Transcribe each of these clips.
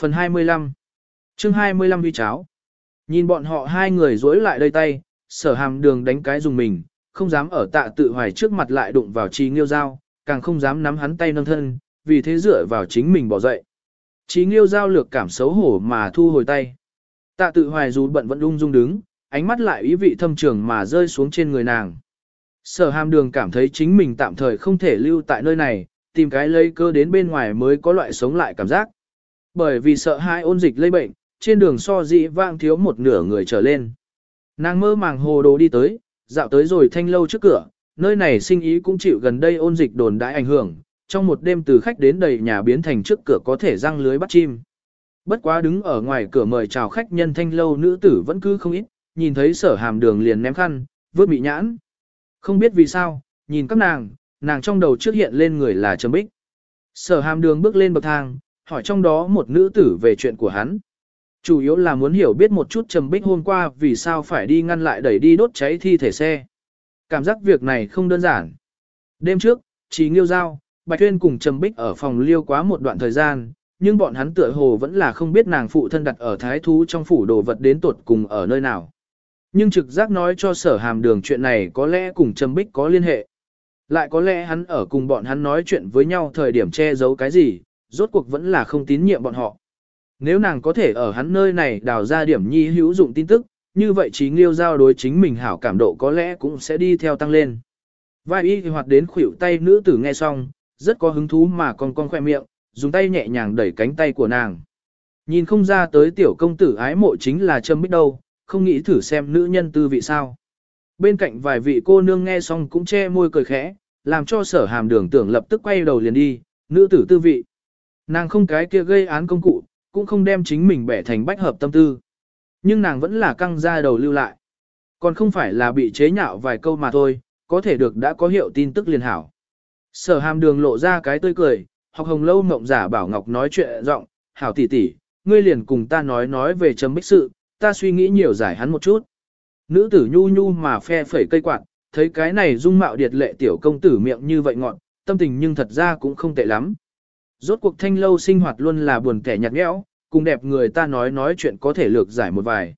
Phần 25 chương 25 vi cháo Nhìn bọn họ hai người dối lại đây tay, sở hàm đường đánh cái dùng mình, không dám ở tạ tự hoài trước mặt lại đụng vào trí nghiêu dao, càng không dám nắm hắn tay nâng thân, vì thế dựa vào chính mình bỏ dậy. Trí nghiêu dao lược cảm xấu hổ mà thu hồi tay. Tạ tự hoài dù bận vẫn ung dung đứng, ánh mắt lại ý vị thâm trường mà rơi xuống trên người nàng. Sở hàm đường cảm thấy chính mình tạm thời không thể lưu tại nơi này, tìm cái lấy cơ đến bên ngoài mới có loại sống lại cảm giác. Bởi vì sợ hai ôn dịch lây bệnh, trên đường so dị vang thiếu một nửa người trở lên. Nàng mơ màng hồ đồ đi tới, dạo tới rồi thanh lâu trước cửa, nơi này sinh ý cũng chịu gần đây ôn dịch đồn đãi ảnh hưởng, trong một đêm từ khách đến đầy nhà biến thành trước cửa có thể răng lưới bắt chim. Bất quá đứng ở ngoài cửa mời chào khách nhân thanh lâu nữ tử vẫn cứ không ít, nhìn thấy sở hàm đường liền ném khăn, vớt bị nhãn. Không biết vì sao, nhìn các nàng, nàng trong đầu trước hiện lên người là Trầm Bích. Sở hàm đường bước lên bậc thang, hỏi trong đó một nữ tử về chuyện của hắn. Chủ yếu là muốn hiểu biết một chút Trầm Bích hôm qua vì sao phải đi ngăn lại đẩy đi đốt cháy thi thể xe. Cảm giác việc này không đơn giản. Đêm trước, Trí Nghiêu Giao, Bạch Tuyên cùng Trầm Bích ở phòng liêu quá một đoạn thời gian, nhưng bọn hắn tựa hồ vẫn là không biết nàng phụ thân đặt ở thái thú trong phủ đồ vật đến tột cùng ở nơi nào. Nhưng trực giác nói cho sở hàm đường chuyện này có lẽ cùng Trầm Bích có liên hệ. Lại có lẽ hắn ở cùng bọn hắn nói chuyện với nhau thời điểm che giấu cái gì, rốt cuộc vẫn là không tín nhiệm bọn họ. Nếu nàng có thể ở hắn nơi này đào ra điểm nhi hữu dụng tin tức, như vậy trí nghiêu giao đối chính mình hảo cảm độ có lẽ cũng sẽ đi theo tăng lên. Vai y thì hoạt đến khuỷu tay nữ tử nghe xong, rất có hứng thú mà còn con khoe miệng, dùng tay nhẹ nhàng đẩy cánh tay của nàng. Nhìn không ra tới tiểu công tử ái mộ chính là châm bích đâu, không nghĩ thử xem nữ nhân tư vị sao. Bên cạnh vài vị cô nương nghe xong cũng che môi cười khẽ, làm cho sở hàm đường tưởng lập tức quay đầu liền đi, nữ tử tư vị. Nàng không cái kia gây án công cụ, cũng không đem chính mình bẻ thành bách hợp tâm tư. Nhưng nàng vẫn là căng ra đầu lưu lại. Còn không phải là bị chế nhạo vài câu mà thôi, có thể được đã có hiệu tin tức liền hảo. Sở hàm đường lộ ra cái tươi cười, học hồng lâu mộng giả bảo ngọc nói chuyện rộng, hảo tỷ tỷ, ngươi liền cùng ta nói nói về chấm bích sự, ta suy nghĩ nhiều giải hắn một chút. Nữ tử nhu nhu mà phe phẩy cây quạt, thấy cái này dung mạo điệt lệ tiểu công tử miệng như vậy ngọn, tâm tình nhưng thật ra cũng không tệ lắm. Rốt cuộc thanh lâu sinh hoạt luôn là buồn kẻ nhạt nhẽo, cùng đẹp người ta nói nói chuyện có thể lược giải một vài.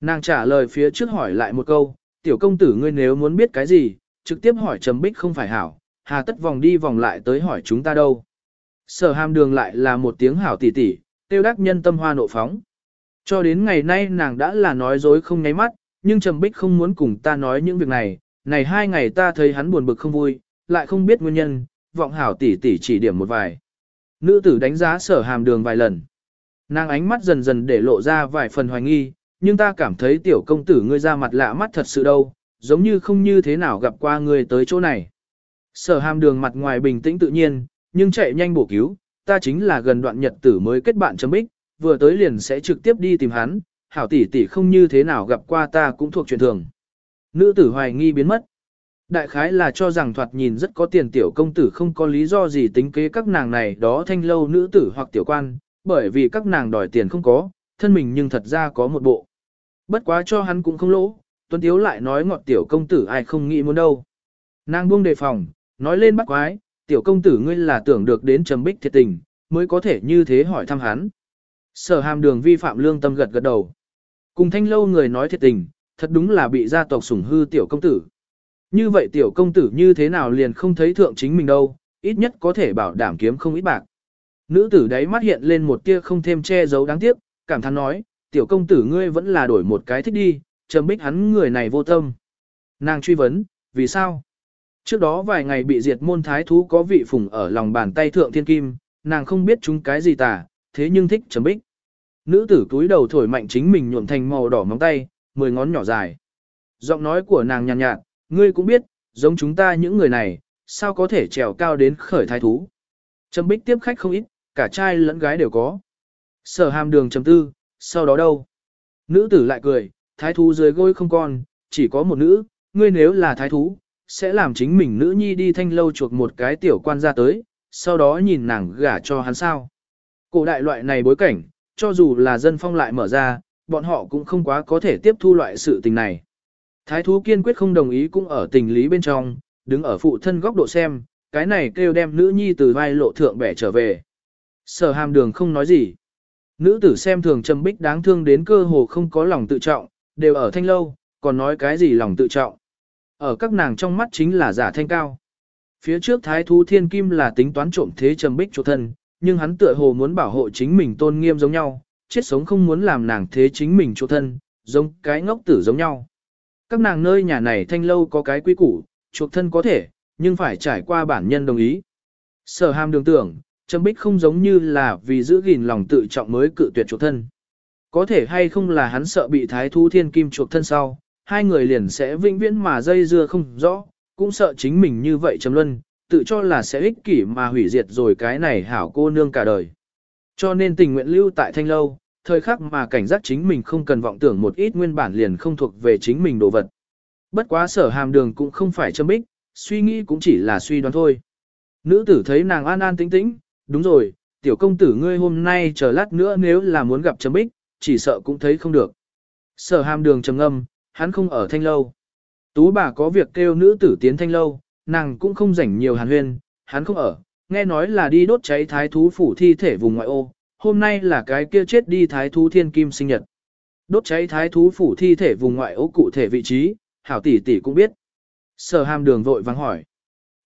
Nàng trả lời phía trước hỏi lại một câu, tiểu công tử ngươi nếu muốn biết cái gì, trực tiếp hỏi Trầm Bích không phải hảo, hà tất vòng đi vòng lại tới hỏi chúng ta đâu. Sở hàm đường lại là một tiếng hảo tỉ tỉ, tiêu đắc nhân tâm hoa nộ phóng. Cho đến ngày nay nàng đã là nói dối không nháy mắt, nhưng Trầm Bích không muốn cùng ta nói những việc này, này hai ngày ta thấy hắn buồn bực không vui, lại không biết nguyên nhân, vọng hảo tỉ tỉ chỉ điểm một vài. Nữ tử đánh giá sở hàm đường vài lần. Nàng ánh mắt dần dần để lộ ra vài phần hoài nghi, nhưng ta cảm thấy tiểu công tử ngươi ra mặt lạ mắt thật sự đâu, giống như không như thế nào gặp qua ngươi tới chỗ này. Sở hàm đường mặt ngoài bình tĩnh tự nhiên, nhưng chạy nhanh bổ cứu, ta chính là gần đoạn nhật tử mới kết bạn chấm bích, vừa tới liền sẽ trực tiếp đi tìm hắn, hảo tỷ tỷ không như thế nào gặp qua ta cũng thuộc chuyện thường. Nữ tử hoài nghi biến mất. Đại khái là cho rằng thoạt nhìn rất có tiền tiểu công tử không có lý do gì tính kế các nàng này đó thanh lâu nữ tử hoặc tiểu quan, bởi vì các nàng đòi tiền không có, thân mình nhưng thật ra có một bộ. Bất quá cho hắn cũng không lỗ, Tuấn Tiếu lại nói ngọt tiểu công tử ai không nghĩ muốn đâu. Nàng buông đề phòng, nói lên bắt quái, tiểu công tử ngươi là tưởng được đến trầm bích thiệt tình, mới có thể như thế hỏi thăm hắn. Sở hàm đường vi phạm lương tâm gật gật đầu. Cùng thanh lâu người nói thiệt tình, thật đúng là bị gia tộc sủng hư tiểu công tử. Như vậy tiểu công tử như thế nào liền không thấy thượng chính mình đâu, ít nhất có thể bảo đảm kiếm không ít bạc. Nữ tử đấy mắt hiện lên một tia không thêm che giấu đáng tiếc, cảm thán nói, tiểu công tử ngươi vẫn là đổi một cái thích đi, trầm bích hắn người này vô tâm. Nàng truy vấn, vì sao? Trước đó vài ngày bị diệt môn thái thú có vị phùng ở lòng bàn tay thượng thiên kim, nàng không biết chúng cái gì tả, thế nhưng thích trầm bích. Nữ tử túi đầu thổi mạnh chính mình nhuộm thành màu đỏ móng tay, mười ngón nhỏ dài. Giọng nói của nàng nhàn nhạt, nhạt, ngươi cũng biết, giống chúng ta những người này, sao có thể trèo cao đến khởi thái thú. Trầm bích tiếp khách không ít, cả trai lẫn gái đều có. Sở hàm đường trầm tư, sau đó đâu? Nữ tử lại cười, thái thú dưới gối không con, chỉ có một nữ, ngươi nếu là thái thú, sẽ làm chính mình nữ nhi đi thanh lâu chuộc một cái tiểu quan ra tới, sau đó nhìn nàng gả cho hắn sao. Cổ đại loại này bối cảnh, cho dù là dân phong lại mở ra, bọn họ cũng không quá có thể tiếp thu loại sự tình này. Thái thú kiên quyết không đồng ý cũng ở tình lý bên trong, đứng ở phụ thân góc độ xem, cái này kêu đem nữ nhi từ vai lộ thượng bẻ trở về. Sở hàm đường không nói gì. Nữ tử xem thường Trầm Bích đáng thương đến cơ hồ không có lòng tự trọng, đều ở thanh lâu, còn nói cái gì lòng tự trọng. Ở các nàng trong mắt chính là giả thanh cao. Phía trước Thái Thú Thiên Kim là tính toán trộm thế Trầm Bích chỗ thân, nhưng hắn tựa hồ muốn bảo hộ chính mình tôn nghiêm giống nhau, chết sống không muốn làm nàng thế chính mình chỗ thân, giống cái ngốc tử giống nhau. Các nàng nơi nhà này thanh lâu có cái quy củ, chuộc thân có thể, nhưng phải trải qua bản nhân đồng ý. Sở hàm đường tưởng, Trầm Bích không giống như là vì giữ gìn lòng tự trọng mới cự tuyệt chuộc thân. Có thể hay không là hắn sợ bị thái thú thiên kim chuộc thân sau, hai người liền sẽ vĩnh viễn mà dây dưa không rõ, cũng sợ chính mình như vậy trầm luân, tự cho là sẽ ích kỷ mà hủy diệt rồi cái này hảo cô nương cả đời. Cho nên tình nguyện lưu tại thanh lâu, thời khắc mà cảnh giác chính mình không cần vọng tưởng một ít nguyên bản liền không thuộc về chính mình đồ vật. Bất quá sở hàm đường cũng không phải châm bích, suy nghĩ cũng chỉ là suy đoán thôi. Nữ tử thấy nàng an an tĩnh tĩnh, đúng rồi, tiểu công tử ngươi hôm nay chờ lát nữa nếu là muốn gặp châm bích, chỉ sợ cũng thấy không được. Sở hàm đường trầm ngâm, hắn không ở thanh lâu. Tú bà có việc kêu nữ tử tiến thanh lâu, nàng cũng không rảnh nhiều hàn huyên, hắn không ở, nghe nói là đi đốt cháy thái thú phủ thi thể vùng ngoại ô, hôm nay là cái kia chết đi thái thú thiên kim sinh nhật. Đốt cháy thái thú phủ thi thể vùng ngoại ô cụ thể vị trí, hảo tỷ tỷ cũng biết. Sở hàm đường vội vắng hỏi.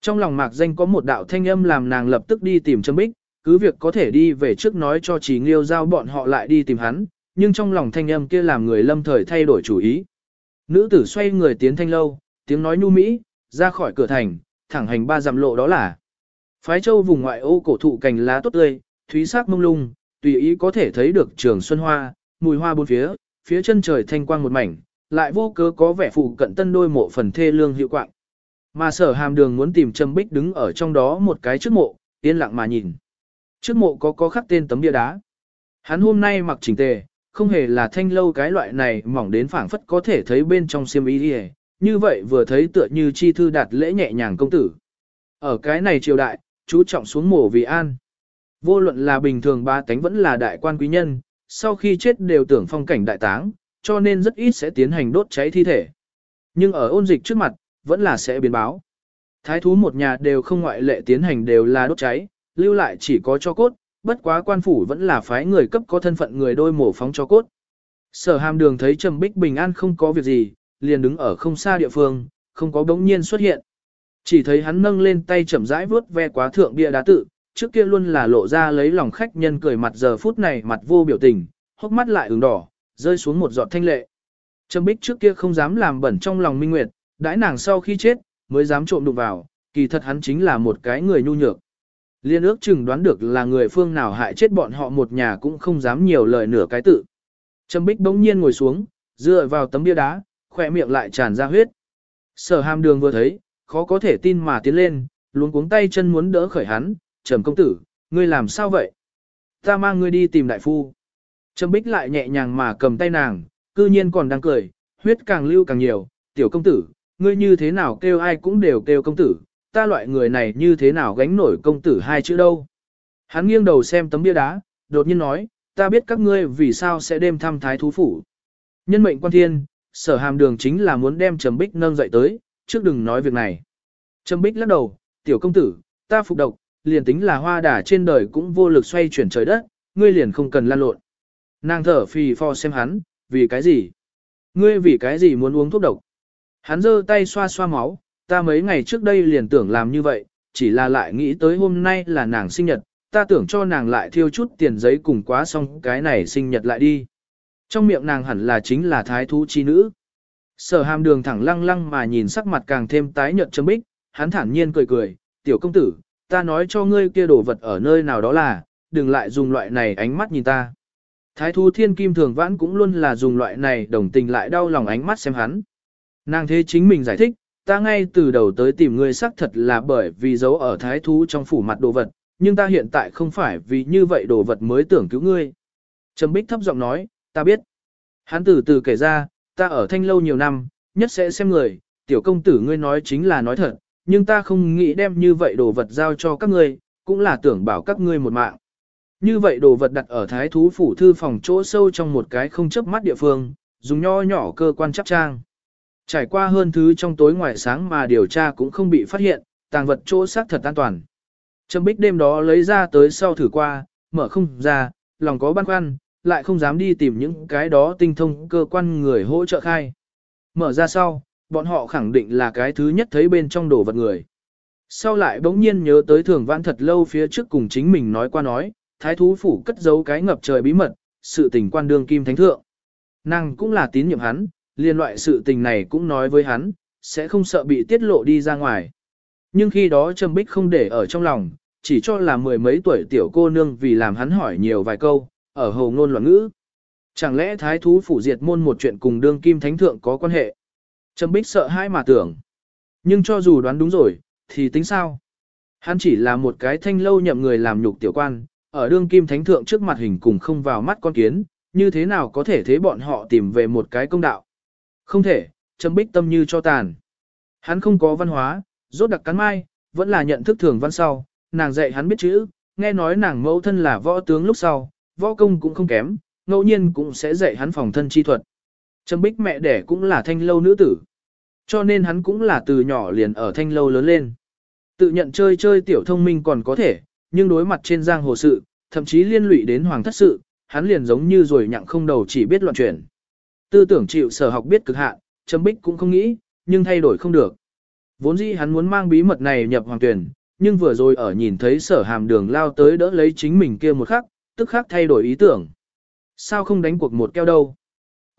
Trong lòng mạc danh có một đạo thanh âm làm nàng lập tức đi tìm Trâm Bích, cứ việc có thể đi về trước nói cho chỉ nghiêu giao bọn họ lại đi tìm hắn, nhưng trong lòng thanh âm kia làm người lâm thời thay đổi chủ ý. Nữ tử xoay người tiến thanh lâu, tiếng nói nhu mỹ, ra khỏi cửa thành, thẳng hành ba dặm lộ đó là. Phái châu vùng ngoại ô cổ thụ cành lá tốt tươi, thúy sắc mông lung, tùy ý có thể thấy được trường xuân hoa, mùi hoa bốn phía, phía chân trời thanh quang một mảnh, lại vô cớ có vẻ phụ cận tân đôi mộ phần thê lương hiệu quạng. Mà sở hàm đường muốn tìm Trâm Bích đứng ở trong đó một cái trước mộ, yên lặng mà nhìn. Trước mộ có có khắc tên tấm bia đá. Hắn hôm nay mặc chỉnh tề, không hề là thanh lâu cái loại này mỏng đến phảng phất có thể thấy bên trong xiêm y đi như vậy vừa thấy tựa như chi thư đạt lễ nhẹ nhàng công tử. Ở cái này triều đại, chú trọng xuống mổ vì an. Vô luận là bình thường ba tánh vẫn là đại quan quý nhân, sau khi chết đều tưởng phong cảnh đại táng, cho nên rất ít sẽ tiến hành đốt cháy thi thể. Nhưng ở ôn dịch trước mặt, vẫn là sẽ biến báo. Thái thú một nhà đều không ngoại lệ tiến hành đều là đốt cháy, lưu lại chỉ có cho cốt, bất quá quan phủ vẫn là phái người cấp có thân phận người đôi mổ phóng cho cốt. Sở hàm đường thấy Trầm Bích bình an không có việc gì, liền đứng ở không xa địa phương, không có bỗng nhiên xuất hiện. Chỉ thấy hắn nâng lên tay chậm rãi vuốt ve quá thượng bia đá tự, trước kia luôn là lộ ra lấy lòng khách nhân cười mặt giờ phút này mặt vô biểu tình, hốc mắt lại ửng đỏ, rơi xuống một giọt thanh lệ. Trầm Bích trước kia không dám làm bẩn trong lòng Minh Nguyệt, đãi nàng sau khi chết, mới dám trộm đụng vào, kỳ thật hắn chính là một cái người nhu nhược. Liên ước chừng đoán được là người phương nào hại chết bọn họ một nhà cũng không dám nhiều lời nửa cái tự. Trầm Bích bỗng nhiên ngồi xuống, dựa vào tấm bia đá, khỏe miệng lại tràn ra huyết. Sở hàm đường vừa thấy, khó có thể tin mà tiến lên, luống cuống tay chân muốn đỡ khởi hắn, trầm công tử, ngươi làm sao vậy? Ta mang ngươi đi tìm đại phu. Trầm bích lại nhẹ nhàng mà cầm tay nàng, cư nhiên còn đang cười, huyết càng lưu càng nhiều, tiểu công tử, ngươi như thế nào kêu ai cũng đều kêu công tử, ta loại người này như thế nào gánh nổi công tử hai chữ đâu. Hắn nghiêng đầu xem tấm bia đá, đột nhiên nói, ta biết các ngươi vì sao sẽ đêm thăm thái thú phủ. Nhân mệnh quan thiên, sở hàm đường chính là muốn đem Trầm Bích nâng dậy tới, trước đừng nói việc này. Trầm Bích lắc đầu, tiểu công tử, ta phục độc, liền tính là hoa đà trên đời cũng vô lực xoay chuyển trời đất, ngươi liền không cần lan lộn. Nàng thở phì phò xem hắn, vì cái gì? Ngươi vì cái gì muốn uống thuốc độc? Hắn giơ tay xoa xoa máu, ta mấy ngày trước đây liền tưởng làm như vậy, chỉ là lại nghĩ tới hôm nay là nàng sinh nhật, ta tưởng cho nàng lại thiêu chút tiền giấy cùng quá xong cái này sinh nhật lại đi. Trong miệng nàng hẳn là chính là thái thú chi nữ. Sở hàm đường thẳng lăng lăng mà nhìn sắc mặt càng thêm tái nhợt chấm bích, hắn thản nhiên cười cười, tiểu công tử, ta nói cho ngươi kia đồ vật ở nơi nào đó là, đừng lại dùng loại này ánh mắt nhìn ta. Thái thú thiên kim thường vãn cũng luôn là dùng loại này đồng tình lại đau lòng ánh mắt xem hắn. Nàng thế chính mình giải thích, ta ngay từ đầu tới tìm ngươi xác thật là bởi vì giấu ở thái thú trong phủ mặt đồ vật, nhưng ta hiện tại không phải vì như vậy đồ vật mới tưởng cứu ngươi. Trầm Bích thấp giọng nói, ta biết. Hắn từ từ kể ra, ta ở thanh lâu nhiều năm, nhất sẽ xem người, tiểu công tử ngươi nói chính là nói thật, nhưng ta không nghĩ đem như vậy đồ vật giao cho các ngươi, cũng là tưởng bảo các ngươi một mạng. Như vậy đồ vật đặt ở thái thú phủ thư phòng chỗ sâu trong một cái không chấp mắt địa phương, dùng nho nhỏ cơ quan chấp trang. Trải qua hơn thứ trong tối ngoài sáng mà điều tra cũng không bị phát hiện, tàng vật chỗ xác thật an toàn. Trầm bích đêm đó lấy ra tới sau thử qua, mở không ra, lòng có băn khoăn, lại không dám đi tìm những cái đó tinh thông cơ quan người hỗ trợ khai. Mở ra sau, bọn họ khẳng định là cái thứ nhất thấy bên trong đồ vật người. Sau lại bỗng nhiên nhớ tới thường vãn thật lâu phía trước cùng chính mình nói qua nói, thái thú phủ cất giấu cái ngập trời bí mật, sự tình quan đương kim thánh thượng. Nàng cũng là tín nhiệm hắn, liên loại sự tình này cũng nói với hắn, sẽ không sợ bị tiết lộ đi ra ngoài. Nhưng khi đó Trâm Bích không để ở trong lòng, chỉ cho là mười mấy tuổi tiểu cô nương vì làm hắn hỏi nhiều vài câu, ở hồ ngôn loạn ngữ. Chẳng lẽ thái thú phủ diệt môn một chuyện cùng đương kim thánh thượng có quan hệ? Trâm Bích sợ hai mà tưởng. Nhưng cho dù đoán đúng rồi, thì tính sao? Hắn chỉ là một cái thanh lâu nhậm người làm nhục tiểu quan, ở đương kim thánh thượng trước mặt hình cùng không vào mắt con kiến, như thế nào có thể thế bọn họ tìm về một cái công đạo? Không thể, Trâm Bích tâm như cho tàn. Hắn không có văn hóa, rốt đặc cắn mai, vẫn là nhận thức thường văn sau, nàng dạy hắn biết chữ, nghe nói nàng mẫu thân là võ tướng lúc sau, võ công cũng không kém, ngẫu nhiên cũng sẽ dạy hắn phòng thân chi thuật. Trâm Bích mẹ đẻ cũng là thanh lâu nữ tử. Cho nên hắn cũng là từ nhỏ liền ở thanh lâu lớn lên. Tự nhận chơi chơi tiểu thông minh còn có thể, nhưng đối mặt trên giang hồ sự, thậm chí liên lụy đến hoàng thất sự, hắn liền giống như rồi nhặng không đầu chỉ biết loạn chuyển. Tư tưởng chịu sở học biết cực hạn, Trâm Bích cũng không nghĩ, nhưng thay đổi không được. Vốn dĩ hắn muốn mang bí mật này nhập hoàng tuyển, nhưng vừa rồi ở nhìn thấy sở hàm đường lao tới đỡ lấy chính mình kia một khắc, tức khắc thay đổi ý tưởng. Sao không đánh cuộc một keo đâu?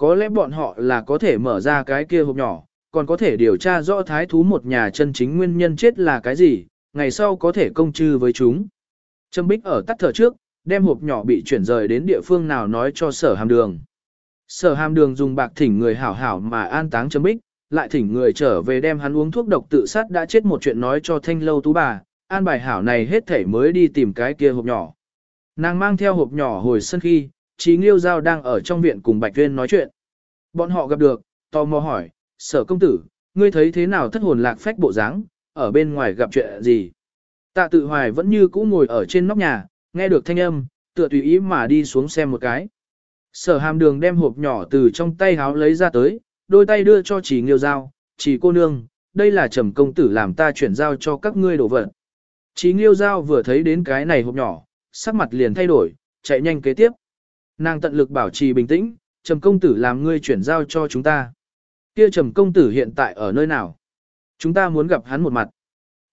Có lẽ bọn họ là có thể mở ra cái kia hộp nhỏ, còn có thể điều tra rõ thái thú một nhà chân chính nguyên nhân chết là cái gì, ngày sau có thể công chư với chúng. Trâm Bích ở tắt thở trước, đem hộp nhỏ bị chuyển rời đến địa phương nào nói cho sở hàm đường. Sở hàm đường dùng bạc thỉnh người hảo hảo mà an táng Trâm Bích, lại thỉnh người trở về đem hắn uống thuốc độc tự sát đã chết một chuyện nói cho thanh lâu tú bà, an bài hảo này hết thể mới đi tìm cái kia hộp nhỏ. Nàng mang theo hộp nhỏ hồi sân khi, Chí Nghiêu Giao đang ở trong viện cùng Bạch Tuyên nói chuyện. Bọn họ gặp được, tò mò hỏi, sở công tử, ngươi thấy thế nào thất hồn lạc phách bộ dáng, ở bên ngoài gặp chuyện gì? Tạ tự hoài vẫn như cũ ngồi ở trên nóc nhà, nghe được thanh âm, tựa tùy ý mà đi xuống xem một cái. Sở hàm đường đem hộp nhỏ từ trong tay háo lấy ra tới, đôi tay đưa cho chỉ nghiêu giao, chỉ cô nương, đây là trầm công tử làm ta chuyển giao cho các ngươi đổ vật. Chỉ nghiêu giao vừa thấy đến cái này hộp nhỏ, sắc mặt liền thay đổi, chạy nhanh kế tiếp. Nàng tận lực bảo trì bình tĩnh, trầm công tử làm ngươi chuyển giao cho chúng ta. Kia trầm công tử hiện tại ở nơi nào? Chúng ta muốn gặp hắn một mặt.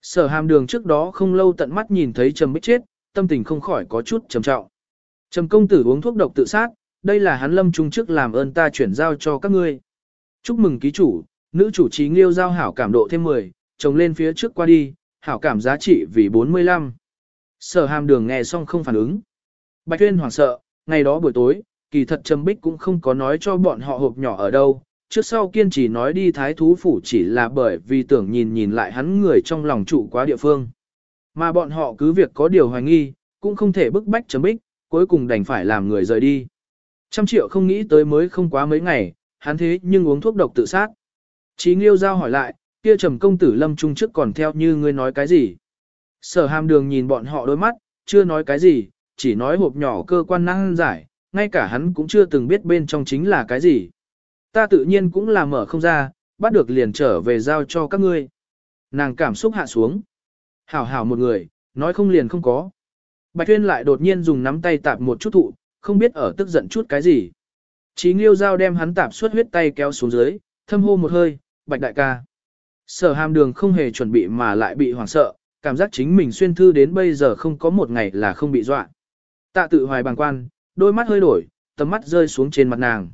Sở hàm đường trước đó không lâu tận mắt nhìn thấy trầm bích chết, tâm tình không khỏi có chút trầm trọng. Trầm công tử uống thuốc độc tự sát, đây là hắn lâm trung trước làm ơn ta chuyển giao cho các ngươi. Chúc mừng ký chủ, nữ chủ trí nghiêu giao hảo cảm độ thêm 10, trồng lên phía trước qua đi, hảo cảm giá trị vì 45. Sở hàm đường nghe xong không phản ứng. Bạch Tuyên hoảng sợ, ngày đó buổi tối, kỳ thật Trầm Bích cũng không có nói cho bọn họ hộp nhỏ ở đâu, trước sau kiên trì nói đi thái thú phủ chỉ là bởi vì tưởng nhìn nhìn lại hắn người trong lòng trụ quá địa phương. Mà bọn họ cứ việc có điều hoài nghi, cũng không thể bức bách Trầm Bích, cuối cùng đành phải làm người rời đi. Trăm triệu không nghĩ tới mới không quá mấy ngày, hắn thế nhưng uống thuốc độc tự sát. Chí Nghiêu Giao hỏi lại, kia trầm công tử lâm trung trước còn theo như ngươi nói cái gì? Sở hàm đường nhìn bọn họ đôi mắt, chưa nói cái gì, chỉ nói hộp nhỏ cơ quan năng giải, ngay cả hắn cũng chưa từng biết bên trong chính là cái gì. Ta tự nhiên cũng là mở không ra, bắt được liền trở về giao cho các ngươi. Nàng cảm xúc hạ xuống. Hảo hảo một người, nói không liền không có. Bạch Tuyên lại đột nhiên dùng nắm tay tạp một chút thụ, không biết ở tức giận chút cái gì. Chí Nghiêu Giao đem hắn tạp suốt huyết tay kéo xuống dưới, thâm hô một hơi, bạch đại ca. Sở hàm đường không hề chuẩn bị mà lại bị hoảng sợ, cảm giác chính mình xuyên thư đến bây giờ không có một ngày là không bị dọa. Tạ tự hoài bàng quan, đôi mắt hơi đổi, tầm mắt rơi xuống trên mặt nàng.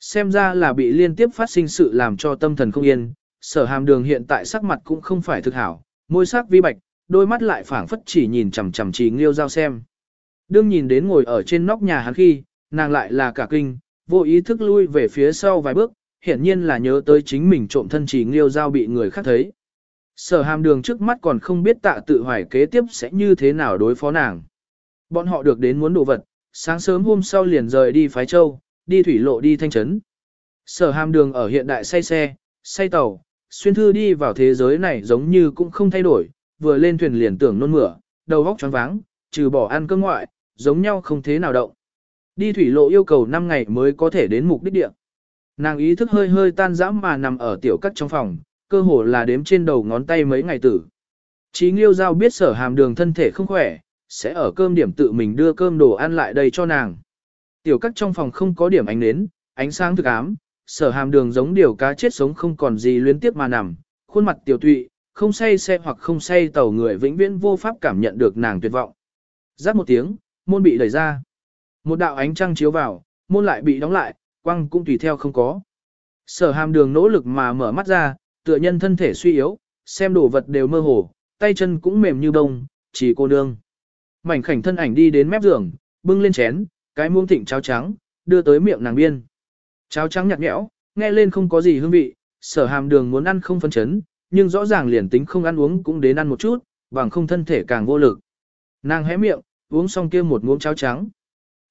Xem ra là bị liên tiếp phát sinh sự làm cho tâm thần không yên, sở hàm đường hiện tại sắc mặt cũng không phải thực hảo, môi sắc vi bạch, đôi mắt lại phảng phất chỉ nhìn chằm chằm trí nghiêu giao xem. Đương nhìn đến ngồi ở trên nóc nhà hắn khi, nàng lại là cả kinh, vô ý thức lui về phía sau vài bước, hiển nhiên là nhớ tới chính mình trộm thân chỉ nghiêu giao bị người khác thấy. Sở hàm đường trước mắt còn không biết tạ tự hoài kế tiếp sẽ như thế nào đối phó nàng. Bọn họ được đến muốn đồ vật, sáng sớm hôm sau liền rời đi phái châu, đi thủy lộ đi thanh trấn. Sở hàm đường ở hiện đại say xe, say tàu, xuyên thư đi vào thế giới này giống như cũng không thay đổi, vừa lên thuyền liền tưởng nôn mửa, đầu óc choáng váng, trừ bỏ ăn cơm ngoại, giống nhau không thế nào động. Đi thủy lộ yêu cầu 5 ngày mới có thể đến mục đích địa. Nàng ý thức hơi hơi tan rã mà nằm ở tiểu cắt trong phòng, cơ hồ là đếm trên đầu ngón tay mấy ngày tử. Chí Nghiêu Giao biết sở hàm đường thân thể không khỏe, sẽ ở cơm điểm tự mình đưa cơm đồ ăn lại đây cho nàng. Tiểu các trong phòng không có điểm ánh nến, ánh sáng thực ám, sở hàm đường giống điều cá chết sống không còn gì luyến tiếp mà nằm, khuôn mặt tiểu tụy, không say xe hoặc không say tàu người vĩnh viễn vô pháp cảm nhận được nàng tuyệt vọng. Giáp một tiếng, môn bị đẩy ra. Một đạo ánh trăng chiếu vào, môn lại bị đóng lại, quăng cũng tùy theo không có. Sở hàm đường nỗ lực mà mở mắt ra, tựa nhân thân thể suy yếu, xem đồ vật đều mơ hồ, tay chân cũng mềm như bông, chỉ cô nương. Mảnh khảnh thân ảnh đi đến mép giường, bưng lên chén, cái muông thịnh cháo trắng, đưa tới miệng nàng biên. Cháo trắng nhạt nhẽo, nghe lên không có gì hương vị, sở hàm đường muốn ăn không phân chấn, nhưng rõ ràng liền tính không ăn uống cũng đến ăn một chút, bằng không thân thể càng vô lực. Nàng hé miệng, uống xong kia một muỗng cháo trắng.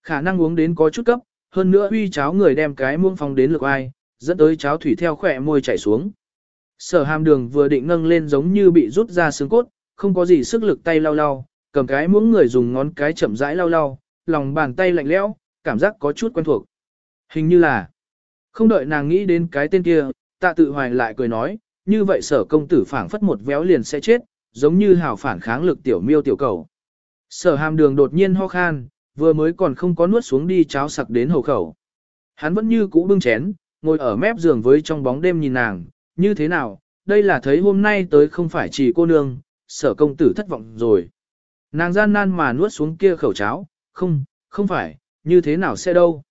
Khả năng uống đến có chút cấp, hơn nữa uy cháo người đem cái muỗng phong đến lực ai, dẫn tới cháo thủy theo khỏe môi chảy xuống. Sở hàm đường vừa định nâng lên giống như bị rút ra xương cốt, không có gì sức lực tay lau lau, cầm cái muỗng người dùng ngón cái chậm rãi lau lau, lòng bàn tay lạnh lẽo, cảm giác có chút quen thuộc. Hình như là, không đợi nàng nghĩ đến cái tên kia, tạ tự hoài lại cười nói, như vậy sở công tử phảng phất một véo liền sẽ chết, giống như hào phản kháng lực tiểu miêu tiểu cầu. Sở hàm đường đột nhiên ho khan, vừa mới còn không có nuốt xuống đi cháo sặc đến hầu khẩu. Hắn vẫn như cũ bưng chén, ngồi ở mép giường với trong bóng đêm nhìn nàng, như thế nào, đây là thấy hôm nay tới không phải chỉ cô nương, sở công tử thất vọng rồi. Nàng gian nan mà nuốt xuống kia khẩu cháo, không, không phải, như thế nào sẽ đâu.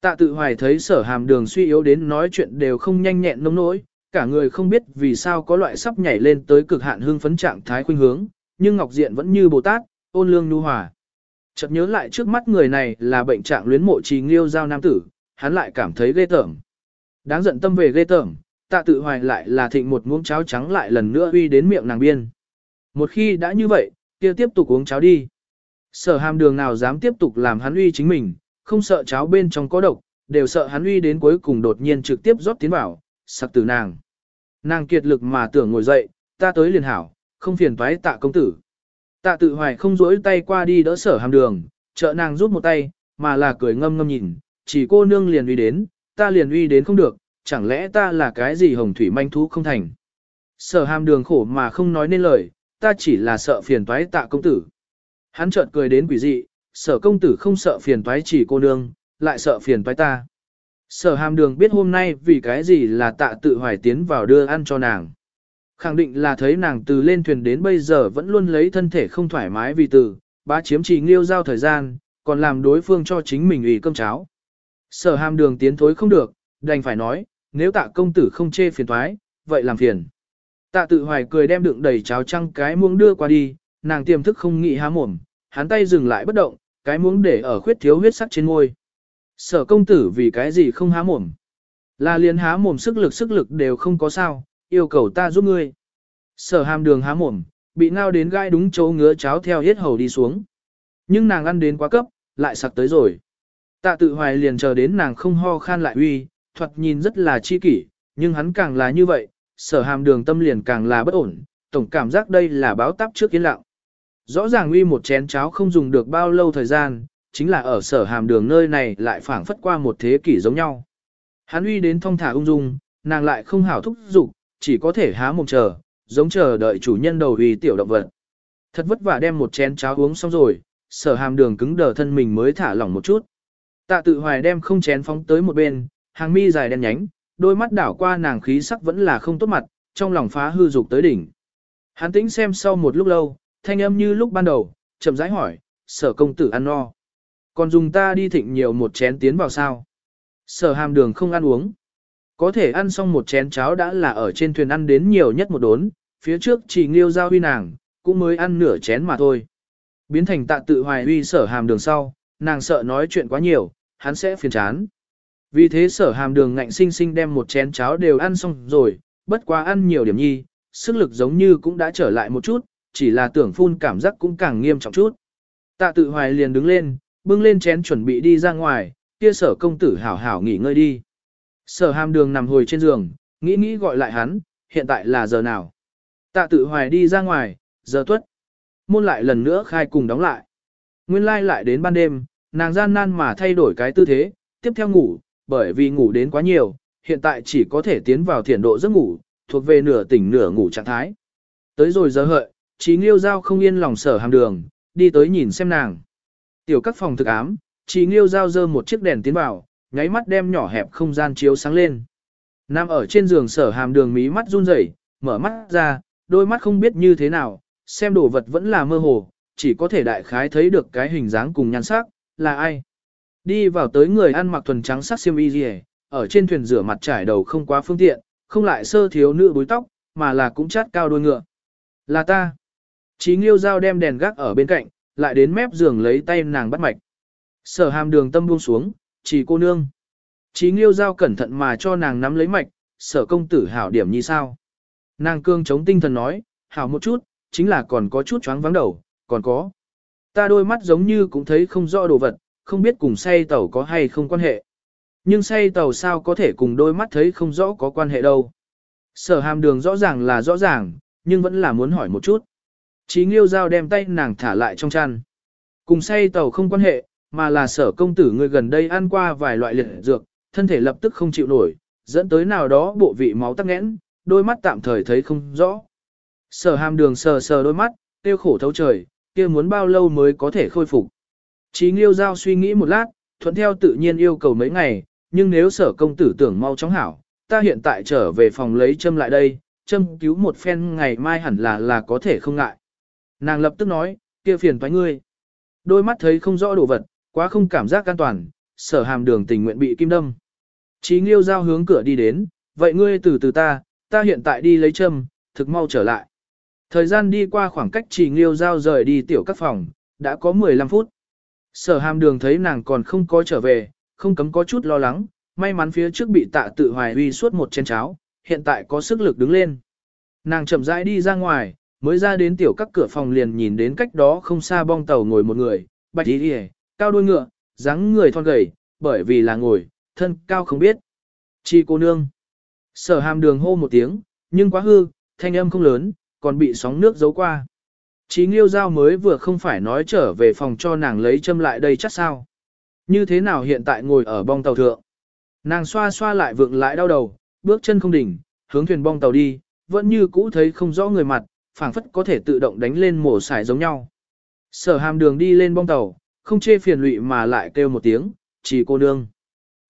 Tạ tự hoài thấy sở hàm đường suy yếu đến nói chuyện đều không nhanh nhẹn nông nỗi, cả người không biết vì sao có loại sắp nhảy lên tới cực hạn hương phấn trạng thái khuynh hướng, nhưng Ngọc Diện vẫn như Bồ Tát, ôn lương nhu hòa. Chợt nhớ lại trước mắt người này là bệnh trạng luyến mộ trì nghiêu giao nam tử, hắn lại cảm thấy ghê tởm. Đáng giận tâm về ghê tởm, tạ tự hoài lại là thịnh một muỗng cháo trắng lại lần nữa uy đến miệng nàng biên. Một khi đã như vậy, kia tiếp tục uống cháo đi. Sở hàm đường nào dám tiếp tục làm hắn uy chính mình, không sợ cháo bên trong có độc, đều sợ hắn uy đến cuối cùng đột nhiên trực tiếp rót tiến vào, sặc tử nàng. Nàng kiệt lực mà tưởng ngồi dậy, ta tới liền hảo, không phiền toái tạ công tử. Tạ tự hoài không rỗi tay qua đi đỡ sở hàm đường, trợ nàng rút một tay, mà là cười ngâm ngâm nhìn, chỉ cô nương liền uy đến, ta liền uy đến không được, chẳng lẽ ta là cái gì hồng thủy manh thú không thành. Sở hàm đường khổ mà không nói nên lời, ta chỉ là sợ phiền toái tạ công tử. Hắn chợt cười đến quỷ dị, sở công tử không sợ phiền toái chỉ cô nương, lại sợ phiền toái ta. Sở hàm đường biết hôm nay vì cái gì là tạ tự hoài tiến vào đưa ăn cho nàng. Khẳng định là thấy nàng từ lên thuyền đến bây giờ vẫn luôn lấy thân thể không thoải mái vì từ, bá chiếm trì nghiêu giao thời gian, còn làm đối phương cho chính mình ủy cơm cháo. Sở hàm đường tiến thối không được, đành phải nói, nếu tạ công tử không chê phiền thoái, vậy làm phiền. Tạ tự hoài cười đem đựng đầy cháo trăng cái muỗng đưa qua đi, nàng tiềm thức không nghĩ há mồm, hắn tay dừng lại bất động, cái muỗng để ở khuyết thiếu huyết sắc trên môi. Sở công tử vì cái gì không há mồm? Là liền há mồm sức lực sức lực đều không có sao, yêu cầu ta giúp ngươi. Sở hàm đường há mồm, bị ngao đến gai đúng chỗ ngứa cháo theo hết hầu đi xuống. Nhưng nàng ăn đến quá cấp, lại sặc tới rồi. Tạ tự hoài liền chờ đến nàng không ho khan lại uy, thoạt nhìn rất là chi kỷ, nhưng hắn càng là như vậy, sở hàm đường tâm liền càng là bất ổn, tổng cảm giác đây là báo táp trước kiến lặng. Rõ ràng uy một chén cháo không dùng được bao lâu thời gian, chính là ở sở hàm đường nơi này lại phảng phất qua một thế kỷ giống nhau. Hắn uy đến thong thả ung dung, nàng lại không hảo thúc dục chỉ có thể há mồm chờ, giống chờ đợi chủ nhân đầu uy tiểu động vật. Thật vất vả đem một chén cháo uống xong rồi, sở hàm đường cứng đờ thân mình mới thả lỏng một chút. Tạ tự hoài đem không chén phóng tới một bên, hàng mi dài đen nhánh, đôi mắt đảo qua nàng khí sắc vẫn là không tốt mặt, trong lòng phá hư dục tới đỉnh. Hắn tĩnh xem sau một lúc lâu, thanh âm như lúc ban đầu, chậm rãi hỏi, sở công tử ăn no. Còn dùng ta đi thịnh nhiều một chén tiến vào sao? Sở hàm đường không ăn uống. Có thể ăn xong một chén cháo đã là ở trên thuyền ăn đến nhiều nhất một đốn, phía trước chỉ nghiêu giao huy nàng, cũng mới ăn nửa chén mà thôi. Biến thành tạ tự hoài huy sở hàm đường sau, nàng sợ nói chuyện quá nhiều, hắn sẽ phiền chán. Vì thế sở hàm đường ngạnh sinh sinh đem một chén cháo đều ăn xong rồi, bất quá ăn nhiều điểm nhi, sức lực giống như cũng đã trở lại một chút, chỉ là tưởng phun cảm giác cũng càng nghiêm trọng chút. Tạ tự hoài liền đứng lên, bưng lên chén chuẩn bị đi ra ngoài, kia sở công tử hảo hảo nghỉ ngơi đi. Sở hàm đường nằm hồi trên giường, nghĩ nghĩ gọi lại hắn, hiện tại là giờ nào. Tạ tự hoài đi ra ngoài, giờ tuất. Môn lại lần nữa khai cùng đóng lại. Nguyên lai lại đến ban đêm, nàng gian nan mà thay đổi cái tư thế, tiếp theo ngủ, bởi vì ngủ đến quá nhiều, hiện tại chỉ có thể tiến vào thiền độ giấc ngủ, thuộc về nửa tỉnh nửa ngủ trạng thái. Tới rồi giờ hợi, Chí nghiêu giao không yên lòng sở hàm đường, đi tới nhìn xem nàng. Tiểu các phòng thực ám, Chí nghiêu giao dơ một chiếc đèn tiến vào, nháy mắt đem nhỏ hẹp không gian chiếu sáng lên. Nam ở trên giường sở hàm đường mí mắt run rẩy, mở mắt ra, đôi mắt không biết như thế nào, xem đồ vật vẫn là mơ hồ, chỉ có thể đại khái thấy được cái hình dáng cùng nhan sắc, là ai. Đi vào tới người ăn mặc thuần trắng sắc xiêm y gì ở trên thuyền rửa mặt trải đầu không quá phương tiện, không lại sơ thiếu nữ búi tóc, mà là cũng chát cao đôi ngựa. Là ta. Chí nghiêu dao đem đèn gác ở bên cạnh, lại đến mép giường lấy tay nàng bắt mạch. Sở hàm đường tâm buông xuống, chỉ cô nương. Chí nghiêu dao cẩn thận mà cho nàng nắm lấy mạch, sở công tử hảo điểm như sao. Nàng cương chống tinh thần nói, hảo một chút, chính là còn có chút choáng vắng đầu, còn có. Ta đôi mắt giống như cũng thấy không rõ đồ vật, không biết cùng say tàu có hay không quan hệ. Nhưng say tàu sao có thể cùng đôi mắt thấy không rõ có quan hệ đâu. Sở hàm đường rõ ràng là rõ ràng, nhưng vẫn là muốn hỏi một chút. Chí nghiêu giao đem tay nàng thả lại trong chăn. Cùng say tàu không quan hệ, mà là sở công tử người gần đây ăn qua vài loại liệt dược, thân thể lập tức không chịu nổi, dẫn tới nào đó bộ vị máu tắc nghẽn, đôi mắt tạm thời thấy không rõ. Sở hàm đường sờ sờ đôi mắt, tiêu khổ thấu trời, kia muốn bao lâu mới có thể khôi phục. Chí nghiêu giao suy nghĩ một lát, thuận theo tự nhiên yêu cầu mấy ngày, nhưng nếu sở công tử tưởng mau chóng hảo, ta hiện tại trở về phòng lấy châm lại đây, châm cứu một phen ngày mai hẳn là là có thể không ngại. Nàng lập tức nói, kia phiền toái ngươi. Đôi mắt thấy không rõ đồ vật, quá không cảm giác an toàn, sở hàm đường tình nguyện bị kim đâm. Chí nghiêu giao hướng cửa đi đến, vậy ngươi từ từ ta, ta hiện tại đi lấy châm, thực mau trở lại. Thời gian đi qua khoảng cách chỉ nghiêu giao rời đi tiểu các phòng, đã có 15 phút. Sở hàm đường thấy nàng còn không có trở về, không cấm có chút lo lắng, may mắn phía trước bị tạ tự hoài uy suốt một chén cháo, hiện tại có sức lực đứng lên. Nàng chậm rãi đi ra ngoài, mới ra đến tiểu các cửa phòng liền nhìn đến cách đó không xa bong tàu ngồi một người, bạch y đi cao đuôi ngựa, dáng người thon gầy, bởi vì là ngồi, thân cao không biết. Chi cô nương. Sở hàm đường hô một tiếng, nhưng quá hư, thanh âm không lớn, còn bị sóng nước giấu qua. Chí nghiêu giao mới vừa không phải nói trở về phòng cho nàng lấy châm lại đây chắc sao. Như thế nào hiện tại ngồi ở bong tàu thượng. Nàng xoa xoa lại vượng lại đau đầu, bước chân không đỉnh, hướng thuyền bong tàu đi, vẫn như cũ thấy không rõ người mặt, phảng phất có thể tự động đánh lên mổ xài giống nhau. Sở hàm đường đi lên bong tàu, không chê phiền lụy mà lại kêu một tiếng, chỉ cô nương.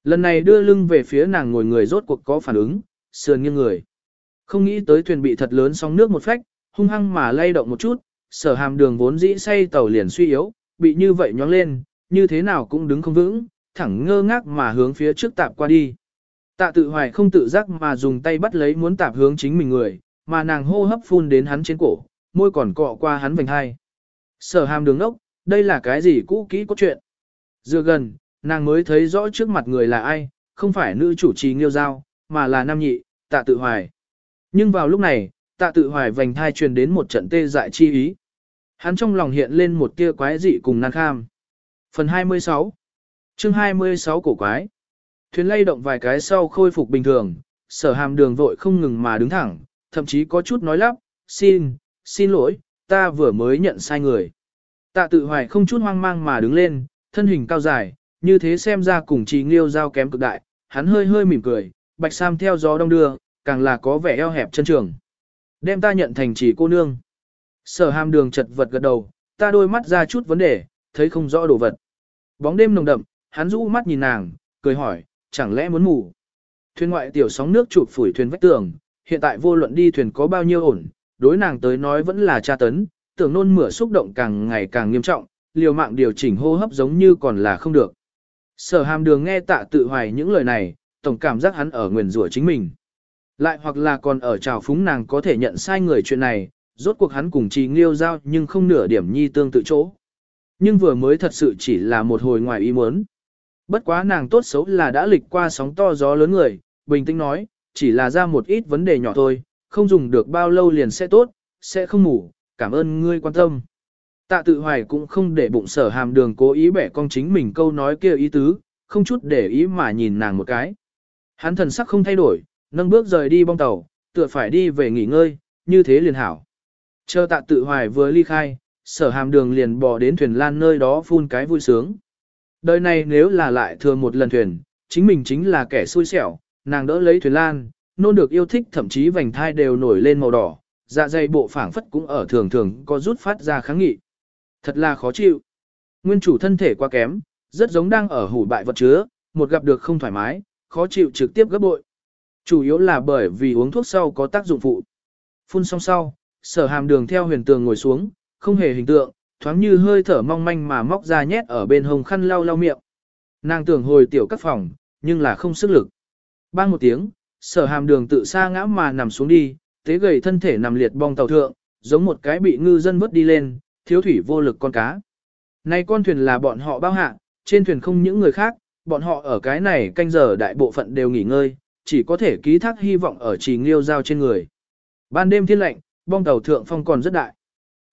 Lần này đưa lưng về phía nàng ngồi người rốt cuộc có phản ứng, sườn nghiêng người. Không nghĩ tới thuyền bị thật lớn sóng nước một phách, hung hăng mà lay động một chút, sở hàm đường vốn dĩ say tàu liền suy yếu, bị như vậy nhóng lên, như thế nào cũng đứng không vững, thẳng ngơ ngác mà hướng phía trước tạp qua đi. Tạ tự hoài không tự giác mà dùng tay bắt lấy muốn tạp hướng chính mình người, mà nàng hô hấp phun đến hắn trên cổ, môi còn cọ qua hắn vành hai. Sở hàm đường ốc, đây là cái gì cũ kỹ có chuyện. Dựa gần, nàng mới thấy rõ trước mặt người là ai, không phải nữ chủ trì nghiêu giao, mà là nam nhị, tạ tự hoài. Nhưng vào lúc này, tạ tự hoài vành thai truyền đến một trận tê dại chi ý. Hắn trong lòng hiện lên một tia quái dị cùng nan kham. Phần 26 chương 26 cổ quái Thuyền lay động vài cái sau khôi phục bình thường, sở hàm đường vội không ngừng mà đứng thẳng, thậm chí có chút nói lắp, xin, xin lỗi, ta vừa mới nhận sai người. Tạ tự hoài không chút hoang mang mà đứng lên, thân hình cao dài, như thế xem ra cùng trí nghiêu giao kém cực đại, hắn hơi hơi mỉm cười, bạch sam theo gió đông đưa, càng là có vẻ eo hẹp chân trường. Đem ta nhận thành chỉ cô nương. Sở hàm đường chật vật gật đầu, ta đôi mắt ra chút vấn đề, thấy không rõ đồ vật. Bóng đêm nồng đậm, hắn rũ mắt nhìn nàng, cười hỏi, chẳng lẽ muốn ngủ? Thuyền ngoại tiểu sóng nước chụp phủi thuyền vách tường, hiện tại vô luận đi thuyền có bao nhiêu ổn, đối nàng tới nói vẫn là tra tấn, tưởng nôn mửa xúc động càng ngày càng nghiêm trọng, liều mạng điều chỉnh hô hấp giống như còn là không được. Sở hàm đường nghe tạ tự hoài những lời này, tổng cảm giác hắn ở nguyền rủa chính mình. Lại hoặc là còn ở trào phúng nàng có thể nhận sai người chuyện này, rốt cuộc hắn cùng trì nghiêu giao nhưng không nửa điểm nhi tương tự chỗ. Nhưng vừa mới thật sự chỉ là một hồi ngoài ý muốn. Bất quá nàng tốt xấu là đã lịch qua sóng to gió lớn người, bình tĩnh nói, chỉ là ra một ít vấn đề nhỏ thôi, không dùng được bao lâu liền sẽ tốt, sẽ không ngủ, cảm ơn ngươi quan tâm. Tạ tự hoài cũng không để bụng sở hàm đường cố ý bẻ con chính mình câu nói kia ý tứ, không chút để ý mà nhìn nàng một cái. Hắn thần sắc không thay đổi, nâng bước rời đi bong tàu, tựa phải đi về nghỉ ngơi, như thế liền hảo. Chờ tạ tự hoài vừa ly khai, sở hàm đường liền bỏ đến thuyền lan nơi đó phun cái vui sướng. Đời này nếu là lại thừa một lần thuyền, chính mình chính là kẻ xui xẻo, nàng đỡ lấy thuyền lan, nôn được yêu thích thậm chí vành thai đều nổi lên màu đỏ, dạ dày bộ phảng phất cũng ở thường thường có rút phát ra kháng nghị. Thật là khó chịu. Nguyên chủ thân thể quá kém, rất giống đang ở hủ bại vật chứa, một gặp được không thoải mái, khó chịu trực tiếp gấp bội. Chủ yếu là bởi vì uống thuốc sau có tác dụng phụ. Phun xong sau, sở hàm đường theo huyền tường ngồi xuống, không hề hình tượng, thoáng như hơi thở mong manh mà móc ra nhét ở bên hông khăn lau lau miệng. Nàng tưởng hồi tiểu các phòng, nhưng là không sức lực. Bang một tiếng, sở hàm đường tự xa ngã mà nằm xuống đi, tế gầy thân thể nằm liệt bong tàu thượng, giống một cái bị ngư dân vớt đi lên, thiếu thủy vô lực con cá. Nay con thuyền là bọn họ bao hạ, trên thuyền không những người khác, bọn họ ở cái này canh giờ đại bộ phận đều nghỉ ngơi, chỉ có thể ký thác hy vọng ở trì nghiêu giao trên người. Ban đêm thiên lạnh, bong tàu thượng phong còn rất đại.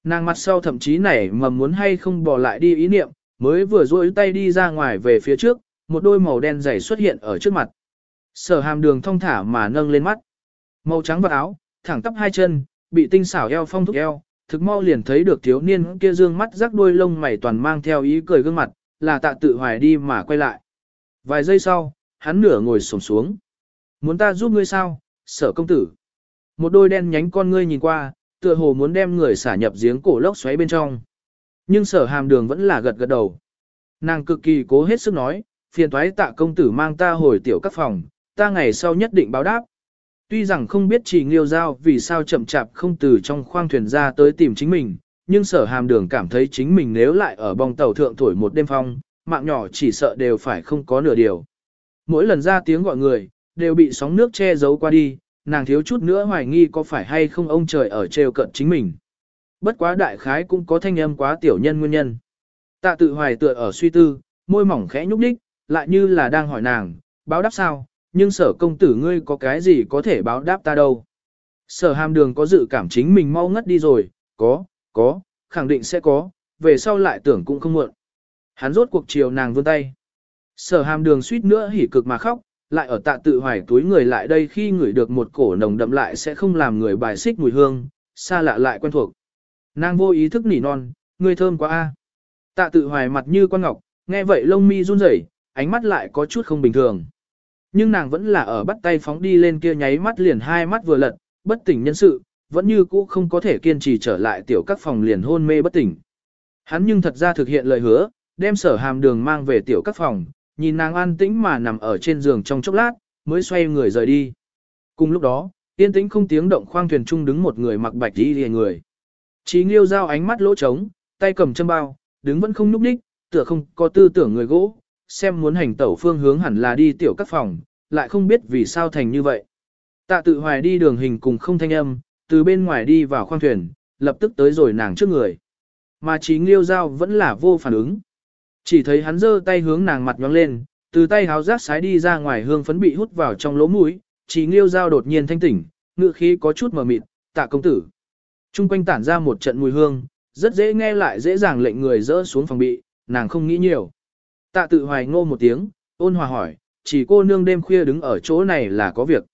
Nàng mặt sau thậm chí nảy mầm muốn hay không bỏ lại đi ý niệm, mới vừa duỗi tay đi ra ngoài về phía trước, một đôi màu đen dày xuất hiện ở trước mặt. Sở hàm đường thong thả mà nâng lên mắt. Màu trắng vật áo, thẳng tắp hai chân, bị tinh xảo eo phong thúc eo, thực mau liền thấy được thiếu niên kia dương mắt rắc đuôi lông mày toàn mang theo ý cười gương mặt, là tạ tự hoài đi mà quay lại. Vài giây sau, hắn nửa ngồi xổm xuống. Muốn ta giúp ngươi sao, sở công tử. Một đôi đen nhánh con ngươi nhìn qua, tựa hồ muốn đem người xả nhập giếng cổ lốc xoáy bên trong. Nhưng sở hàm đường vẫn là gật gật đầu. Nàng cực kỳ cố hết sức nói, phiền thoái tạ công tử mang ta hồi tiểu các phòng, ta ngày sau nhất định báo đáp. Tuy rằng không biết chỉ nghiêu giao vì sao chậm chạp không từ trong khoang thuyền ra tới tìm chính mình, nhưng sở hàm đường cảm thấy chính mình nếu lại ở bong tàu thượng thổi một đêm phong, mạng nhỏ chỉ sợ đều phải không có nửa điều. Mỗi lần ra tiếng gọi người, đều bị sóng nước che giấu qua đi, nàng thiếu chút nữa hoài nghi có phải hay không ông trời ở trêu cận chính mình. Bất quá đại khái cũng có thanh âm quá tiểu nhân nguyên nhân. Tạ tự hoài tựa ở suy tư, môi mỏng khẽ nhúc đích, lại như là đang hỏi nàng, báo đáp sao, nhưng sở công tử ngươi có cái gì có thể báo đáp ta đâu. Sở hàm đường có dự cảm chính mình mau ngất đi rồi, có, có, khẳng định sẽ có, về sau lại tưởng cũng không muộn. Hắn rốt cuộc chiều nàng vươn tay. Sở hàm đường suýt nữa hỉ cực mà khóc, lại ở tạ tự hoài túi người lại đây khi ngửi được một cổ nồng đậm lại sẽ không làm người bài xích mùi hương, xa lạ lại quen thuộc. Nàng vô ý thức nỉ non, người thơm quá a. Tạ tự hoài mặt như con ngọc, nghe vậy lông mi run rẩy, ánh mắt lại có chút không bình thường. Nhưng nàng vẫn là ở bắt tay phóng đi lên kia nháy mắt liền hai mắt vừa lật, bất tỉnh nhân sự, vẫn như cũ không có thể kiên trì trở lại tiểu các phòng liền hôn mê bất tỉnh. Hắn nhưng thật ra thực hiện lời hứa, đem sở hàm đường mang về tiểu các phòng, nhìn nàng an tĩnh mà nằm ở trên giường trong chốc lát, mới xoay người rời đi. Cùng lúc đó, yên tĩnh không tiếng động khoang thuyền trung đứng một người mặc bạch y liền người. Chí nghiêu giao ánh mắt lỗ trống, tay cầm châm bao, đứng vẫn không nhúc nhích, tựa không có tư tưởng người gỗ, xem muốn hành tẩu phương hướng hẳn là đi tiểu các phòng, lại không biết vì sao thành như vậy. Tạ tự hoài đi đường hình cùng không thanh âm, từ bên ngoài đi vào khoang thuyền, lập tức tới rồi nàng trước người. Mà Chí nghiêu giao vẫn là vô phản ứng. Chỉ thấy hắn giơ tay hướng nàng mặt nhóng lên, từ tay háo rác sái đi ra ngoài hương phấn bị hút vào trong lỗ mũi, chỉ nghiêu giao đột nhiên thanh tỉnh, ngựa khí có chút mờ mịt, tạ công tử. Trung quanh tản ra một trận mùi hương, rất dễ nghe lại dễ dàng lệnh người dỡ xuống phòng bị, nàng không nghĩ nhiều. Tạ tự hoài ngô một tiếng, ôn hòa hỏi, chỉ cô nương đêm khuya đứng ở chỗ này là có việc.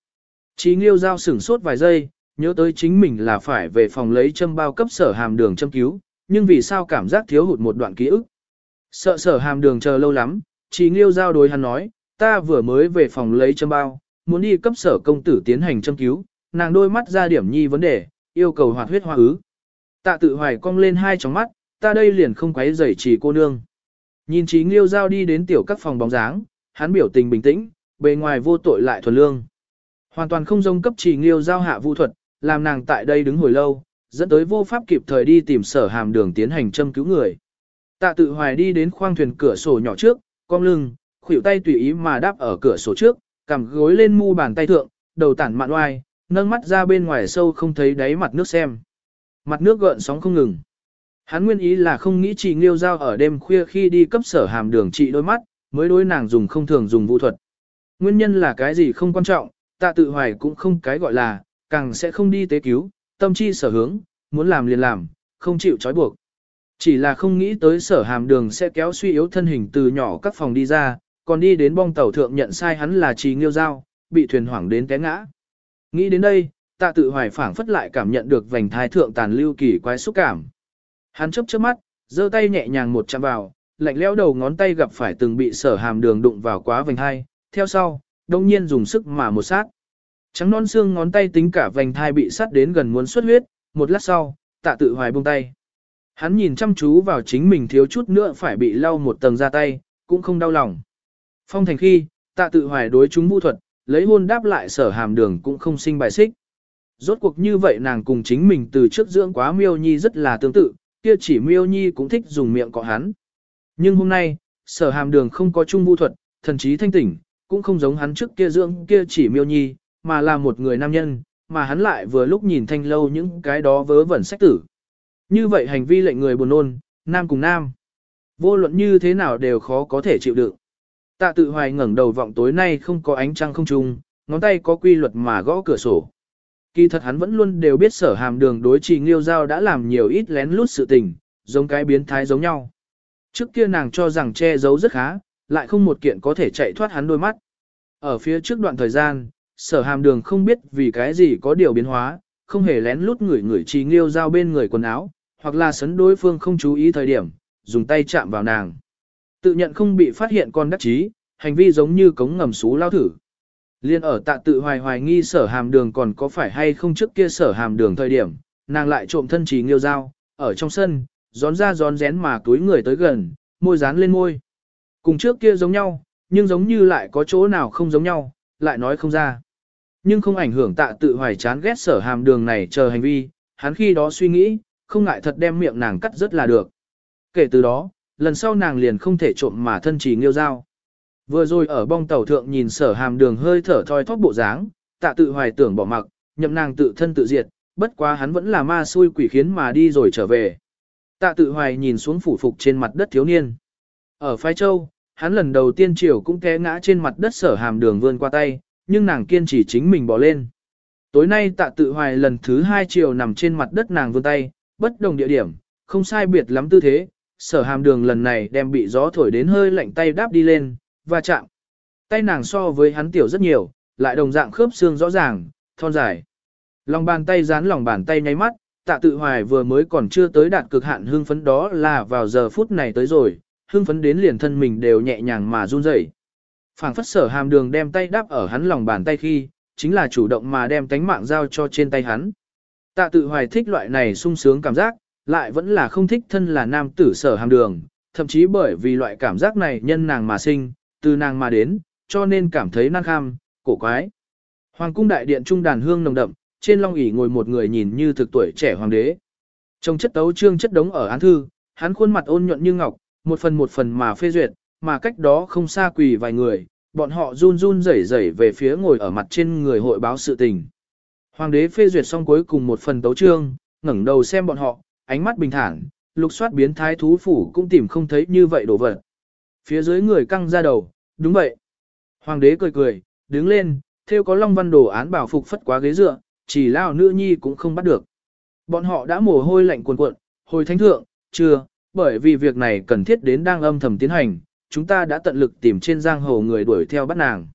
Chí nghiêu giao sửng sốt vài giây, nhớ tới chính mình là phải về phòng lấy châm bao cấp sở hàm đường châm cứu, nhưng vì sao cảm giác thiếu hụt một đoạn ký ức. Sợ sở hàm đường chờ lâu lắm, chỉ nghiêu giao đối hắn nói, ta vừa mới về phòng lấy châm bao, muốn đi cấp sở công tử tiến hành châm cứu, nàng đôi mắt ra điểm nhi vấn đề, yêu cầu hoạt huyết hoa ứ. Tạ tự hoài cong lên hai tròng mắt, ta đây liền không quấy rầy chỉ cô nương. Nhìn trí nghiêu giao đi đến tiểu các phòng bóng dáng, hắn biểu tình bình tĩnh, bề ngoài vô tội lại thuần lương. Hoàn toàn không giống cấp chỉ nghiêu giao hạ vu thuật, làm nàng tại đây đứng hồi lâu, dẫn tới vô pháp kịp thời đi tìm sở hàm đường tiến hành châm cứu người. Tạ tự hoài đi đến khoang thuyền cửa sổ nhỏ trước, cong lưng, khuỷu tay tùy ý mà đáp ở cửa sổ trước, cằm gối lên mu bàn tay thượng, đầu tản mạn oai, nâng mắt ra bên ngoài sâu không thấy đáy mặt nước xem. Mặt nước gợn sóng không ngừng. Hắn nguyên ý là không nghĩ chị Nghiêu Giao ở đêm khuya khi đi cấp sở hàm đường trị đôi mắt, mới đối nàng dùng không thường dùng vũ thuật. Nguyên nhân là cái gì không quan trọng, tạ tự hoài cũng không cái gọi là, càng sẽ không đi tế cứu, tâm chi sở hướng, muốn làm liền làm, không chịu trói buộc. Chỉ là không nghĩ tới sở hàm đường sẽ kéo suy yếu thân hình từ nhỏ các phòng đi ra, còn đi đến bong tàu thượng nhận sai hắn là trì nghiêu giao, bị thuyền hoảng đến té ngã. Nghĩ đến đây, tạ tự hoài phảng phất lại cảm nhận được vành thái thượng tàn lưu kỳ quái xúc cảm. Hắn chấp chớp mắt, giơ tay nhẹ nhàng một chạm vào, lạnh lẽo đầu ngón tay gặp phải từng bị sở hàm đường đụng vào quá vành hai, theo sau, đông nhiên dùng sức mà một sát. Trắng non xương ngón tay tính cả vành thai bị sát đến gần muốn xuất huyết, một lát sau, tạ tự hoài buông tay. Hắn nhìn chăm chú vào chính mình thiếu chút nữa phải bị lau một tầng ra tay, cũng không đau lòng. Phong thành khi, tạ tự hoài đối chúng vũ thuật, lấy hôn đáp lại sở hàm đường cũng không sinh bài xích. Rốt cuộc như vậy nàng cùng chính mình từ trước dưỡng quá miêu nhi rất là tương tự, kia chỉ miêu nhi cũng thích dùng miệng cọ hắn. Nhưng hôm nay, sở hàm đường không có chung vũ thuật, thần trí thanh tỉnh, cũng không giống hắn trước kia dưỡng kia chỉ miêu nhi, mà là một người nam nhân, mà hắn lại vừa lúc nhìn thanh lâu những cái đó vớ vẩn sách tử. Như vậy hành vi lệnh người buồn nôn, nam cùng nam. Vô luận như thế nào đều khó có thể chịu đựng. Tạ tự hoài ngẩng đầu vọng tối nay không có ánh trăng không trung, ngón tay có quy luật mà gõ cửa sổ. Kỳ thật hắn vẫn luôn đều biết sở hàm đường đối trì nghiêu giao đã làm nhiều ít lén lút sự tình, giống cái biến thái giống nhau. Trước kia nàng cho rằng che giấu rất khá, lại không một kiện có thể chạy thoát hắn đôi mắt. Ở phía trước đoạn thời gian, sở hàm đường không biết vì cái gì có điều biến hóa, không hề lén lút người người trì nghiêu giao bên người quần áo, hoặc là sấn đối phương không chú ý thời điểm, dùng tay chạm vào nàng. Tự nhận không bị phát hiện con đắc chí, hành vi giống như cống ngầm xú lao thử. Liên ở tạ tự hoài hoài nghi sở hàm đường còn có phải hay không trước kia sở hàm đường thời điểm, nàng lại trộm thân trí nghiêu dao, ở trong sân, gión ra gión rén mà túi người tới gần, môi dán lên môi. Cùng trước kia giống nhau, nhưng giống như lại có chỗ nào không giống nhau, lại nói không ra. Nhưng không ảnh hưởng tạ tự hoài chán ghét sở hàm đường này chờ hành vi, hắn khi đó suy nghĩ, không ngại thật đem miệng nàng cắt rất là được. Kể từ đó, lần sau nàng liền không thể trộm mà thân chỉ nghiêu dao. Vừa rồi ở bong tàu thượng nhìn sở hàm đường hơi thở thoi thóp bộ dáng, tạ tự hoài tưởng bỏ mặc, nhậm nàng tự thân tự diệt, bất quá hắn vẫn là ma xui quỷ khiến mà đi rồi trở về. Tạ tự hoài nhìn xuống phủ phục trên mặt đất thiếu niên. Ở phái châu, hắn lần đầu tiên chiều cũng té ngã trên mặt đất sở hàm đường vươn qua tay, nhưng nàng kiên trì chính mình bỏ lên. Tối nay tạ tự hoài lần thứ hai chiều nằm trên mặt đất nàng vươn tay, bất đồng địa điểm, không sai biệt lắm tư thế, sở hàm đường lần này đem bị gió thổi đến hơi lạnh tay đáp đi lên, và chạm. Tay nàng so với hắn tiểu rất nhiều, lại đồng dạng khớp xương rõ ràng, thon dài. Lòng bàn tay dán lòng bàn tay nháy mắt, tạ tự hoài vừa mới còn chưa tới đạt cực hạn hương phấn đó là vào giờ phút này tới rồi, hương phấn đến liền thân mình đều nhẹ nhàng mà run rẩy. phảng phất sở hàm đường đem tay đáp ở hắn lòng bàn tay khi, chính là chủ động mà đem tánh mạng giao cho trên tay hắn. Tạ tự hoài thích loại này sung sướng cảm giác, lại vẫn là không thích thân là nam tử sở hàm đường, thậm chí bởi vì loại cảm giác này nhân nàng mà sinh, từ nàng mà đến, cho nên cảm thấy năng kham, cổ quái. Hoàng cung đại điện trung đàn hương nồng đậm, trên long ỷ ngồi một người nhìn như thực tuổi trẻ hoàng đế. Trong chất tấu trương chất đống ở án thư, hắn khuôn mặt ôn nhuận như ngọc, một phần một phần mà phê duyệt, mà cách đó không xa quỳ vài người, bọn họ run run rẩy rẩy về phía ngồi ở mặt trên người hội báo sự tình. Hoàng đế phê duyệt xong cuối cùng một phần tấu trương, ngẩng đầu xem bọn họ, ánh mắt bình thản, lục soát biến thái thú phủ cũng tìm không thấy như vậy đồ vật. Phía dưới người căng ra đầu, đúng vậy. Hoàng đế cười cười, đứng lên, theo có long văn đồ án bảo phục phất quá ghế dựa, chỉ lao nữ nhi cũng không bắt được. Bọn họ đã mồ hôi lạnh cuồn cuộn, hồi thánh thượng, chưa, bởi vì việc này cần thiết đến đang âm thầm tiến hành, chúng ta đã tận lực tìm trên giang hồ người đuổi theo bắt nàng.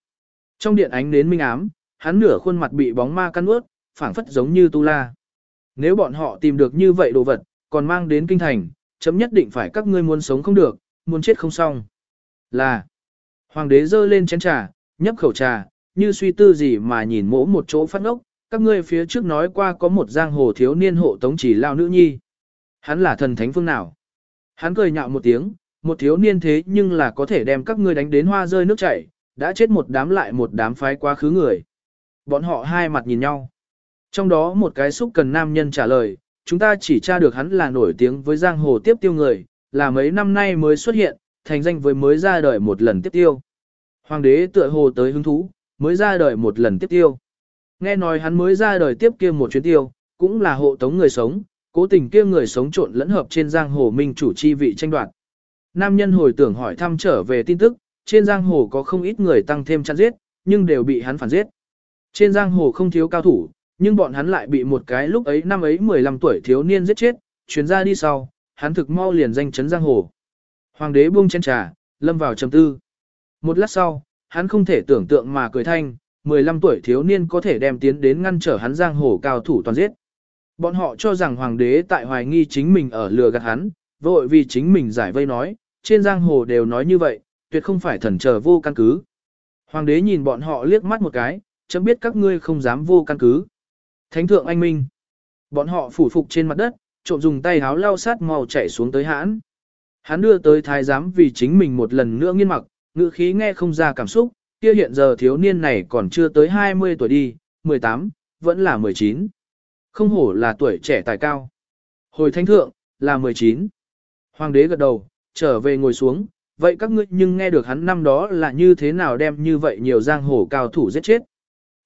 Trong điện ánh đến minh ám, hắn nửa khuôn mặt bị bóng ma căn ướt, phảng phất giống như tu la. Nếu bọn họ tìm được như vậy đồ vật, còn mang đến kinh thành, chấm nhất định phải các ngươi muốn sống không được, muốn chết không xong. Là, hoàng đế dơ lên chén trà, nhấp khẩu trà, như suy tư gì mà nhìn mỗ một chỗ phát ngốc, các ngươi phía trước nói qua có một giang hồ thiếu niên hộ tống chỉ lao nữ nhi. Hắn là thần thánh phương nào? Hắn cười nhạo một tiếng, một thiếu niên thế nhưng là có thể đem các ngươi đánh đến hoa rơi nước chảy, đã chết một đám lại một đám phái quá khứ người. Bọn họ hai mặt nhìn nhau. Trong đó một cái xúc cần nam nhân trả lời, chúng ta chỉ tra được hắn là nổi tiếng với giang hồ tiếp tiêu người, là mấy năm nay mới xuất hiện, thành danh với mới ra đời một lần tiếp tiêu. Hoàng đế tựa hồ tới hứng thú, mới ra đời một lần tiếp tiêu. Nghe nói hắn mới ra đời tiếp kia một chuyến tiêu, cũng là hộ tống người sống, cố tình kia người sống trộn lẫn hợp trên giang hồ minh chủ chi vị tranh đoạt. Nam nhân hồi tưởng hỏi thăm trở về tin tức, trên giang hồ có không ít người tăng thêm chăn giết, nhưng đều bị hắn phản giết. Trên giang hồ không thiếu cao thủ, nhưng bọn hắn lại bị một cái lúc ấy năm ấy 15 tuổi thiếu niên giết chết, chuyến ra đi sau, hắn thực mau liền danh chấn giang hồ. Hoàng đế buông chén trà, lâm vào trầm tư. Một lát sau, hắn không thể tưởng tượng mà cười thanh, 15 tuổi thiếu niên có thể đem tiến đến ngăn trở hắn giang hồ cao thủ toàn giết. Bọn họ cho rằng hoàng đế tại hoài nghi chính mình ở lừa gạt hắn, vội vì chính mình giải vây nói, trên giang hồ đều nói như vậy, tuyệt không phải thần chờ vô căn cứ. Hoàng đế nhìn bọn họ liếc mắt một cái, chấm biết các ngươi không dám vô căn cứ. Thánh thượng anh minh. Bọn họ phủ phục trên mặt đất, trộm dùng tay háo lau sát màu chảy xuống tới hãn. Hắn đưa tới thái giám vì chính mình một lần nữa nghiên mặc, ngữ khí nghe không ra cảm xúc, kia hiện giờ thiếu niên này còn chưa tới 20 tuổi đi, 18, vẫn là 19. Không hổ là tuổi trẻ tài cao. Hồi thánh thượng, là 19. Hoàng đế gật đầu, trở về ngồi xuống, vậy các ngươi nhưng nghe được hắn năm đó là như thế nào đem như vậy nhiều giang hồ cao thủ giết chết.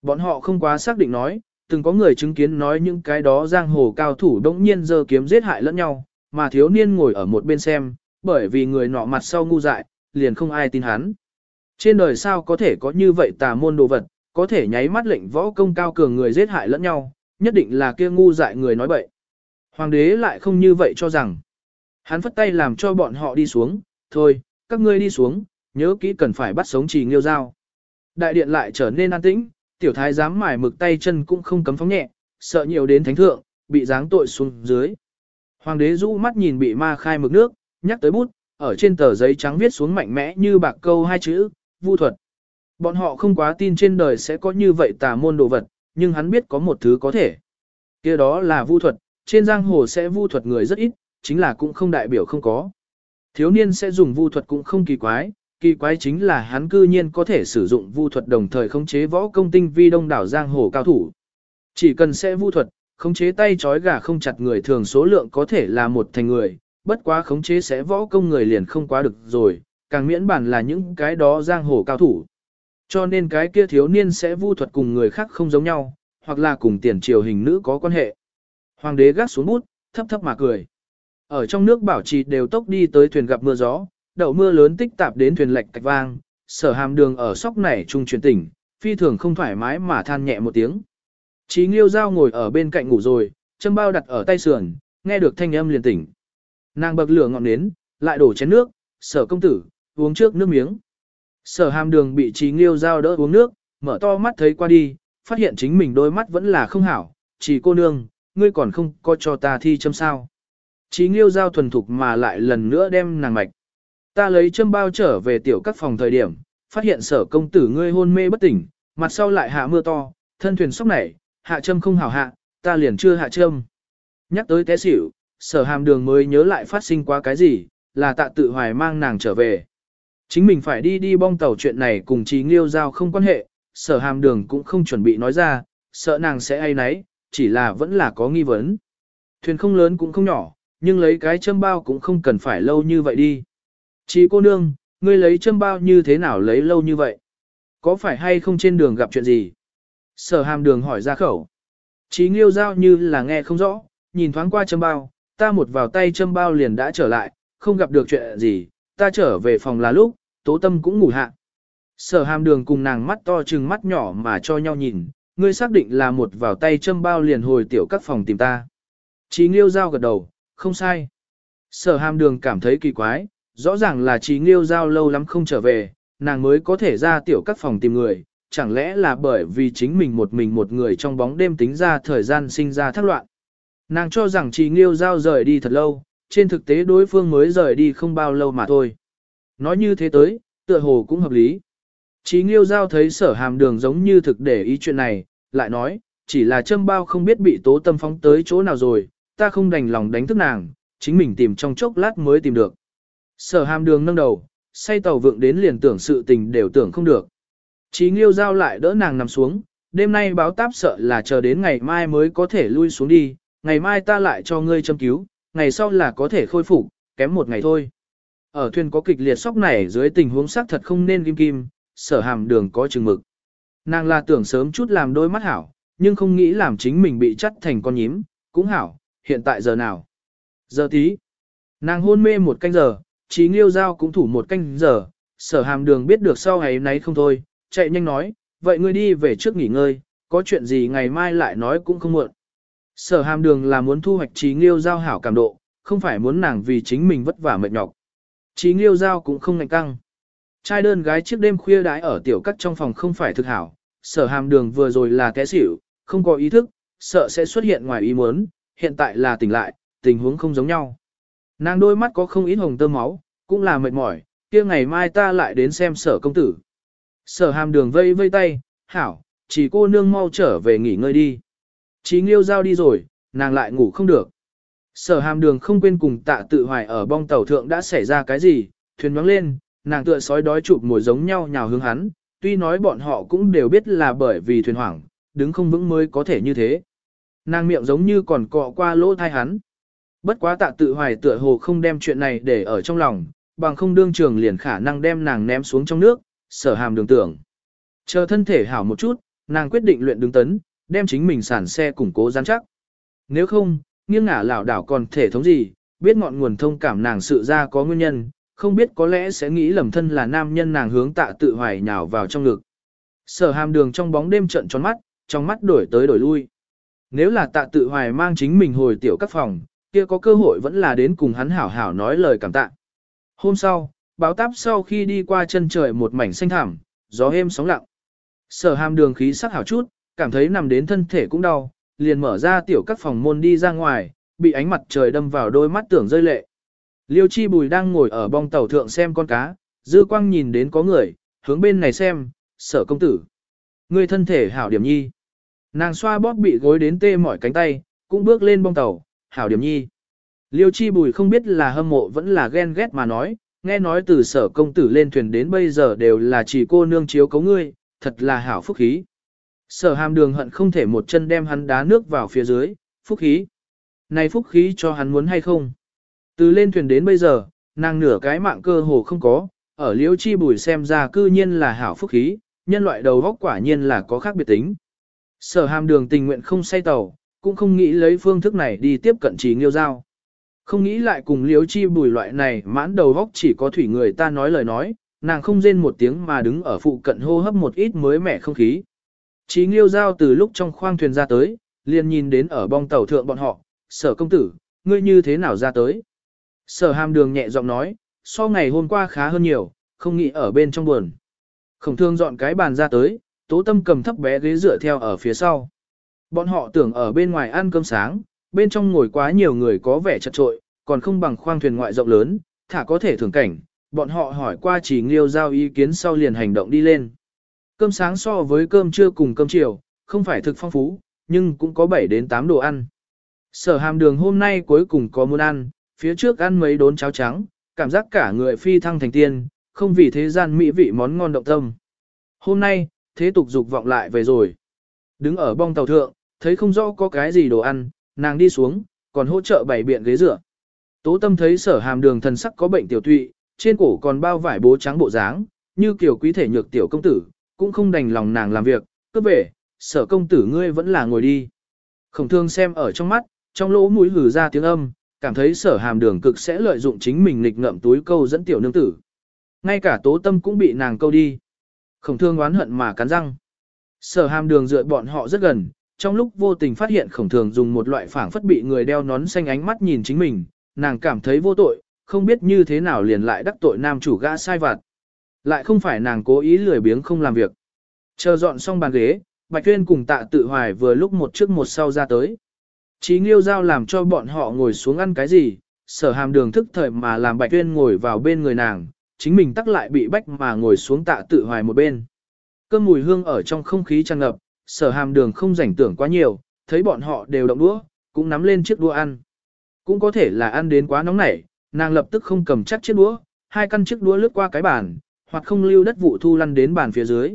Bọn họ không quá xác định nói, từng có người chứng kiến nói những cái đó giang hồ cao thủ đống nhiên giơ kiếm giết hại lẫn nhau, mà thiếu niên ngồi ở một bên xem, bởi vì người nọ mặt sau ngu dại, liền không ai tin hắn. Trên đời sao có thể có như vậy tà môn đồ vật, có thể nháy mắt lệnh võ công cao cường người giết hại lẫn nhau, nhất định là kia ngu dại người nói bậy. Hoàng đế lại không như vậy cho rằng. Hắn phất tay làm cho bọn họ đi xuống, thôi, các ngươi đi xuống, nhớ kỹ cần phải bắt sống trì nghiêu dao. Đại điện lại trở nên an tĩnh, tiểu thái dám mải mực tay chân cũng không cấm phóng nhẹ, sợ nhiều đến thánh thượng, bị giáng tội xuống dưới. Hoàng đế rũ mắt nhìn bị ma khai mực nước, nhắc tới bút, ở trên tờ giấy trắng viết xuống mạnh mẽ như bạc câu hai chữ, vu thuật. Bọn họ không quá tin trên đời sẽ có như vậy tà môn đồ vật, nhưng hắn biết có một thứ có thể. kia đó là vu thuật, trên giang hồ sẽ vu thuật người rất ít, chính là cũng không đại biểu không có. Thiếu niên sẽ dùng vu thuật cũng không kỳ quái, kỳ quái chính là hắn cư nhiên có thể sử dụng vu thuật đồng thời khống chế võ công tinh vi đông đảo giang hồ cao thủ. Chỉ cần sẽ vu thuật, khống chế tay trói gà không chặt người thường số lượng có thể là một thành người, bất quá khống chế sẽ võ công người liền không quá được rồi, càng miễn bản là những cái đó giang hồ cao thủ. Cho nên cái kia thiếu niên sẽ vu thuật cùng người khác không giống nhau, hoặc là cùng tiền triều hình nữ có quan hệ. Hoàng đế gác xuống bút, thấp thấp mà cười. Ở trong nước bảo trì đều tốc đi tới thuyền gặp mưa gió, đậu mưa lớn tích tạp đến thuyền lệch cạch vang, sở hàm đường ở sóc này trung truyền tỉnh, phi thường không thoải mái mà than nhẹ một tiếng. Chí nghiêu dao ngồi ở bên cạnh ngủ rồi, châm bao đặt ở tay sườn, nghe được thanh âm liền tỉnh. Nàng bậc lửa ngọn nến, lại đổ chén nước, sở công tử, uống trước nước miếng. Sở hàm đường bị trí nghiêu dao đỡ uống nước, mở to mắt thấy qua đi, phát hiện chính mình đôi mắt vẫn là không hảo, chỉ cô nương, ngươi còn không có cho ta thi châm sao. Trí nghiêu giao thuần thục mà lại lần nữa đem nàng mạch. Ta lấy châm bao trở về tiểu các phòng thời điểm, phát hiện sở công tử ngươi hôn mê bất tỉnh, mặt sau lại hạ mưa to, thân thuyền sốc nảy, hạ châm không hảo hạ, ta liền chưa hạ châm. Nhắc tới té xỉu, sở hàm đường mới nhớ lại phát sinh quá cái gì, là tạ tự hoài mang nàng trở về. Chính mình phải đi đi bong tàu chuyện này cùng trí nghiêu giao không quan hệ, sở hàm đường cũng không chuẩn bị nói ra, sợ nàng sẽ ai nấy, chỉ là vẫn là có nghi vấn. Thuyền không lớn cũng không nhỏ, nhưng lấy cái châm bao cũng không cần phải lâu như vậy đi. Chị cô nương, ngươi lấy châm bao như thế nào lấy lâu như vậy? Có phải hay không trên đường gặp chuyện gì? Sở hàm đường hỏi ra khẩu. Chí nghiêu giao như là nghe không rõ, nhìn thoáng qua châm bao, ta một vào tay châm bao liền đã trở lại, không gặp được chuyện gì, ta trở về phòng là lúc, tố tâm cũng ngủ hạ. Sở hàm đường cùng nàng mắt to trừng mắt nhỏ mà cho nhau nhìn, ngươi xác định là một vào tay châm bao liền hồi tiểu các phòng tìm ta. Chí nghiêu giao gật đầu, không sai. Sở hàm đường cảm thấy kỳ quái, rõ ràng là trí nghiêu giao lâu lắm không trở về, nàng mới có thể ra tiểu các phòng tìm người, chẳng lẽ là bởi vì chính mình một mình một người trong bóng đêm tính ra thời gian sinh ra thác loạn. Nàng cho rằng trí nghiêu giao rời đi thật lâu, trên thực tế đối phương mới rời đi không bao lâu mà thôi. Nói như thế tới, tựa hồ cũng hợp lý. Chí nghiêu giao thấy sở hàm đường giống như thực để ý chuyện này, lại nói, chỉ là châm bao không biết bị tố tâm phóng tới chỗ nào rồi, ta không đành lòng đánh thức nàng, chính mình tìm trong chốc lát mới tìm được. Sở hàm đường nâng đầu, say tàu vượng đến liền tưởng sự tình đều tưởng không được. Chí nghiêu giao lại đỡ nàng nằm xuống, đêm nay báo táp sợ là chờ đến ngày mai mới có thể lui xuống đi, ngày mai ta lại cho ngươi châm cứu, ngày sau là có thể khôi phục, kém một ngày thôi. Ở thuyền có kịch liệt sóc này dưới tình huống xác thật không nên kim kim, sở hàm đường có chừng mực. Nàng là tưởng sớm chút làm đôi mắt hảo, nhưng không nghĩ làm chính mình bị chắt thành con nhím, cũng hảo, hiện tại giờ nào? Giờ tí. Nàng hôn mê một canh giờ, trí nghiêu giao cũng thủ một canh giờ, sở hàm đường biết được sau ngày nay không thôi, chạy nhanh nói, vậy ngươi đi về trước nghỉ ngơi, có chuyện gì ngày mai lại nói cũng không muộn. Sở hàm đường là muốn thu hoạch trí nghiêu giao hảo cảm độ, không phải muốn nàng vì chính mình vất vả mệt nhọc. Trí nghiêu giao cũng không ngạnh căng. Trai đơn gái trước đêm khuya đái ở tiểu cắt trong phòng không phải thực hảo, sở hàm đường vừa rồi là té xỉu, không có ý thức, sợ sẽ xuất hiện ngoài ý muốn, hiện tại là tỉnh lại, tình huống không giống nhau. Nàng đôi mắt có không ít hồng tơ máu, cũng là mệt mỏi, kia ngày mai ta lại đến xem sở công tử. Sở hàm đường vây vây tay, hảo, chỉ cô nương mau trở về nghỉ ngơi đi. Chí nghiêu giao đi rồi, nàng lại ngủ không được. Sở hàm đường không quên cùng tạ tự hoài ở bong tàu thượng đã xảy ra cái gì, thuyền nhoáng lên, nàng tựa sói đói chụp mồi giống nhau nhào hướng hắn, tuy nói bọn họ cũng đều biết là bởi vì thuyền hoảng, đứng không vững mới có thể như thế. Nàng miệng giống như còn cọ qua lỗ thai hắn. Bất quá tạ tự hoài tựa hồ không đem chuyện này để ở trong lòng, bằng không đương trường liền khả năng đem nàng ném xuống trong nước, sở hàm đường tưởng. Chờ thân thể hảo một chút, nàng quyết định luyện đứng tấn, đem chính mình sản xe củng cố rắn chắc. Nếu không, nghiêng ngả lảo đảo còn thể thống gì, biết ngọn nguồn thông cảm nàng sự ra có nguyên nhân, không biết có lẽ sẽ nghĩ lầm thân là nam nhân nàng hướng tạ tự hoài nhào vào trong ngực. Sở hàm đường trong bóng đêm trận tròn mắt, trong mắt đổi tới đổi lui. Nếu là tạ tự hoài mang chính mình hồi tiểu các phòng, kia có cơ hội vẫn là đến cùng hắn hảo hảo nói lời cảm tạ. Hôm sau, báo táp sau khi đi qua chân trời một mảnh xanh thảm, gió êm sóng lặng. Sở hàm đường khí sắc hảo chút, cảm thấy nằm đến thân thể cũng đau, liền mở ra tiểu các phòng môn đi ra ngoài, bị ánh mặt trời đâm vào đôi mắt tưởng rơi lệ. Liêu chi bùi đang ngồi ở bong tàu thượng xem con cá, dư quang nhìn đến có người, hướng bên này xem, sở công tử. Người thân thể hảo điểm nhi. Nàng xoa bóp bị gối đến tê mỏi cánh tay, cũng bước lên bong tàu, hảo điểm nhi. Liêu chi bùi không biết là hâm mộ vẫn là ghen ghét mà nói, nghe nói từ sở công tử lên thuyền đến bây giờ đều là chỉ cô nương chiếu cấu ngươi, thật là hảo phúc khí. Sở hàm đường hận không thể một chân đem hắn đá nước vào phía dưới, phúc khí. Này phúc khí cho hắn muốn hay không? Từ lên thuyền đến bây giờ, nàng nửa cái mạng cơ hồ không có, ở Liêu chi bùi xem ra cư nhiên là hảo phúc khí, nhân loại đầu góc quả nhiên là có khác biệt tính. Sở hàm đường tình nguyện không say tàu, cũng không nghĩ lấy phương thức này đi tiếp cận trí nghiêu giao. Không nghĩ lại cùng liếu chi bùi loại này mãn đầu góc chỉ có thủy người ta nói lời nói, nàng không rên một tiếng mà đứng ở phụ cận hô hấp một ít mới mẻ không khí. Chí nghiêu giao từ lúc trong khoang thuyền ra tới, liền nhìn đến ở bong tàu thượng bọn họ, sở công tử, ngươi như thế nào ra tới. Sở hàm đường nhẹ giọng nói, so ngày hôm qua khá hơn nhiều, không nghĩ ở bên trong buồn. Khổng thương dọn cái bàn ra tới, tố tâm cầm thấp bé ghế dựa theo ở phía sau. Bọn họ tưởng ở bên ngoài ăn cơm sáng, bên trong ngồi quá nhiều người có vẻ chật trội, còn không bằng khoang thuyền ngoại rộng lớn, thả có thể thưởng cảnh. Bọn họ hỏi qua chỉ nghiêu giao ý kiến sau liền hành động đi lên. Cơm sáng so với cơm trưa cùng cơm chiều, không phải thực phong phú, nhưng cũng có 7 đến 8 đồ ăn. Sở hàm đường hôm nay cuối cùng có muốn ăn, phía trước ăn mấy đốn cháo trắng, cảm giác cả người phi thăng thành tiên, không vì thế gian mỹ vị món ngon động tâm. Hôm nay, thế tục dục vọng lại về rồi. Đứng ở bong tàu thượng, thấy không rõ có cái gì đồ ăn, nàng đi xuống, còn hỗ trợ bày biện ghế rửa. Tố tâm thấy sở hàm đường thần sắc có bệnh tiểu tụy, trên cổ còn bao vải bố trắng bộ dáng, như kiểu quý thể nhược tiểu công tử, cũng không đành lòng nàng làm việc, cứ về, sở công tử ngươi vẫn là ngồi đi. Khổng thương xem ở trong mắt, trong lỗ mũi hử ra tiếng âm, cảm thấy sở hàm đường cực sẽ lợi dụng chính mình nghịch ngậm túi câu dẫn tiểu nương tử. Ngay cả tố tâm cũng bị nàng câu đi. Khổng thương oán hận mà cắn răng. Sở hàm đường dựa bọn họ rất gần, trong lúc vô tình phát hiện khổng thường dùng một loại phảng phất bị người đeo nón xanh ánh mắt nhìn chính mình, nàng cảm thấy vô tội, không biết như thế nào liền lại đắc tội nam chủ gã sai vặt. Lại không phải nàng cố ý lười biếng không làm việc. Chờ dọn xong bàn ghế, Bạch Tuyên cùng tạ tự hoài vừa lúc một trước một sau ra tới. Chí nghiêu giao làm cho bọn họ ngồi xuống ăn cái gì, sở hàm đường thức thời mà làm Bạch Tuyên ngồi vào bên người nàng, chính mình tắc lại bị bách mà ngồi xuống tạ tự hoài một bên. Cơm mùi hương ở trong không khí tràn ngập, sở hàm đường không rảnh tưởng quá nhiều, thấy bọn họ đều động đũa, cũng nắm lên chiếc đũa ăn. Cũng có thể là ăn đến quá nóng nảy, nàng lập tức không cầm chắc chiếc đũa, hai căn chiếc đũa lướt qua cái bàn, hoặc không lưu đất vụ thu lăn đến bàn phía dưới.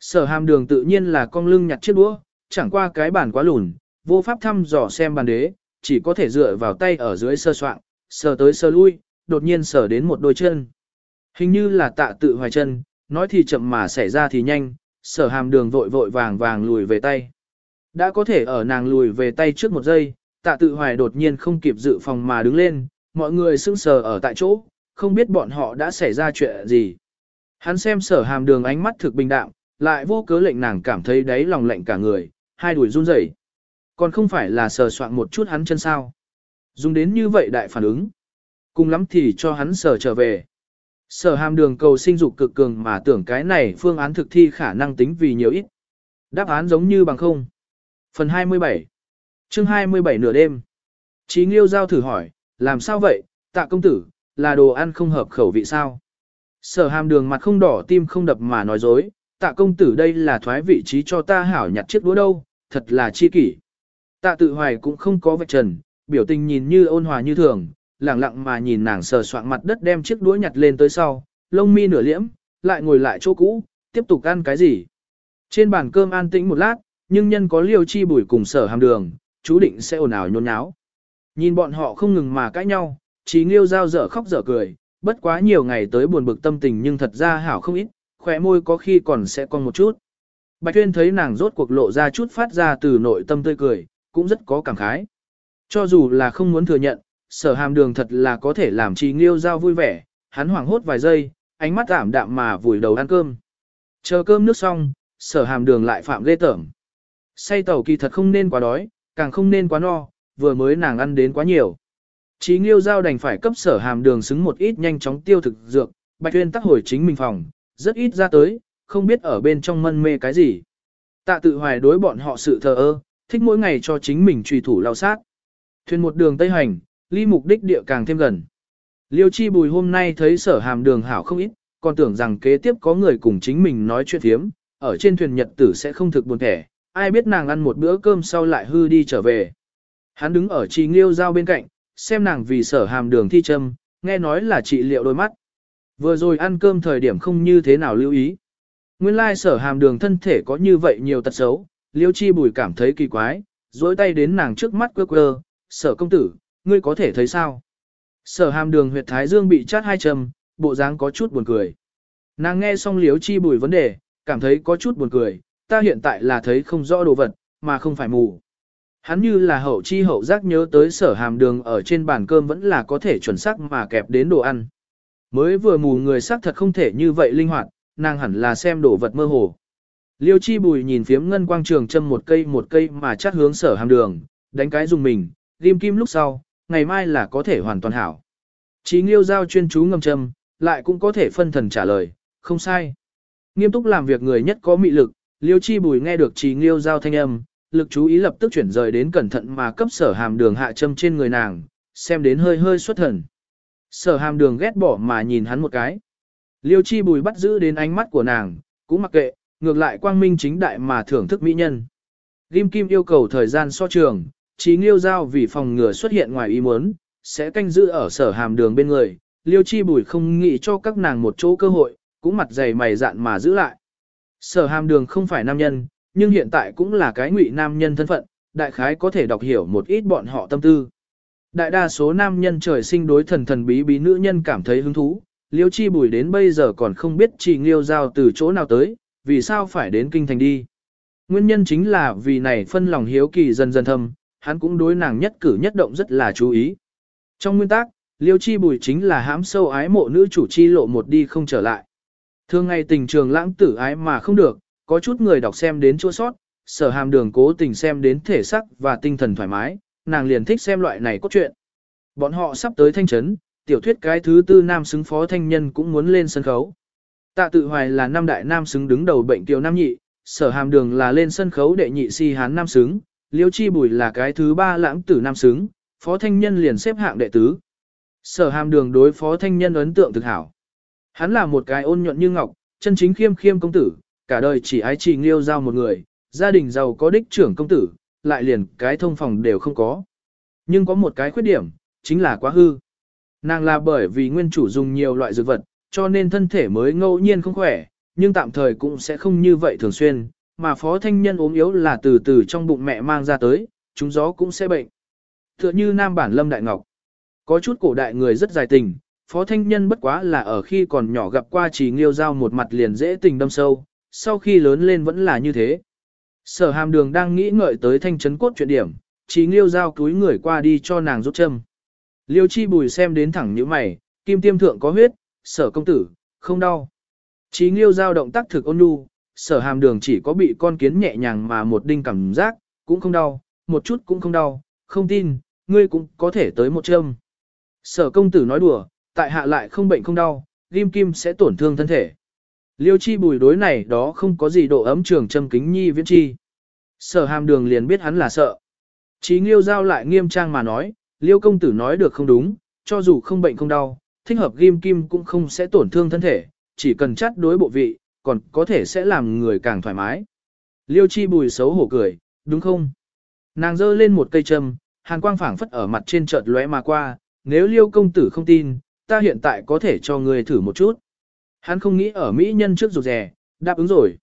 Sở hàm đường tự nhiên là con lưng nhặt chiếc đũa, chẳng qua cái bàn quá lùn, vô pháp thăm dò xem bàn đế, chỉ có thể dựa vào tay ở dưới sơ soạn, sờ tới sờ lui, đột nhiên sờ đến một đôi chân. Hình như là tạ tự hoài chân, nói thì chậm mà xảy ra thì nhanh, sở hàm đường vội vội vàng vàng lùi về tay. Đã có thể ở nàng lùi về tay trước một giây, tạ tự hoài đột nhiên không kịp dự phòng mà đứng lên, mọi người sững sờ ở tại chỗ, không biết bọn họ đã xảy ra chuyện gì. Hắn xem sở hàm đường ánh mắt thực bình đạm, lại vô cớ lệnh nàng cảm thấy đáy lòng lạnh cả người, hai đùi run rẩy. Còn không phải là sờ soạn một chút hắn chân sao. Dùng đến như vậy đại phản ứng. Cùng lắm thì cho hắn sờ trở về. Sở hàm đường cầu sinh dục cực cường mà tưởng cái này phương án thực thi khả năng tính vì nhiều ít. Đáp án giống như bằng không. Phần 27 chương 27 nửa đêm. Chí Nghiêu Giao thử hỏi, làm sao vậy, tạ công tử, là đồ ăn không hợp khẩu vị sao? Sở hàm đường mặt không đỏ tim không đập mà nói dối, tạ công tử đây là thoái vị trí cho ta hảo nhặt chiếc đũa đâu, thật là chi kỷ. Tạ tự hoài cũng không có vạch trần, biểu tình nhìn như ôn hòa như thường, lặng lặng mà nhìn nàng sờ soạng mặt đất đem chiếc đũa nhặt lên tới sau, lông mi nửa liễm, lại ngồi lại chỗ cũ, tiếp tục ăn cái gì. Trên bàn cơm an tĩnh một lát, nhưng nhân có liêu chi bùi cùng sở hàm đường, chú định sẽ ồn ào nhôn nháo. Nhìn bọn họ không ngừng mà cãi nhau, trí nghiêu giao dở khóc dở cười, bất quá nhiều ngày tới buồn bực tâm tình nhưng thật ra hảo không ít, khỏe môi có khi còn sẽ còn một chút. Bạch Tuyên thấy nàng rốt cuộc lộ ra chút phát ra từ nội tâm tươi cười, cũng rất có cảm khái. Cho dù là không muốn thừa nhận, sở hàm đường thật là có thể làm trí nghiêu giao vui vẻ, hắn hoảng hốt vài giây, ánh mắt ảm đạm mà vùi đầu ăn cơm. Chờ cơm nước xong, sở hàm đường lại phạm ghê tởm. Say tàu kỳ thật không nên quá đói, càng không nên quá no, vừa mới nàng ăn đến quá nhiều. Chí nghiêu giao đành phải cấp sở hàm đường xứng một ít nhanh chóng tiêu thực dược, bạch tuyên tắc hồi chính mình phòng, rất ít ra tới, không biết ở bên trong mân mê cái gì. Tạ tự hoài đối bọn họ sự thờ ơ, thích mỗi ngày cho chính mình truy thủ lao sát. Thuyền một đường Tây Hành, ly mục đích địa càng thêm gần. Liêu chi bùi hôm nay thấy sở hàm đường hảo không ít, còn tưởng rằng kế tiếp có người cùng chính mình nói chuyện thiếm, ở trên thuyền nhật tử sẽ không thực buồn thẻ, ai biết nàng ăn một bữa cơm sau lại hư đi trở về. Hắn đứng ở trì nghiêu giao bên cạnh, xem nàng vì sở hàm đường thi châm, nghe nói là trị liệu đôi mắt. Vừa rồi ăn cơm thời điểm không như thế nào lưu ý. Nguyên lai sở hàm đường thân thể có như vậy nhiều tật xấu, liêu chi bùi cảm thấy kỳ quái, dối tay đến nàng trước mắt quơ quơ, sở công tử, ngươi có thể thấy sao? Sở hàm đường huyệt thái dương bị chát hai châm, bộ dáng có chút buồn cười. Nàng nghe xong liếu chi bùi vấn đề, cảm thấy có chút buồn cười, ta hiện tại là thấy không rõ đồ vật, mà không phải mù. Hắn như là hậu chi hậu giác nhớ tới sở hàm đường ở trên bàn cơm vẫn là có thể chuẩn xác mà kẹp đến đồ ăn. Mới vừa mù người xác thật không thể như vậy linh hoạt, nàng hẳn là xem đồ vật mơ hồ. Liêu chi bùi nhìn phiếm ngân quang trường châm một cây một cây mà chắc hướng sở hàm đường, đánh cái dùng mình, ghim kim lúc sau, ngày mai là có thể hoàn toàn hảo. Chí nghiêu giao chuyên chú ngâm châm, lại cũng có thể phân thần trả lời, không sai. Nghiêm túc làm việc người nhất có mị lực, liêu chi bùi nghe được chí nghiêu giao thanh âm, lực chú ý lập tức chuyển rời đến cẩn thận mà cấp sở hàm đường hạ châm trên người nàng, xem đến hơi hơi xuất thần. Sở hàm đường ghét bỏ mà nhìn hắn một cái. Liêu chi bùi bắt giữ đến ánh mắt của nàng, cũng mặc kệ, ngược lại quang minh chính đại mà thưởng thức mỹ nhân. Rim Kim yêu cầu thời gian so trường, Chí nghiêu giao vì phòng ngừa xuất hiện ngoài ý muốn, sẽ canh giữ ở sở hàm đường bên người, liêu chi bùi không nghĩ cho các nàng một chỗ cơ hội, cũng mặt dày mày dạn mà giữ lại. Sở hàm đường không phải nam nhân, nhưng hiện tại cũng là cái ngụy nam nhân thân phận, đại khái có thể đọc hiểu một ít bọn họ tâm tư. Đại đa số nam nhân trời sinh đối thần thần bí bí nữ nhân cảm thấy hứng thú, liêu chi bùi đến bây giờ còn không biết chỉ nghiêu giao từ chỗ nào tới, vì sao phải đến kinh thành đi. Nguyên nhân chính là vì này phân lòng hiếu kỳ dần dần thâm, hắn cũng đối nàng nhất cử nhất động rất là chú ý. Trong nguyên tắc, liêu chi bùi chính là hãm sâu ái mộ nữ chủ chi lộ một đi không trở lại. Thường ngày tình trường lãng tử ái mà không được, có chút người đọc xem đến chua sót, sở hàm đường cố tình xem đến thể sắc và tinh thần thoải mái, nàng liền thích xem loại này cốt truyện. Bọn họ sắp tới thanh trấn, tiểu thuyết cái thứ tư nam xứng phó thanh nhân cũng muốn lên sân khấu. Tạ tự hoài là năm đại nam xứng đứng đầu bệnh tiểu nam nhị, sở hàm đường là lên sân khấu đệ nhị si hán nam xứng, liêu chi bùi là cái thứ ba lãng tử nam xứng, phó thanh nhân liền xếp hạng đệ tứ. Sở hàm đường đối phó thanh nhân ấn tượng thực hảo. Hắn là một cái ôn nhuận như ngọc, chân chính khiêm khiêm công tử, cả đời chỉ ái trì nghiêu giao một người, gia đình giàu có đích trưởng công tử, lại liền cái thông phòng đều không có. Nhưng có một cái khuyết điểm, chính là quá hư. Nàng là bởi vì nguyên chủ dùng nhiều loại dược vật, cho nên thân thể mới ngẫu nhiên không khỏe, nhưng tạm thời cũng sẽ không như vậy thường xuyên, mà phó thanh nhân ốm yếu là từ từ trong bụng mẹ mang ra tới, chúng gió cũng sẽ bệnh. Tựa như nam bản lâm đại ngọc. Có chút cổ đại người rất dài tình, phó thanh nhân bất quá là ở khi còn nhỏ gặp qua chỉ nghiêu giao một mặt liền dễ tình đâm sâu, sau khi lớn lên vẫn là như thế. Sở hàm đường đang nghĩ ngợi tới thanh chấn cốt chuyện điểm, chỉ nghiêu giao túi người qua đi cho nàng rút châm. Liêu chi bùi xem đến thẳng như mày, kim tiêm thượng có huyết, sở công tử, không đau. Chí nghiêu giao động tác thực ôn nhu, sở hàm đường chỉ có bị con kiến nhẹ nhàng mà một đinh cảm giác, cũng không đau, một chút cũng không đau, không tin, ngươi cũng có thể tới một châm. Sở công tử nói đùa, tại hạ lại không bệnh không đau, ghim kim sẽ tổn thương thân thể. Liêu chi bùi đối này đó không có gì độ ấm trường châm kính nhi viễn chi. Sở hàm đường liền biết hắn là sợ. Chí nghiêu giao lại nghiêm trang mà nói, liêu công tử nói được không đúng, cho dù không bệnh không đau, thích hợp ghim kim cũng không sẽ tổn thương thân thể, chỉ cần chắt đối bộ vị, còn có thể sẽ làm người càng thoải mái. Liêu chi bùi xấu hổ cười, đúng không? Nàng giơ lên một cây châm, hàn quang phảng phất ở mặt trên chợt lóe mà qua, nếu liêu công tử không tin, ta hiện tại có thể cho người thử một chút. Hắn không nghĩ ở Mỹ nhân trước rụt rè, đáp ứng rồi.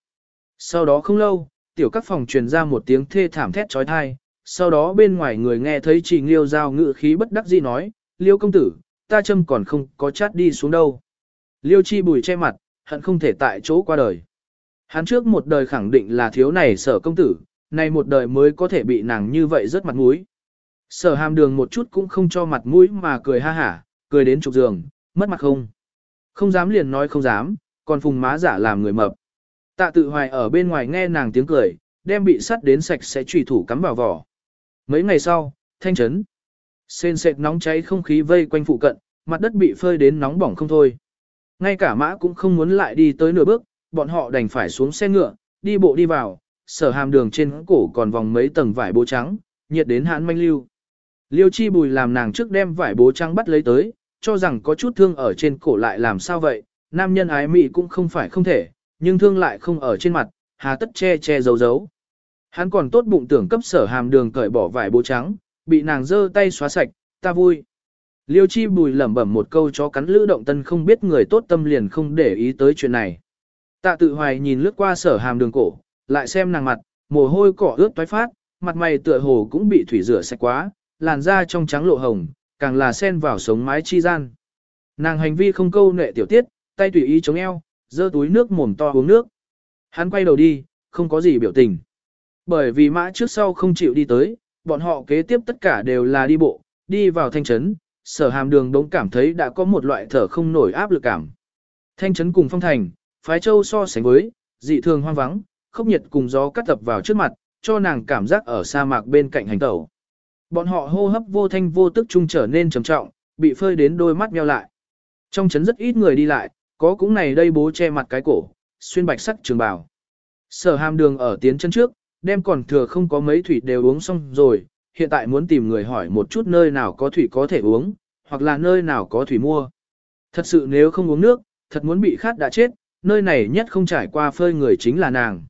Sau đó không lâu, tiểu các phòng truyền ra một tiếng thê thảm thét trói thai, sau đó bên ngoài người nghe thấy chỉ liêu giao ngự khí bất đắc dĩ nói, liêu công tử, ta châm còn không có chát đi xuống đâu. Liêu chi bùi che mặt, hận không thể tại chỗ qua đời. Hắn trước một đời khẳng định là thiếu này sở công tử, nay một đời mới có thể bị nàng như vậy rất mặt mũi. Sở hàm đường một chút cũng không cho mặt mũi mà cười ha hả, cười đến trục giường, mất mặt không. Không dám liền nói không dám, còn phùng má giả làm người mập. Tạ tự hoài ở bên ngoài nghe nàng tiếng cười, đem bị sắt đến sạch sẽ trùy thủ cắm vào vỏ. Mấy ngày sau, thanh trấn. Sên sệt nóng cháy không khí vây quanh phụ cận, mặt đất bị phơi đến nóng bỏng không thôi. Ngay cả mã cũng không muốn lại đi tới nửa bước, bọn họ đành phải xuống xe ngựa, đi bộ đi vào, sở hàm đường trên cổ còn vòng mấy tầng vải bố trắng, nhiệt đến hãn manh lưu. Liêu chi bùi làm nàng trước đem vải bố trắng bắt lấy tới, cho rằng có chút thương ở trên cổ lại làm sao vậy, nam nhân ái mị cũng không phải không thể, nhưng thương lại không ở trên mặt, hà tất che che giấu giấu. Hắn còn tốt bụng tưởng cấp sở hàm đường cởi bỏ vải bố trắng, bị nàng giơ tay xóa sạch, ta vui. Liêu chi bùi lẩm bẩm một câu cho cắn lữ động tân không biết người tốt tâm liền không để ý tới chuyện này. Tạ tự hoài nhìn lướt qua sở hàm đường cổ, lại xem nàng mặt, mồ hôi cỏ ướt toái phát, mặt mày tựa hồ cũng bị thủy rửa sạch quá, làn da trong trắng lộ hồng, càng là sen vào sống mái chi gian. Nàng hành vi không câu nệ tiểu tiết, tay tùy ý chống eo, giơ túi nước mồm to uống nước. Hắn quay đầu đi, không có gì biểu tình. Bởi vì mã trước sau không chịu đi tới, bọn họ kế tiếp tất cả đều là đi bộ, đi vào thanh trấn, sở hàm đường đống cảm thấy đã có một loại thở không nổi áp lực cảm. Thanh trấn cùng phong thành, phái châu so sánh với, dị thường hoang vắng, khốc nhiệt cùng gió cắt tập vào trước mặt, cho nàng cảm giác ở sa mạc bên cạnh hành tẩu. Bọn họ hô hấp vô thanh vô tức trung trở nên trầm trọng, bị phơi đến đôi mắt nheo lại. Trong trấn rất ít người đi lại, có cũng này đây bố che mặt cái cổ, xuyên bạch sắc trường bào. Sở hàm đường ở tiến chân trước, đem còn thừa không có mấy thủy đều uống xong rồi, hiện tại muốn tìm người hỏi một chút nơi nào có thủy có thể uống, hoặc là nơi nào có thủy mua. Thật sự nếu không uống nước, thật muốn bị khát đã chết, nơi này nhất không trải qua phơi người chính là nàng.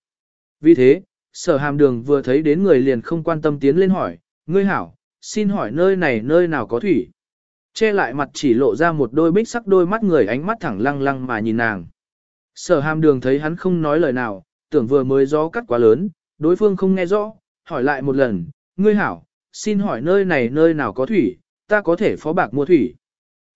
Vì thế, sở hàm đường vừa thấy đến người liền không quan tâm tiến lên hỏi, ngươi hảo, xin hỏi nơi này nơi nào có thủy. Che lại mặt chỉ lộ ra một đôi bích sắc đôi mắt người ánh mắt thẳng lăng lăng mà nhìn nàng. Sở hàm đường thấy hắn không nói lời nào, tưởng vừa mới gió cắt quá lớn, đối phương không nghe rõ, hỏi lại một lần, ngươi hảo, xin hỏi nơi này nơi nào có thủy, ta có thể phó bạc mua thủy.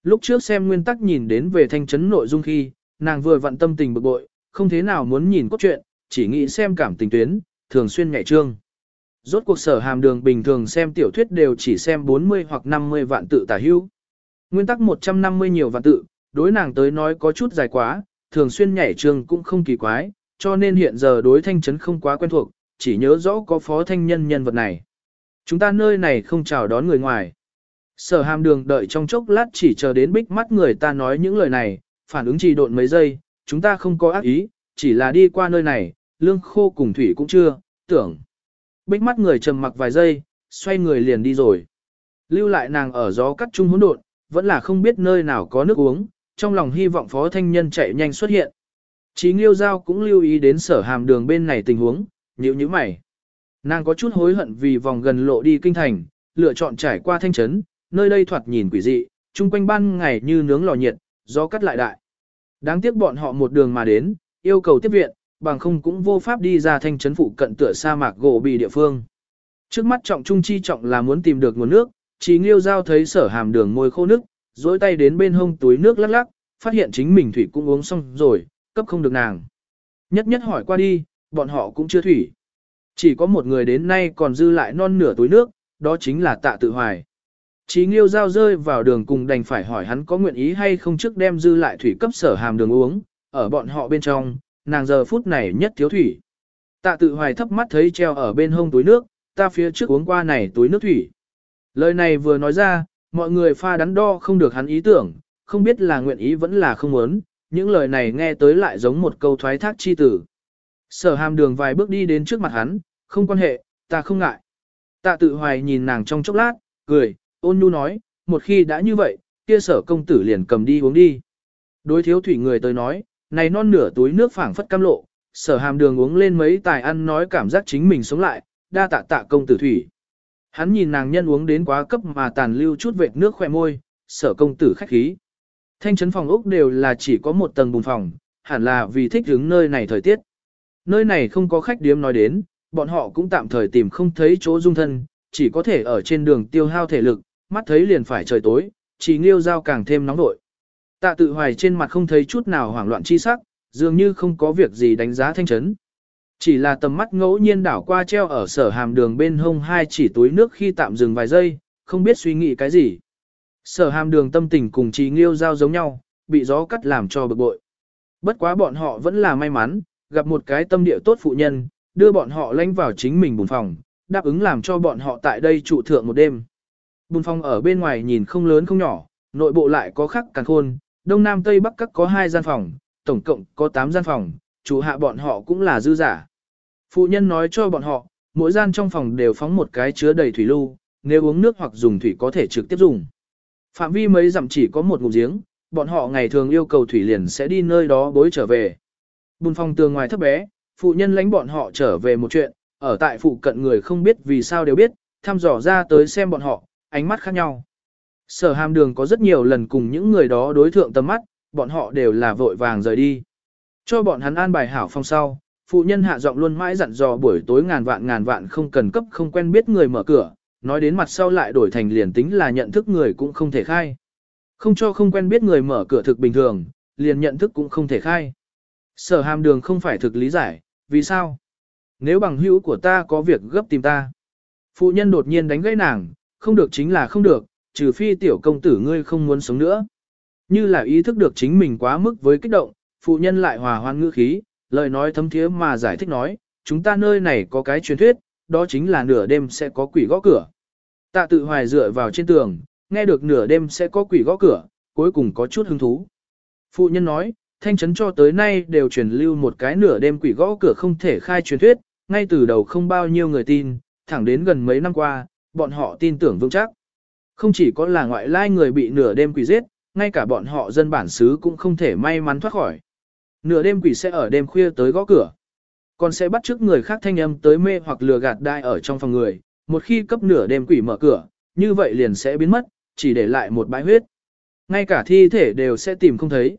Lúc trước xem nguyên tắc nhìn đến về thanh trấn nội dung khi, nàng vừa vận tâm tình bực bội, không thế nào muốn nhìn cốt truyện, chỉ nghĩ xem cảm tình tuyến, thường xuyên nhảy trương. Rốt cuộc sở hàm đường bình thường xem tiểu thuyết đều chỉ xem 40 hoặc 50 vạn tự tả hữu. Nguyên tắc 150 nhiều vạn tự, đối nàng tới nói có chút dài quá, thường xuyên nhảy trương cũng không kỳ quái, cho nên hiện giờ đối thanh chấn không quá quen thuộc, chỉ nhớ rõ có phó thanh nhân nhân vật này. Chúng ta nơi này không chào đón người ngoài. Sở hàm đường đợi trong chốc lát chỉ chờ đến bích mắt người ta nói những lời này, phản ứng trì độn mấy giây, chúng ta không có ác ý, chỉ là đi qua nơi này, lương khô cùng thủy cũng chưa, tưởng. Bích mắt người trầm mặc vài giây, xoay người liền đi rồi. Lưu lại nàng ở gió cắt trung hỗn độn, vẫn là không biết nơi nào có nước uống, trong lòng hy vọng phó thanh nhân chạy nhanh xuất hiện. Chí Nghiêu Giao cũng lưu ý đến sở hàm đường bên này tình huống, nhíu nhíu mày. Nàng có chút hối hận vì vòng gần lộ đi kinh thành, lựa chọn trải qua thanh trấn, nơi đây thoạt nhìn quỷ dị, chung quanh ban ngày như nướng lò nhiệt, gió cắt lại đại. Đáng tiếc bọn họ một đường mà đến, yêu cầu tiếp viện, bằng không cũng vô pháp đi ra thanh trấn phụ cận tựa sa mạc gỗ bị địa phương. Trước mắt trọng trung chi trọng là muốn tìm được nguồn nước, chỉ nghiêu giao thấy sở hàm đường môi khô nước, dối tay đến bên hông túi nước lắc lắc, phát hiện chính mình thủy cũng uống xong rồi, cấp không được nàng. Nhất nhất hỏi qua đi, bọn họ cũng chưa thủy. Chỉ có một người đến nay còn dư lại non nửa túi nước, đó chính là tạ tự hoài. Chí nghiêu giao rơi vào đường cùng đành phải hỏi hắn có nguyện ý hay không trước đem dư lại thủy cấp sở hàm đường uống, ở bọn họ bên trong, nàng giờ phút này nhất thiếu thủy. Tạ tự hoài thấp mắt thấy treo ở bên hông túi nước, ta phía trước uống qua này túi nước thủy. Lời này vừa nói ra, mọi người pha đắn đo không được hắn ý tưởng, không biết là nguyện ý vẫn là không muốn, những lời này nghe tới lại giống một câu thoái thác chi tử. Sở hàm đường vài bước đi đến trước mặt hắn, không quan hệ, ta không ngại. Tạ tự hoài nhìn nàng trong chốc lát, cười, ôn nhu nói, một khi đã như vậy, kia sở công tử liền cầm đi uống đi. Đối thiếu thủy người tới nói, này non nửa túi nước phảng phất cam lộ, sở hàm đường uống lên mấy tài ăn nói cảm giác chính mình sống lại, đa tạ tạ công tử thủy. Hắn nhìn nàng nhân uống đến quá cấp mà tàn lưu chút vệt nước khỏe môi, sở công tử khách khí. Thanh trấn phòng ốc đều là chỉ có một tầng bùn phòng, hẳn là vì thích hướng nơi này thời tiết. Nơi này không có khách điếm nói đến, bọn họ cũng tạm thời tìm không thấy chỗ dung thân, chỉ có thể ở trên đường tiêu hao thể lực, mắt thấy liền phải trời tối, chỉ nghiêu giao càng thêm nóng nội. Tạ tự hoài trên mặt không thấy chút nào hoảng loạn chi sắc, dường như không có việc gì đánh giá thanh chấn. Chỉ là tầm mắt ngẫu nhiên đảo qua treo ở sở hàm đường bên hông hai chỉ túi nước khi tạm dừng vài giây, không biết suy nghĩ cái gì. Sở hàm đường tâm tình cùng trí nghiêu giao giống nhau, bị gió cắt làm cho bực bội. Bất quá bọn họ vẫn là may mắn, gặp một cái tâm địa tốt phụ nhân, đưa bọn họ lánh vào chính mình bùn phòng, đáp ứng làm cho bọn họ tại đây trụ thượng một đêm. Bùn phòng ở bên ngoài nhìn không lớn không nhỏ, nội bộ lại có khắc càng khôn, đông nam tây bắc các có hai gian phòng, tổng cộng có 8 gian phòng, chủ hạ bọn họ cũng là dư giả. Phụ nhân nói cho bọn họ, mỗi gian trong phòng đều phóng một cái chứa đầy thủy lưu, nếu uống nước hoặc dùng thủy có thể trực tiếp dùng. Phạm vi mấy dặm chỉ có một ngụm giếng, bọn họ ngày thường yêu cầu thủy liền sẽ đi nơi đó bối trở về. Bùn phòng tường ngoài thấp bé, phụ nhân lãnh bọn họ trở về một chuyện, ở tại phụ cận người không biết vì sao đều biết, thăm dò ra tới xem bọn họ, ánh mắt khác nhau. Sở hàm đường có rất nhiều lần cùng những người đó đối thượng tầm mắt, bọn họ đều là vội vàng rời đi. Cho bọn hắn an bài hảo phong sau, phụ nhân hạ giọng luôn mãi dặn dò buổi tối ngàn vạn ngàn vạn không cần cấp không quen biết người mở cửa, nói đến mặt sau lại đổi thành liền tính là nhận thức người cũng không thể khai. Không cho không quen biết người mở cửa thực bình thường, liền nhận thức cũng không thể khai. Sở hàm đường không phải thực lý giải, vì sao? Nếu bằng hữu của ta có việc gấp tìm ta. Phụ nhân đột nhiên đánh gãy nàng, không được chính là không được, trừ phi tiểu công tử ngươi không muốn sống nữa. Như là ý thức được chính mình quá mức với kích động, phụ nhân lại hòa hoan ngữ khí, lời nói thấm thiế mà giải thích nói, chúng ta nơi này có cái truyền thuyết, đó chính là nửa đêm sẽ có quỷ gõ cửa. Tạ tự hoài dựa vào trên tường, nghe được nửa đêm sẽ có quỷ gõ cửa, cuối cùng có chút hứng thú. Phụ nhân nói, thanh trấn cho tới nay đều truyền lưu một cái nửa đêm quỷ gõ cửa không thể khai truyền thuyết, ngay từ đầu không bao nhiêu người tin, thẳng đến gần mấy năm qua, bọn họ tin tưởng vững chắc. Không chỉ có là ngoại lai người bị nửa đêm quỷ giết, ngay cả bọn họ dân bản xứ cũng không thể may mắn thoát khỏi. Nửa đêm quỷ sẽ ở đêm khuya tới gõ cửa. Còn sẽ bắt chước người khác thanh âm tới mê hoặc lừa gạt đai ở trong phòng người. Một khi cấp nửa đêm quỷ mở cửa, như vậy liền sẽ biến mất, chỉ để lại một bãi huyết. Ngay cả thi thể đều sẽ tìm không thấy.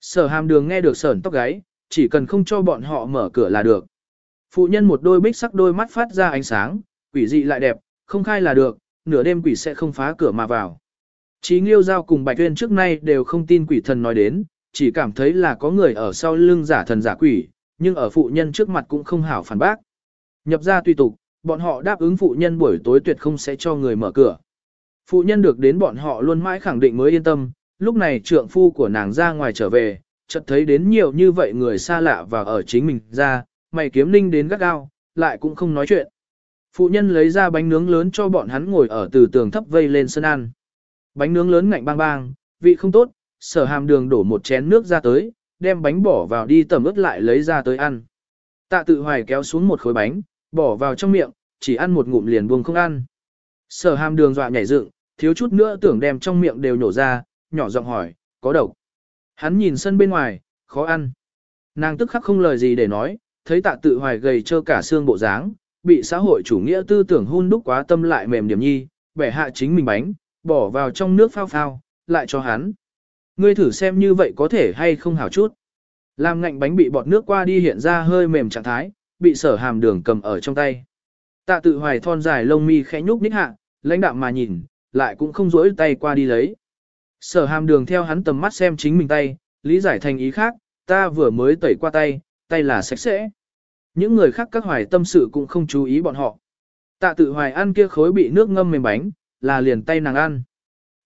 Sở hàm đường nghe được sởn tóc gáy, chỉ cần không cho bọn họ mở cửa là được. Phụ nhân một đôi bích sắc đôi mắt phát ra ánh sáng, quỷ dị lại đẹp, không khai là được, nửa đêm quỷ sẽ không phá cửa mà vào. Chí Nghiêu Giao cùng Bạch Tuyên trước nay đều không tin quỷ thần nói đến, chỉ cảm thấy là có người ở sau lưng giả thần giả quỷ, nhưng ở phụ nhân trước mặt cũng không hảo phản bác. Nhập ra tùy tục, bọn họ đáp ứng phụ nhân buổi tối tuyệt không sẽ cho người mở cửa. Phụ nhân được đến bọn họ luôn mãi khẳng định mới yên tâm, lúc này trượng phu của nàng ra ngoài trở về, chợt thấy đến nhiều như vậy người xa lạ và ở chính mình ra, mày kiếm ninh đến gắt gao, lại cũng không nói chuyện. Phụ nhân lấy ra bánh nướng lớn cho bọn hắn ngồi ở từ tường thấp vây lên sân ăn. Bánh nướng lớn ngạnh bang bang, vị không tốt, sở hàm đường đổ một chén nước ra tới, đem bánh bỏ vào đi tẩm ướt lại lấy ra tới ăn. Tạ tự hoài kéo xuống một khối bánh, bỏ vào trong miệng, chỉ ăn một ngụm liền buông không ăn. Sở hàm đường dọa nhảy dựng, thiếu chút nữa tưởng đem trong miệng đều nhổ ra, nhỏ giọng hỏi, có độc. Hắn nhìn sân bên ngoài, khó ăn. Nàng tức khắc không lời gì để nói, thấy tạ tự hoài gầy trơ cả xương bộ dáng, bị xã hội chủ nghĩa tư tưởng hun đúc quá tâm lại mềm điểm nhi, bẻ hạ chính mình bánh, bỏ vào trong nước phao phao, lại cho hắn. Ngươi thử xem như vậy có thể hay không hảo chút. Làm ngạnh bánh bị bọt nước qua đi hiện ra hơi mềm trạng thái, bị sở hàm đường cầm ở trong tay. Tạ tự hoài thon dài lông mi khẽ nhúc nhích hạ, lãnh đạm mà nhìn, lại cũng không rỗi tay qua đi lấy. Sở hàm đường theo hắn tầm mắt xem chính mình tay, lý giải thành ý khác, ta vừa mới tẩy qua tay, tay là sạch sẽ. Những người khác các hoài tâm sự cũng không chú ý bọn họ. Tạ tự hoài ăn kia khối bị nước ngâm mềm bánh, là liền tay nàng ăn.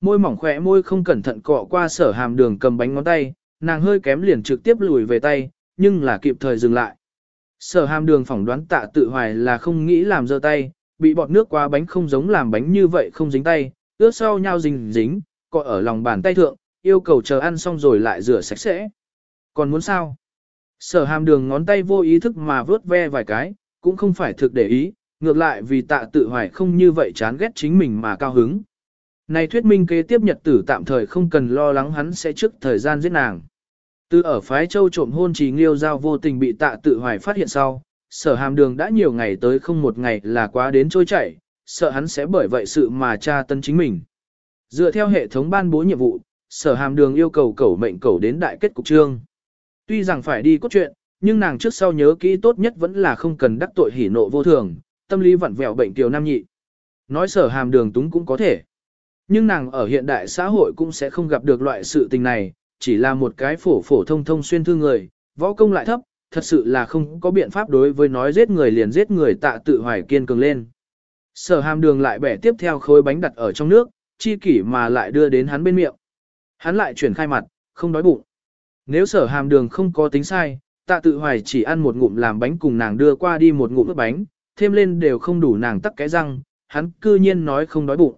Môi mỏng khỏe môi không cẩn thận cọ qua sở hàm đường cầm bánh ngón tay, nàng hơi kém liền trực tiếp lùi về tay, nhưng là kịp thời dừng lại. Sở hàm đường phỏng đoán tạ tự hoài là không nghĩ làm dơ tay, bị bọt nước qua bánh không giống làm bánh như vậy không dính tay, ướt sau nhau dính dính, cọ ở lòng bàn tay thượng, yêu cầu chờ ăn xong rồi lại rửa sạch sẽ. Còn muốn sao? Sở hàm đường ngón tay vô ý thức mà vớt ve vài cái, cũng không phải thực để ý, ngược lại vì tạ tự hoài không như vậy chán ghét chính mình mà cao hứng. Này thuyết minh kế tiếp nhật tử tạm thời không cần lo lắng hắn sẽ trước thời gian giết nàng. Từ ở phái châu trộm hôn trì nghiêu giao vô tình bị tạ tự hoài phát hiện sau, sở hàm đường đã nhiều ngày tới không một ngày là quá đến trôi chảy, sợ hắn sẽ bởi vậy sự mà tra tấn chính mình. Dựa theo hệ thống ban bố nhiệm vụ, sở hàm đường yêu cầu cẩu mệnh cẩu đến đại kết cục trương. Tuy rằng phải đi cốt truyện, nhưng nàng trước sau nhớ kỹ tốt nhất vẫn là không cần đắc tội hỉ nộ vô thường, tâm lý vặn vẹo bệnh tiểu nam nhị. Nói sở hàm đường túng cũng có thể. Nhưng nàng ở hiện đại xã hội cũng sẽ không gặp được loại sự tình này, chỉ là một cái phổ phổ thông thông xuyên thư người, võ công lại thấp, thật sự là không có biện pháp đối với nói giết người liền giết người tạ tự hoài kiên cường lên. Sở hàm đường lại bẻ tiếp theo khối bánh đặt ở trong nước, chi kỷ mà lại đưa đến hắn bên miệng. Hắn lại chuyển khai mặt, không đói bụng. Nếu sở hàm đường không có tính sai, tạ tự hoài chỉ ăn một ngụm làm bánh cùng nàng đưa qua đi một ngụm ướp bánh, thêm lên đều không đủ nàng tắc cái răng, hắn cư nhiên nói không đói bụng.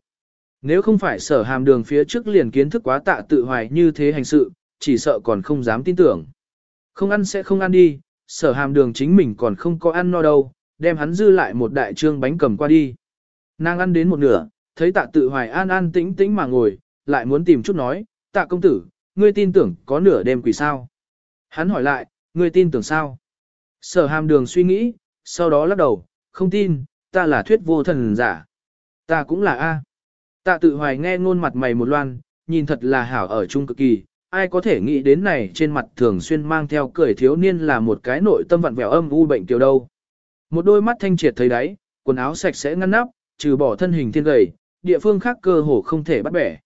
Nếu không phải sở hàm đường phía trước liền kiến thức quá tạ tự hoài như thế hành sự, chỉ sợ còn không dám tin tưởng. Không ăn sẽ không ăn đi, sở hàm đường chính mình còn không có ăn no đâu, đem hắn dư lại một đại trương bánh cầm qua đi. Nàng ăn đến một nửa, thấy tạ tự hoài an an tĩnh tĩnh mà ngồi, lại muốn tìm chút nói, tạ công tử, ngươi tin tưởng có nửa đêm quỷ sao? Hắn hỏi lại, ngươi tin tưởng sao? Sở hàm đường suy nghĩ, sau đó lắc đầu, không tin, ta là thuyết vô thần giả. Ta cũng là A. Tạ tự hoài nghe ngôn mặt mày một loan, nhìn thật là hảo ở chung cực kỳ, ai có thể nghĩ đến này trên mặt thường xuyên mang theo cười thiếu niên là một cái nội tâm vặn vẹo âm u bệnh tiểu đâu. Một đôi mắt thanh triệt thấy đáy, quần áo sạch sẽ ngăn nắp, trừ bỏ thân hình thiên gầy, địa phương khác cơ hồ không thể bắt bẻ.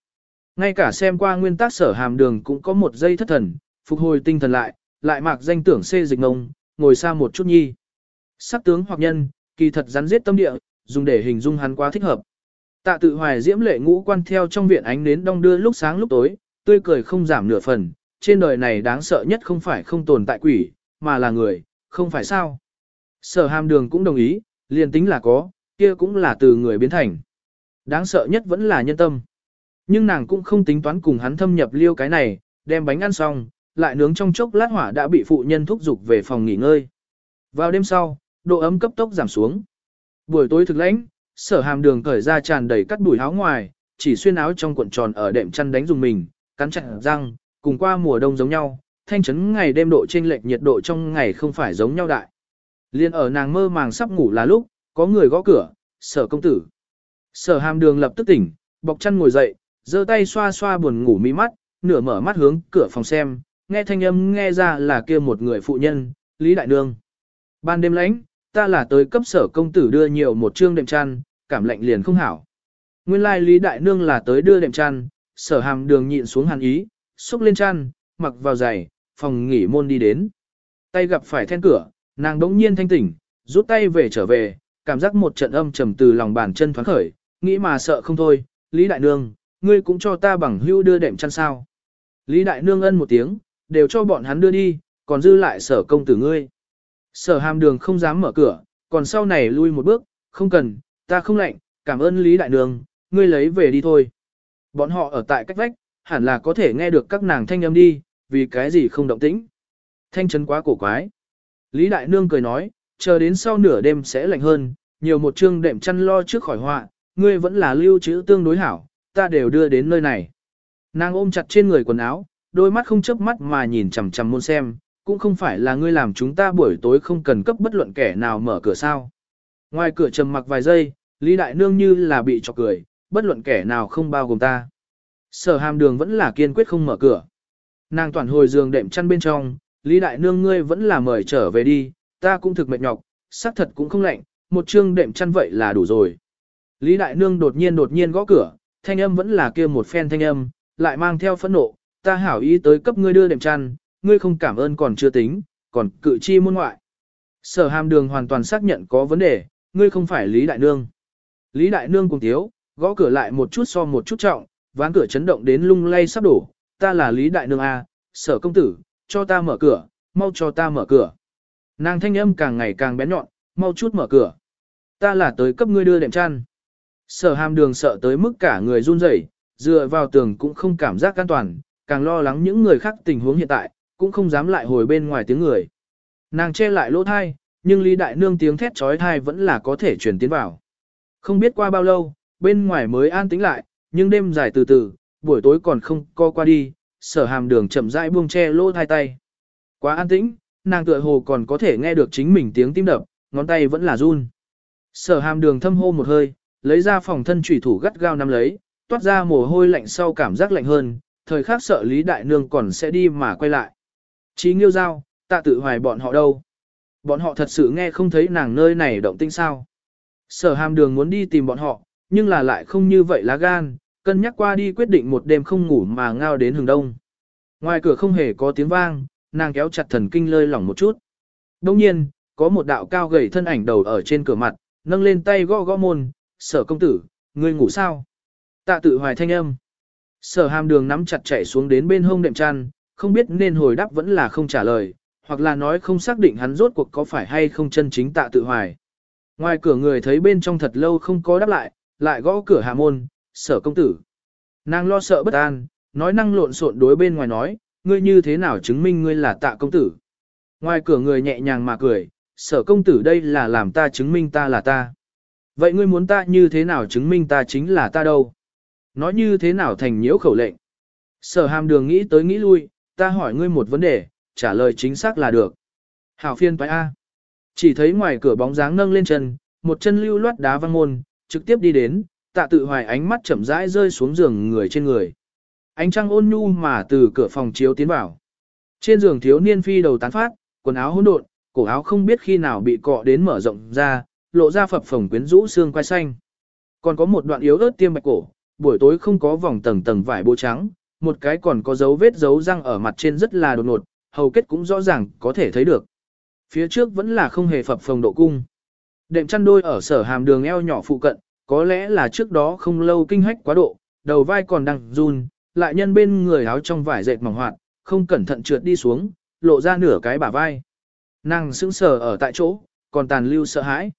Ngay cả xem qua nguyên tắc sở hàm đường cũng có một giây thất thần, phục hồi tinh thần lại, lại mạc danh tưởng xê dịch ngông, ngồi xa một chút nhi. Sắc tướng hoặc nhân, kỳ thật rắn giết tâm địa, dùng để hình dung hắn quá thích hợp. Tạ tự hoài diễm lệ ngũ quan theo trong viện ánh nến đong đưa lúc sáng lúc tối, tươi cười không giảm nửa phần, trên đời này đáng sợ nhất không phải không tồn tại quỷ, mà là người, không phải sao. Sở hàm đường cũng đồng ý, liền tính là có, kia cũng là từ người biến thành. Đáng sợ nhất vẫn là nhân tâm. Nhưng nàng cũng không tính toán cùng hắn thâm nhập liêu cái này, đem bánh ăn xong, lại nướng trong chốc lát hỏa đã bị phụ nhân thúc giục về phòng nghỉ ngơi. Vào đêm sau, độ ấm cấp tốc giảm xuống. Buổi tối thực lãnh, sở hàm đường cởi ra tràn đầy cắt đùi áo ngoài, chỉ xuyên áo trong cuộn tròn ở đệm chăn đánh dùng mình, cắn chặt răng, cùng qua mùa đông giống nhau, thanh chấn ngày đêm độ chênh lệch nhiệt độ trong ngày không phải giống nhau đại. Liên ở nàng mơ màng sắp ngủ là lúc, có người gõ cửa, sở công tử. Sở hàm đường lập tức tỉnh, bọc chăn ngồi dậy, giơ tay xoa xoa buồn ngủ mí mắt, nửa mở mắt hướng cửa phòng xem, nghe thanh âm nghe ra là kia một người phụ nhân, Lý Đại Nương. Ban đêm lãnh, ta là tới cấp sở công tử đưa nhiều một chương đệm chăn, cảm lạnh liền không hảo. Nguyên lai Lý Đại Nương là tới đưa đệm chăn, sở hàm đường nhịn xuống hàn ý, xúc lên chăn, mặc vào giày, phòng nghỉ môn đi đến. Tay gặp phải then cửa, nàng đống nhiên thanh tỉnh, rút tay về trở về, cảm giác một trận âm trầm từ lòng bàn chân thoáng khởi, nghĩ mà sợ không thôi, Lý Đại Nương, ngươi cũng cho ta bằng hưu đưa đệm chăn sao. Lý Đại Nương ân một tiếng, đều cho bọn hắn đưa đi, còn dư lại sở công tử ngươi. Sở hàm đường không dám mở cửa, còn sau này lui một bước, không cần, ta không lạnh, cảm ơn Lý Đại Nương, ngươi lấy về đi thôi. Bọn họ ở tại cách vách, hẳn là có thể nghe được các nàng thanh âm đi, vì cái gì không động tĩnh. Thanh chân quá cổ quái. Lý Đại Nương cười nói, chờ đến sau nửa đêm sẽ lạnh hơn, nhiều một chương đệm chăn lo trước khỏi họa, ngươi vẫn là lưu trữ tương đối hảo, ta đều đưa đến nơi này. Nàng ôm chặt trên người quần áo, đôi mắt không chớp mắt mà nhìn chằm chằm môn xem, cũng không phải là ngươi làm chúng ta buổi tối không cần cấp bất luận kẻ nào mở cửa sao. Ngoài cửa trầm mặc vài giây, Lý Đại Nương như là bị chọc cười, bất luận kẻ nào không bao gồm ta. Sở hàm đường vẫn là kiên quyết không mở cửa. Nàng toàn hồi giường đệm chăn bên trong, Lý Đại Nương ngươi vẫn là mời trở về đi, ta cũng thực mệt nhọc, xác thật cũng không lạnh, một chương đệm chăn vậy là đủ rồi. Lý Đại Nương đột nhiên đột nhiên gõ cửa, thanh âm vẫn là kia một phen thanh âm, lại mang theo phẫn nộ, ta hảo ý tới cấp ngươi đưa đệm chăn, ngươi không cảm ơn còn chưa tính, còn cự chi môn ngoại. Sở hàm đường hoàn toàn xác nhận có vấn đề, ngươi không phải Lý Đại Nương. Lý Đại Nương cùng thiếu, gõ cửa lại một chút so một chút trọng, ván cửa chấn động đến lung lay sắp đổ, ta là Lý Đại Nương A, sở công tử, cho ta mở cửa, mau cho ta mở cửa. Nàng thanh âm càng ngày càng bén nhọn, mau chút mở cửa. Ta là tới cấp ngươi đưa đệm chăn. Sở hàm đường sợ tới mức cả người run rẩy, dựa vào tường cũng không cảm giác an toàn, càng lo lắng những người khác tình huống hiện tại, cũng không dám lại hồi bên ngoài tiếng người. Nàng che lại lỗ thai, nhưng Lý Đại Nương tiếng thét trói thai vẫn là có thể truyền tiến vào. Không biết qua bao lâu, bên ngoài mới an tĩnh lại, nhưng đêm dài từ từ, buổi tối còn không co qua đi, sở hàm đường chậm rãi buông che lỗ thai tay. Quá an tĩnh, nàng tựa hồ còn có thể nghe được chính mình tiếng tim đập, ngón tay vẫn là run. Sở hàm đường thâm hô một hơi, lấy ra phòng thân trùy thủ gắt gao nắm lấy, toát ra mồ hôi lạnh sau cảm giác lạnh hơn, thời khắc sợ Lý Đại Nương còn sẽ đi mà quay lại. Chí nghiêu giao, tạ tự hoài bọn họ đâu? Bọn họ thật sự nghe không thấy nàng nơi này động tinh sao. Sở hàm đường muốn đi tìm bọn họ, nhưng là lại không như vậy lá gan, cân nhắc qua đi quyết định một đêm không ngủ mà ngao đến hừng đông. Ngoài cửa không hề có tiếng vang, nàng kéo chặt thần kinh lơi lỏng một chút. Đông nhiên, có một đạo cao gầy thân ảnh đầu ở trên cửa mặt, nâng lên tay gõ gõ môn, sở công tử, ngươi ngủ sao? Tạ tự hoài thanh âm. Sở hàm đường nắm chặt chạy xuống đến bên hông đệm chăn, không biết nên hồi đáp vẫn là không trả lời, hoặc là nói không xác định hắn rốt cuộc có phải hay không chân chính tạ tự hoài. Ngoài cửa người thấy bên trong thật lâu không có đáp lại, lại gõ cửa hạ môn, sở công tử. Nàng lo sợ bất an, nói năng lộn xộn đối bên ngoài nói, ngươi như thế nào chứng minh ngươi là tạ công tử. Ngoài cửa người nhẹ nhàng mà cười, sở công tử đây là làm ta chứng minh ta là ta. Vậy ngươi muốn ta như thế nào chứng minh ta chính là ta đâu? Nói như thế nào thành nhiễu khẩu lệnh? Sở hàm đường nghĩ tới nghĩ lui, ta hỏi ngươi một vấn đề, trả lời chính xác là được. Hảo phiên toái A. Chỉ thấy ngoài cửa bóng dáng nâng lên chân, một chân lưu loát đá văng môn, trực tiếp đi đến, tạ tự hoài ánh mắt chậm rãi rơi xuống giường người trên người. Ánh trăng ôn nhu mà từ cửa phòng chiếu tiến vào. Trên giường thiếu niên phi đầu tán phát, quần áo hỗn độn, cổ áo không biết khi nào bị cọ đến mở rộng ra, lộ ra phập phồng quyến rũ xương quai xanh. Còn có một đoạn yếu ớt tiêm bạch cổ, buổi tối không có vòng tầng tầng vải bộ trắng, một cái còn có dấu vết dấu răng ở mặt trên rất là đột ngột, hầu kết cũng rõ ràng có thể thấy được. Phía trước vẫn là không hề phập phồng độ cung. Đệm chăn đôi ở sở hàm đường eo nhỏ phụ cận, có lẽ là trước đó không lâu kinh hách quá độ, đầu vai còn đang run, lại nhân bên người áo trong vải dệt mỏng hoạt, không cẩn thận trượt đi xuống, lộ ra nửa cái bả vai. Nàng sững sờ ở tại chỗ, còn tàn lưu sợ hãi.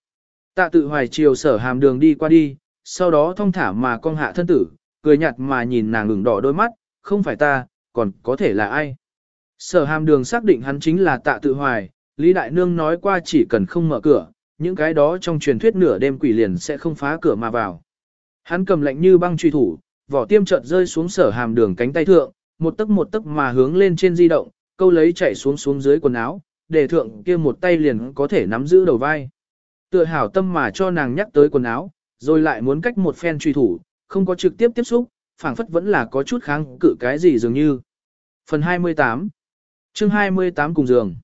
Tạ tự hoài chiều sở hàm đường đi qua đi, sau đó thong thả mà cong hạ thân tử, cười nhạt mà nhìn nàng ngừng đỏ đôi mắt, không phải ta, còn có thể là ai. Sở hàm đường xác định hắn chính là tạ tự hoài, Lý Đại Nương nói qua chỉ cần không mở cửa, những cái đó trong truyền thuyết nửa đêm quỷ liền sẽ không phá cửa mà vào. Hắn cầm lệnh như băng truy thủ, vỏ tiêm chợt rơi xuống sở hàm đường cánh tay thượng, một tấc một tấc mà hướng lên trên di động, câu lấy chạy xuống xuống dưới quần áo, để thượng kia một tay liền có thể nắm giữ đầu vai. Tựa hảo tâm mà cho nàng nhắc tới quần áo, rồi lại muốn cách một phen truy thủ, không có trực tiếp tiếp xúc, phảng phất vẫn là có chút kháng cự cái gì dường như. Phần 28 chương 28 cùng giường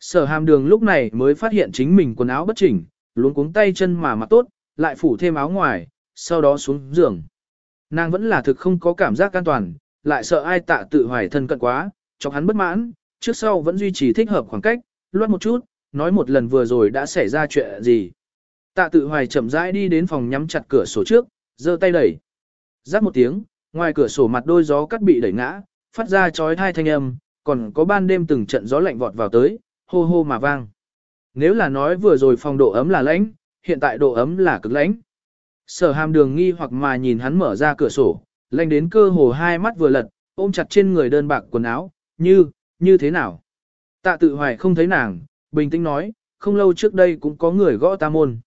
Sở hàm đường lúc này mới phát hiện chính mình quần áo bất chỉnh, luống cuống tay chân mà mặc tốt, lại phủ thêm áo ngoài, sau đó xuống giường. Nàng vẫn là thực không có cảm giác an toàn, lại sợ ai tạ tự hoài thân cận quá, cho hắn bất mãn, trước sau vẫn duy trì thích hợp khoảng cách, loát một chút, nói một lần vừa rồi đã xảy ra chuyện gì. Tạ tự hoài chậm rãi đi đến phòng nhắm chặt cửa sổ trước, giơ tay đẩy. Rắc một tiếng, ngoài cửa sổ mặt đôi gió cắt bị đẩy ngã, phát ra chói thai thanh âm, còn có ban đêm từng trận gió lạnh vọt vào tới, hô hô mà vang. Nếu là nói vừa rồi phòng độ ấm là lãnh, hiện tại độ ấm là cực lãnh. Sở hàm đường nghi hoặc mà nhìn hắn mở ra cửa sổ, lạnh đến cơ hồ hai mắt vừa lật, ôm chặt trên người đơn bạc quần áo, như, như thế nào. Tạ tự hoài không thấy nàng, bình tĩnh nói, không lâu trước đây cũng có người gõ ta môn.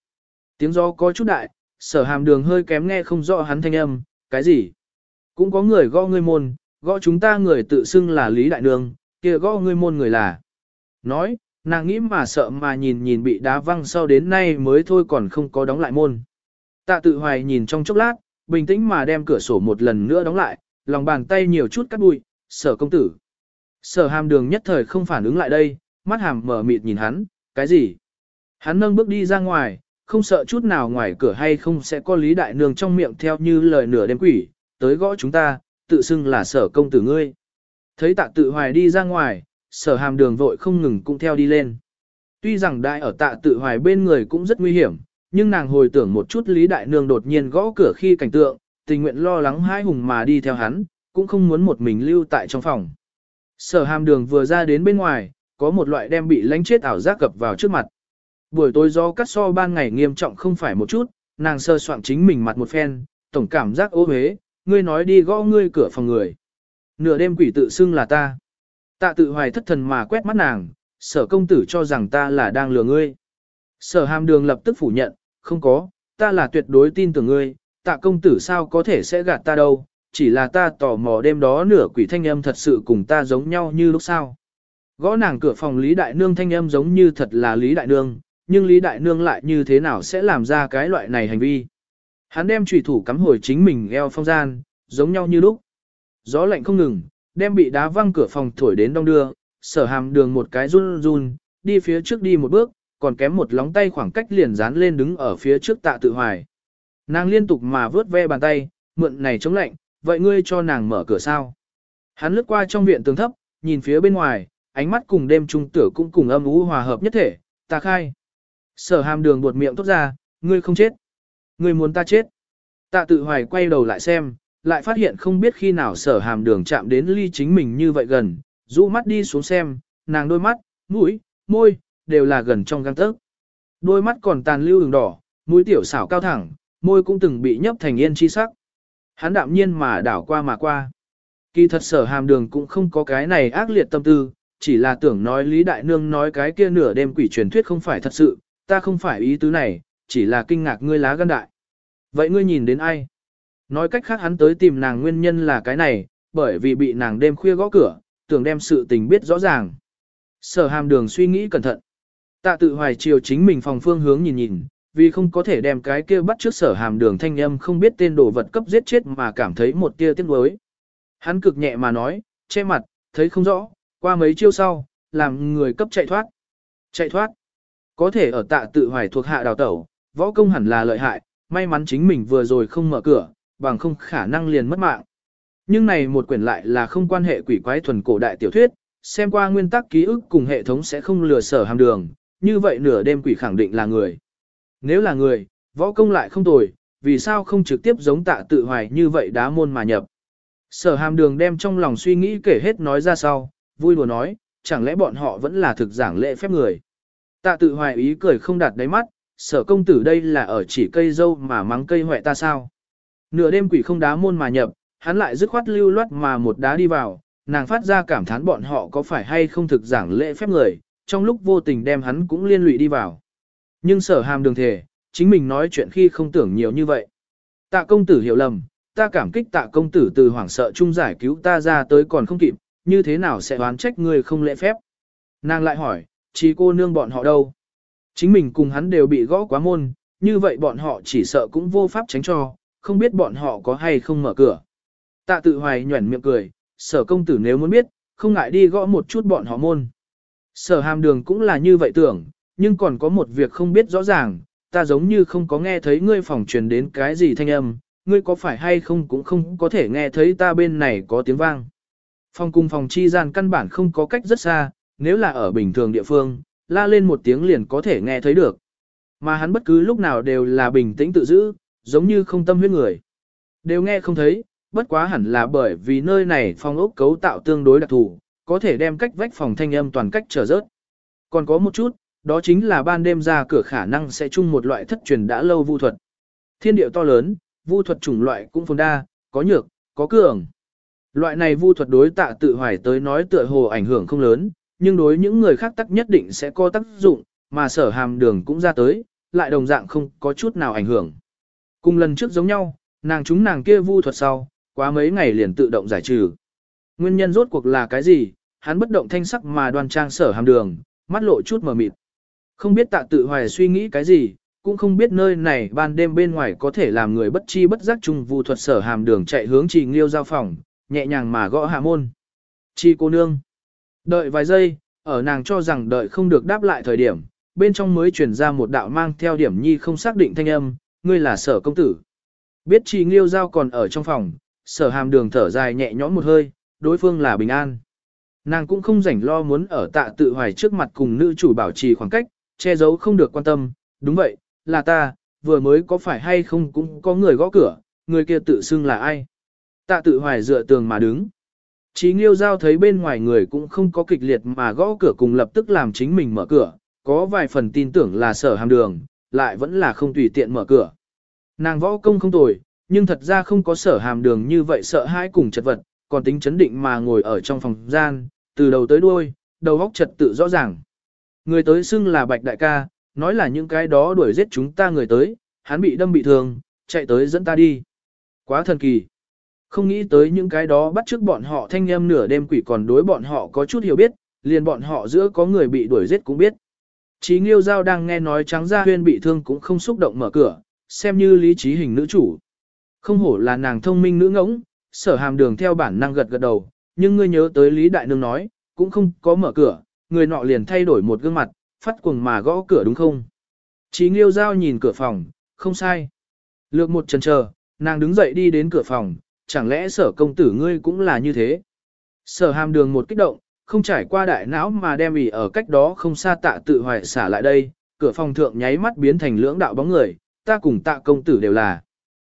Tiếng gió có chút đại, sở hàm đường hơi kém nghe không rõ hắn thanh âm, cái gì? Cũng có người gõ ngươi môn, gõ chúng ta người tự xưng là Lý Đại Nương, kia gõ ngươi môn người là. Nói, nàng nghĩ mà sợ mà nhìn nhìn bị đá văng sau đến nay mới thôi còn không có đóng lại môn. Tạ tự hoài nhìn trong chốc lát, bình tĩnh mà đem cửa sổ một lần nữa đóng lại, lòng bàn tay nhiều chút cắt bụi, sở công tử. Sở hàm đường nhất thời không phản ứng lại đây, mắt hàm mở mịt nhìn hắn, cái gì? Hắn nâng bước đi ra ngoài, không sợ chút nào ngoài cửa hay không sẽ có lý đại nương trong miệng theo như lời nửa đêm quỷ, tới gõ chúng ta, tự xưng là sở công tử ngươi. Thấy tạ tự hoài đi ra ngoài, sở hàm đường vội không ngừng cũng theo đi lên. Tuy rằng đại ở tạ tự hoài bên người cũng rất nguy hiểm, nhưng nàng hồi tưởng một chút Lý Đại Nương đột nhiên gõ cửa khi cảnh tượng, tình nguyện lo lắng hai hùng mà đi theo hắn, cũng không muốn một mình lưu tại trong phòng. Sở hàm đường vừa ra đến bên ngoài, có một loại đem bị lánh chết ảo giác cập vào trước mặt. Buổi tối do cắt so ban ngày nghiêm trọng không phải một chút, nàng sơ soạn chính mình mặt một phen, tổng cảm giác ô huế, ngươi nói đi gõ ngươi cửa phòng người. Nửa đêm quỷ tự xưng là ta. Tạ tự hoài thất thần mà quét mắt nàng, sở công tử cho rằng ta là đang lừa ngươi. Sở hàm đường lập tức phủ nhận, không có, ta là tuyệt đối tin tưởng ngươi, tạ công tử sao có thể sẽ gạt ta đâu, chỉ là ta tò mò đêm đó nửa quỷ thanh âm thật sự cùng ta giống nhau như lúc sau. Gõ nàng cửa phòng Lý Đại Nương thanh âm giống như thật là Lý Đại Nương, nhưng Lý Đại Nương lại như thế nào sẽ làm ra cái loại này hành vi. Hắn đem trùy thủ cắm hồi chính mình eo phong gian, giống nhau như lúc. Gió lạnh không ngừng, đem bị đá văng cửa phòng thổi đến đông đưa, sở hàm đường một cái run run, đi phía trước đi một bước, còn kém một lóng tay khoảng cách liền dán lên đứng ở phía trước tạ tự hoài. Nàng liên tục mà vớt ve bàn tay, mượn này chống lạnh, vậy ngươi cho nàng mở cửa sao? Hắn lướt qua trong viện tường thấp, nhìn phía bên ngoài, ánh mắt cùng đêm trung tử cũng cùng âm ú hòa hợp nhất thể, ta khai. Sở hàm đường buột miệng tốt ra, ngươi không chết. Ngươi muốn ta chết. Tạ tự hoài quay đầu lại xem, lại phát hiện không biết khi nào sở hàm đường chạm đến ly chính mình như vậy gần, rũ mắt đi xuống xem, nàng đôi mắt, mũi, môi, đều là gần trong găng tấc. Đôi mắt còn tàn lưu đường đỏ, mũi tiểu xảo cao thẳng, môi cũng từng bị nhấp thành yên chi sắc. Hắn đạm nhiên mà đảo qua mà qua. Kỳ thật sở hàm đường cũng không có cái này ác liệt tâm tư, chỉ là tưởng nói Lý Đại Nương nói cái kia nửa đêm quỷ truyền thuyết không phải thật sự, ta không phải ý tứ này, chỉ là kinh ngạc ngươi lá gan đại. Vậy ngươi nhìn đến ai? Nói cách khác hắn tới tìm nàng nguyên nhân là cái này, bởi vì bị nàng đêm khuya gõ cửa, tưởng đem sự tình biết rõ ràng. Sở hàm đường suy nghĩ cẩn thận. Tạ tự hoài chiều chính mình phòng phương hướng nhìn nhìn, vì không có thể đem cái kia bắt trước sở hàm đường thanh âm không biết tên đồ vật cấp giết chết mà cảm thấy một tia tiếc nuối. Hắn cực nhẹ mà nói, che mặt, thấy không rõ, qua mấy chiêu sau, làm người cấp chạy thoát. Chạy thoát. Có thể ở tạ tự hoài thuộc hạ đào tẩu, võ công hẳn là lợi hại, may mắn chính mình vừa rồi không mở cửa, bằng không khả năng liền mất mạng. Nhưng này một quyển lại là không quan hệ quỷ quái thuần cổ đại tiểu thuyết, xem qua nguyên tắc ký ức cùng hệ thống sẽ không lừa sở hàm đường, như vậy nửa đêm quỷ khẳng định là người. Nếu là người, võ công lại không tồi, vì sao không trực tiếp giống tạ tự hoài như vậy đá môn mà nhập. Sở hàm đường đem trong lòng suy nghĩ kể hết nói ra sau, vui đùa nói, chẳng lẽ bọn họ vẫn là thực giảng lễ phép người. Tạ tự hoài ý cười không đạt đáy mắt, sở công tử đây là ở chỉ cây dâu mà mắng cây hoẹ ta sao. Nửa đêm quỷ không đá môn mà nhập, hắn lại dứt khoát lưu loát mà một đá đi vào, nàng phát ra cảm thán bọn họ có phải hay không thực giảng lễ phép người, trong lúc vô tình đem hắn cũng liên lụy đi vào. Nhưng sở hàm đường thể, chính mình nói chuyện khi không tưởng nhiều như vậy. Tạ công tử hiểu lầm, ta cảm kích tạ công tử từ hoảng sợ chung giải cứu ta ra tới còn không kịp, như thế nào sẽ oán trách người không lễ phép. Nàng lại hỏi, chỉ cô nương bọn họ đâu? Chính mình cùng hắn đều bị gõ quá môn, như vậy bọn họ chỉ sợ cũng vô pháp tránh cho, không biết bọn họ có hay không mở cửa. Tạ tự hoài nhuẩn miệng cười, sở công tử nếu muốn biết, không ngại đi gõ một chút bọn họ môn. Sở hàm đường cũng là như vậy tưởng, nhưng còn có một việc không biết rõ ràng, ta giống như không có nghe thấy ngươi phòng truyền đến cái gì thanh âm, ngươi có phải hay không cũng không có thể nghe thấy ta bên này có tiếng vang. Phòng cùng phòng chi gian căn bản không có cách rất xa, nếu là ở bình thường địa phương, la lên một tiếng liền có thể nghe thấy được. Mà hắn bất cứ lúc nào đều là bình tĩnh tự giữ, giống như không tâm huyết người. Đều nghe không thấy, bất quá hẳn là bởi vì nơi này phòng ốc cấu tạo tương đối đặc thù, có thể đem cách vách phòng thanh âm toàn cách trở rớt. Còn có một chút, đó chính là ban đêm ra cửa khả năng sẽ chung một loại thất truyền đã lâu vu thuật. Thiên điệu to lớn, vu thuật chủng loại cũng phồn đa, có nhược, có cường. Loại này vu thuật đối tạ tự hoài tới nói tựa hồ ảnh hưởng không lớn, nhưng đối những người khác tắc nhất định sẽ có tác dụng, mà sở hàm đường cũng ra tới, lại đồng dạng không có chút nào ảnh hưởng. Cùng lần trước giống nhau, nàng chúng nàng kia vu thuật sau, quá mấy ngày liền tự động giải trừ. Nguyên nhân rốt cuộc là cái gì, hắn bất động thanh sắc mà đoan trang sở hàm đường, mắt lộ chút mờ mịt. Không biết tạ tự hoài suy nghĩ cái gì, cũng không biết nơi này ban đêm bên ngoài có thể làm người bất chi bất giác chung vu thuật sở hàm đường chạy hướng trì nghiêu giao phòng, nhẹ nhàng mà gõ hạ môn. Chi cô nương. Đợi vài giây, ở nàng cho rằng đợi không được đáp lại thời điểm, bên trong mới truyền ra một đạo mang theo điểm nhi không xác định thanh âm, ngươi là sở công tử. Biết chi nghiêu giao còn ở trong phòng, sở hàm đường thở dài nhẹ nhõm một hơi, đối phương là bình an. Nàng cũng không rảnh lo muốn ở tạ tự hoài trước mặt cùng nữ chủ bảo trì khoảng cách, che giấu không được quan tâm, đúng vậy, là ta, vừa mới có phải hay không cũng có người gõ cửa, người kia tự xưng là ai. Tạ tự hoài dựa tường mà đứng. Chí nghiêu giao thấy bên ngoài người cũng không có kịch liệt mà gõ cửa cùng lập tức làm chính mình mở cửa, có vài phần tin tưởng là sở hàm đường, lại vẫn là không tùy tiện mở cửa. Nàng võ công không tồi, nhưng thật ra không có sở hàm đường như vậy sợ hãi cùng chật vật, còn tính chấn định mà ngồi ở trong phòng gian, từ đầu tới đuôi, đầu óc trật tự rõ ràng. Người tới xưng là Bạch Đại ca, nói là những cái đó đuổi giết chúng ta người tới, hắn bị đâm bị thương, chạy tới dẫn ta đi. Quá thần kỳ. Không nghĩ tới những cái đó bắt trước bọn họ thanh em nửa đêm quỷ còn đối bọn họ có chút hiểu biết, liền bọn họ giữa có người bị đuổi giết cũng biết. Chí Nghiêu Giao đang nghe nói trắng ra huyên bị thương cũng không xúc động mở cửa, xem như lý trí hình nữ chủ. Không hổ là nàng thông minh nữ ngỗng, sở hàm đường theo bản năng gật gật đầu, nhưng ngươi nhớ tới Lý Đại Nương nói, cũng không có mở cửa, người nọ liền thay đổi một gương mặt, phát cuồng mà gõ cửa đúng không? Chí Nghiêu Giao nhìn cửa phòng, không sai. Lược một chần chờ, nàng đứng dậy đi đến cửa phòng, chẳng lẽ sở công tử ngươi cũng là như thế? Sở hàm đường một kích động, không trải qua đại não mà đem ỉ ở cách đó không xa tạ tự hoài xả lại đây, cửa phòng thượng nháy mắt biến thành lưỡng đạo bóng người, ta cùng tạ công tử đều là.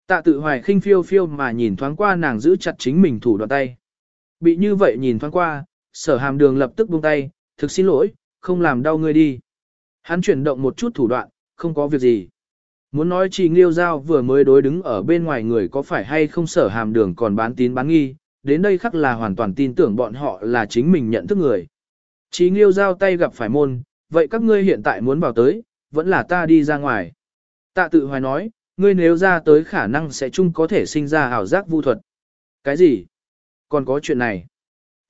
Tạ tự hoài khinh phiêu phiêu mà nhìn thoáng qua nàng giữ chặt chính mình thủ đoạn tay. Bị như vậy nhìn thoáng qua, sở hàm đường lập tức buông tay, thực xin lỗi, không làm đau ngươi đi. Hắn chuyển động một chút thủ đoạn, không có việc gì. Muốn nói chị nghiêu giao vừa mới đối đứng ở bên ngoài người có phải hay không sở hàm đường còn bán tín bán nghi, đến đây khắc là hoàn toàn tin tưởng bọn họ là chính mình nhận thức người. Chí nghiêu giao tay gặp phải môn, vậy các ngươi hiện tại muốn vào tới, vẫn là ta đi ra ngoài. Tạ tự hoài nói, ngươi nếu ra tới khả năng sẽ chung có thể sinh ra ảo giác vu thuật. Cái gì? Còn có chuyện này.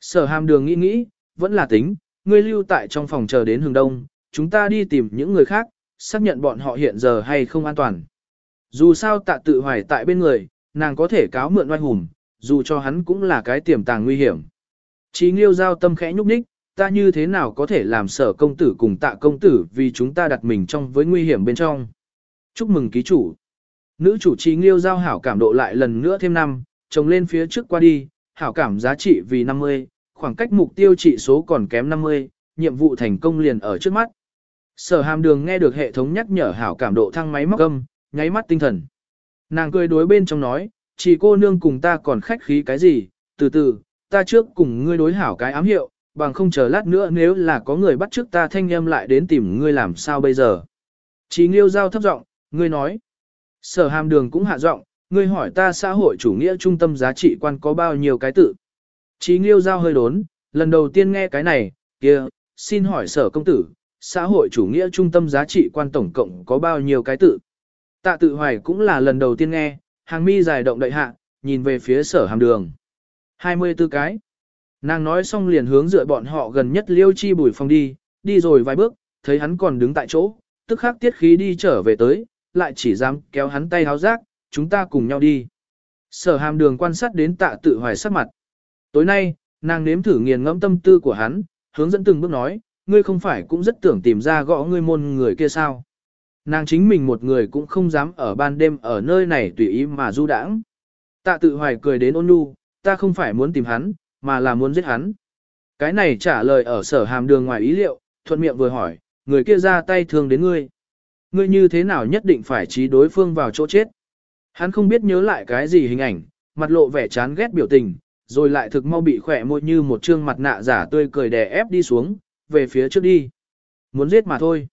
Sở hàm đường nghĩ nghĩ, vẫn là tính, ngươi lưu tại trong phòng chờ đến hướng đông, chúng ta đi tìm những người khác, xác nhận bọn họ hiện giờ hay không an toàn. Dù sao tạ tự hoài tại bên người, nàng có thể cáo mượn oai hùng, dù cho hắn cũng là cái tiềm tàng nguy hiểm. Chí nghiêu giao tâm khẽ nhúc nhích, ta như thế nào có thể làm sở công tử cùng tạ công tử vì chúng ta đặt mình trong với nguy hiểm bên trong. Chúc mừng ký chủ. Nữ chủ trì nghiêu giao hảo cảm độ lại lần nữa thêm năm, trồng lên phía trước qua đi, hảo cảm giá trị vì 50, khoảng cách mục tiêu trị số còn kém 50, nhiệm vụ thành công liền ở trước mắt. Sở hàm đường nghe được hệ thống nhắc nhở hảo cảm độ thăng máy móc âm, nháy mắt tinh thần. Nàng cười đối bên trong nói, chỉ cô nương cùng ta còn khách khí cái gì, từ từ, ta trước cùng ngươi đối hảo cái ám hiệu, bằng không chờ lát nữa nếu là có người bắt trước ta thanh em lại đến tìm ngươi làm sao bây giờ. Chí nghiêu giao thấp giọng, ngươi nói. Sở hàm đường cũng hạ giọng, ngươi hỏi ta xã hội chủ nghĩa trung tâm giá trị quan có bao nhiêu cái tự. Chí nghiêu giao hơi đốn, lần đầu tiên nghe cái này, kia, xin hỏi sở công tử, xã hội chủ nghĩa trung tâm giá trị quan tổng cộng có bao nhiêu cái tự. Tạ tự hoài cũng là lần đầu tiên nghe, hàng mi dài động đậy hạ, nhìn về phía sở hàm đường. 24 cái. Nàng nói xong liền hướng dựa bọn họ gần nhất liêu chi bùi phòng đi, đi rồi vài bước, thấy hắn còn đứng tại chỗ, tức khắc tiết khí đi trở về tới, lại chỉ dám kéo hắn tay háo rác, chúng ta cùng nhau đi. Sở hàm đường quan sát đến tạ tự hoài sắc mặt. Tối nay, nàng nếm thử nghiền ngẫm tâm tư của hắn, hướng dẫn từng bước nói, ngươi không phải cũng rất tưởng tìm ra gõ ngươi môn người kia sao. Nàng chính mình một người cũng không dám ở ban đêm ở nơi này tùy ý mà du đãng. Tạ tự hoài cười đến ôn nhu, ta không phải muốn tìm hắn, mà là muốn giết hắn. Cái này trả lời ở sở hàm đường ngoài ý liệu, thuận miệng vừa hỏi, người kia ra tay thương đến ngươi. Ngươi như thế nào nhất định phải trí đối phương vào chỗ chết. Hắn không biết nhớ lại cái gì hình ảnh, mặt lộ vẻ chán ghét biểu tình, rồi lại thực mau bị khỏe môi như một trương mặt nạ giả tươi cười đè ép đi xuống, về phía trước đi. Muốn giết mà thôi.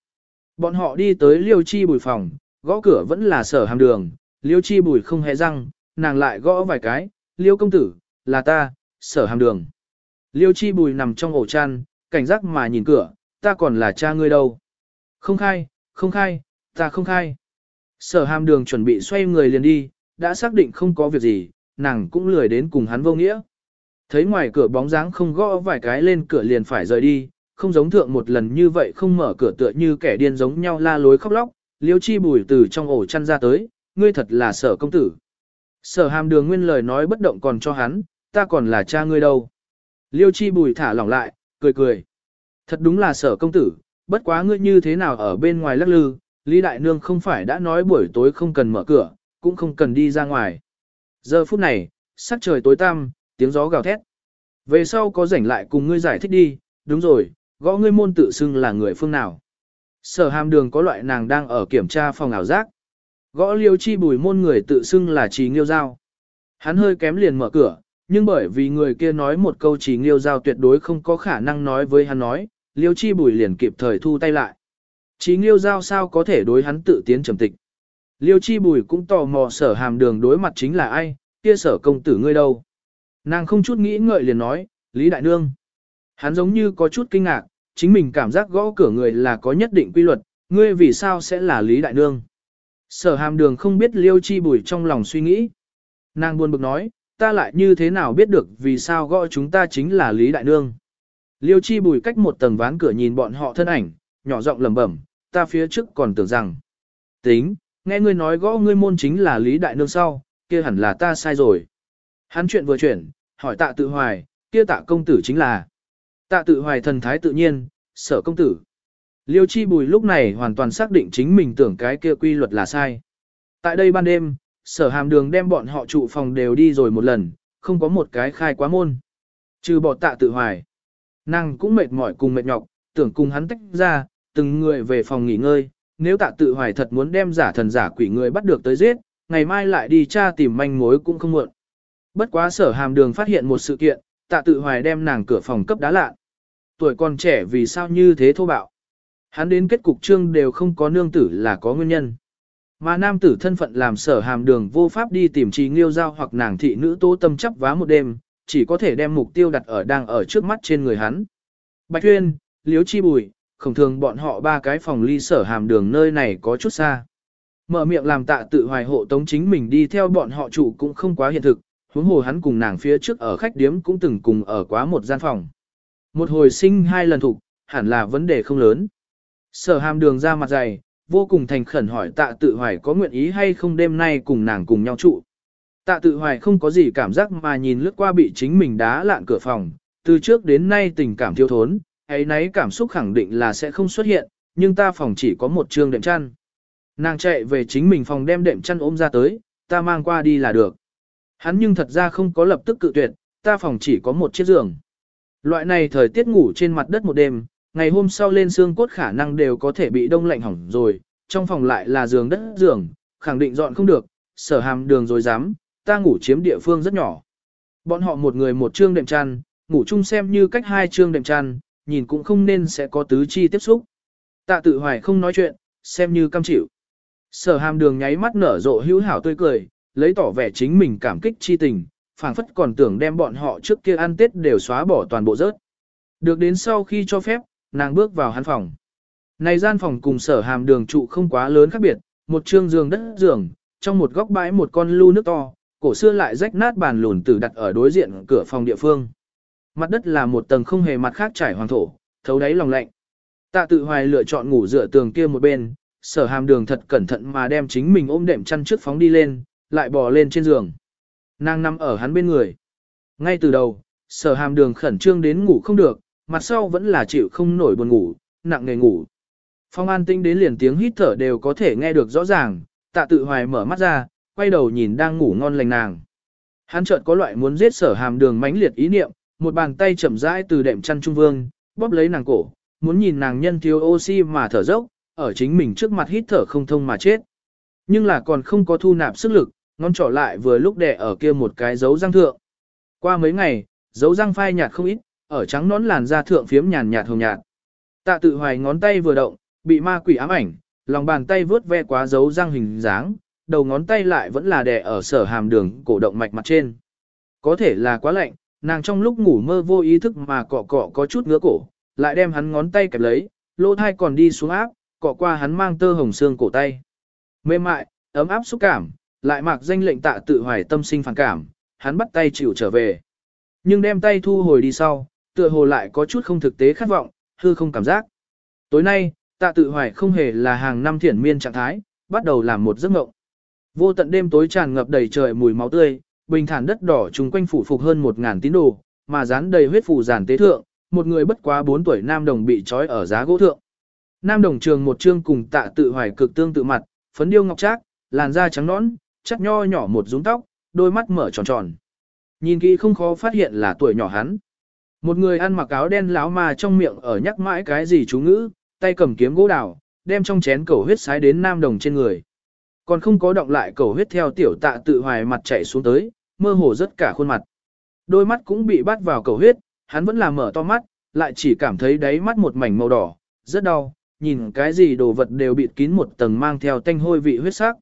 Bọn họ đi tới liêu chi bùi phòng, gõ cửa vẫn là sở hàm đường, liêu chi bùi không hề răng, nàng lại gõ vài cái, liêu công tử, là ta, sở hàm đường. Liêu chi bùi nằm trong ổ chăn, cảnh giác mà nhìn cửa, ta còn là cha ngươi đâu. Không khai, không khai, ta không khai. Sở hàm đường chuẩn bị xoay người liền đi, đã xác định không có việc gì, nàng cũng lười đến cùng hắn vô nghĩa. Thấy ngoài cửa bóng dáng không gõ vài cái lên cửa liền phải rời đi, không giống thượng một lần như vậy không mở cửa tựa như kẻ điên giống nhau la lối khóc lóc, liêu chi bùi từ trong ổ chăn ra tới, ngươi thật là sở công tử. Sở hàm đường nguyên lời nói bất động còn cho hắn, ta còn là cha ngươi đâu. Liêu chi bùi thả lỏng lại, cười cười. Thật đúng là sở công tử, bất quá ngươi như thế nào ở bên ngoài lắc lư, Lý Đại Nương không phải đã nói buổi tối không cần mở cửa, cũng không cần đi ra ngoài. Giờ phút này, sắc trời tối tăm, tiếng gió gào thét. Về sau có rảnh lại cùng ngươi giải thích đi, đúng rồi, gõ ngươi môn tự xưng là người phương nào. Sở hàm đường có loại nàng đang ở kiểm tra phòng ảo giác. Gõ liêu chi bùi môn người tự xưng là trí nghiêu giao. Hắn hơi kém liền mở cửa, nhưng bởi vì người kia nói một câu trí nghiêu giao tuyệt đối không có khả năng nói với hắn nói, liêu chi bùi liền kịp thời thu tay lại. Trí nghiêu giao sao có thể đối hắn tự tiến trầm tịch. Liêu chi bùi cũng tò mò sở hàm đường đối mặt chính là ai, kia sở công tử ngươi đâu. Nàng không chút nghĩ ngợi liền nói, Lý Đại Nương. Hắn giống như có chút kinh ngạc, chính mình cảm giác gõ cửa người là có nhất định quy luật, ngươi vì sao sẽ là Lý Đại Nương. Sở hàm đường không biết liêu chi bùi trong lòng suy nghĩ. Nàng buồn bực nói, ta lại như thế nào biết được vì sao gõ chúng ta chính là Lý Đại Nương. Liêu chi bùi cách một tầng ván cửa nhìn bọn họ thân ảnh, nhỏ giọng lẩm bẩm, ta phía trước còn tưởng rằng. Tính, nghe ngươi nói gõ ngươi môn chính là Lý Đại Nương sau, kia hẳn là ta sai rồi. Hắn chuyện vừa chuyển, hỏi tạ tự hoài, kia tạ công tử chính là. Tạ tự hoài thần thái tự nhiên, sở công tử. Liêu chi bùi lúc này hoàn toàn xác định chính mình tưởng cái kia quy luật là sai. Tại đây ban đêm, sở hàm đường đem bọn họ trụ phòng đều đi rồi một lần, không có một cái khai quá môn. Trừ bỏ tạ tự hoài. Nàng cũng mệt mỏi cùng mệt nhọc, tưởng cùng hắn tách ra, từng người về phòng nghỉ ngơi. Nếu tạ tự hoài thật muốn đem giả thần giả quỷ người bắt được tới giết, ngày mai lại đi tra tìm manh mối cũng không muộn. Bất quá sở hàm đường phát hiện một sự kiện, tạ tự hoài đem nàng cửa phòng cấp đá lạ. Tuổi còn trẻ vì sao như thế thô bạo. Hắn đến kết cục trương đều không có nương tử là có nguyên nhân. Mà nam tử thân phận làm sở hàm đường vô pháp đi tìm trì nghiêu giao hoặc nàng thị nữ tố tâm chấp vá một đêm, chỉ có thể đem mục tiêu đặt ở đang ở trước mắt trên người hắn. Bạch Huyên, Liếu Chi Bùi, khổng thường bọn họ ba cái phòng ly sở hàm đường nơi này có chút xa. Mở miệng làm tạ tự hoài hộ tống chính mình đi theo bọn họ chủ cũng không quá hiện thực, huống hồ hắn cùng nàng phía trước ở khách điếm cũng từng cùng ở quá một gian phòng. Một hồi sinh hai lần thục, hẳn là vấn đề không lớn. Sở hàm đường ra mặt dày, vô cùng thành khẩn hỏi tạ tự hoài có nguyện ý hay không đêm nay cùng nàng cùng nhau trụ. Tạ tự hoài không có gì cảm giác mà nhìn lướt qua bị chính mình đá lạn cửa phòng, từ trước đến nay tình cảm thiếu thốn, ấy nấy cảm xúc khẳng định là sẽ không xuất hiện, nhưng ta phòng chỉ có một trường đệm chăn. Nàng chạy về chính mình phòng đem đệm chăn ôm ra tới, ta mang qua đi là được. Hắn nhưng thật ra không có lập tức cự tuyệt, ta phòng chỉ có một chiếc giường. Loại này thời tiết ngủ trên mặt đất một đêm, ngày hôm sau lên xương cốt khả năng đều có thể bị đông lạnh hỏng rồi, trong phòng lại là giường đất giường, khẳng định dọn không được, sở hàm đường rồi dám, ta ngủ chiếm địa phương rất nhỏ. Bọn họ một người một trương đệm chăn, ngủ chung xem như cách hai trương đệm chăn, nhìn cũng không nên sẽ có tứ chi tiếp xúc. Tạ tự hoài không nói chuyện, xem như cam chịu. Sở hàm đường nháy mắt nở rộ hữu hảo tươi cười, lấy tỏ vẻ chính mình cảm kích chi tình, phảng phất còn tưởng đem bọn họ trước kia ăn tết đều xóa bỏ toàn bộ rớt. Được đến sau khi cho phép, nàng bước vào hắn phòng. Này gian phòng cùng sở hàm đường trụ không quá lớn khác biệt, một trương giường đất giường, trong một góc bãi một con lu nước to, cổ xưa lại rách nát bàn lùn tử đặt ở đối diện cửa phòng địa phương. Mặt đất là một tầng không hề mặt khác trải hoàng thổ, thấu đáy lòng lạnh. Tạ tự hoài lựa chọn ngủ dựa tường kia một bên, sở hàm đường thật cẩn thận mà đem chính mình ôm đệm chăn trước phóng đi lên, lại bò lên trên giường. Nàng nằm ở hắn bên người. Ngay từ đầu, sở hàm đường khẩn trương đến ngủ không được, mặt sau vẫn là chịu không nổi buồn ngủ, nặng nề ngủ. Phong an tinh đến liền tiếng hít thở đều có thể nghe được rõ ràng, tạ tự hoài mở mắt ra, quay đầu nhìn đang ngủ ngon lành nàng. Hắn chợt có loại muốn giết sở hàm đường mãnh liệt ý niệm, một bàn tay chậm rãi từ đệm chăn trung vương, bóp lấy nàng cổ, muốn nhìn nàng nhân thiếu oxy mà thở dốc, ở chính mình trước mặt hít thở không thông mà chết. Nhưng là còn không có thu nạp sức lực, ngón trỏ lại vừa lúc đè ở kia một cái dấu răng thượng. Qua mấy ngày, dấu răng phai nhạt không ít, ở trắng nón làn da thượng phiếm nhàn nhạt hồng nhạt. Tạ tự hoài ngón tay vừa động, bị ma quỷ ám ảnh, lòng bàn tay vướt ve quá dấu răng hình dáng, đầu ngón tay lại vẫn là đè ở sở hàm đường cổ động mạch mặt trên. Có thể là quá lạnh, nàng trong lúc ngủ mơ vô ý thức mà cọ cọ có chút ngứa cổ, lại đem hắn ngón tay kẹp lấy, lỗ thai còn đi xuống áp, cọ qua hắn mang tơ hồng xương cổ tay. Mềm mại, ấm áp xúc cảm, lại mặc danh lệnh tạ tự hoài tâm sinh phản cảm, hắn bắt tay chịu trở về. Nhưng đem tay thu hồi đi sau, tựa hồ lại có chút không thực tế khát vọng, hư không cảm giác. Tối nay, tạ tự hoài không hề là hàng năm thiển miên trạng thái, bắt đầu làm một giấc mộng. Vô tận đêm tối tràn ngập đầy trời mùi máu tươi, bình thản đất đỏ chung quanh phủ phục hơn một ngàn tín đồ, mà dán đầy huyết phù giản tế thượng, một người bất quá 4 tuổi nam đồng bị trói ở giá gỗ thượng. Nam đồng trường một trương cùng tạ tự hoài cực tương tự mặt, phấn điêu ngọc trác, làn da trắng nõn, chắc nho nhỏ một rúng tóc, đôi mắt mở tròn tròn. Nhìn kỹ không khó phát hiện là tuổi nhỏ hắn. Một người ăn mặc áo đen láo mà trong miệng ở nhắc mãi cái gì chú ngữ, tay cầm kiếm gỗ đào, đem trong chén cầu huyết sái đến nam đồng trên người. Còn không có động lại cầu huyết theo tiểu tạ tự hoài mặt chảy xuống tới, mơ hồ rất cả khuôn mặt. Đôi mắt cũng bị bắt vào cầu huyết, hắn vẫn là mở to mắt, lại chỉ cảm thấy đáy mắt một mảnh màu đỏ, rất đau, nhìn cái gì đồ vật đều bịt kín một tầng mang theo tanh hôi vị huyết sắc.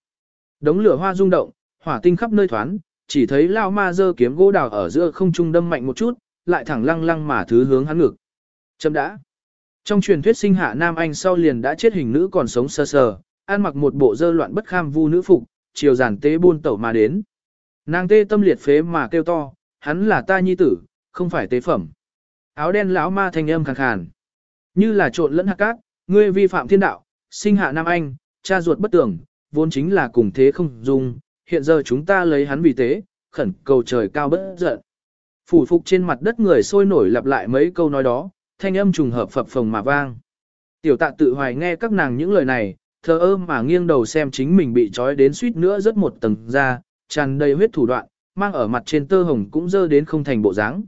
Đống lửa hoa rung động, hỏa tinh khắp nơi thoán, chỉ thấy lao ma dơ kiếm gỗ đào ở giữa không trung đâm mạnh một chút, lại thẳng lăng lăng mà thứ hướng hắn ngực. Chấm đã. Trong truyền thuyết sinh hạ nam anh sau liền đã chết hình nữ còn sống sơ sờ, ăn mặc một bộ dơ loạn bất kham vu nữ phục, chiều giản tế buôn tẩu mà đến. Nàng tê tâm liệt phế mà kêu to, hắn là ta nhi tử, không phải tế phẩm. Áo đen lão ma thanh âm khàn khàn. Như là trộn lẫn hạt cát, ngươi vi phạm thiên đạo, sinh hạ nam anh, cha ruột bất tưởng, vốn chính là cùng thế không dung, hiện giờ chúng ta lấy hắn vì thế, khẩn cầu trời cao bất giận. Phủ phục trên mặt đất người sôi nổi lặp lại mấy câu nói đó, thanh âm trùng hợp phập phồng mà vang. Tiểu tạ tự hoài nghe các nàng những lời này, thờ ơ mà nghiêng đầu xem chính mình bị trói đến suýt nữa rớt một tầng ra, tràn đầy huyết thủ đoạn, mang ở mặt trên tơ hồng cũng dơ đến không thành bộ dáng.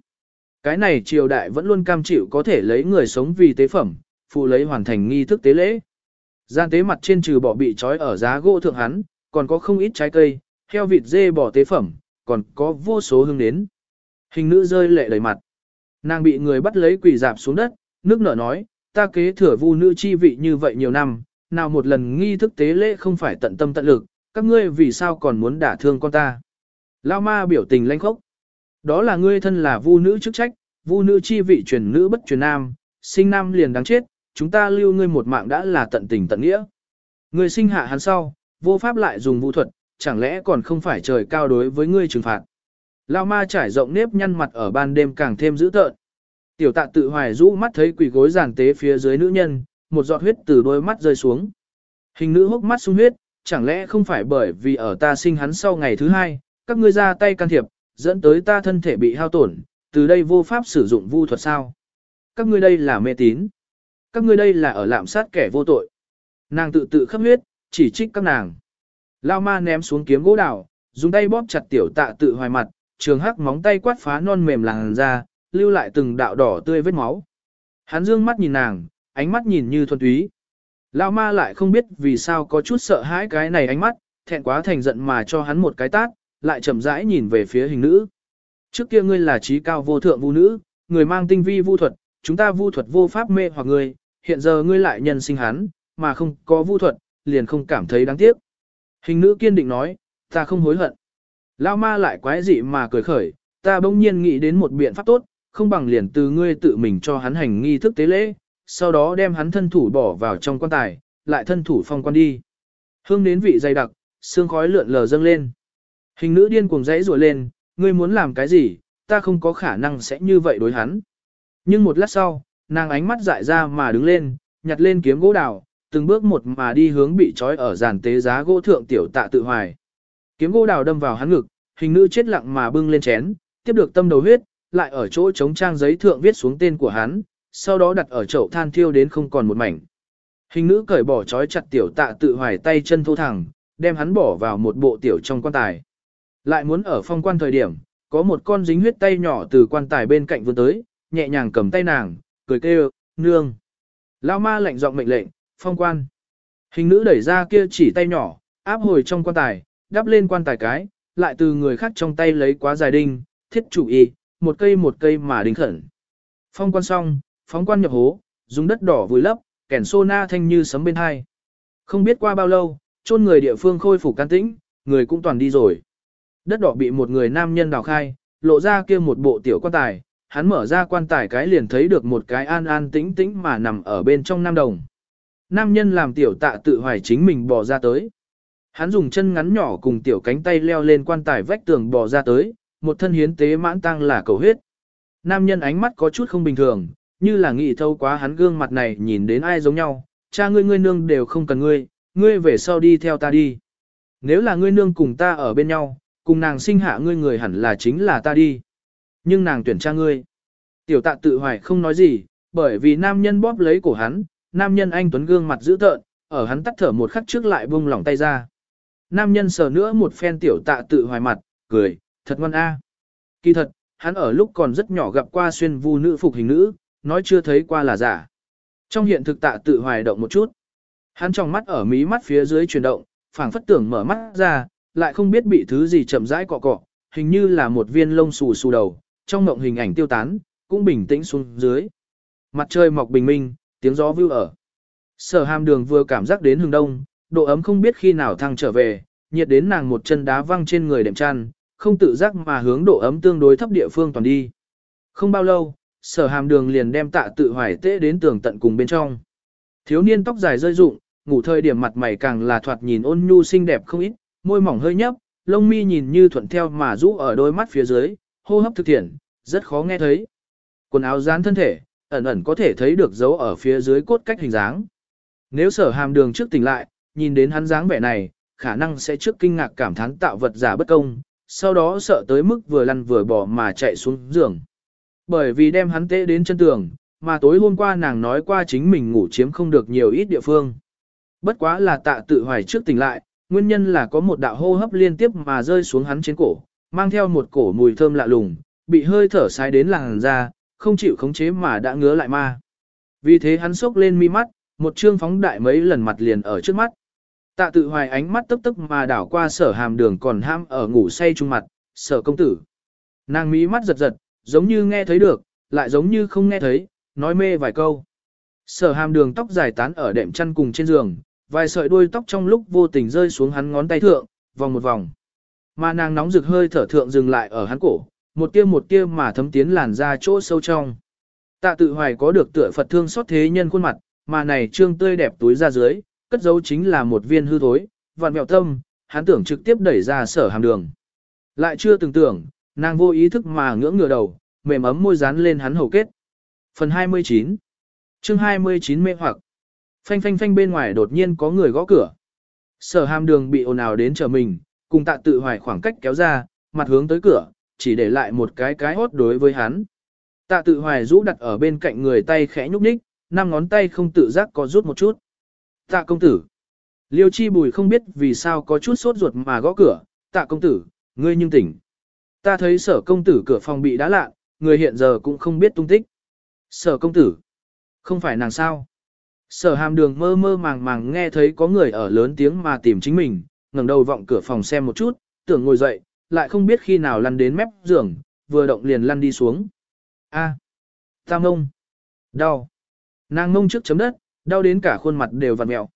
Cái này triều đại vẫn luôn cam chịu có thể lấy người sống vì tế phẩm, phụ lấy hoàn thành nghi thức tế lễ. Gian tế mặt trên trừ bỏ bị trói ở giá gỗ thượng hắn, còn có không ít trái cây, heo vịt dê bỏ tế phẩm, còn có vô số hương đến. Hình nữ rơi lệ đầy mặt. Nàng bị người bắt lấy quỳ dạp xuống đất, nước nở nói, ta kế thừa vu nữ chi vị như vậy nhiều năm, nào một lần nghi thức tế lễ không phải tận tâm tận lực, các ngươi vì sao còn muốn đả thương con ta. Lao ma biểu tình lanh khốc. Đó là ngươi thân là vu nữ chức trách, vu nữ chi vị truyền nữ bất truyền nam, sinh nam liền đáng chết, chúng ta lưu ngươi một mạng đã là tận tình tận nghĩa. Ngươi sinh hạ hắn sau, vô pháp lại dùng vu thuật, chẳng lẽ còn không phải trời cao đối với ngươi trừng phạt. Lao ma trải rộng nếp nhăn mặt ở ban đêm càng thêm dữ tợn. Tiểu tạ tự hoài rũ mắt thấy quỷ gối giàn tế phía dưới nữ nhân, một giọt huyết từ đôi mắt rơi xuống. Hình nữ hốc mắt sung huyết, chẳng lẽ không phải bởi vì ở ta sinh hắn sau ngày thứ hai, các ngươi ra tay can thiệp, dẫn tới ta thân thể bị hao tổn, từ đây vô pháp sử dụng vu thuật sao? Các ngươi đây là mê tín. Các ngươi đây là ở lạm sát kẻ vô tội. Nàng tự tự khắp huyết, chỉ trích các nàng. Lao ma ném xuống kiếm gỗ đào, dùng tay bóp chặt tiểu tạ tự hoài mặt, trường hắc móng tay quát phá non mềm làn ra, lưu lại từng đạo đỏ tươi vết máu. Hắn dương mắt nhìn nàng, ánh mắt nhìn như thuần túy. Lao ma lại không biết vì sao có chút sợ hãi cái này ánh mắt, thẹn quá thành giận mà cho hắn một cái tát, lại chậm rãi nhìn về phía hình nữ. Trước kia ngươi là trí cao vô thượng vu nữ, người mang tinh vi vu thuật, chúng ta vu thuật vô pháp mê hoặc ngươi, hiện giờ ngươi lại nhân sinh hắn, mà không có vu thuật, liền không cảm thấy đáng tiếc. Hình nữ kiên định nói, ta không hối hận. Lao ma lại quái dị mà cười khởi, ta bỗng nhiên nghĩ đến một biện pháp tốt, không bằng liền từ ngươi tự mình cho hắn hành nghi thức tế lễ, sau đó đem hắn thân thủ bỏ vào trong quan tài, lại thân thủ phong quan đi. Hương đến vị dày đặc, xương khói lượn lờ dâng lên. Hình nữ điên cuồng dãy rủa lên, ngươi muốn làm cái gì, ta không có khả năng sẽ như vậy đối hắn. Nhưng một lát sau, nàng ánh mắt dại ra mà đứng lên, nhặt lên kiếm gỗ đào, từng bước một mà đi hướng bị trói ở giàn tế giá gỗ thượng tiểu tạ tự hoài. Kiếm gỗ đào đâm vào hắn ngực, hình nữ chết lặng mà bưng lên chén, tiếp được tâm đầu huyết, lại ở chỗ chống trang giấy thượng viết xuống tên của hắn, sau đó đặt ở chậu than thiêu đến không còn một mảnh. Hình nữ cởi bỏ trói chặt tiểu tạ tự hoài tay chân thô thẳng, đem hắn bỏ vào một bộ tiểu trong quan tài. Lại muốn ở phong quan thời điểm, có một con dính huyết tay nhỏ từ quan tài bên cạnh vươn tới, nhẹ nhàng cầm tay nàng, cười kêu, nương. Lao ma lạnh giọng mệnh lệnh, phong quan. Hình nữ đẩy ra kia chỉ tay nhỏ, áp hồi trong quan tài, đắp lên quan tài cái, lại từ người khác trong tay lấy quá dài đinh, thiết chủ y, một cây một cây mà đinh khẩn. Phong quan xong, phóng quan nhập hố, dùng đất đỏ vùi lấp, kẻn xô na thanh như sấm bên hai. Không biết qua bao lâu, chôn người địa phương khôi phục can tĩnh, người cũng toàn đi rồi. Đất đỏ bị một người nam nhân đào khai, lộ ra kia một bộ tiểu quan tài, hắn mở ra quan tài cái liền thấy được một cái an an tĩnh tĩnh mà nằm ở bên trong nam đồng. Nam nhân làm tiểu tạ tự hoài chính mình bò ra tới. Hắn dùng chân ngắn nhỏ cùng tiểu cánh tay leo lên quan tài vách tường bò ra tới, một thân hiến tế mãn tăng là cầu huyết. Nam nhân ánh mắt có chút không bình thường, như là nghĩ thâu quá hắn gương mặt này nhìn đến ai giống nhau, cha ngươi ngươi nương đều không cần ngươi, ngươi về sau đi theo ta đi. Nếu là ngươi nương cùng ta ở bên nhau, cùng nàng sinh hạ ngươi người hẳn là chính là ta đi. Nhưng nàng tuyển cha ngươi. Tiểu tạ tự hoài không nói gì, bởi vì nam nhân bóp lấy cổ hắn, nam nhân anh tuấn gương mặt dữ tợn, ở hắn tắt thở một khắc trước lại buông lỏng tay ra. Nam nhân sờ nữa một phen tiểu tạ tự hoài mặt, cười, thật ngoan a. Kỳ thật, hắn ở lúc còn rất nhỏ gặp qua xuyên vu nữ phục hình nữ, nói chưa thấy qua là giả. Trong hiện thực tạ tự hoài động một chút. Hắn trong mắt ở mí mắt phía dưới chuyển động, phảng phất tưởng mở mắt ra, lại không biết bị thứ gì chậm rãi cọ cọ, hình như là một viên lông xù xù đầu, trong mộng hình ảnh tiêu tán, cũng bình tĩnh xuống dưới. Mặt trời mọc bình minh, tiếng gió vưu ở. Sở hàm đường vừa cảm giác đến hừng đông, độ ấm không biết khi nào thăng trở về, nhiệt đến nàng một chân đá văng trên người đệm chăn, không tự giác mà hướng độ ấm tương đối thấp địa phương toàn đi. Không bao lâu, sở hàm đường liền đem tạ tự hoài tế đến tường tận cùng bên trong. Thiếu niên tóc dài rơi rụng, ngủ thời điểm mặt mày càng là thoạt nhìn ôn nhu xinh đẹp không ít, môi mỏng hơi nhấp, lông mi nhìn như thuận theo mà rũ ở đôi mắt phía dưới, hô hấp thực thiện, rất khó nghe thấy. Quần áo dán thân thể, ẩn ẩn có thể thấy được dấu ở phía dưới cốt cách hình dáng. Nếu sở hàm đường trước tỉnh lại, nhìn đến hắn dáng vẻ này, khả năng sẽ trước kinh ngạc cảm thán tạo vật giả bất công, sau đó sợ tới mức vừa lăn vừa bỏ mà chạy xuống giường. Bởi vì đem hắn tê đến chân tường, mà tối hôm qua nàng nói qua chính mình ngủ chiếm không được nhiều ít địa phương. Bất quá là tạ tự hoài trước tỉnh lại, nguyên nhân là có một đạo hô hấp liên tiếp mà rơi xuống hắn trên cổ, mang theo một cổ mùi thơm lạ lùng, bị hơi thở sai đến làng ra, không chịu khống chế mà đã ngứa lại ma. Vì thế hắn sốc lên mi mắt, một chương phóng đại mấy lần mặt liền ở trước mắt. Tạ tự hoài ánh mắt tức tức mà đảo qua sở hàm đường còn ham ở ngủ say trung mặt, sở công tử. Nàng mí mắt giật giật, giống như nghe thấy được, lại giống như không nghe thấy, nói mê vài câu. Sở hàm đường tóc dài tán ở đệm chăn cùng trên giường, vài sợi đuôi tóc trong lúc vô tình rơi xuống hắn ngón tay thượng, vòng một vòng. Mà nàng nóng rực hơi thở thượng dừng lại ở hắn cổ, một tia một tia mà thấm tiến làn ra chỗ sâu trong. Tạ tự hoài có được tựa Phật thương xót thế nhân khuôn mặt, mà này trương tươi đẹp túi ra dưới, cất dấu chính là một viên hư thối, vạn mẹo tâm, hắn tưởng trực tiếp đẩy ra sở hàm đường. Lại chưa từng tưởng, nàng vô ý thức mà ngưỡng ngửa đầu, mềm ấm môi dán lên hắn hầu kết. Phần 29 chương 29 mê hoặc Phanh phanh phanh bên ngoài đột nhiên có người gõ cửa. Sở hàm đường bị ồn ào đến trở mình, cùng tạ tự hoài khoảng cách kéo ra, mặt hướng tới cửa, chỉ để lại một cái cái hốt đối với hắn. Tạ tự hoài rũ đặt ở bên cạnh người tay khẽ nhúc nhích, năm ngón tay không tự giác có rút một chút. Tạ công tử. Liêu chi bùi không biết vì sao có chút sốt ruột mà gõ cửa. Tạ công tử, ngươi nhưng tỉnh. Ta thấy sở công tử cửa phòng bị đá lạ, người hiện giờ cũng không biết tung tích. Sở công tử. Không phải nàng sao. Sở hàm đường mơ mơ màng màng nghe thấy có người ở lớn tiếng mà tìm chính mình, ngẩng đầu vọng cửa phòng xem một chút, tưởng ngồi dậy, lại không biết khi nào lăn đến mép giường, vừa động liền lăn đi xuống. A, à, ta mông, đau. Nàng mông trước chấm đất, đau đến cả khuôn mặt đều vặn mẹo.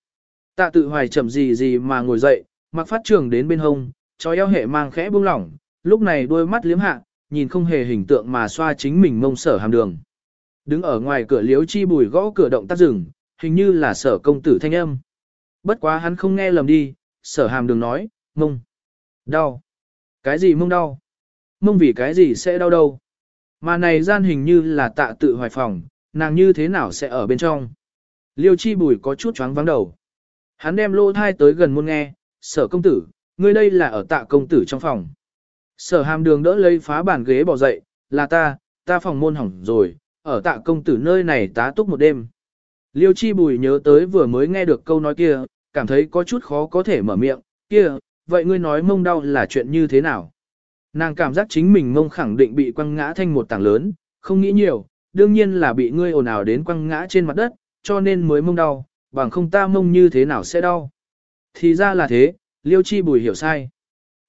Tạ tự hoài chậm gì gì mà ngồi dậy, mặc phát trường đến bên hông, cho eo hệ mang khẽ buông lỏng, lúc này đôi mắt liếm hạ, nhìn không hề hình tượng mà xoa chính mình mông sở hàm đường. Đứng ở ngoài cửa liếu chi bùi gõ cửa động tác rừng, hình như là sở công tử thanh âm. Bất quá hắn không nghe lầm đi, sở hàm đường nói, mông, đau. Cái gì mông đau? Mông vì cái gì sẽ đau đâu? Mà này gian hình như là tạ tự hoài phòng, nàng như thế nào sẽ ở bên trong? Liêu chi bùi có chút choáng vắng đầu. Hắn đem lô thai tới gần muôn nghe, sở công tử, ngươi đây là ở tạ công tử trong phòng. Sở hàm đường đỡ lấy phá bàn ghế bỏ dậy, là ta, ta phòng môn hỏng rồi, ở tạ công tử nơi này tá túc một đêm. Liêu chi bùi nhớ tới vừa mới nghe được câu nói kia, cảm thấy có chút khó có thể mở miệng, kia, vậy ngươi nói mông đau là chuyện như thế nào? Nàng cảm giác chính mình mông khẳng định bị quăng ngã thành một tảng lớn, không nghĩ nhiều, đương nhiên là bị ngươi ồn ào đến quăng ngã trên mặt đất, cho nên mới mông đau, bằng không ta mông như thế nào sẽ đau. Thì ra là thế, liêu chi bùi hiểu sai.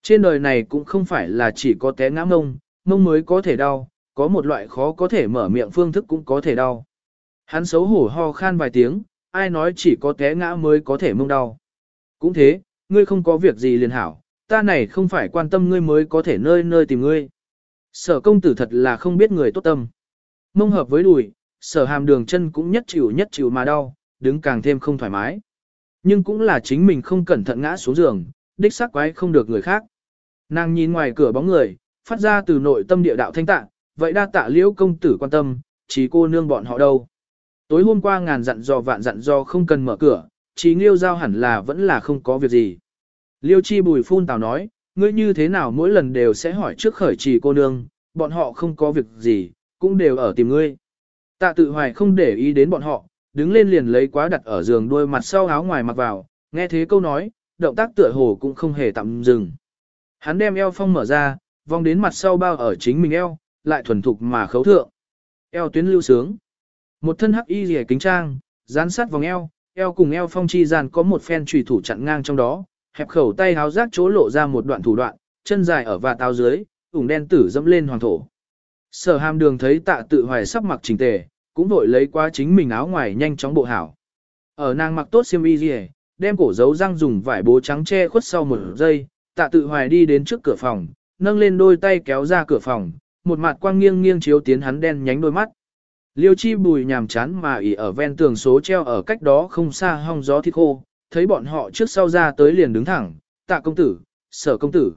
Trên đời này cũng không phải là chỉ có té ngã mông, mông mới có thể đau, có một loại khó có thể mở miệng phương thức cũng có thể đau. Hắn xấu hổ ho khan vài tiếng, ai nói chỉ có té ngã mới có thể mông đau. Cũng thế, ngươi không có việc gì liền hảo, ta này không phải quan tâm ngươi mới có thể nơi nơi tìm ngươi. Sở công tử thật là không biết người tốt tâm. Mông hợp với đùi, sở hàm đường chân cũng nhất chịu nhất chịu mà đau, đứng càng thêm không thoải mái. Nhưng cũng là chính mình không cẩn thận ngã xuống giường, đích xác quái không được người khác. Nàng nhìn ngoài cửa bóng người, phát ra từ nội tâm địa đạo thanh tạ, vậy đa tạ liễu công tử quan tâm, chỉ cô nương bọn họ đâu. Tối hôm qua ngàn dặn dò vạn dặn dò không cần mở cửa, chỉ liêu giao hẳn là vẫn là không có việc gì. Liêu chi bùi phun tào nói, ngươi như thế nào mỗi lần đều sẽ hỏi trước khởi trì cô nương, bọn họ không có việc gì, cũng đều ở tìm ngươi. Tạ tự hoài không để ý đến bọn họ, đứng lên liền lấy quá đặt ở giường đôi mặt sau áo ngoài mặc vào, nghe thế câu nói, động tác tựa hồ cũng không hề tạm dừng. Hắn đem eo phong mở ra, vòng đến mặt sau bao ở chính mình eo, lại thuần thục mà khấu thượng. Eo tuyến lưu sướng. Một thân hắc y rìa kính trang, dán sát vòng eo, eo cùng eo phong chi gian có một phen trùy thủ chặn ngang trong đó, hẹp khẩu tay háo rác chỗ lộ ra một đoạn thủ đoạn, chân dài ở và táo dưới, ủng đen tử dẫm lên hoàng thổ. Sở hàm đường thấy tạ tự hoài sắp mặc chỉnh tề, cũng vội lấy qua chính mình áo ngoài nhanh chóng bộ hảo. Ở nàng mặc tốt xiêm y rìa, đem cổ dấu răng dùng vải bố trắng che khuất sau một giây, tạ tự hoài đi đến trước cửa phòng, nâng lên đôi tay kéo ra cửa phòng, một mặt quang nghiêng nghiêng chiếu tiến hắn đen nhánh đôi mắt. Liêu chi bùi nhàm chán mà ỉ ở ven tường số treo ở cách đó không xa hong gió thịt khô, thấy bọn họ trước sau ra tới liền đứng thẳng, tạ công tử, sở công tử.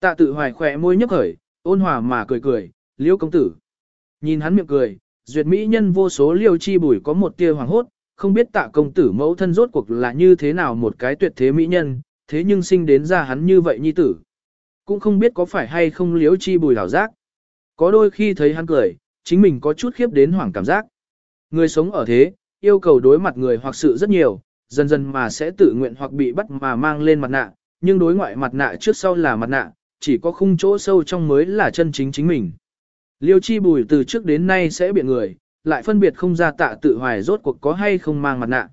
Tạ tự hoài khỏe môi nhấp khởi, ôn hòa mà cười cười, liêu công tử. Nhìn hắn miệng cười, duyệt mỹ nhân vô số liêu chi bùi có một tia hoàng hốt, không biết tạ công tử mẫu thân rốt cuộc là như thế nào một cái tuyệt thế mỹ nhân, thế nhưng sinh đến ra hắn như vậy nhi tử. Cũng không biết có phải hay không Liêu chi bùi hảo giác. Có đôi khi thấy hắn cười, chính mình có chút khiếp đến hoảng cảm giác. Người sống ở thế, yêu cầu đối mặt người hoặc sự rất nhiều, dần dần mà sẽ tự nguyện hoặc bị bắt mà mang lên mặt nạ, nhưng đối ngoại mặt nạ trước sau là mặt nạ, chỉ có khung chỗ sâu trong mới là chân chính chính mình. Liêu chi bùi từ trước đến nay sẽ biện người, lại phân biệt không ra tạ tự hoài rốt cuộc có hay không mang mặt nạ.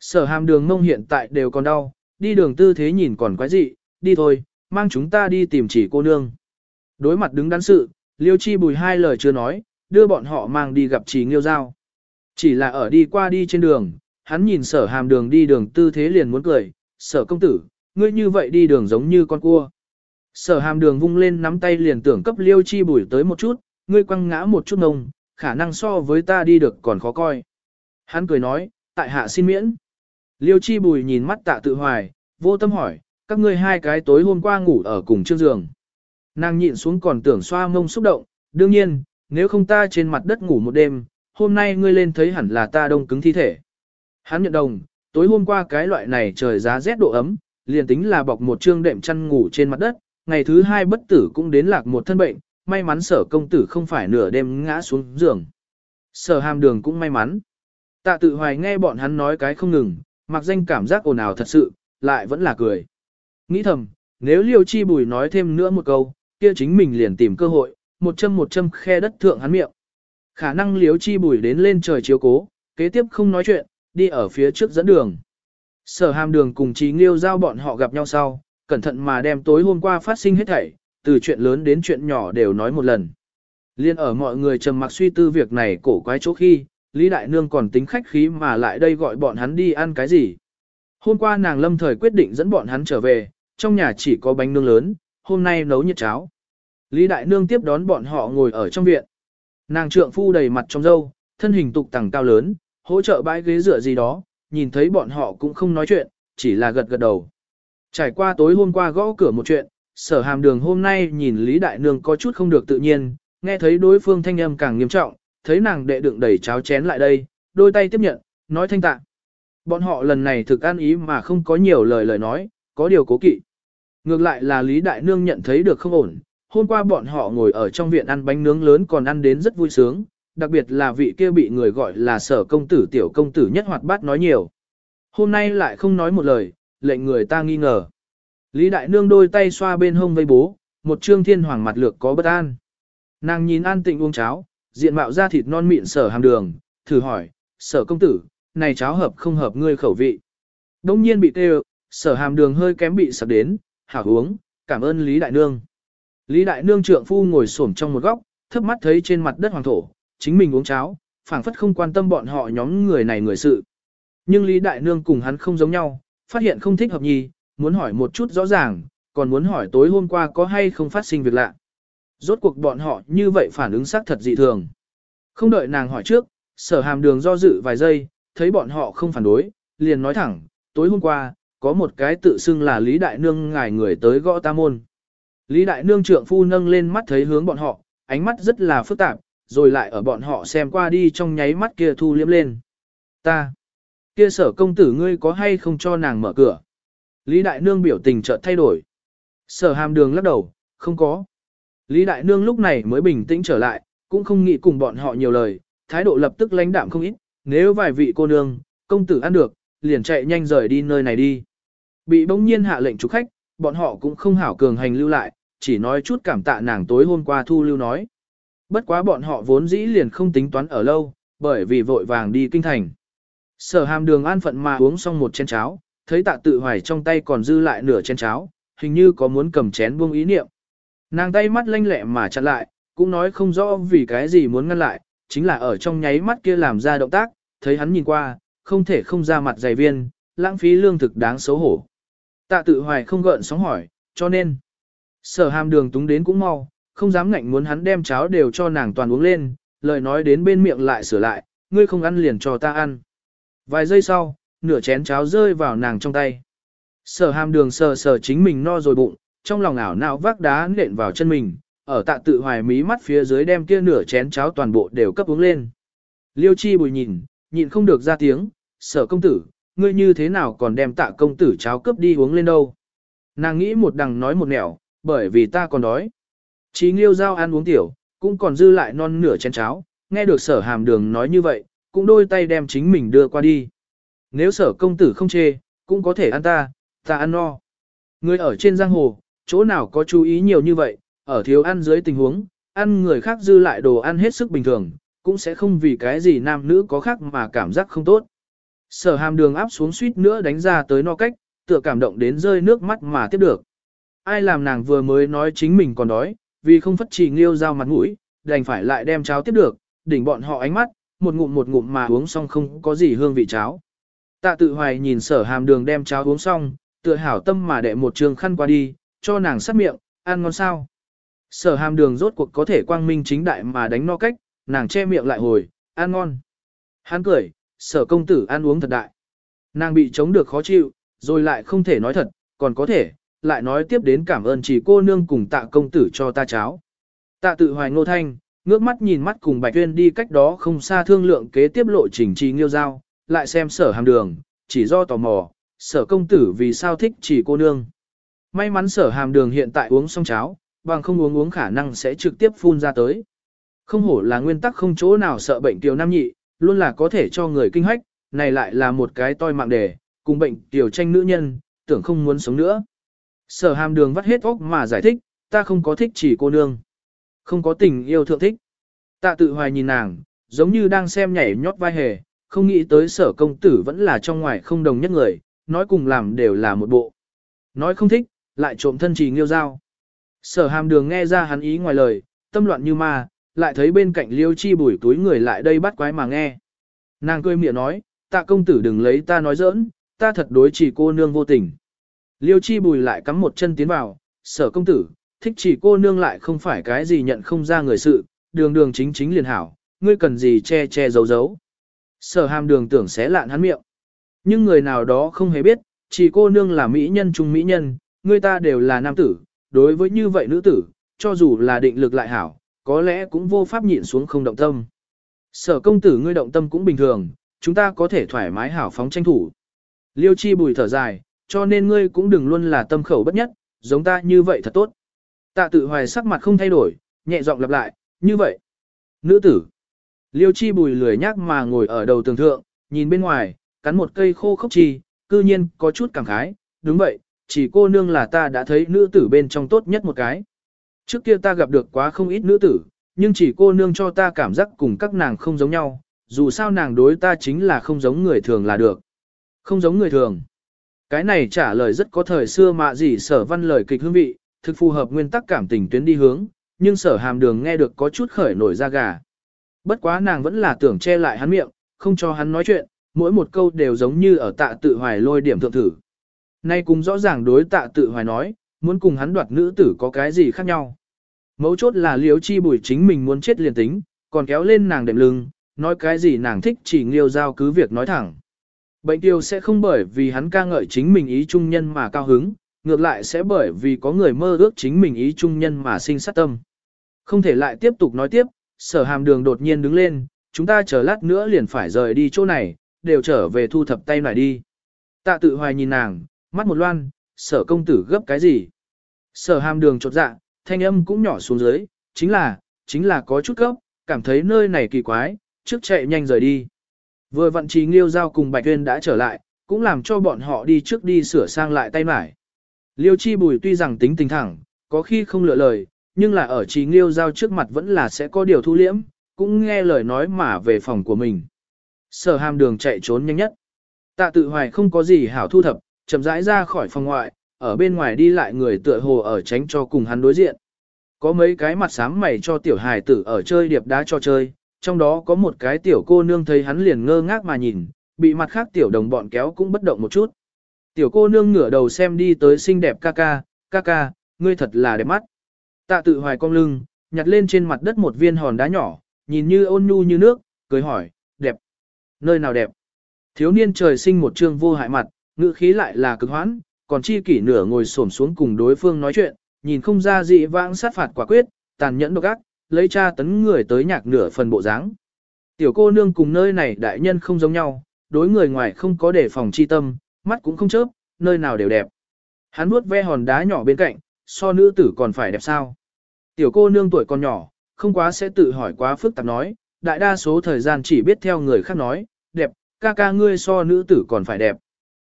Sở hàm đường mông hiện tại đều còn đau, đi đường tư thế nhìn còn quái dị, đi thôi, mang chúng ta đi tìm chỉ cô nương. Đối mặt đứng đắn sự, liêu chi bùi hai lời chưa nói, đưa bọn họ mang đi gặp chỉ nghiêu giao. Chỉ là ở đi qua đi trên đường, hắn nhìn sở hàm đường đi đường tư thế liền muốn cười, sở công tử, ngươi như vậy đi đường giống như con cua. Sở hàm đường vung lên nắm tay liền tưởng cấp liêu chi bùi tới một chút, ngươi quăng ngã một chút ngông, khả năng so với ta đi được còn khó coi. Hắn cười nói, tại hạ xin miễn. Liêu chi bùi nhìn mắt tạ tự hoài, vô tâm hỏi, các ngươi hai cái tối hôm qua ngủ ở cùng chương giường. Nàng nhịn xuống còn tưởng xoa mông xúc động, đương nhiên, nếu không ta trên mặt đất ngủ một đêm, hôm nay ngươi lên thấy hẳn là ta đông cứng thi thể. Hắn nhận đồng, tối hôm qua cái loại này trời giá rét độ ấm, liền tính là bọc một trương đệm chăn ngủ trên mặt đất, ngày thứ hai bất tử cũng đến lạc một thân bệnh, may mắn sở công tử không phải nửa đêm ngã xuống giường. Sở hàm đường cũng may mắn. Tạ tự hoài nghe bọn hắn nói cái không ngừng, mặc danh cảm giác ồn ào thật sự, lại vẫn là cười. Nghĩ thầm, nếu liêu chi bùi nói thêm nữa một câu, kia chính mình liền tìm cơ hội, một châm một châm khe đất thượng hắn miệng. Khả năng liếu chi bùi đến lên trời chiếu cố, kế tiếp không nói chuyện, đi ở phía trước dẫn đường. Sở hàm đường cùng trí nghiêu giao bọn họ gặp nhau sau, cẩn thận mà đem tối hôm qua phát sinh hết thảy, từ chuyện lớn đến chuyện nhỏ đều nói một lần. Liên ở mọi người trầm mặc suy tư việc này cổ quái chỗ khi, Lý Đại Nương còn tính khách khí mà lại đây gọi bọn hắn đi ăn cái gì. Hôm qua nàng lâm thời quyết định dẫn bọn hắn trở về, trong nhà chỉ có bánh nương lớn, hôm nay nấu nhiệt cháo. Lý Đại Nương tiếp đón bọn họ ngồi ở trong viện. Nàng trượng phu đầy mặt trong râu, thân hình tục tẳng cao lớn, hỗ trợ bãi ghế dựa gì đó, nhìn thấy bọn họ cũng không nói chuyện, chỉ là gật gật đầu. Trải qua tối hôm qua gõ cửa một chuyện, sở hàm đường hôm nay nhìn Lý Đại Nương có chút không được tự nhiên, nghe thấy đối phương thanh âm càng nghiêm trọng, thấy nàng đệ đựng đầy cháo chén lại đây, đôi tay tiếp nhận, nói thanh tạ. Bọn họ lần này thực ăn ý mà không có nhiều lời lời nói, có điều cố kỵ. Ngược lại là Lý Đại Nương nhận thấy được không ổn, hôm qua bọn họ ngồi ở trong viện ăn bánh nướng lớn còn ăn đến rất vui sướng, đặc biệt là vị kia bị người gọi là sở công tử tiểu công tử nhất hoạt bát nói nhiều. Hôm nay lại không nói một lời, lệnh người ta nghi ngờ. Lý Đại Nương đôi tay xoa bên hông vây bố, một trương thiên hoàng mặt lược có bất an. Nàng nhìn an tịnh uống cháo, diện mạo da thịt non mịn sở hàm đường, thử hỏi, sở công tử, này cháo hợp không hợp ngươi khẩu vị. Đông nhiên bị tê sở hàm đường hơi kém bị sập đến, hảo uống, cảm ơn Lý Đại Nương. Lý Đại Nương trượng phu ngồi xổm trong một góc, thấp mắt thấy trên mặt đất hoàng thổ, chính mình uống cháo, phảng phất không quan tâm bọn họ nhóm người này người sự. Nhưng Lý Đại Nương cùng hắn không giống nhau, phát hiện không thích hợp nhì, muốn hỏi một chút rõ ràng, còn muốn hỏi tối hôm qua có hay không phát sinh việc lạ. Rốt cuộc bọn họ như vậy phản ứng xác thật dị thường. Không đợi nàng hỏi trước, sở hàm đường do dự vài giây, thấy bọn họ không phản đối, liền nói thẳng, tối hôm qua, có một cái tự xưng là Lý Đại Nương ngài người tới gõ ta môn. Lý Đại Nương trượng phu nâng lên mắt thấy hướng bọn họ, ánh mắt rất là phức tạp, rồi lại ở bọn họ xem qua đi trong nháy mắt kia thu liếm lên. Ta, kia sở công tử ngươi có hay không cho nàng mở cửa? Lý Đại Nương biểu tình chợt thay đổi. Sở hàm đường lắc đầu, không có. Lý Đại Nương lúc này mới bình tĩnh trở lại, cũng không nghĩ cùng bọn họ nhiều lời, thái độ lập tức lãnh đạm không ít, nếu vài vị cô nương, công tử ăn được, liền chạy nhanh rời đi nơi này đi. Bị bỗng nhiên hạ lệnh chủ khách, bọn họ cũng không hảo cường hành lưu lại, chỉ nói chút cảm tạ nàng tối hôm qua thu lưu nói. Bất quá bọn họ vốn dĩ liền không tính toán ở lâu, bởi vì vội vàng đi kinh thành. Sở hàm đường an phận mà uống xong một chén cháo, thấy tạ tự hoài trong tay còn dư lại nửa chén cháo, hình như có muốn cầm chén buông ý niệm. Nàng tay mắt lanh lẹ mà chặn lại, cũng nói không rõ vì cái gì muốn ngăn lại, chính là ở trong nháy mắt kia làm ra động tác, thấy hắn nhìn qua, không thể không ra mặt dày viên, lãng phí lương thực đáng xấu hổ. Tạ tự hoài không gợn sóng hỏi, cho nên, sở hàm đường túng đến cũng mau, không dám ngạnh muốn hắn đem cháo đều cho nàng toàn uống lên, lời nói đến bên miệng lại sửa lại, ngươi không ăn liền cho ta ăn. Vài giây sau, nửa chén cháo rơi vào nàng trong tay. Sở hàm đường sờ sờ chính mình no rồi bụng, trong lòng ảo não vác đá nện vào chân mình, ở tạ tự hoài mí mắt phía dưới đem kia nửa chén cháo toàn bộ đều cấp uống lên. Liêu chi bùi nhìn, nhịn không được ra tiếng, sở công tử, ngươi như thế nào còn đem tạ công tử cháo cấp đi uống lên đâu. Nàng nghĩ một đằng nói một nẻo, bởi vì ta còn đói. Chí nghiêu giao ăn uống tiểu, cũng còn dư lại non nửa chén cháo, nghe được sở hàm đường nói như vậy, cũng đôi tay đem chính mình đưa qua đi. Nếu sở công tử không chê, cũng có thể ăn ta, ta ăn no. Người ở trên giang hồ, chỗ nào có chú ý nhiều như vậy, ở thiếu ăn dưới tình huống, ăn người khác dư lại đồ ăn hết sức bình thường, cũng sẽ không vì cái gì nam nữ có khác mà cảm giác không tốt. Sở hàm đường áp xuống suýt nữa đánh ra tới no cách, tựa cảm động đến rơi nước mắt mà tiếp được. Ai làm nàng vừa mới nói chính mình còn đói, vì không phất trì nghiêu dao mặt mũi, đành phải lại đem cháo tiếp được, đỉnh bọn họ ánh mắt, một ngụm một ngụm mà uống xong không có gì hương vị cháo. Tạ tự hoài nhìn sở hàm đường đem cháo uống xong, tựa hảo tâm mà đệ một trường khăn qua đi, cho nàng sát miệng, ăn ngon sao. Sở hàm đường rốt cuộc có thể quang minh chính đại mà đánh no cách, nàng che miệng lại hồi, ăn ngon. Hắn cười, sở công tử ăn uống thật đại. Nàng bị chống được khó chịu, rồi lại không thể nói thật, còn có thể, lại nói tiếp đến cảm ơn chỉ cô nương cùng tạ công tử cho ta cháo. Tạ tự hoài ngô thanh, ngước mắt nhìn mắt cùng Bạch Tuyên đi cách đó không xa thương lượng kế tiếp lộ trình trì nghiêu giao, lại xem sở hàm đường, chỉ do tò mò, sở công tử vì sao thích chỉ cô nương. May mắn sở hàm đường hiện tại uống xong cháo, bằng không uống uống khả năng sẽ trực tiếp phun ra tới. Không hổ là nguyên tắc không chỗ nào sợ bệnh tiểu nam nhị, luôn là có thể cho người kinh hách, này lại là một cái toi mạng đề, cùng bệnh tiểu tranh nữ nhân, tưởng không muốn sống nữa. Sở hàm đường vắt hết óc mà giải thích, ta không có thích chỉ cô nương. Không có tình yêu thượng thích. Tạ tự hoài nhìn nàng, giống như đang xem nhảy nhót vai hề, không nghĩ tới sở công tử vẫn là trong ngoài không đồng nhất người, nói cùng làm đều là một bộ. Nói không thích, lại trộm thân trì nghiêu dao. Sở hàm đường nghe ra hắn ý ngoài lời, tâm loạn như ma, lại thấy bên cạnh liêu chi bùi túi người lại đây bắt quái mà nghe. Nàng cười miệng nói, tạ công tử đừng lấy ta nói giỡn, ta thật đối chỉ cô nương vô tình. Liêu chi bùi lại cắm một chân tiến vào, sở công tử, thích chỉ cô nương lại không phải cái gì nhận không ra người sự, đường đường chính chính liền hảo, ngươi cần gì che che giấu giấu. Sở hàm đường tưởng xé lạn hắn miệng. Nhưng người nào đó không hề biết, chỉ cô nương là mỹ nhân trung mỹ nhân, người ta đều là nam tử, đối với như vậy nữ tử, cho dù là định lực lại hảo, có lẽ cũng vô pháp nhịn xuống không động tâm. Sở công tử ngươi động tâm cũng bình thường, chúng ta có thể thoải mái hảo phóng tranh thủ. Liêu chi bùi thở dài, cho nên ngươi cũng đừng luôn là tâm khẩu bất nhất, giống ta như vậy thật tốt. Tạ tự hoài sắc mặt không thay đổi, nhẹ giọng lặp lại, như vậy. Nữ tử. Liêu chi bùi lười nhác mà ngồi ở đầu tường thượng, nhìn bên ngoài, cắn một cây khô khốc chi, cư nhiên có chút cảm khái, đúng vậy, chỉ cô nương là ta đã thấy nữ tử bên trong tốt nhất một cái. Trước kia ta gặp được quá không ít nữ tử, nhưng chỉ cô nương cho ta cảm giác cùng các nàng không giống nhau, dù sao nàng đối ta chính là không giống người thường là được. Không giống người thường. Cái này trả lời rất có thời xưa mà gì sở văn lời kịch hương vị, thực phù hợp nguyên tắc cảm tình tuyến đi hướng, nhưng sở hàm đường nghe được có chút khởi nổi da gà. Bất quá nàng vẫn là tưởng che lại hắn miệng, không cho hắn nói chuyện, mỗi một câu đều giống như ở tạ tự hoài lôi điểm thượng thử. Nay cũng rõ ràng đối tạ tự hoài nói, muốn cùng hắn đoạt nữ tử có cái gì khác nhau. Mấu chốt là liếu chi bùi chính mình muốn chết liền tính, còn kéo lên nàng đệm lưng, nói cái gì nàng thích chỉ nghiêu giao cứ việc nói thẳng. Bệnh tiêu sẽ không bởi vì hắn ca ngợi chính mình ý trung nhân mà cao hứng, ngược lại sẽ bởi vì có người mơ ước chính mình ý trung nhân mà sinh sát tâm. Không thể lại tiếp tục nói tiếp, sở hàm đường đột nhiên đứng lên, chúng ta chờ lát nữa liền phải rời đi chỗ này, đều trở về thu thập tay lại đi. Tạ tự hoài nhìn nàng, mắt một loan, sở công tử gấp cái gì? Sở hàm đường chột dạ, thanh âm cũng nhỏ xuống dưới, chính là, chính là có chút gấp, cảm thấy nơi này kỳ quái, trước chạy nhanh rời đi. Vừa vận trí Liêu Giao cùng Bạch Tuyên đã trở lại, cũng làm cho bọn họ đi trước đi sửa sang lại tay mải. Liêu Chi Bùi tuy rằng tính tình thẳng, có khi không lựa lời, nhưng là ở trí Liêu Giao trước mặt vẫn là sẽ có điều thu liễm, cũng nghe lời nói mà về phòng của mình. Sở hàm đường chạy trốn nhanh nhất. Tạ tự hoài không có gì hảo thu thập, chậm rãi ra khỏi phòng ngoại, ở bên ngoài đi lại người tựa hồ ở tránh cho cùng hắn đối diện. Có mấy cái mặt sáng mày cho tiểu hài tử ở chơi điệp đá cho chơi, trong đó có một cái tiểu cô nương thấy hắn liền ngơ ngác mà nhìn, bị mặt khác tiểu đồng bọn kéo cũng bất động một chút. Tiểu cô nương ngửa đầu xem đi tới xinh đẹp ca ca, ca ca, ngươi thật là đẹp mắt. Tạ tự hoài cong lưng, nhặt lên trên mặt đất một viên hòn đá nhỏ, nhìn như ôn nhu như nước, cười hỏi, đẹp. Nơi nào đẹp? Thiếu niên trời sinh một trương vô hại mặt, ngữ khí lại là cực hoãn, còn chi kỷ nửa ngồi xổm xuống cùng đối phương nói chuyện, nhìn không ra dị vãng sát phạt quả quyết, tàn nhẫn độc ác, lấy cha tấn người tới nhạc nửa phần bộ dáng. Tiểu cô nương cùng nơi này đại nhân không giống nhau, đối người ngoài không có đề phòng chi tâm, mắt cũng không chớp, nơi nào đều đẹp. Hắn vuốt ve hòn đá nhỏ bên cạnh, so nữ tử còn phải đẹp sao. Tiểu cô nương tuổi còn nhỏ, không quá sẽ tự hỏi quá phức tạp nói, đại đa số thời gian chỉ biết theo người khác nói, đẹp, ca ca ngươi so nữ tử còn phải đẹp.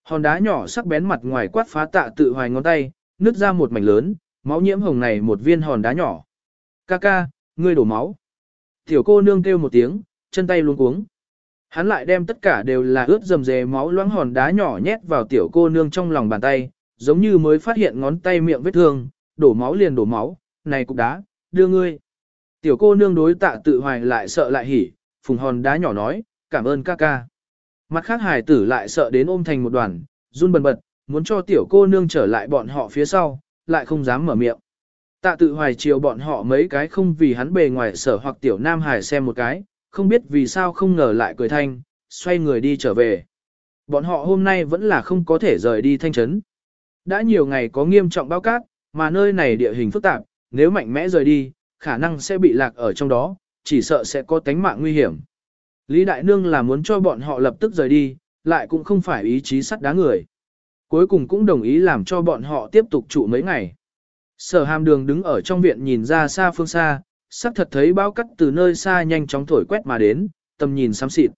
Hòn đá nhỏ sắc bén mặt ngoài quát phá tạ tự hoài ngón tay, nứt ra một mảnh lớn, máu nhiễm hồng này một viên hòn đá nhỏ. Ca ca, ngươi đổ máu. Tiểu cô nương kêu một tiếng, chân tay luống cuống. Hắn lại đem tất cả đều là ướt dầm dề máu loãng hòn đá nhỏ nhét vào tiểu cô nương trong lòng bàn tay, giống như mới phát hiện ngón tay miệng vết thương, đổ máu liền đổ máu, này cục đá, đưa ngươi. Tiểu cô nương đối tạ tự hoài lại sợ lại hỉ, phùng hòn đá nhỏ nói, cảm ơn ca ca. Mặt khác hải tử lại sợ đến ôm thành một đoàn, run bần bật, muốn cho tiểu cô nương trở lại bọn họ phía sau, lại không dám mở miệng. Tạ tự hoài chiều bọn họ mấy cái không vì hắn bề ngoài sở hoặc tiểu nam hải xem một cái, không biết vì sao không ngờ lại cười thanh, xoay người đi trở về. Bọn họ hôm nay vẫn là không có thể rời đi thanh trấn. Đã nhiều ngày có nghiêm trọng báo cát, mà nơi này địa hình phức tạp, nếu mạnh mẽ rời đi, khả năng sẽ bị lạc ở trong đó, chỉ sợ sẽ có tánh mạng nguy hiểm. Lý Đại Nương là muốn cho bọn họ lập tức rời đi, lại cũng không phải ý chí sắt đá người. Cuối cùng cũng đồng ý làm cho bọn họ tiếp tục trụ mấy ngày. Sở hàm đường đứng ở trong viện nhìn ra xa phương xa, sắc thật thấy bao cắt từ nơi xa nhanh chóng thổi quét mà đến, tầm nhìn xám xịt.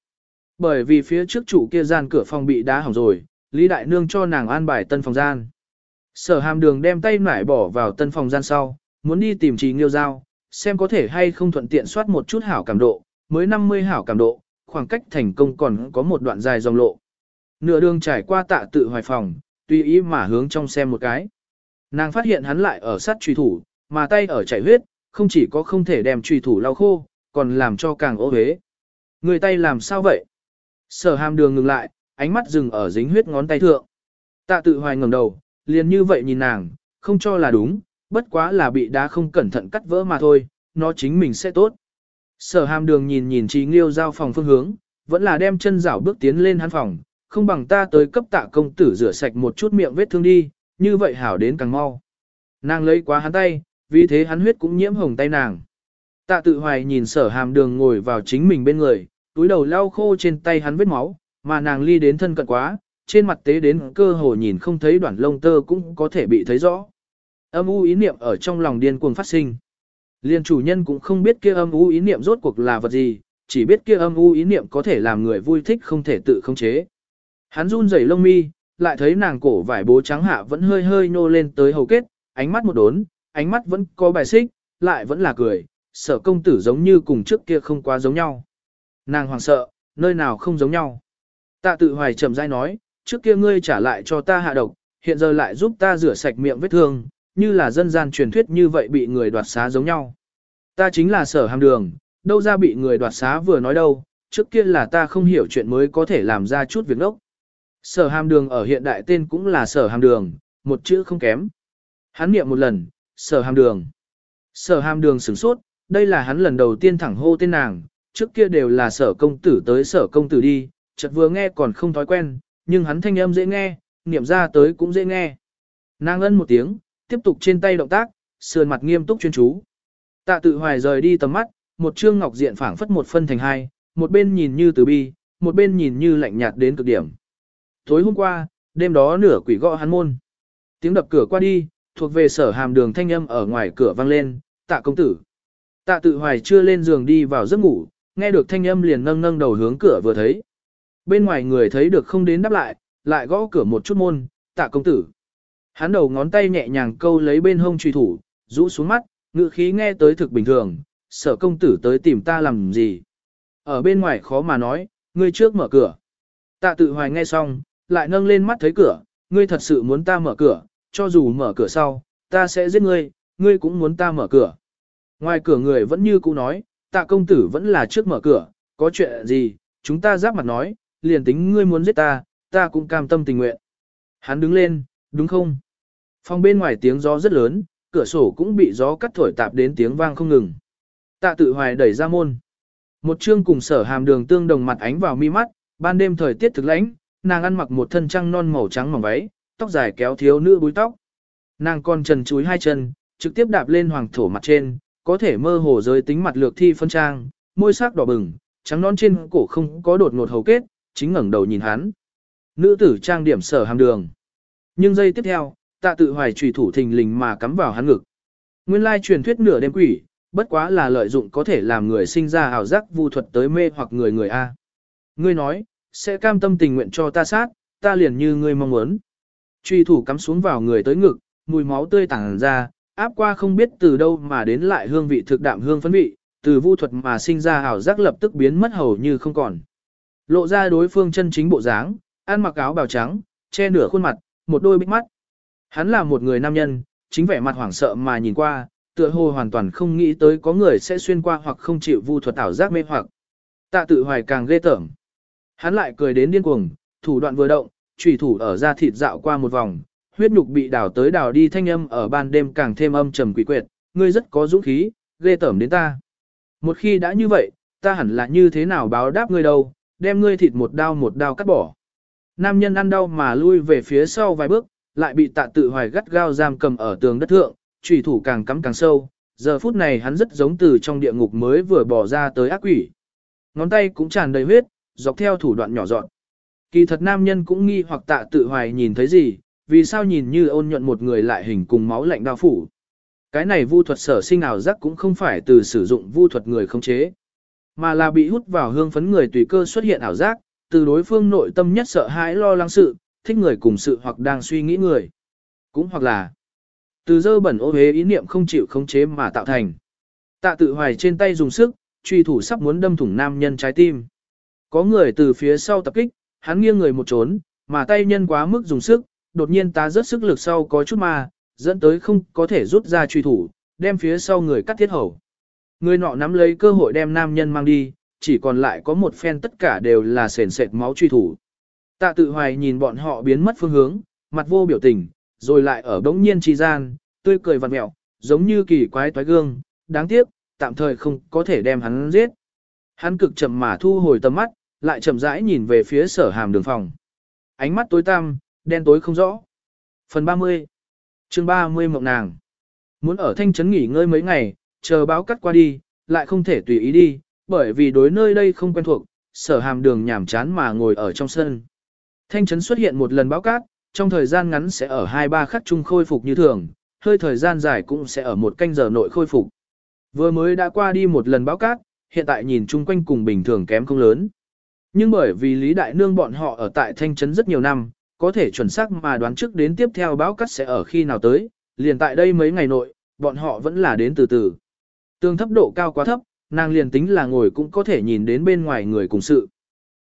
Bởi vì phía trước trụ kia gian cửa phòng bị đá hỏng rồi, Lý Đại Nương cho nàng an bài tân phòng gian. Sở hàm đường đem tay nải bỏ vào tân phòng gian sau, muốn đi tìm trì nghiêu giao, xem có thể hay không thuận tiện soát một chút hảo cảm độ, mới 50 hảo cảm độ, khoảng cách thành công còn có một đoạn dài dòng lộ. Nửa đường trải qua tạ tự hoài phòng, tùy ý mà hướng trong xem một cái. Nàng phát hiện hắn lại ở sát truy thủ, mà tay ở chảy huyết, không chỉ có không thể đem truy thủ lau khô, còn làm cho càng ô huế. Người tay làm sao vậy? Sở hàm đường ngừng lại, ánh mắt dừng ở dính huyết ngón tay thượng. Tạ tự hoài ngẩng đầu, liền như vậy nhìn nàng, không cho là đúng, bất quá là bị đá không cẩn thận cắt vỡ mà thôi, nó chính mình sẽ tốt. Sở hàm đường nhìn nhìn trí nghiêu giao phòng phương hướng, vẫn là đem chân rảo bước tiến lên hắn phòng, không bằng ta tới cấp tạ công tử rửa sạch một chút miệng vết thương đi, như vậy hảo đến càng mau. Nàng lấy quá hắn tay, vì thế hắn huyết cũng nhiễm hồng tay nàng. Tạ tự hoài nhìn sở hàm đường ngồi vào chính mình bên người, túi đầu lau khô trên tay hắn vết máu, mà nàng ly đến thân cận quá, trên mặt tế đến cơ hồ nhìn không thấy đoạn lông tơ cũng có thể bị thấy rõ. Âm u ý niệm ở trong lòng điên cuồng phát sinh. Liên chủ nhân cũng không biết kia âm u ý niệm rốt cuộc là vật gì, chỉ biết kia âm u ý niệm có thể làm người vui thích không thể tự khống chế. Hắn run rẩy lông mi, lại thấy nàng cổ vải bố trắng hạ vẫn hơi hơi nô lên tới hầu kết, ánh mắt một đốn, ánh mắt vẫn có bài xích, lại vẫn là cười, sở công tử giống như cùng trước kia không quá giống nhau. Nàng hoàng sợ, nơi nào không giống nhau. Tạ tự hoài trầm dai nói, trước kia ngươi trả lại cho ta hạ độc, hiện giờ lại giúp ta rửa sạch miệng vết thương, như là dân gian truyền thuyết như vậy bị người đoạt xá giống nhau. Ta chính là sở hàm đường, đâu ra bị người đoạt xá vừa nói đâu, trước kia là ta không hiểu chuyện mới có thể làm ra chút việc đốc. Sở hàm đường ở hiện đại tên cũng là sở hàm đường, một chữ không kém. Hắn niệm một lần, sở hàm đường. Sở hàm đường sửng sốt, đây là hắn lần đầu tiên thẳng hô tên nàng, trước kia đều là sở công tử tới sở công tử đi, chợt vừa nghe còn không thói quen, nhưng hắn thanh âm dễ nghe, niệm ra tới cũng dễ nghe. Nàng ân một tiếng, tiếp tục trên tay động tác, sườn mặt nghiêm túc chuyên chú. Tạ tự hoài rời đi tầm mắt, một trương ngọc diện phảng phất một phân thành hai, một bên nhìn như từ bi, một bên nhìn như lạnh nhạt đến cực điểm. Tối hôm qua, đêm đó nửa quỷ gõ hắn môn. Tiếng đập cửa qua đi, thuộc về sở hàm đường thanh âm ở ngoài cửa vang lên, tạ công tử. Tạ tự hoài chưa lên giường đi vào giấc ngủ, nghe được thanh âm liền nâng nâng đầu hướng cửa vừa thấy. Bên ngoài người thấy được không đến đáp lại, lại gõ cửa một chút môn, tạ công tử. Hắn đầu ngón tay nhẹ nhàng câu lấy bên hông truy thủ, rũ xuống mắt, ngự khí nghe tới thực bình thường, sở công tử tới tìm ta làm gì. Ở bên ngoài khó mà nói, ngươi trước mở cửa. Tạ tự hoài nghe xong, lại nâng lên mắt thấy cửa, ngươi thật sự muốn ta mở cửa, cho dù mở cửa sau, ta sẽ giết ngươi, ngươi cũng muốn ta mở cửa. Ngoài cửa người vẫn như cũ nói, tạ công tử vẫn là trước mở cửa, có chuyện gì, chúng ta giáp mặt nói, liền tính ngươi muốn giết ta, ta cũng cam tâm tình nguyện. Hắn đứng lên, đúng không? Phòng bên ngoài tiếng gió rất lớn, cửa sổ cũng bị gió cắt thổi tạp đến tiếng vang không ngừng. Tạ tự hoài đẩy ra môn. Một chương cùng sở hàm đường tương đồng mặt ánh vào mi mắt, ban đêm thời tiết thực lãnh, nàng ăn mặc một thân trăng non màu trắng mỏng váy, tóc dài kéo thiếu nữ búi tóc. Nàng còn trần chuối hai chân, trực tiếp đạp lên hoàng thổ mặt trên, có thể mơ hồ giới tính mặt lược thi phân trang, môi sắc đỏ bừng, trắng non trên cổ không có đột ngột hầu kết, chính ngẩng đầu nhìn hắn. Nữ tử trang điểm sở hàng đường. Nhưng giây tiếp theo, tạ tự hoài trùy thủ thình lình mà cắm vào hắn ngực. Nguyên lai truyền thuyết nửa đêm quỷ, bất quá là lợi dụng có thể làm người sinh ra ảo giác vu thuật tới mê hoặc người người A. Ngươi nói, sẽ cam tâm tình nguyện cho ta sát, ta liền như ngươi mong muốn. Truy thủ cắm xuống vào người tới ngực, mùi máu tươi tàng ra, áp qua không biết từ đâu mà đến lại hương vị thực đạm hương phấn vị, từ vu thuật mà sinh ra ảo giác lập tức biến mất hầu như không còn. Lộ ra đối phương chân chính bộ dáng, ăn mặc áo bào trắng, che nửa khuôn mặt, một đôi bích mắt. Hắn là một người nam nhân, chính vẻ mặt hoảng sợ mà nhìn qua, tựa hồ hoàn toàn không nghĩ tới có người sẽ xuyên qua hoặc không chịu vu thuật ảo giác mê hoặc. Tạ tự hoài càng ghê tởm. Hắn lại cười đến điên cuồng, thủ đoạn vừa động, chủy thủ ở da thịt dạo qua một vòng, huyết nhục bị đào tới đào đi thanh âm ở ban đêm càng thêm âm trầm quỷ quyệt, ngươi rất có dũng khí, ghê tởm đến ta. Một khi đã như vậy, ta hẳn là như thế nào báo đáp ngươi đâu, đem ngươi thịt một đao một đao cắt bỏ. Nam nhân ăn đau mà lui về phía sau vài bước, lại bị tạ tự hoài gắt gao giam cầm ở tường đất thượng, trùy thủ càng cắm càng sâu, giờ phút này hắn rất giống từ trong địa ngục mới vừa bỏ ra tới ác quỷ. Ngón tay cũng tràn đầy huyết, dọc theo thủ đoạn nhỏ dọn. Kỳ thật nam nhân cũng nghi hoặc tạ tự hoài nhìn thấy gì, vì sao nhìn như ôn nhuận một người lại hình cùng máu lạnh đao phủ. Cái này vu thuật sở sinh ảo giác cũng không phải từ sử dụng vu thuật người không chế, mà là bị hút vào hương phấn người tùy cơ xuất hiện ảo giác, từ đối phương nội tâm nhất sợ hãi lo lắng sự, thích người cùng sự hoặc đang suy nghĩ người. Cũng hoặc là từ dơ bẩn ô hế ý niệm không chịu khống chế mà tạo thành. Tạ tự hoài trên tay dùng sức, truy thủ sắp muốn đâm thủng nam nhân trái tim. Có người từ phía sau tập kích, hắn nghiêng người một trốn, mà tay nhân quá mức dùng sức, đột nhiên ta rất sức lực sau có chút mà, dẫn tới không có thể rút ra truy thủ, đem phía sau người cắt thiết hầu. Người nọ nắm lấy cơ hội đem nam nhân mang đi, chỉ còn lại có một phen tất cả đều là sền sệt máu truy thủ. Tạ tự hoài nhìn bọn họ biến mất phương hướng, mặt vô biểu tình, rồi lại ở đống nhiên trì gian, tươi cười vặt mẹo, giống như kỳ quái toái gương, đáng tiếc, tạm thời không có thể đem hắn giết. Hắn cực chậm mà thu hồi tầm mắt, lại chậm rãi nhìn về phía sở hàm đường phòng. Ánh mắt tối tăm, đen tối không rõ. Phần 30 chương 30 mộng nàng Muốn ở thanh trấn nghỉ ngơi mấy ngày, chờ báo cắt qua đi, lại không thể tùy ý đi, bởi vì đối nơi đây không quen thuộc, sở hàm đường nhảm chán mà ngồi ở trong sân. Thanh trấn xuất hiện một lần báo cát, trong thời gian ngắn sẽ ở 2-3 khắc chung khôi phục như thường, hơi thời gian dài cũng sẽ ở một canh giờ nội khôi phục. Vừa mới đã qua đi một lần báo cát, hiện tại nhìn chung quanh cùng bình thường kém không lớn. Nhưng bởi vì Lý Đại Nương bọn họ ở tại Thanh Trấn rất nhiều năm, có thể chuẩn xác mà đoán trước đến tiếp theo báo cát sẽ ở khi nào tới, liền tại đây mấy ngày nội, bọn họ vẫn là đến từ từ. Tương thấp độ cao quá thấp, nàng liền tính là ngồi cũng có thể nhìn đến bên ngoài người cùng sự.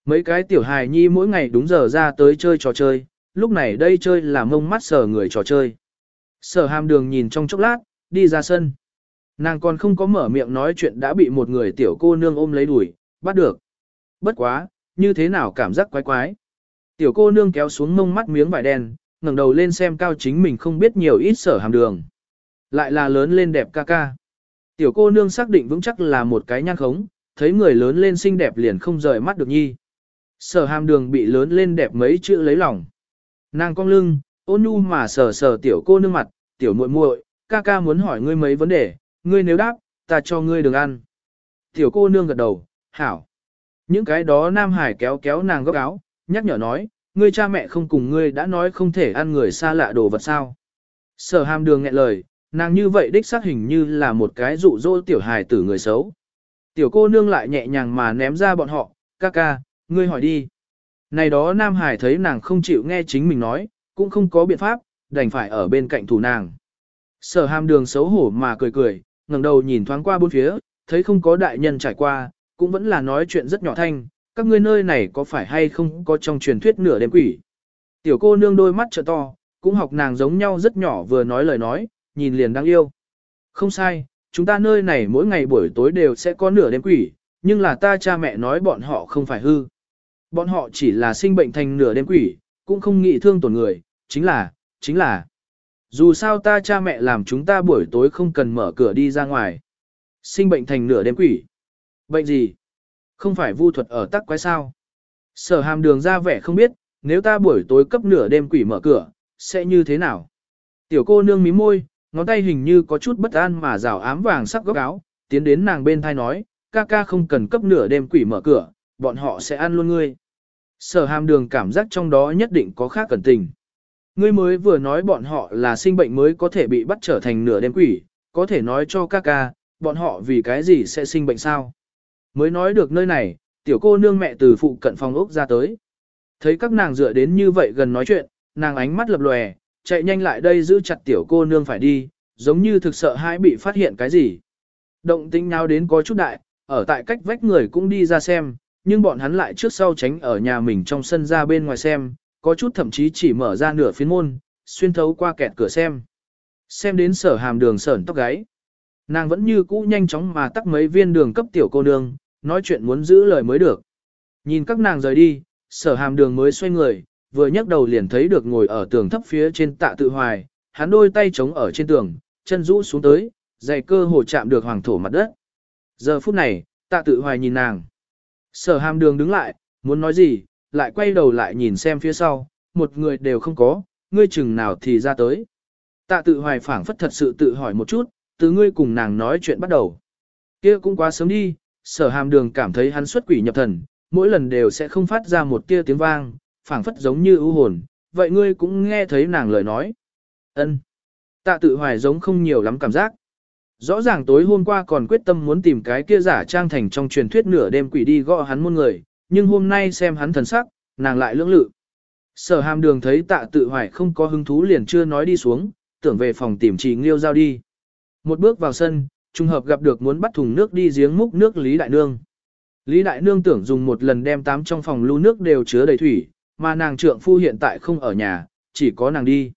Mấy cái tiểu hài nhi mỗi ngày đúng giờ ra tới chơi trò chơi, lúc này đây chơi là mông mắt sờ người trò chơi. Sở hàm đường nhìn trong chốc lát, đi ra sân. Nàng còn không có mở miệng nói chuyện đã bị một người tiểu cô nương ôm lấy đuổi, bắt được. Bất quá, như thế nào cảm giác quái quái. Tiểu cô nương kéo xuống mông mắt miếng vải đen, ngẩng đầu lên xem cao chính mình không biết nhiều ít sở hàm đường. Lại là lớn lên đẹp ca ca. Tiểu cô nương xác định vững chắc là một cái nhan khống, thấy người lớn lên xinh đẹp liền không rời mắt được nhi. Sở hàm đường bị lớn lên đẹp mấy chữ lấy lòng. Nàng cong lưng, ôn nhu mà sờ sờ tiểu cô nương mặt, tiểu muội muội, ca ca muốn hỏi ngươi mấy vấn đề, ngươi nếu đáp, ta cho ngươi đường ăn. Tiểu cô nương gật đầu, hảo. Những cái đó Nam Hải kéo kéo nàng góc áo, nhắc nhở nói, ngươi cha mẹ không cùng ngươi đã nói không thể ăn người xa lạ đồ vật sao. Sở hàm đường nghẹn lời, nàng như vậy đích xác hình như là một cái dụ dỗ tiểu hài tử người xấu. Tiểu cô nương lại nhẹ nhàng mà ném ra bọn họ, ca ca, ngươi hỏi đi. Này đó Nam Hải thấy nàng không chịu nghe chính mình nói, cũng không có biện pháp, đành phải ở bên cạnh thủ nàng. Sở hàm đường xấu hổ mà cười cười, ngẩng đầu nhìn thoáng qua bốn phía, thấy không có đại nhân trải qua, cũng vẫn là nói chuyện rất nhỏ thanh, các ngươi nơi này có phải hay không có trong truyền thuyết nửa đêm quỷ. Tiểu cô nương đôi mắt trợ to, cũng học nàng giống nhau rất nhỏ vừa nói lời nói, nhìn liền đáng yêu. Không sai, chúng ta nơi này mỗi ngày buổi tối đều sẽ có nửa đêm quỷ, nhưng là ta cha mẹ nói bọn họ không phải hư. Bọn họ chỉ là sinh bệnh thành nửa đêm quỷ, cũng không nghĩ thương tổn người, chính là, chính là. Dù sao ta cha mẹ làm chúng ta buổi tối không cần mở cửa đi ra ngoài. Sinh bệnh thành nửa đêm quỷ. Bệnh gì? Không phải vu thuật ở tắc quái sao? Sở hàm đường ra vẻ không biết, nếu ta buổi tối cấp nửa đêm quỷ mở cửa, sẽ như thế nào? Tiểu cô nương mí môi, ngón tay hình như có chút bất an mà rào ám vàng sắc góc áo, tiến đến nàng bên thai nói, ca ca không cần cấp nửa đêm quỷ mở cửa, bọn họ sẽ ăn luôn ngươi. Sở hàm đường cảm giác trong đó nhất định có khác cẩn tình. Ngươi mới vừa nói bọn họ là sinh bệnh mới có thể bị bắt trở thành nửa đêm quỷ, có thể nói cho ca ca, bọn họ vì cái gì sẽ sinh bệnh sao? Mới nói được nơi này, tiểu cô nương mẹ từ phụ cận phòng ốc ra tới. Thấy các nàng dựa đến như vậy gần nói chuyện, nàng ánh mắt lập lòe, chạy nhanh lại đây giữ chặt tiểu cô nương phải đi, giống như thực sợ hãi bị phát hiện cái gì. Động tính nào đến có chút đại, ở tại cách vách người cũng đi ra xem, nhưng bọn hắn lại trước sau tránh ở nhà mình trong sân ra bên ngoài xem, có chút thậm chí chỉ mở ra nửa phiến môn, xuyên thấu qua kẹt cửa xem. Xem đến sở hàm đường sởn tóc gáy. Nàng vẫn như cũ nhanh chóng mà tắt mấy viên đường cấp tiểu cô nương, nói chuyện muốn giữ lời mới được. Nhìn các nàng rời đi, sở hàm đường mới xoay người, vừa nhấc đầu liền thấy được ngồi ở tường thấp phía trên tạ tự hoài, hắn đôi tay chống ở trên tường, chân rũ xuống tới, dày cơ hồ chạm được hoàng thổ mặt đất. Giờ phút này, tạ tự hoài nhìn nàng. Sở hàm đường đứng lại, muốn nói gì, lại quay đầu lại nhìn xem phía sau, một người đều không có, ngươi chừng nào thì ra tới. Tạ tự hoài phảng phất thật sự tự hỏi một chút, từ ngươi cùng nàng nói chuyện bắt đầu. kia cũng quá sớm đi, sở hàm đường cảm thấy hắn xuất quỷ nhập thần, mỗi lần đều sẽ không phát ra một tia tiếng vang, phảng phất giống như ưu hồn, vậy ngươi cũng nghe thấy nàng lời nói. ân Tạ tự hoài giống không nhiều lắm cảm giác. Rõ ràng tối hôm qua còn quyết tâm muốn tìm cái kia giả trang thành trong truyền thuyết nửa đêm quỷ đi gõ hắn muôn người, nhưng hôm nay xem hắn thần sắc, nàng lại lưỡng lự. Sở hàm đường thấy tạ tự hoài không có hứng thú liền chưa nói đi xuống, tưởng về phòng tìm trì nghiêu giao đi. Một bước vào sân, trùng hợp gặp được muốn bắt thùng nước đi giếng múc nước Lý Đại Nương. Lý Đại Nương tưởng dùng một lần đem tám trong phòng lưu nước đều chứa đầy thủy, mà nàng trượng phu hiện tại không ở nhà, chỉ có nàng đi.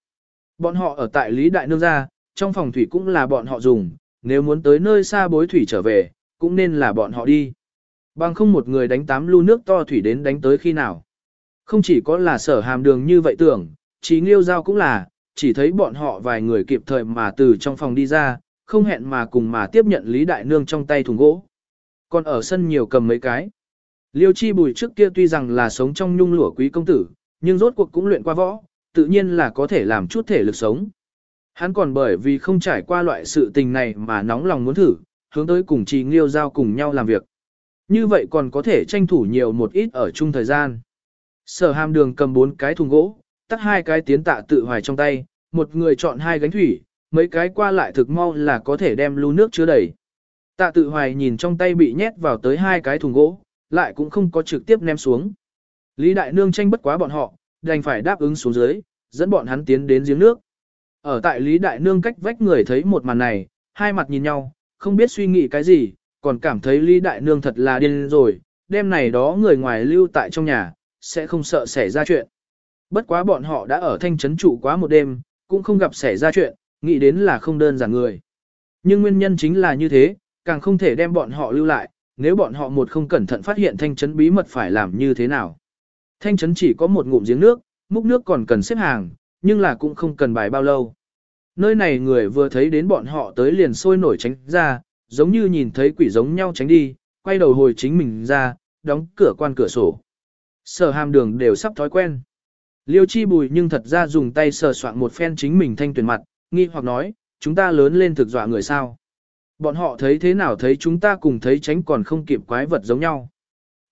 Bọn họ ở tại Lý Đại Nương ra, trong phòng thủy cũng là bọn họ dùng, nếu muốn tới nơi xa bối thủy trở về, cũng nên là bọn họ đi. Bằng không một người đánh tám lưu nước to thủy đến đánh tới khi nào. Không chỉ có là sở hàm đường như vậy tưởng, chỉ nghiêu giao cũng là, chỉ thấy bọn họ vài người kịp thời mà từ trong phòng đi ra, không hẹn mà cùng mà tiếp nhận Lý Đại Nương trong tay thùng gỗ. Còn ở sân nhiều cầm mấy cái. Liêu chi bùi trước kia tuy rằng là sống trong nhung lụa quý công tử, nhưng rốt cuộc cũng luyện qua võ, tự nhiên là có thể làm chút thể lực sống. Hắn còn bởi vì không trải qua loại sự tình này mà nóng lòng muốn thử, hướng tới cùng trì nghiêu giao cùng nhau làm việc. Như vậy còn có thể tranh thủ nhiều một ít ở chung thời gian. Sở hàm đường cầm bốn cái thùng gỗ, tắt hai cái tiến tạ tự hoài trong tay, một người chọn hai gánh thủy, mấy cái qua lại thực mau là có thể đem lưu nước chứa đầy. Tạ tự hoài nhìn trong tay bị nhét vào tới hai cái thùng gỗ, lại cũng không có trực tiếp ném xuống. Lý Đại Nương tranh bất quá bọn họ, đành phải đáp ứng xuống dưới, dẫn bọn hắn tiến đến giếng nước. Ở tại Lý Đại Nương cách vách người thấy một màn này, hai mặt nhìn nhau, không biết suy nghĩ cái gì, còn cảm thấy Lý Đại Nương thật là điên rồi, đêm này đó người ngoài lưu tại trong nhà, sẽ không sợ xảy ra chuyện. Bất quá bọn họ đã ở thanh trấn trụ quá một đêm, cũng không gặp xảy ra chuyện, nghĩ đến là không đơn giản người. Nhưng nguyên nhân chính là như thế, càng không thể đem bọn họ lưu lại, nếu bọn họ một không cẩn thận phát hiện thanh trấn bí mật phải làm như thế nào. Thanh trấn chỉ có một ngụm giếng nước, múc nước còn cần xếp hàng, nhưng là cũng không cần bài bao lâu. Nơi này người vừa thấy đến bọn họ tới liền sôi nổi tránh ra, giống như nhìn thấy quỷ giống nhau tránh đi, quay đầu hồi chính mình ra, đóng cửa quan cửa sổ. Sở hàm đường đều sắp thói quen. Liêu chi bùi nhưng thật ra dùng tay sờ soạn một phen chính mình thanh tuyển mặt, nghi hoặc nói, chúng ta lớn lên thực dọa người sao. Bọn họ thấy thế nào thấy chúng ta cùng thấy tránh còn không kịp quái vật giống nhau.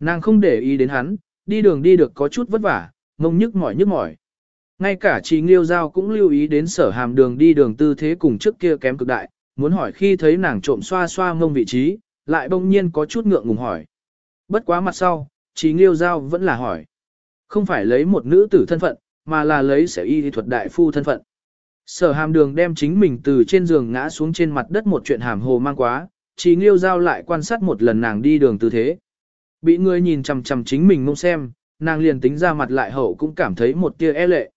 Nàng không để ý đến hắn, đi đường đi được có chút vất vả, mông nhức mỏi nhức mỏi. Ngay cả chị Nghiêu Giao cũng lưu ý đến sở hàm đường đi đường tư thế cùng trước kia kém cực đại, muốn hỏi khi thấy nàng trộm xoa xoa mông vị trí, lại bỗng nhiên có chút ngượng ngùng hỏi. Bất quá mặt sau, chị Nghiêu Giao vẫn là hỏi. Không phải lấy một nữ tử thân phận, mà là lấy sẽ y thuật đại phu thân phận. Sở hàm đường đem chính mình từ trên giường ngã xuống trên mặt đất một chuyện hàm hồ mang quá, chỉ nghiêu giao lại quan sát một lần nàng đi đường tư thế. Bị người nhìn chằm chằm chính mình mông xem, nàng liền tính ra mặt lại hậu cũng cảm thấy một tia e lệ.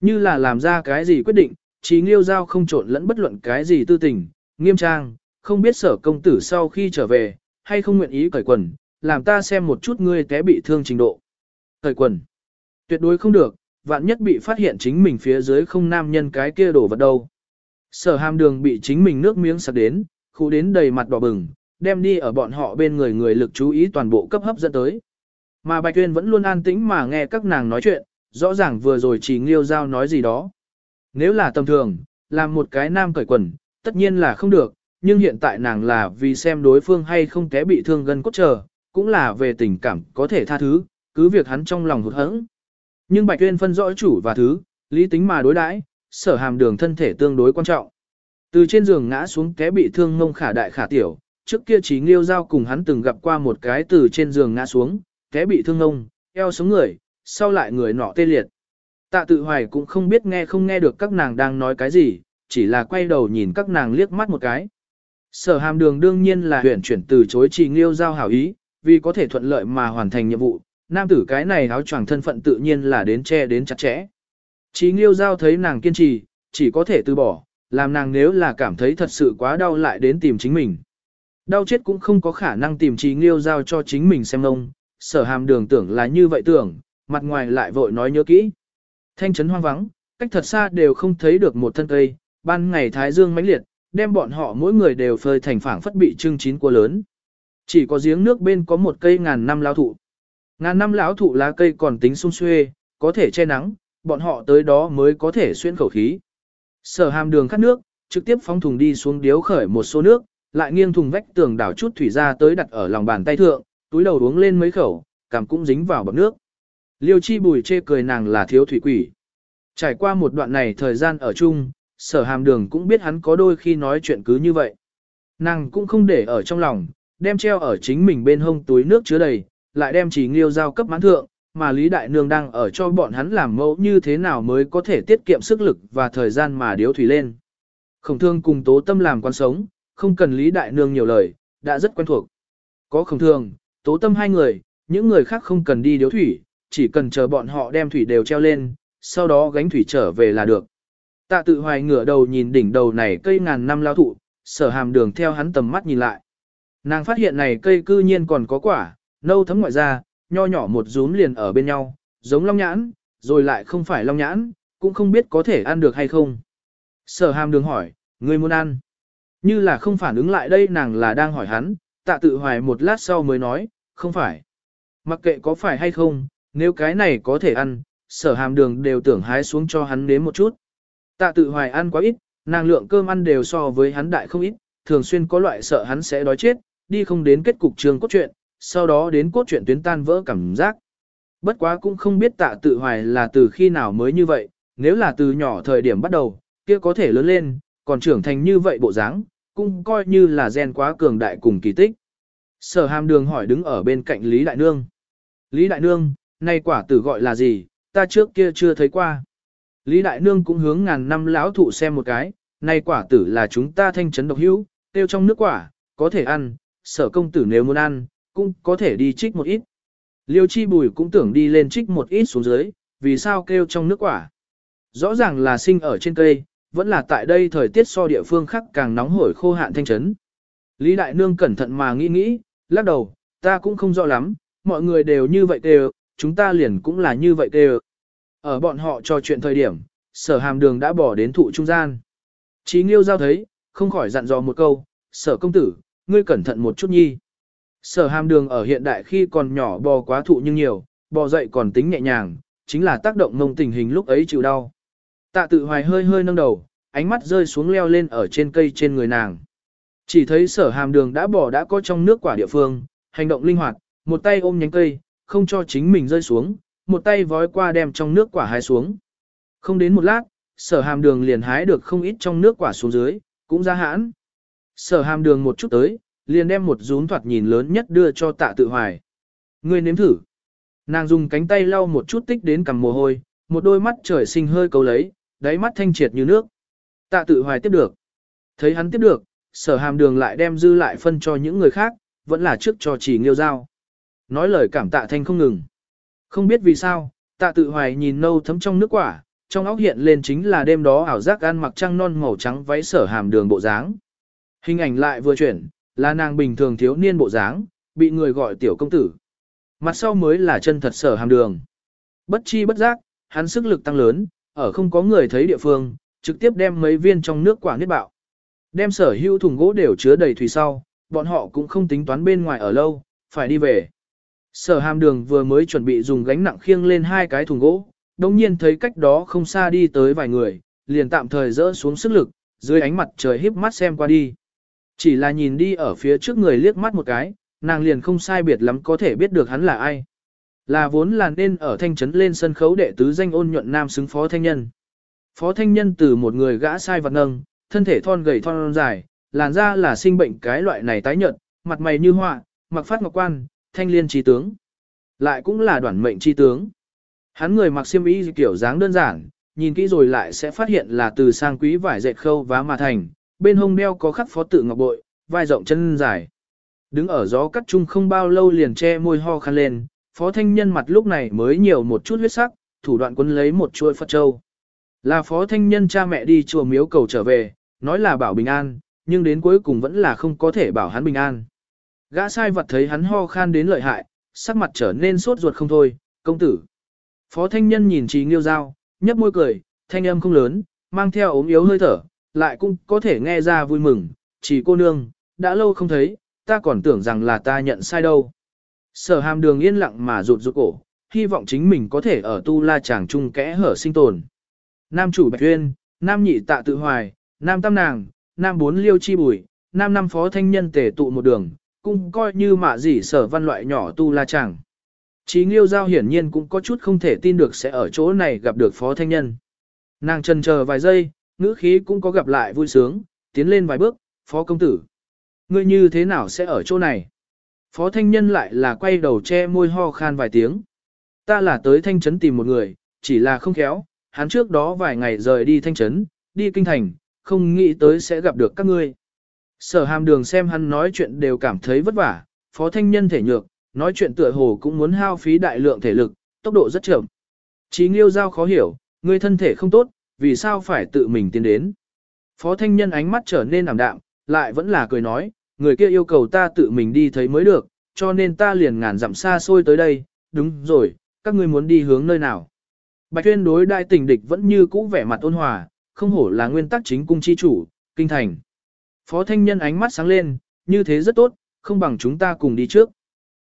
Như là làm ra cái gì quyết định, chỉ nghiêu giao không trộn lẫn bất luận cái gì tư tình, nghiêm trang, không biết sở công tử sau khi trở về, hay không nguyện ý cởi quần, làm ta xem một chút ngươi té bị thương trình độ. Cởi quần. Tuyệt đối không được, vạn nhất bị phát hiện chính mình phía dưới không nam nhân cái kia đổ vật đâu. Sở hàm đường bị chính mình nước miếng sặc đến, khu đến đầy mặt đỏ bừng, đem đi ở bọn họ bên người người lực chú ý toàn bộ cấp hấp dẫn tới. Mà Bạch Tuyên vẫn luôn an tĩnh mà nghe các nàng nói chuyện, rõ ràng vừa rồi chỉ nghiêu giao nói gì đó. Nếu là tầm thường, làm một cái nam cởi quần, tất nhiên là không được, nhưng hiện tại nàng là vì xem đối phương hay không té bị thương gần cốt trở, cũng là về tình cảm có thể tha thứ, cứ việc hắn trong lòng hụt hẫng. Nhưng Bạch Tuyên phân rõ chủ và thứ, lý tính mà đối đãi, sở hàm đường thân thể tương đối quan trọng. Từ trên giường ngã xuống té bị thương ngông khả đại khả tiểu, trước kia trí nghiêu giao cùng hắn từng gặp qua một cái từ trên giường ngã xuống, té bị thương ngông, eo xuống người, sau lại người nọ tê liệt. Tạ tự hoài cũng không biết nghe không nghe được các nàng đang nói cái gì, chỉ là quay đầu nhìn các nàng liếc mắt một cái. Sở hàm đường đương nhiên là huyển chuyển từ chối chỉ nghiêu giao hảo ý, vì có thể thuận lợi mà hoàn thành nhiệm vụ, nam tử cái này áo choàng thân phận tự nhiên là đến che đến chặt chẽ. Chí nghiêu giao thấy nàng kiên trì, chỉ có thể từ bỏ, làm nàng nếu là cảm thấy thật sự quá đau lại đến tìm chính mình. Đau chết cũng không có khả năng tìm trí nghiêu giao cho chính mình xem ông, sở hàm đường tưởng là như vậy tưởng, mặt ngoài lại vội nói nhớ kỹ. Thanh trấn hoang vắng, cách thật xa đều không thấy được một thân cây, ban ngày thái dương mãnh liệt, đem bọn họ mỗi người đều phơi thành phảng phất bị trưng chín cua lớn. Chỉ có giếng nước bên có một cây ngàn năm lao thụ. Ngàn năm lão thụ lá cây còn tính sung xuê, có thể che nắng, bọn họ tới đó mới có thể xuyên khẩu khí. Sở hàm đường cắt nước, trực tiếp phóng thùng đi xuống điếu khởi một số nước, lại nghiêng thùng vách tường đảo chút thủy ra tới đặt ở lòng bàn tay thượng, túi đầu uống lên mấy khẩu, cảm cũng dính vào bọc nước. Liêu chi bùi chê cười nàng là thiếu thủy quỷ. Trải qua một đoạn này thời gian ở chung, sở hàm đường cũng biết hắn có đôi khi nói chuyện cứ như vậy. Nàng cũng không để ở trong lòng, đem treo ở chính mình bên hông túi nước chứa đầy, lại đem chỉ nghiêu giao cấp mãn thượng, mà Lý Đại Nương đang ở cho bọn hắn làm mẫu như thế nào mới có thể tiết kiệm sức lực và thời gian mà điếu thủy lên. Khổng thương cùng tố tâm làm quan sống, không cần Lý Đại Nương nhiều lời, đã rất quen thuộc. Có khổng thương, tố tâm hai người, những người khác không cần đi điếu thủy, chỉ cần chờ bọn họ đem thủy đều treo lên, sau đó gánh thủy trở về là được. Tạ tự hoài ngửa đầu nhìn đỉnh đầu này cây ngàn năm lao thụ, sở hàm đường theo hắn tầm mắt nhìn lại. Nàng phát hiện này cây cư nhiên còn có quả, nâu thấm ngoại ra, nho nhỏ một rúm liền ở bên nhau, giống long nhãn, rồi lại không phải long nhãn, cũng không biết có thể ăn được hay không. Sở hàm đường hỏi, ngươi muốn ăn? Như là không phản ứng lại đây nàng là đang hỏi hắn, tạ tự hoài một lát sau mới nói, không phải. Mặc kệ có phải hay không, nếu cái này có thể ăn, sở hàm đường đều tưởng hái xuống cho hắn nếm một chút. Tạ tự hoài ăn quá ít, nàng lượng cơm ăn đều so với hắn đại không ít, thường xuyên có loại sợ hắn sẽ đói chết, đi không đến kết cục trường cốt truyện, sau đó đến cốt truyện tuyến tan vỡ cảm giác. Bất quá cũng không biết tạ tự hoài là từ khi nào mới như vậy, nếu là từ nhỏ thời điểm bắt đầu, kia có thể lớn lên, còn trưởng thành như vậy bộ dáng, cũng coi như là gen quá cường đại cùng kỳ tích. Sở hàm đường hỏi đứng ở bên cạnh Lý Đại Nương. Lý Đại Nương, nay quả tử gọi là gì, ta trước kia chưa thấy qua. Lý Đại Nương cũng hướng ngàn năm lão thụ xem một cái, nay quả tử là chúng ta thanh trấn độc hữu, tiêu trong nước quả, có thể ăn, sở công tử nếu muốn ăn, cũng có thể đi trích một ít. Liêu chi bùi cũng tưởng đi lên trích một ít xuống dưới, vì sao kêu trong nước quả. Rõ ràng là sinh ở trên cây, vẫn là tại đây thời tiết so địa phương khác càng nóng hổi khô hạn thanh trấn. Lý Đại Nương cẩn thận mà nghĩ nghĩ, lắc đầu, ta cũng không rõ lắm, mọi người đều như vậy đều, chúng ta liền cũng là như vậy đều. Ở bọn họ trò chuyện thời điểm, sở hàm đường đã bỏ đến thụ trung gian. Chí Nghiêu giao thấy, không khỏi dặn dò một câu, sở công tử, ngươi cẩn thận một chút nhi. Sở hàm đường ở hiện đại khi còn nhỏ bò quá thụ nhưng nhiều, bò dậy còn tính nhẹ nhàng, chính là tác động mông tình hình lúc ấy chịu đau. Tạ tự hoài hơi hơi nâng đầu, ánh mắt rơi xuống leo lên ở trên cây trên người nàng. Chỉ thấy sở hàm đường đã bỏ đã có trong nước quả địa phương, hành động linh hoạt, một tay ôm nhánh cây, không cho chính mình rơi xuống, một tay vói qua đem trong nước quả hái xuống. Không đến một lát, sở hàm đường liền hái được không ít trong nước quả xuống dưới, cũng ra hãn. Sở hàm đường một chút tới, liền đem một rún thoạt nhìn lớn nhất đưa cho tạ tự hoài. Ngươi nếm thử. Nàng dùng cánh tay lau một chút tích đến cầm mồ hôi, một đôi mắt trời sinh hơi cầu lấy, đáy mắt thanh triệt như nước. Tạ tự hoài tiếp được. Thấy hắn tiếp được, sở hàm đường lại đem dư lại phân cho những người khác, vẫn là trước cho chỉ nghiêu giao. Nói lời cảm tạ thanh không ngừng. Không biết vì sao, tạ tự hoài nhìn nâu thấm trong nước quả, trong óc hiện lên chính là đêm đó ảo giác ăn mặc trăng non màu trắng váy sở hàm đường bộ dáng. Hình ảnh lại vừa chuyển, là nàng bình thường thiếu niên bộ dáng, bị người gọi tiểu công tử. Mặt sau mới là chân thật sở hàm đường. Bất chi bất giác, hắn sức lực tăng lớn, ở không có người thấy địa phương, trực tiếp đem mấy viên trong nước quả niết bạo. Đem sở hữu thùng gỗ đều chứa đầy thủy sau, bọn họ cũng không tính toán bên ngoài ở lâu, phải đi về. Sở hàm đường vừa mới chuẩn bị dùng gánh nặng khiêng lên hai cái thùng gỗ, đồng nhiên thấy cách đó không xa đi tới vài người, liền tạm thời dỡ xuống sức lực, dưới ánh mặt trời híp mắt xem qua đi. Chỉ là nhìn đi ở phía trước người liếc mắt một cái, nàng liền không sai biệt lắm có thể biết được hắn là ai. Là vốn là nên ở thanh trấn lên sân khấu đệ tứ danh ôn nhuận nam xứng phó thanh nhân. Phó thanh nhân từ một người gã sai vật nâng, thân thể thon gầy thon dài, làn da là sinh bệnh cái loại này tái nhợt, mặt mày như họa, mặc phát ngọc quan, thanh liên trí tướng. Lại cũng là đoàn mệnh chi tướng. Hắn người mặc xiêm y kiểu dáng đơn giản, nhìn kỹ rồi lại sẽ phát hiện là từ sang quý vải dệt khâu vá mà thành, bên hông đeo có khắc phó tự ngọc bội, vai rộng chân dài. Đứng ở gió cắt chung không bao lâu liền che môi ho khăn lên, phó thanh nhân mặt lúc này mới nhiều một chút huyết sắc, thủ đoạn quân lấy một chuôi Phật Châu. Là phó thanh nhân cha mẹ đi chùa miếu cầu trở về, nói là bảo bình an, nhưng đến cuối cùng vẫn là không có thể bảo hắn bình an. Gã sai vật thấy hắn ho khan đến lợi hại, sắc mặt trở nên sốt ruột không thôi, công tử. Phó thanh nhân nhìn trí nghiêu dao, nhấp môi cười, thanh âm không lớn, mang theo ốm yếu hơi thở, lại cũng có thể nghe ra vui mừng, chỉ cô nương, đã lâu không thấy, ta còn tưởng rằng là ta nhận sai đâu. Sở hàm đường yên lặng mà rụt rụt cổ, hy vọng chính mình có thể ở tu la chàng chung kẽ hở sinh tồn. Nam chủ Bạch Uyên, Nam nhị tạ tự hoài, Nam tam nàng, Nam bốn liêu chi bùi, Nam năm phó thanh nhân tề tụ một đường, cũng coi như mạ gì sở văn loại nhỏ tu la chàng. Chí Nghiêu Giao hiển nhiên cũng có chút không thể tin được sẽ ở chỗ này gặp được phó thanh nhân. Nàng trần chờ vài giây, ngữ khí cũng có gặp lại vui sướng, tiến lên vài bước, phó công tử. Ngươi như thế nào sẽ ở chỗ này? Phó thanh nhân lại là quay đầu che môi ho khan vài tiếng. Ta là tới thanh trấn tìm một người, chỉ là không khéo, hắn trước đó vài ngày rời đi thanh trấn, đi kinh thành, không nghĩ tới sẽ gặp được các ngươi. Sở hàm đường xem hắn nói chuyện đều cảm thấy vất vả, phó thanh nhân thể nhược, nói chuyện tựa hồ cũng muốn hao phí đại lượng thể lực, tốc độ rất chậm. Chí nghiêu giao khó hiểu, ngươi thân thể không tốt, vì sao phải tự mình tiến đến. Phó thanh nhân ánh mắt trở nên ảm đạm, lại vẫn là cười nói, người kia yêu cầu ta tự mình đi thấy mới được, cho nên ta liền ngàn dặm xa xôi tới đây, đúng rồi, các ngươi muốn đi hướng nơi nào. Bạch tuyên đối đại tình địch vẫn như cũ vẻ mặt ôn hòa, không hổ là nguyên tắc chính cung chi chủ, kinh thành. Phó thanh nhân ánh mắt sáng lên, như thế rất tốt, không bằng chúng ta cùng đi trước.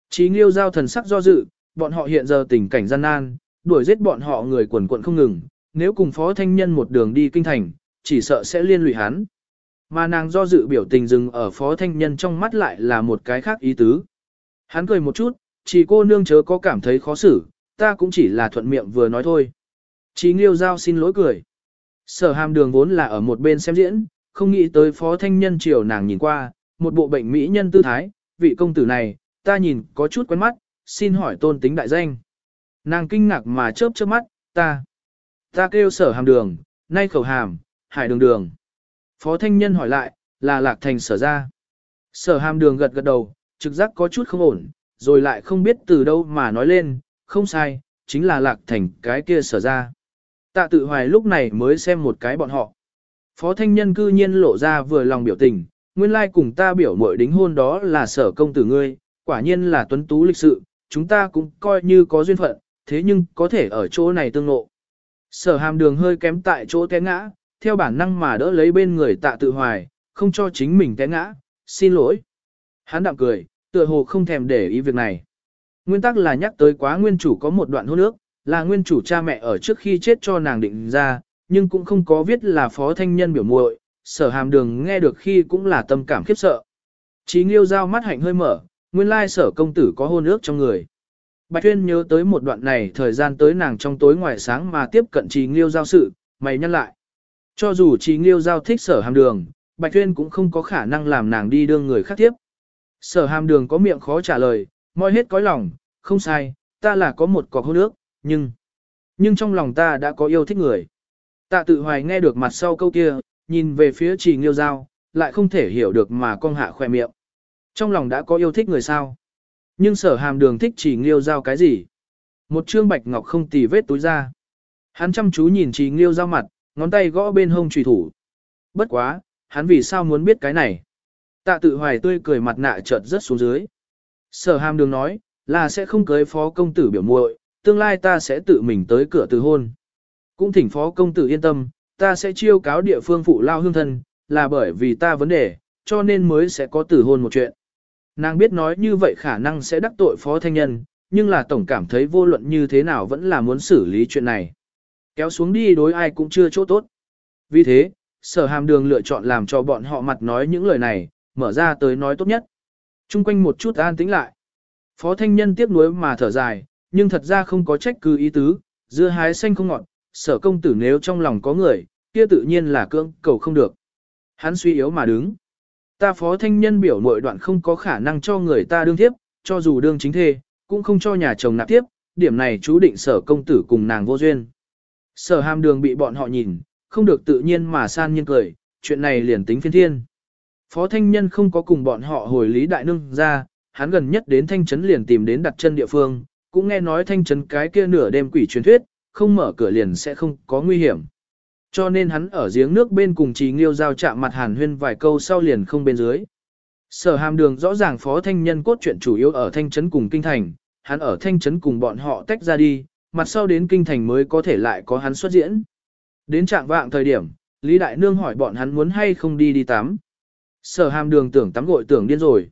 Chí nghiêu giao thần sắc do dự, bọn họ hiện giờ tình cảnh gian nan, đuổi giết bọn họ người quần quận không ngừng, nếu cùng phó thanh nhân một đường đi kinh thành, chỉ sợ sẽ liên lụy hắn. Mà nàng do dự biểu tình dừng ở phó thanh nhân trong mắt lại là một cái khác ý tứ. Hắn cười một chút, chỉ cô nương chớ có cảm thấy khó xử, ta cũng chỉ là thuận miệng vừa nói thôi. Chí nghiêu giao xin lỗi cười. Sở hàm đường vốn là ở một bên xem diễn, không nghĩ tới phó thanh nhân chiều nàng nhìn qua, một bộ bệnh mỹ nhân tư thái, vị công tử này, ta nhìn có chút quen mắt, xin hỏi tôn tính đại danh. Nàng kinh ngạc mà chớp chớp mắt, ta, ta kêu sở hàm đường, nay khẩu hàm, hải đường đường. Phó thanh nhân hỏi lại, là lạc thành sở ra. Sở hàm đường gật gật đầu, trực giác có chút không ổn, rồi lại không biết từ đâu mà nói lên, không sai, chính là lạc thành cái kia sở ra. Tạ tự hoài lúc này mới xem một cái bọn họ. Phó thanh nhân cư nhiên lộ ra vừa lòng biểu tình, nguyên lai like cùng ta biểu mội đính hôn đó là sở công tử ngươi, quả nhiên là tuấn tú lịch sự, chúng ta cũng coi như có duyên phận, thế nhưng có thể ở chỗ này tương ngộ. Sở hàm đường hơi kém tại chỗ té ngã, theo bản năng mà đỡ lấy bên người tạ tự hoài, không cho chính mình té ngã, xin lỗi. Hắn đạm cười, tựa hồ không thèm để ý việc này. Nguyên tắc là nhắc tới quá nguyên chủ có một đoạn hôn ước, là nguyên chủ cha mẹ ở trước khi chết cho nàng định ra, nhưng cũng không có viết là phó thanh nhân biểu muội. sở hàm đường nghe được khi cũng là tâm cảm khiếp sợ. Chí nghiêu giao mắt hạnh hơi mở, nguyên lai sở công tử có hôn ước trong người. Bạch Thuyên nhớ tới một đoạn này thời gian tới nàng trong tối ngoài sáng mà tiếp cận Trí Nghiêu giao sự, mày nhăn lại. Cho dù Trí Nghiêu giao thích sở hàm đường, Bạch Thuyên cũng không có khả năng làm nàng đi đương người khác tiếp. Sở hàm đường có miệng khó trả lời, moi hết cõi lòng, không sai, ta là có một cọc hôn ước, nhưng... Nhưng trong lòng ta đã có yêu thích người. Tạ tự hoài nghe được mặt sau câu kia, nhìn về phía Trí Nghiêu giao, lại không thể hiểu được mà con hạ khoe miệng. Trong lòng đã có yêu thích người sao. Nhưng sở hàm đường thích chỉ nghiêu giao cái gì? Một trương bạch ngọc không tì vết túi ra. Hắn chăm chú nhìn chỉ nghiêu giao mặt, ngón tay gõ bên hông trùy thủ. Bất quá, hắn vì sao muốn biết cái này? Tạ tự hoài tươi cười mặt nạ chợt rất xuống dưới. Sở hàm đường nói, là sẽ không cưới phó công tử biểu muội, tương lai ta sẽ tự mình tới cửa từ hôn. Cũng thỉnh phó công tử yên tâm, ta sẽ chiêu cáo địa phương phụ lao hương thân, là bởi vì ta vấn đề, cho nên mới sẽ có tử hôn một chuyện. Nàng biết nói như vậy khả năng sẽ đắc tội phó thanh nhân, nhưng là tổng cảm thấy vô luận như thế nào vẫn là muốn xử lý chuyện này. Kéo xuống đi đối ai cũng chưa chỗ tốt. Vì thế, sở hàm đường lựa chọn làm cho bọn họ mặt nói những lời này, mở ra tới nói tốt nhất. Trung quanh một chút an tĩnh lại. Phó thanh nhân tiếc nuối mà thở dài, nhưng thật ra không có trách cứ ý tứ, dưa hái xanh không ngọt, sở công tử nếu trong lòng có người, kia tự nhiên là cưỡng cầu không được. Hắn suy yếu mà đứng. Ta phó thanh nhân biểu mội đoạn không có khả năng cho người ta đương tiếp, cho dù đương chính thê, cũng không cho nhà chồng nạp tiếp, điểm này chú định sở công tử cùng nàng vô duyên. Sở hàm đường bị bọn họ nhìn, không được tự nhiên mà san nhiên cười, chuyện này liền tính phiên thiên. Phó thanh nhân không có cùng bọn họ hồi lý đại nương ra, hắn gần nhất đến thanh trấn liền tìm đến đặt chân địa phương, cũng nghe nói thanh trấn cái kia nửa đêm quỷ truyền thuyết, không mở cửa liền sẽ không có nguy hiểm. Cho nên hắn ở giếng nước bên cùng trì nghiêu giao chạm mặt hàn huyên vài câu sau liền không bên dưới. Sở hàm đường rõ ràng phó thanh nhân cốt truyện chủ yếu ở thanh trấn cùng kinh thành, hắn ở thanh trấn cùng bọn họ tách ra đi, mặt sau đến kinh thành mới có thể lại có hắn xuất diễn. Đến trạng vạng thời điểm, Lý Đại Nương hỏi bọn hắn muốn hay không đi đi tắm. Sở hàm đường tưởng tắm gội tưởng điên rồi.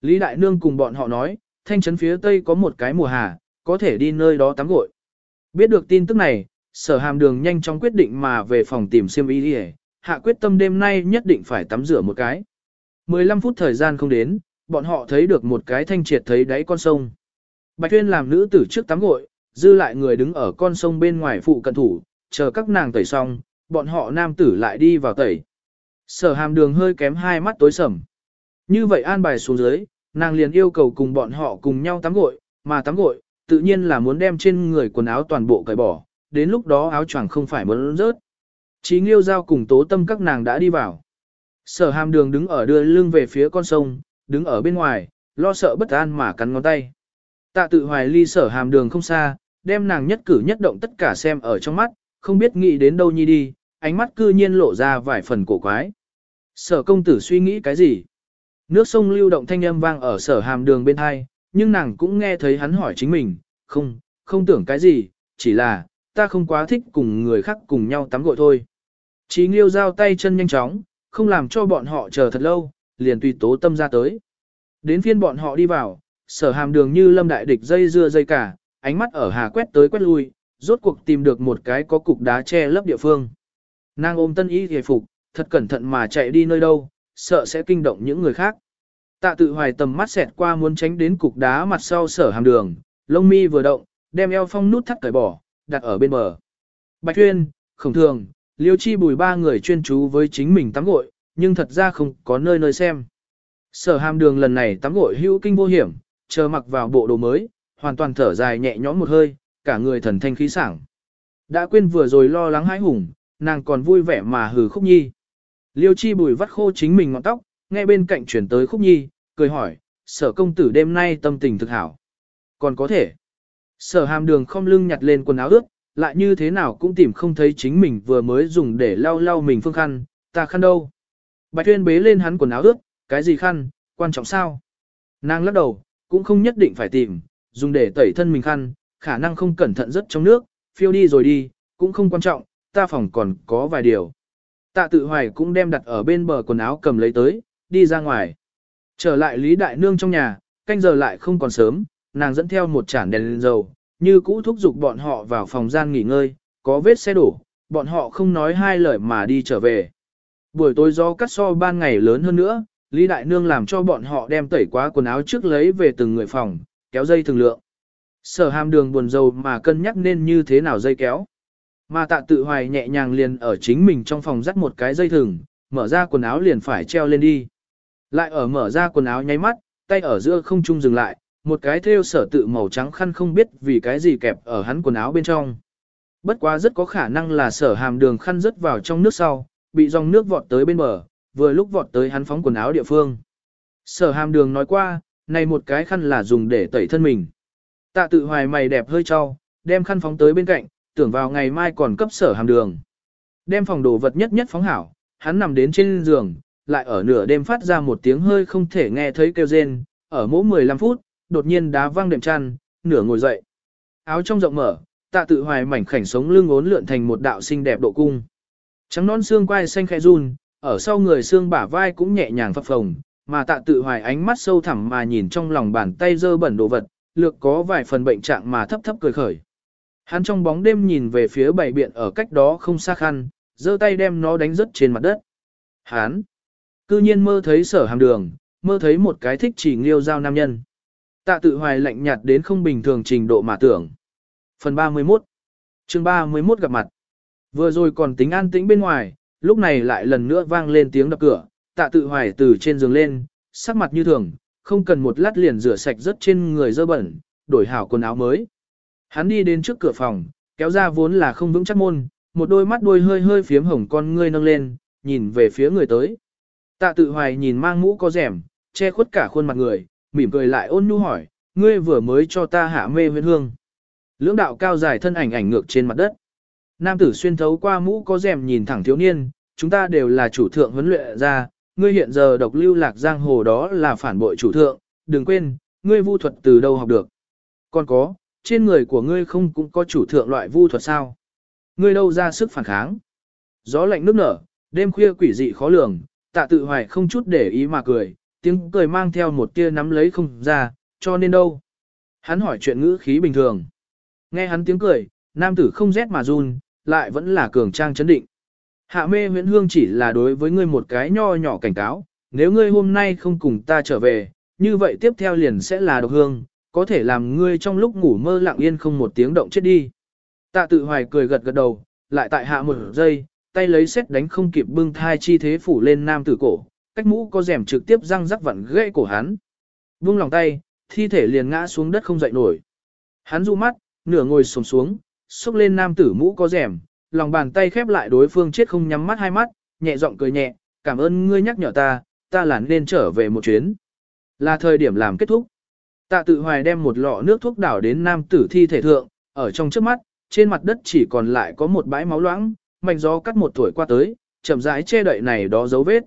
Lý Đại Nương cùng bọn họ nói, thanh trấn phía tây có một cái mùa hà, có thể đi nơi đó tắm gội. Biết được tin tức này, sở hàm đường nhanh chóng quyết định mà về phòng tìm siêm y đi hạ quyết tâm đêm nay nhất định phải tắm rửa một cái. 15 phút thời gian không đến, bọn họ thấy được một cái thanh triệt thấy đáy con sông. Bạch Tuyên làm nữ tử trước tắm gội, dư lại người đứng ở con sông bên ngoài phụ cận thủ, chờ các nàng tẩy xong, bọn họ nam tử lại đi vào tẩy. Sở hàm đường hơi kém hai mắt tối sầm. Như vậy an bài xuống dưới, nàng liền yêu cầu cùng bọn họ cùng nhau tắm gội, mà tắm gội, tự nhiên là muốn đem trên người quần áo toàn bộ cởi bỏ, đến lúc đó áo choàng không phải muốn rớt. Chí nghiêu giao cùng tố tâm các nàng đã đi vào. Sở hàm đường đứng ở đưa lưng về phía con sông, đứng ở bên ngoài, lo sợ bất an mà cắn ngón tay. Tạ tự hoài ly sở hàm đường không xa, đem nàng nhất cử nhất động tất cả xem ở trong mắt, không biết nghĩ đến đâu nhi đi, ánh mắt cư nhiên lộ ra vài phần cổ quái. Sở công tử suy nghĩ cái gì? Nước sông lưu động thanh âm vang ở sở hàm đường bên hai, nhưng nàng cũng nghe thấy hắn hỏi chính mình, không, không tưởng cái gì, chỉ là, ta không quá thích cùng người khác cùng nhau tắm gội thôi. Chí nghiêu giao tay chân nhanh chóng, không làm cho bọn họ chờ thật lâu, liền tùy tố tâm ra tới. Đến phiên bọn họ đi vào, sở hàm đường như lâm đại địch dây dưa dây cả, ánh mắt ở hà quét tới quét lui, rốt cuộc tìm được một cái có cục đá che lấp địa phương. Nàng ôm tân y hề phục, thật cẩn thận mà chạy đi nơi đâu, sợ sẽ kinh động những người khác. Tạ tự hoài tầm mắt xẹt qua muốn tránh đến cục đá mặt sau sở hàm đường, lông mi vừa động, đem eo phong nút thắt cởi bỏ, đặt ở bên bờ. Bạch Tuyên, Khổng Thường, Liêu Chi bùi ba người chuyên chú với chính mình tắm gội, nhưng thật ra không có nơi nơi xem. Sở hàm đường lần này tắm gội hữu kinh vô hiểm, chờ mặc vào bộ đồ mới, hoàn toàn thở dài nhẹ nhõm một hơi, cả người thần thanh khí sảng. Đã quên vừa rồi lo lắng hãi hùng, nàng còn vui vẻ mà hừ khúc nhi. Liêu chi bùi vắt khô chính mình ngọn tóc, nghe bên cạnh chuyển tới khúc nhi, cười hỏi, sở công tử đêm nay tâm tình thực hảo. Còn có thể. Sở hàm đường không lưng nhặt lên quần áo ướt, lại như thế nào cũng tìm không thấy chính mình vừa mới dùng để lau lau mình phương khăn, ta khăn đâu. Bạch tuyên bế lên hắn quần áo ướt, cái gì khăn, quan trọng sao? Nàng lắc đầu, cũng không nhất định phải tìm, dùng để tẩy thân mình khăn, khả năng không cẩn thận rất trong nước, phiêu đi rồi đi, cũng không quan trọng, ta phòng còn có vài điều. Tạ tự hoài cũng đem đặt ở bên bờ quần áo cầm lấy tới, đi ra ngoài. Trở lại Lý Đại Nương trong nhà, canh giờ lại không còn sớm, nàng dẫn theo một chản đèn lên dầu, như cũ thúc giục bọn họ vào phòng gian nghỉ ngơi, có vết xe đổ, bọn họ không nói hai lời mà đi trở về. Buổi tối gió cắt so ban ngày lớn hơn nữa, Lý Đại Nương làm cho bọn họ đem tẩy quá quần áo trước lấy về từng người phòng, kéo dây thường lượng. Sở hàm đường buồn dầu mà cân nhắc nên như thế nào dây kéo. Mà tạ tự hoài nhẹ nhàng liền ở chính mình trong phòng dắt một cái dây thừng, mở ra quần áo liền phải treo lên đi. Lại ở mở ra quần áo nháy mắt, tay ở giữa không trung dừng lại, một cái thêu sở tự màu trắng khăn không biết vì cái gì kẹp ở hắn quần áo bên trong. Bất quá rất có khả năng là sở hàm đường khăn rớt vào trong nước sau, bị dòng nước vọt tới bên bờ, vừa lúc vọt tới hắn phóng quần áo địa phương. Sở hàm đường nói qua, này một cái khăn là dùng để tẩy thân mình. Tạ tự hoài mày đẹp hơi cho, đem khăn phóng tới bên cạnh, tưởng vào ngày mai còn cấp sở hàm đường. Đem phòng đồ vật nhất nhất phóng hảo, hắn nằm đến trên giường, lại ở nửa đêm phát ra một tiếng hơi không thể nghe thấy kêu rên, ở mỗi 15 phút, đột nhiên đá văng đệm chăn, nửa ngồi dậy. Áo trong rộng mở, tạ tự hoài mảnh khảnh sống lưng ốn lượn thành một đạo xinh đẹp độ cung. Trắng non xương quai xanh khẽ run, ở sau người xương bả vai cũng nhẹ nhàng phập phồng, mà tạ tự hoài ánh mắt sâu thẳm mà nhìn trong lòng bàn tay dơ bẩn đồ vật, lược có vài phần bệnh trạng mà thấp thấp cười khởi. Hắn trong bóng đêm nhìn về phía bảy biện ở cách đó không xa khăn, giơ tay đem nó đánh rớt trên mặt đất. Hắn, cư nhiên mơ thấy sở hàm đường, mơ thấy một cái thích chỉ nghiêu giao nam nhân. Tạ tự hoài lạnh nhạt đến không bình thường trình độ mà tưởng. Phần 31 chương 31 gặp mặt. Vừa rồi còn tính an tĩnh bên ngoài, lúc này lại lần nữa vang lên tiếng đập cửa, tạ tự hoài từ trên giường lên, sắc mặt như thường, không cần một lát liền rửa sạch rất trên người dơ bẩn, đổi hảo quần áo mới. Hắn đi đến trước cửa phòng, kéo ra vốn là không vững chắc môn, một đôi mắt đôi hơi hơi phiếm hồng con ngươi nâng lên, nhìn về phía người tới. Tạ tự hoài nhìn mang mũ có rèm, che khuất cả khuôn mặt người, mỉm cười lại ôn nhu hỏi, ngươi vừa mới cho ta hạ mê huyễn hương. Lưỡng đạo cao dài thân ảnh ảnh ngược trên mặt đất. Nam tử xuyên thấu qua mũ có rèm nhìn thẳng thiếu niên, chúng ta đều là chủ thượng huấn luyện ra, ngươi hiện giờ độc lưu lạc giang hồ đó là phản bội chủ thượng, đừng quên, ngươi vu thuật từ đâu học được. Còn có, trên người của ngươi không cũng có chủ thượng loại vu thuật sao? Ngươi đâu ra sức phản kháng? Gió lạnh nước nở, đêm khuya quỷ dị khó lường, tạ tự hoài không chút để ý mà cười, tiếng cười mang theo một tia nắm lấy không ra, cho nên đâu? Hắn hỏi chuyện ngữ khí bình thường. Nghe hắn tiếng cười, nam tử không rét mà run, lại vẫn là cường trang chấn định. Hạ mê huyễn hương chỉ là đối với ngươi một cái nho nhỏ cảnh cáo, nếu ngươi hôm nay không cùng ta trở về, như vậy tiếp theo liền sẽ là độc hương, có thể làm ngươi trong lúc ngủ mơ lặng yên không một tiếng động chết đi. Tạ tự hoài cười gật gật đầu, lại tại hạ một giây, tay lấy xét đánh không kịp bưng thai chi thế phủ lên nam tử cổ, cách mũ có rèm trực tiếp răng rắc vặn gãy cổ hắn. Vung lòng tay, thi thể liền ngã xuống đất không dậy nổi. Hắn du mắt, nửa ngồi xổm xuống, xúc lên nam tử mũ có rèm, lòng bàn tay khép lại đối phương chết không nhắm mắt hai mắt, nhẹ giọng cười nhẹ, cảm ơn ngươi nhắc nhở ta, ta là nên trở về một chuyến. Là thời điểm làm kết thúc. Tạ tự hoài đem một lọ nước thuốc đảo đến nam tử thi thể thượng, ở trong trước mắt, trên mặt đất chỉ còn lại có một bãi máu loãng, mạnh gió cắt một tuổi qua tới, chậm rãi che đậy này đó dấu vết.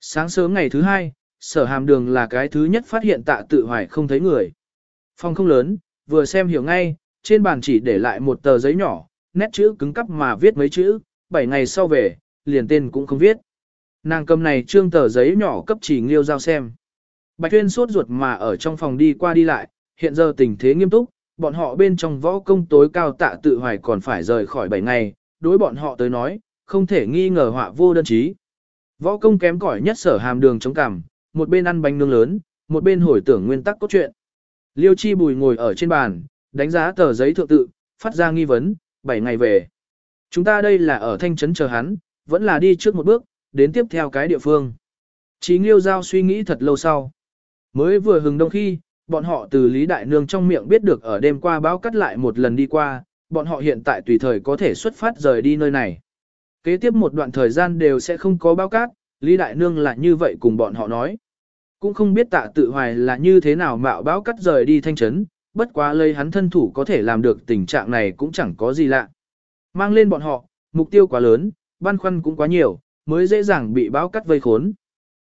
Sáng sớm ngày thứ hai, sở hàm đường là cái thứ nhất phát hiện tạ tự hoài không thấy người. Phòng không lớn, vừa xem hiểu ngay, trên bàn chỉ để lại một tờ giấy nhỏ, nét chữ cứng cắp mà viết mấy chữ, 7 ngày sau về, liền tên cũng không viết. Nàng cầm này trương tờ giấy nhỏ cấp chỉ nghiêu giao xem. Bạch Tuyên sốt ruột mà ở trong phòng đi qua đi lại, hiện giờ tình thế nghiêm túc, bọn họ bên trong võ công tối cao tạ tự hoài còn phải rời khỏi 7 ngày, đối bọn họ tới nói, không thể nghi ngờ họa vô đơn chí. Võ công kém cỏi nhất sở hàm đường chống cằm, một bên ăn bánh nướng lớn, một bên hồi tưởng nguyên tắc cốt truyện. Liêu Chi Bùi ngồi ở trên bàn, đánh giá tờ giấy thượng tự, phát ra nghi vấn, 7 ngày về. Chúng ta đây là ở thanh trấn chờ hắn, vẫn là đi trước một bước, đến tiếp theo cái địa phương. Chí Nghiêu Giao suy nghĩ thật lâu sau. Mới vừa hừng đông khi, bọn họ từ Lý Đại Nương trong miệng biết được ở đêm qua báo cắt lại một lần đi qua, bọn họ hiện tại tùy thời có thể xuất phát rời đi nơi này. Kế tiếp một đoạn thời gian đều sẽ không có báo cát, Lý Đại Nương là như vậy cùng bọn họ nói. Cũng không biết tạ tự hoài là như thế nào mạo báo cắt rời đi thanh trấn, bất quá lây hắn thân thủ có thể làm được tình trạng này cũng chẳng có gì lạ. Mang lên bọn họ, mục tiêu quá lớn, băn khoăn cũng quá nhiều, mới dễ dàng bị báo cắt vây khốn.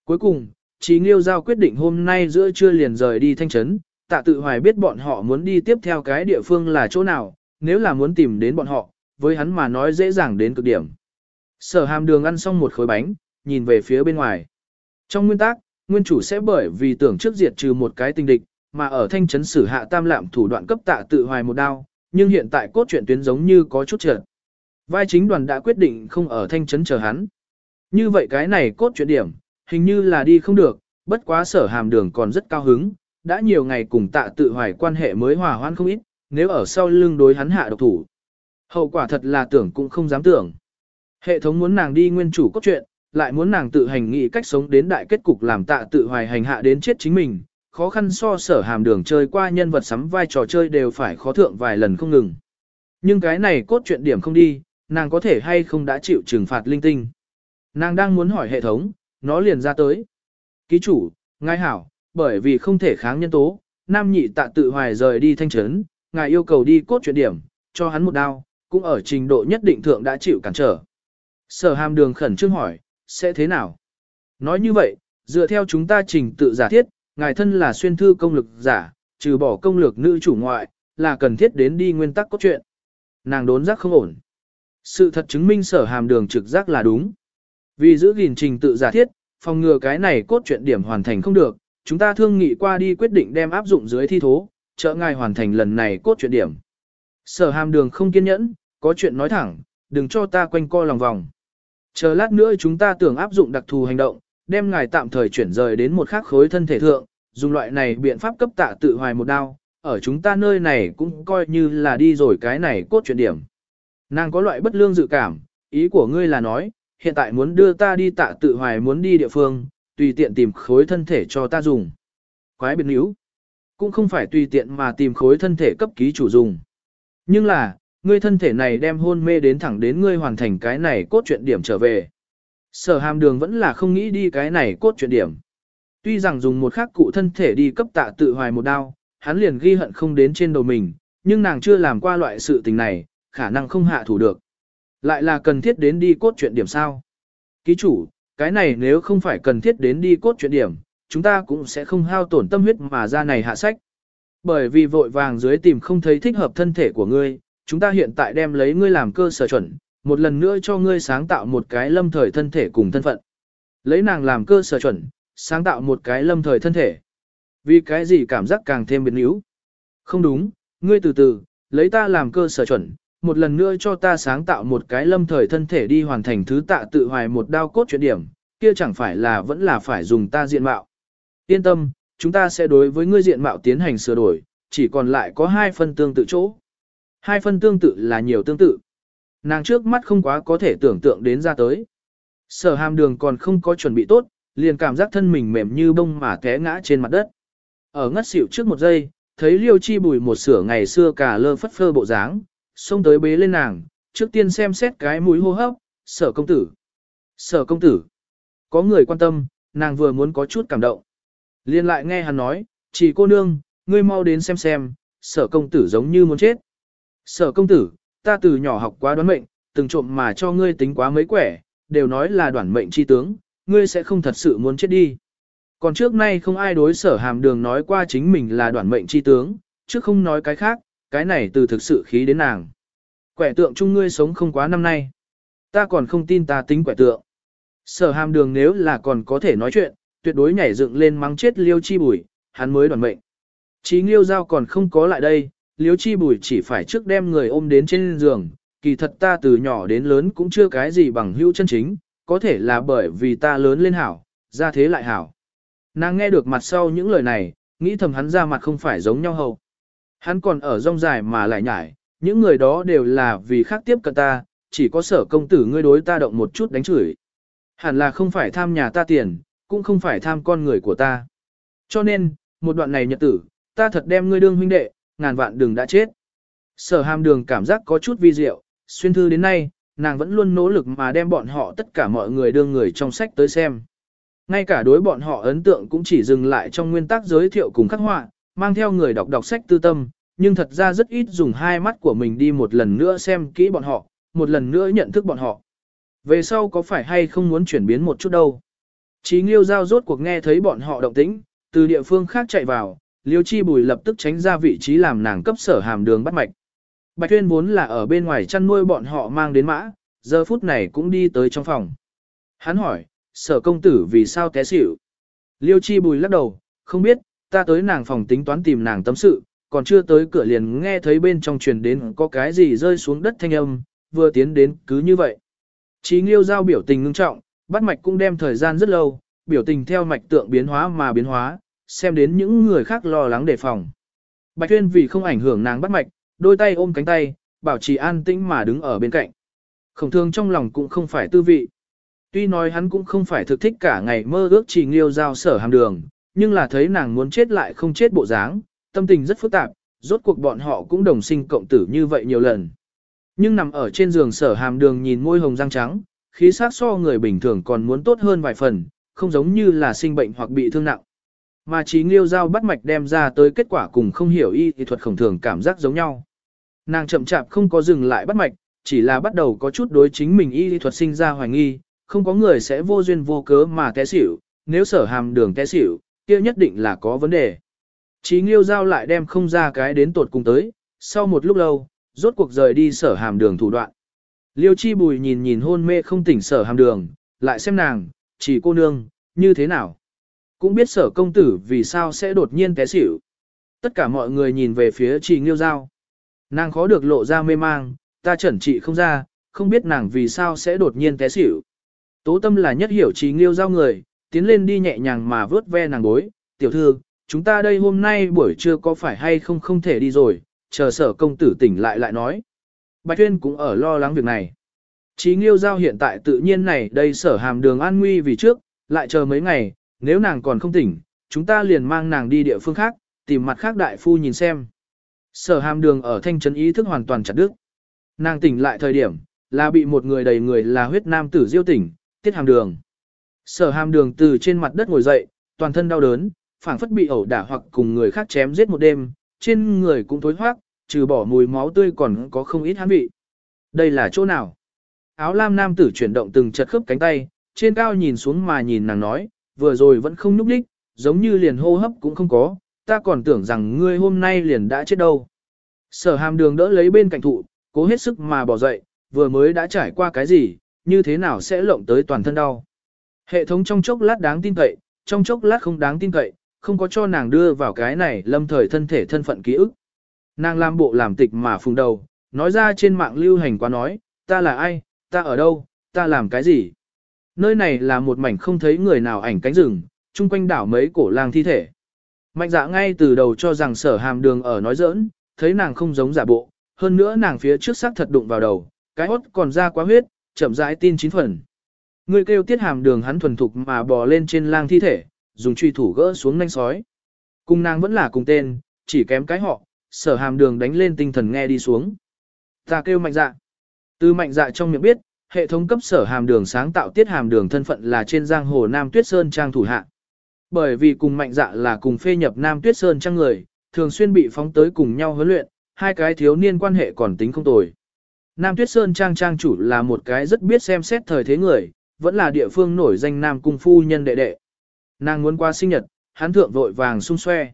Cuối cùng, Chí Nghiêu Giao quyết định hôm nay giữa trưa liền rời đi thanh trấn, tạ tự hoài biết bọn họ muốn đi tiếp theo cái địa phương là chỗ nào, nếu là muốn tìm đến bọn họ, với hắn mà nói dễ dàng đến cực điểm. Sở hàm đường ăn xong một khối bánh, nhìn về phía bên ngoài. Trong nguyên tắc, nguyên chủ sẽ bởi vì tưởng trước diệt trừ một cái tinh địch, mà ở thanh trấn sử hạ tam lạm thủ đoạn cấp tạ tự hoài một đao, nhưng hiện tại cốt truyện tuyến giống như có chút trượt. Vai chính đoàn đã quyết định không ở thanh trấn chờ hắn. Như vậy cái này cốt truyện điểm, hình như là đi không được, bất quá sở hàm đường còn rất cao hứng, đã nhiều ngày cùng tạ tự hoài quan hệ mới hòa hoãn không ít, nếu ở sau lưng đối hắn hạ độc thủ. Hậu quả thật là tưởng cũng không dám tưởng. Hệ thống muốn nàng đi nguyên chủ cốt truyện, lại muốn nàng tự hành nghị cách sống đến đại kết cục làm tạ tự hoài hành hạ đến chết chính mình, khó khăn so sở hàm đường chơi qua nhân vật sắm vai trò chơi đều phải khó thượng vài lần không ngừng. Nhưng cái này cốt truyện điểm không đi, nàng có thể hay không đã chịu trừng phạt linh tinh. Nàng đang muốn hỏi hệ thống, nó liền ra tới. Ký chủ, ngài hảo, bởi vì không thể kháng nhân tố, nam nhị tạ tự hoài rời đi thanh trấn, ngài yêu cầu đi cốt truyện điểm, cho hắn một đao, cũng ở trình độ nhất định thượng đã chịu cản trở. Sở hàm đường khẩn trương hỏi, sẽ thế nào? Nói như vậy, dựa theo chúng ta trình tự giả thiết, ngài thân là xuyên thư công lực giả, trừ bỏ công lược nữ chủ ngoại, là cần thiết đến đi nguyên tắc cốt truyện. Nàng đốn giác không ổn. Sự thật chứng minh sở hàm đường trực giác là đúng. Vì giữ gìn trình tự giả thiết, phòng ngừa cái này cốt truyện điểm hoàn thành không được, chúng ta thương nghị qua đi quyết định đem áp dụng dưới thi thố, trợ ngài hoàn thành lần này cốt truyện điểm. Sở hàm đường không kiên nhẫn, có chuyện nói thẳng, đừng cho ta quanh co lòng vòng. Chờ lát nữa chúng ta tưởng áp dụng đặc thù hành động, đem ngài tạm thời chuyển rời đến một khác khối thân thể thượng, dùng loại này biện pháp cấp tạ tự hoài một đao, ở chúng ta nơi này cũng coi như là đi rồi cái này cốt chuyển điểm. Nàng có loại bất lương dự cảm, ý của ngươi là nói, hiện tại muốn đưa ta đi tạ tự hoài muốn đi địa phương, tùy tiện tìm khối thân thể cho ta dùng. Quái biệt níu. Cũng không phải tùy tiện mà tìm khối thân thể cấp ký chủ dùng. Nhưng là, ngươi thân thể này đem hôn mê đến thẳng đến ngươi hoàn thành cái này cốt truyện điểm trở về. Sở hàm đường vẫn là không nghĩ đi cái này cốt truyện điểm. Tuy rằng dùng một khắc cụ thân thể đi cấp tạ tự hoài một đao, hắn liền ghi hận không đến trên đầu mình, nhưng nàng chưa làm qua loại sự tình này, khả năng không hạ thủ được. Lại là cần thiết đến đi cốt truyện điểm sao? Ký chủ, cái này nếu không phải cần thiết đến đi cốt truyện điểm, chúng ta cũng sẽ không hao tổn tâm huyết mà ra này hạ sách. Bởi vì vội vàng dưới tìm không thấy thích hợp thân thể của ngươi, chúng ta hiện tại đem lấy ngươi làm cơ sở chuẩn, một lần nữa cho ngươi sáng tạo một cái lâm thời thân thể cùng thân phận. Lấy nàng làm cơ sở chuẩn, sáng tạo một cái lâm thời thân thể. Vì cái gì cảm giác càng thêm biến yếu? Không đúng, ngươi từ từ, lấy ta làm cơ sở chuẩn, một lần nữa cho ta sáng tạo một cái lâm thời thân thể đi hoàn thành thứ tạ tự hoài một đao cốt chuyện điểm, kia chẳng phải là vẫn là phải dùng ta diện mạo. Yên tâm, chúng ta sẽ đối với ngươi diện mạo tiến hành sửa đổi, chỉ còn lại có hai phân tương tự chỗ. Hai phân tương tự là nhiều tương tự. Nàng trước mắt không quá có thể tưởng tượng đến ra tới. Sở hàm đường còn không có chuẩn bị tốt, liền cảm giác thân mình mềm như bông mà té ngã trên mặt đất. Ở ngất xỉu trước một giây, thấy liêu chi bùi một sửa ngày xưa cả lơ phất phơ bộ dáng, xông tới bế lên nàng, trước tiên xem xét cái mũi hô hấp, sở công tử. Sở công tử. Có người quan tâm, nàng vừa muốn có chút cảm động. Liên lại nghe hắn nói, chỉ cô nương, ngươi mau đến xem xem, sở công tử giống như muốn chết. Sở công tử, ta từ nhỏ học quá đoán mệnh, từng trộm mà cho ngươi tính quá mấy quẻ, đều nói là đoán mệnh chi tướng, ngươi sẽ không thật sự muốn chết đi. Còn trước nay không ai đối sở hàm đường nói qua chính mình là đoán mệnh chi tướng, trước không nói cái khác, cái này từ thực sự khí đến nàng. Quẻ tượng chung ngươi sống không quá năm nay. Ta còn không tin ta tính quẻ tượng. Sở hàm đường nếu là còn có thể nói chuyện, tuyệt đối nhảy dựng lên mắng chết liêu chi bùi, hắn mới đoàn mệnh. Chí nghiêu giao còn không có lại đây, liêu chi bùi chỉ phải trước đem người ôm đến trên giường, kỳ thật ta từ nhỏ đến lớn cũng chưa cái gì bằng hữu chân chính, có thể là bởi vì ta lớn lên hảo, ra thế lại hảo. Nàng nghe được mặt sau những lời này, nghĩ thầm hắn ra mặt không phải giống nhau hầu. Hắn còn ở rong dài mà lại nhải, những người đó đều là vì khác tiếp cận ta, chỉ có sở công tử ngươi đối ta động một chút đánh chửi. Hẳn là không phải tham nhà ta tiền, cũng không phải tham con người của ta. Cho nên, một đoạn này nhật tử, ta thật đem ngươi đương huynh đệ, ngàn vạn đừng đã chết. Sở hàm đường cảm giác có chút vi diệu, xuyên thư đến nay, nàng vẫn luôn nỗ lực mà đem bọn họ tất cả mọi người đương người trong sách tới xem. Ngay cả đối bọn họ ấn tượng cũng chỉ dừng lại trong nguyên tắc giới thiệu cùng khắc họa, mang theo người đọc đọc sách tư tâm, nhưng thật ra rất ít dùng hai mắt của mình đi một lần nữa xem kỹ bọn họ, một lần nữa nhận thức bọn họ. Về sau có phải hay không muốn chuyển biến một chút đâu. Chí Nghiêu Giao rốt cuộc nghe thấy bọn họ động tĩnh, từ địa phương khác chạy vào, Liêu Chi Bùi lập tức tránh ra vị trí làm nàng cấp sở hàm đường bắt mạch. Bạch Tuyên vốn là ở bên ngoài chăn nuôi bọn họ mang đến mã, giờ phút này cũng đi tới trong phòng. Hắn hỏi, sở công tử vì sao té xỉu? Liêu Chi Bùi lắc đầu, không biết, ta tới nàng phòng tính toán tìm nàng tâm sự, còn chưa tới cửa liền nghe thấy bên trong truyền đến có cái gì rơi xuống đất thanh âm, vừa tiến đến cứ như vậy. Chí Nghiêu Giao biểu tình ngưng trọng, bắt mạch cũng đem thời gian rất lâu, biểu tình theo mạch tượng biến hóa mà biến hóa, xem đến những người khác lo lắng đề phòng. Bạch Tuyên vì không ảnh hưởng nàng bắt mạch, đôi tay ôm cánh tay, bảo trì an tĩnh mà đứng ở bên cạnh. Khổng thương trong lòng cũng không phải tư vị. Tuy nói hắn cũng không phải thực thích cả ngày mơ ước chỉ nghiêu giao sở hàm đường, nhưng là thấy nàng muốn chết lại không chết bộ dáng, tâm tình rất phức tạp, rốt cuộc bọn họ cũng đồng sinh cộng tử như vậy nhiều lần. Nhưng nằm ở trên giường sở hàm đường nhìn môi hồng răng trắng, khí sắc so người bình thường còn muốn tốt hơn vài phần, không giống như là sinh bệnh hoặc bị thương nặng. Mà trí nghiêu giao bắt mạch đem ra tới kết quả cùng không hiểu y thì thuật khổng thường cảm giác giống nhau. Nàng chậm chạp không có dừng lại bắt mạch, chỉ là bắt đầu có chút đối chính mình y lý thuật sinh ra hoài nghi, không có người sẽ vô duyên vô cớ mà té xỉu, nếu sở hàm đường té xỉu, kia nhất định là có vấn đề. Chí nghiêu giao lại đem không ra cái đến tột cùng tới, sau một lúc lâu, rốt cuộc rời đi sở hàm đường thủ đoạn. Liêu chi bùi nhìn nhìn hôn mê không tỉnh sở hàm đường, lại xem nàng, chỉ cô nương, như thế nào. Cũng biết sở công tử vì sao sẽ đột nhiên té xỉu. Tất cả mọi người nhìn về phía trì nghiêu giao. Nàng khó được lộ ra mê mang, ta chẩn trị không ra, không biết nàng vì sao sẽ đột nhiên té xỉu. Tố tâm là nhất hiểu trì nghiêu giao người, tiến lên đi nhẹ nhàng mà vớt ve nàng gối, tiểu thư, chúng ta đây hôm nay buổi trưa có phải hay không không thể đi rồi, chờ sở công tử tỉnh lại lại nói. Bạch Tuyên cũng ở lo lắng việc này. Chí Nghiêu Giao hiện tại tự nhiên này đây sở hàm đường an nguy vì trước, lại chờ mấy ngày, nếu nàng còn không tỉnh, chúng ta liền mang nàng đi địa phương khác, tìm mặt khác đại phu nhìn xem. Sở hàm đường ở thanh trấn ý thức hoàn toàn chặt đứt. Nàng tỉnh lại thời điểm, là bị một người đầy người là huyết nam tử diêu tỉnh, tiết hàm đường. Sở hàm đường từ trên mặt đất ngồi dậy, toàn thân đau đớn, phảng phất bị ẩu đả hoặc cùng người khác chém giết một đêm, trên người cũng thối hoác, trừ bỏ mùi máu tươi còn có không ít hán vị. Đây là chỗ nào? Áo lam nam tử chuyển động từng chật khớp cánh tay, trên cao nhìn xuống mà nhìn nàng nói, vừa rồi vẫn không nhúc đích, giống như liền hô hấp cũng không có, ta còn tưởng rằng ngươi hôm nay liền đã chết đâu. Sở hàm đường đỡ lấy bên cạnh thụ, cố hết sức mà bỏ dậy, vừa mới đã trải qua cái gì, như thế nào sẽ lộng tới toàn thân đau. Hệ thống trong chốc lát đáng tin cậy, trong chốc lát không đáng tin cậy, không có cho nàng đưa vào cái này lâm thời thân thể thân phận ký ức. Nàng làm bộ làm tịch mà phùng đầu, nói ra trên mạng lưu hành quá nói, ta là ai, ta ở đâu, ta làm cái gì. Nơi này là một mảnh không thấy người nào ảnh cánh rừng, chung quanh đảo mấy cổ lang thi thể. Mạnh dạ ngay từ đầu cho rằng sở hàm đường ở nói giỡn, thấy nàng không giống giả bộ, hơn nữa nàng phía trước sắc thật đụng vào đầu, cái hốt còn ra quá huyết, chậm rãi tin chín phần. Người kêu tiết hàm đường hắn thuần thục mà bò lên trên lang thi thể, dùng truy thủ gỡ xuống nanh sói. Cùng nàng vẫn là cùng tên, chỉ kém cái họ, sở hàm đường đánh lên tinh thần nghe đi xuống. Ta kêu mạnh dạ. Từ mạnh dạ trong miệng biết, hệ thống cấp sở hàm đường sáng tạo tiết hàm đường thân phận là trên giang hồ Nam Tuyết Sơn Trang thủ hạ. Bởi vì cùng mạnh dạ là cùng phê nhập Nam Tuyết Sơn Trang người, thường xuyên bị phóng tới cùng nhau huấn luyện, hai cái thiếu niên quan hệ còn tính không tồi. Nam Tuyết Sơn Trang Trang chủ là một cái rất biết xem xét thời thế người, vẫn là địa phương nổi danh Nam Cung Phu Nhân đệ đệ. Nàng muốn qua sinh nhật, hắn thượng vội vàng xung xoe.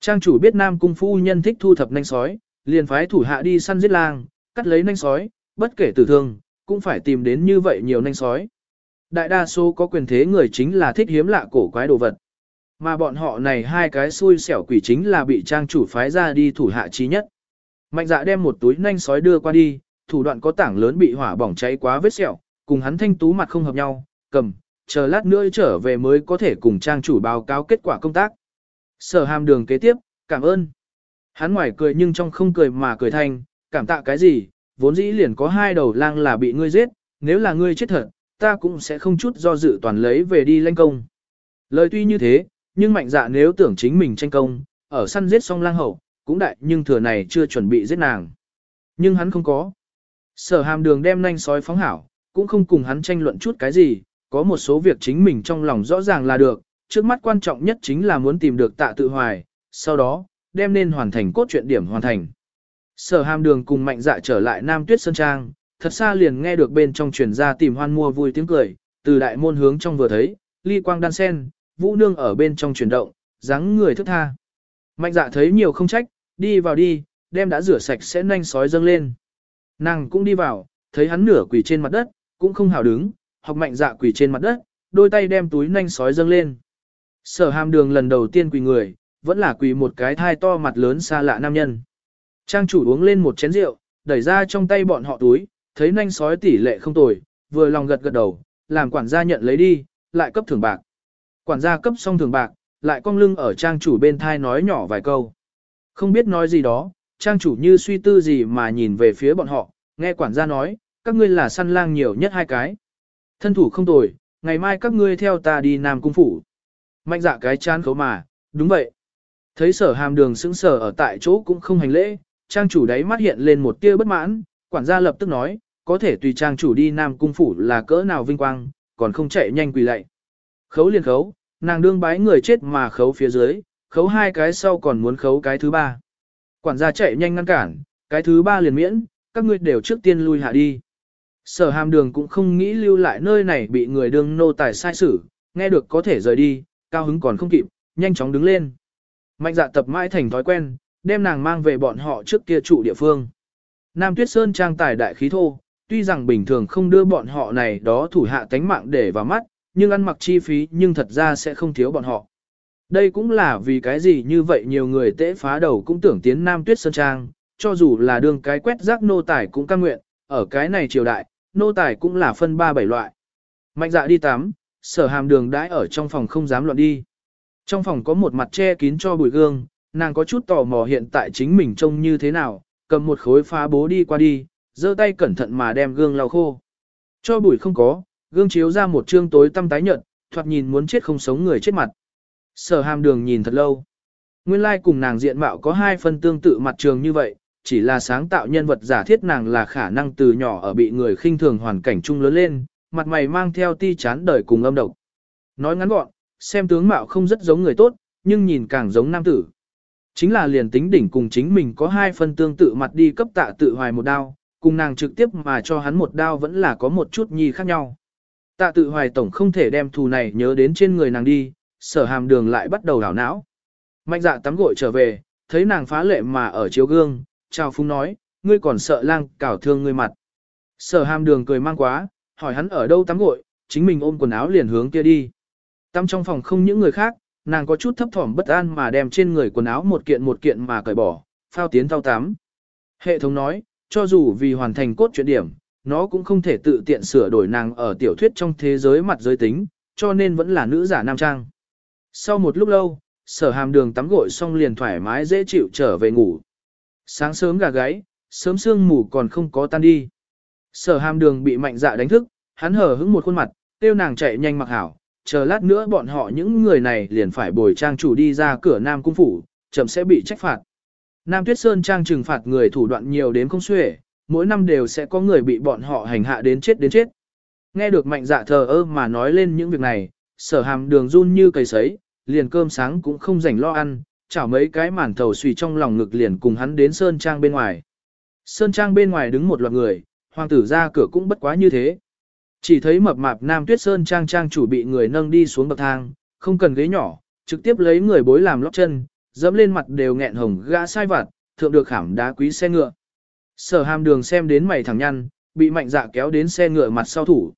Trang chủ biết Nam Cung Phu Nhân thích thu thập nanh sói, liền phái thủ hạ đi săn giết lang, cắt lấy nanh sói, bất kể tử thương, cũng phải tìm đến như vậy nhiều nanh sói. Đại đa số có quyền thế người chính là thích hiếm lạ cổ quái đồ vật. Mà bọn họ này hai cái xui xẻo quỷ chính là bị trang chủ phái ra đi thủ hạ trí nhất. Mạnh dạ đem một túi nanh sói đưa qua đi, thủ đoạn có tảng lớn bị hỏa bỏng cháy quá vết sẹo, cùng hắn thanh tú mặt không hợp nhau, cầm, chờ lát nữa trở về mới có thể cùng trang chủ báo cáo kết quả công tác. Sở hàm đường kế tiếp, cảm ơn. Hắn ngoài cười nhưng trong không cười mà cười thành, cảm tạ cái gì, vốn dĩ liền có hai đầu lang là bị ngươi giết, nếu là ngươi chết thật, ta cũng sẽ không chút do dự toàn lấy về đi lanh công. Lời tuy như thế, nhưng mạnh dạ nếu tưởng chính mình tranh công, ở săn giết xong lang hậu, cũng đại nhưng thừa này chưa chuẩn bị giết nàng. Nhưng hắn không có. Sở hàm đường đem nanh sói phóng hảo, cũng không cùng hắn tranh luận chút cái gì, có một số việc chính mình trong lòng rõ ràng là được, trước mắt quan trọng nhất chính là muốn tìm được tạ tự hoài, sau đó, đem nên hoàn thành cốt truyện điểm hoàn thành. Sở hàm đường cùng mạnh dạ trở lại Nam Tuyết Sơn Trang, thật xa liền nghe được bên trong truyền ra tìm hoan mua vui tiếng cười, từ đại môn hướng trong vừa thấy, ly quang đan sen, vũ nương ở bên trong chuyển động, dáng người thức tha. Mạnh dạ thấy nhiều không trách, đi vào đi, đem đã rửa sạch sẽ nhanh sói dâng lên. Nàng cũng đi vào, thấy hắn nửa quỳ trên mặt đất, cũng không hào đứng, học mạnh dạ quỳ trên mặt đất, đôi tay đem túi nhanh sói dâng lên. Sở hàm đường lần đầu tiên quỳ người, vẫn là quỳ một cái thai to mặt lớn xa lạ nam nhân. Trang chủ uống lên một chén rượu, đẩy ra trong tay bọn họ túi, thấy nhanh sói tỷ lệ không tồi, vừa lòng gật gật đầu, làm quản gia nhận lấy đi, lại cấp thưởng bạc. Quản gia cấp xong thưởng bạc, lại cong lưng ở trang chủ bên thai nói nhỏ vài câu. Không biết nói gì đó, trang chủ như suy tư gì mà nhìn về phía bọn họ, nghe quản gia nói, các ngươi là săn lang nhiều nhất hai cái. Thân thủ không tồi, ngày mai các ngươi theo ta đi Nam Cung Phủ. Mạnh dạ cái chán khấu mà, đúng vậy. Thấy sở hàm đường sững sở ở tại chỗ cũng không hành lễ, trang chủ đấy mắt hiện lên một tia bất mãn, quản gia lập tức nói, có thể tùy trang chủ đi Nam Cung Phủ là cỡ nào vinh quang, còn không chạy nhanh quỳ lạy. Khấu liền khấu, nàng đương bái người chết mà khấu phía dưới, khấu hai cái sau còn muốn khấu cái thứ ba. Quản gia chạy nhanh ngăn cản, cái thứ ba liền miễn, các ngươi đều trước tiên lui hạ đi. Sở hàm đường cũng không nghĩ lưu lại nơi này bị người đương nô tài sai xử, nghe được có thể rời đi, cao hứng còn không kịp, nhanh chóng đứng lên. Mạnh dạ tập mãi thành thói quen, đem nàng mang về bọn họ trước kia trụ địa phương. Nam Tuyết Sơn trang tài đại khí thô, tuy rằng bình thường không đưa bọn họ này đó thủ hạ tánh mạng để vào mắt, nhưng ăn mặc chi phí nhưng thật ra sẽ không thiếu bọn họ. Đây cũng là vì cái gì như vậy nhiều người tễ phá đầu cũng tưởng tiến Nam Tuyết Sơn Trang, cho dù là đường cái quét rác nô tài cũng cam nguyện, ở cái này triều đại, nô tài cũng là phân ba bảy loại. Mạnh dạ đi tắm, sở hàm đường đãi ở trong phòng không dám loạn đi. Trong phòng có một mặt che kín cho bụi gương, nàng có chút tò mò hiện tại chính mình trông như thế nào, cầm một khối phá bố đi qua đi, giơ tay cẩn thận mà đem gương lau khô. Cho bụi không có, gương chiếu ra một trương tối tăm tái nhợt, thoạt nhìn muốn chết không sống người chết mặt. Sở hàm đường nhìn thật lâu. Nguyên lai cùng nàng diện mạo có hai phần tương tự mặt trường như vậy, chỉ là sáng tạo nhân vật giả thiết nàng là khả năng từ nhỏ ở bị người khinh thường hoàn cảnh chung lớn lên, mặt mày mang theo ti chán đời cùng âm độc. Nói ngắn gọn, xem tướng mạo không rất giống người tốt, nhưng nhìn càng giống nam tử. Chính là liền tính đỉnh cùng chính mình có hai phân tương tự mặt đi cấp tạ tự hoài một đao, cùng nàng trực tiếp mà cho hắn một đao vẫn là có một chút nhi khác nhau. Tạ tự hoài tổng không thể đem thù này nhớ đến trên người nàng đi, sở hàm đường lại bắt đầu đảo não. Mạnh dạ tắm gội trở về, thấy nàng phá lệ mà ở chiếu gương, chào phúng nói, ngươi còn sợ lang cảo thương ngươi mặt. Sở hàm đường cười mang quá, hỏi hắn ở đâu tắm gội, chính mình ôm quần áo liền hướng kia đi. Tắm trong phòng không những người khác, nàng có chút thấp thỏm bất an mà đem trên người quần áo một kiện một kiện mà cởi bỏ, phao tiến thao tắm. Hệ thống nói, cho dù vì hoàn thành cốt truyện điểm, nó cũng không thể tự tiện sửa đổi nàng ở tiểu thuyết trong thế giới mặt giới tính, cho nên vẫn là nữ giả nam trang. Sau một lúc lâu, sở hàm đường tắm gội xong liền thoải mái dễ chịu trở về ngủ. Sáng sớm gà gáy, sớm sương mù còn không có tan đi. Sở hàm đường bị mạnh dạ đánh thức, hắn hở hững một khuôn mặt, tiêu nàng chạy nhanh mặc hảo, chờ lát nữa bọn họ những người này liền phải bồi trang chủ đi ra cửa Nam Cung Phủ, chậm sẽ bị trách phạt. Nam Tuyết Sơn trang trừng phạt người thủ đoạn nhiều đến không xuể, mỗi năm đều sẽ có người bị bọn họ hành hạ đến chết đến chết. Nghe được mạnh dạ thờ ơ mà nói lên những việc này, sở hàm đường run như cầy sấy, liền cơm sáng cũng không rảnh lo ăn, chảo mấy cái màn thầu xùy trong lòng ngực liền cùng hắn đến Sơn Trang bên ngoài. Sơn Trang bên ngoài đứng một loạt người, hoàng tử ra cửa cũng bất quá như thế. Chỉ thấy mập mạp Nam Tuyết Sơn Trang Trang chủ bị người nâng đi xuống bậc thang, không cần ghế nhỏ, trực tiếp lấy người bối làm lót chân, dẫm lên mặt đều nghẹn hồng gã sai vặt, thượng được khảm đá quý xe ngựa. Sở hàm đường xem đến mày thẳng nhăn, bị mạnh dạ kéo đến xe ngựa mặt sau thủ.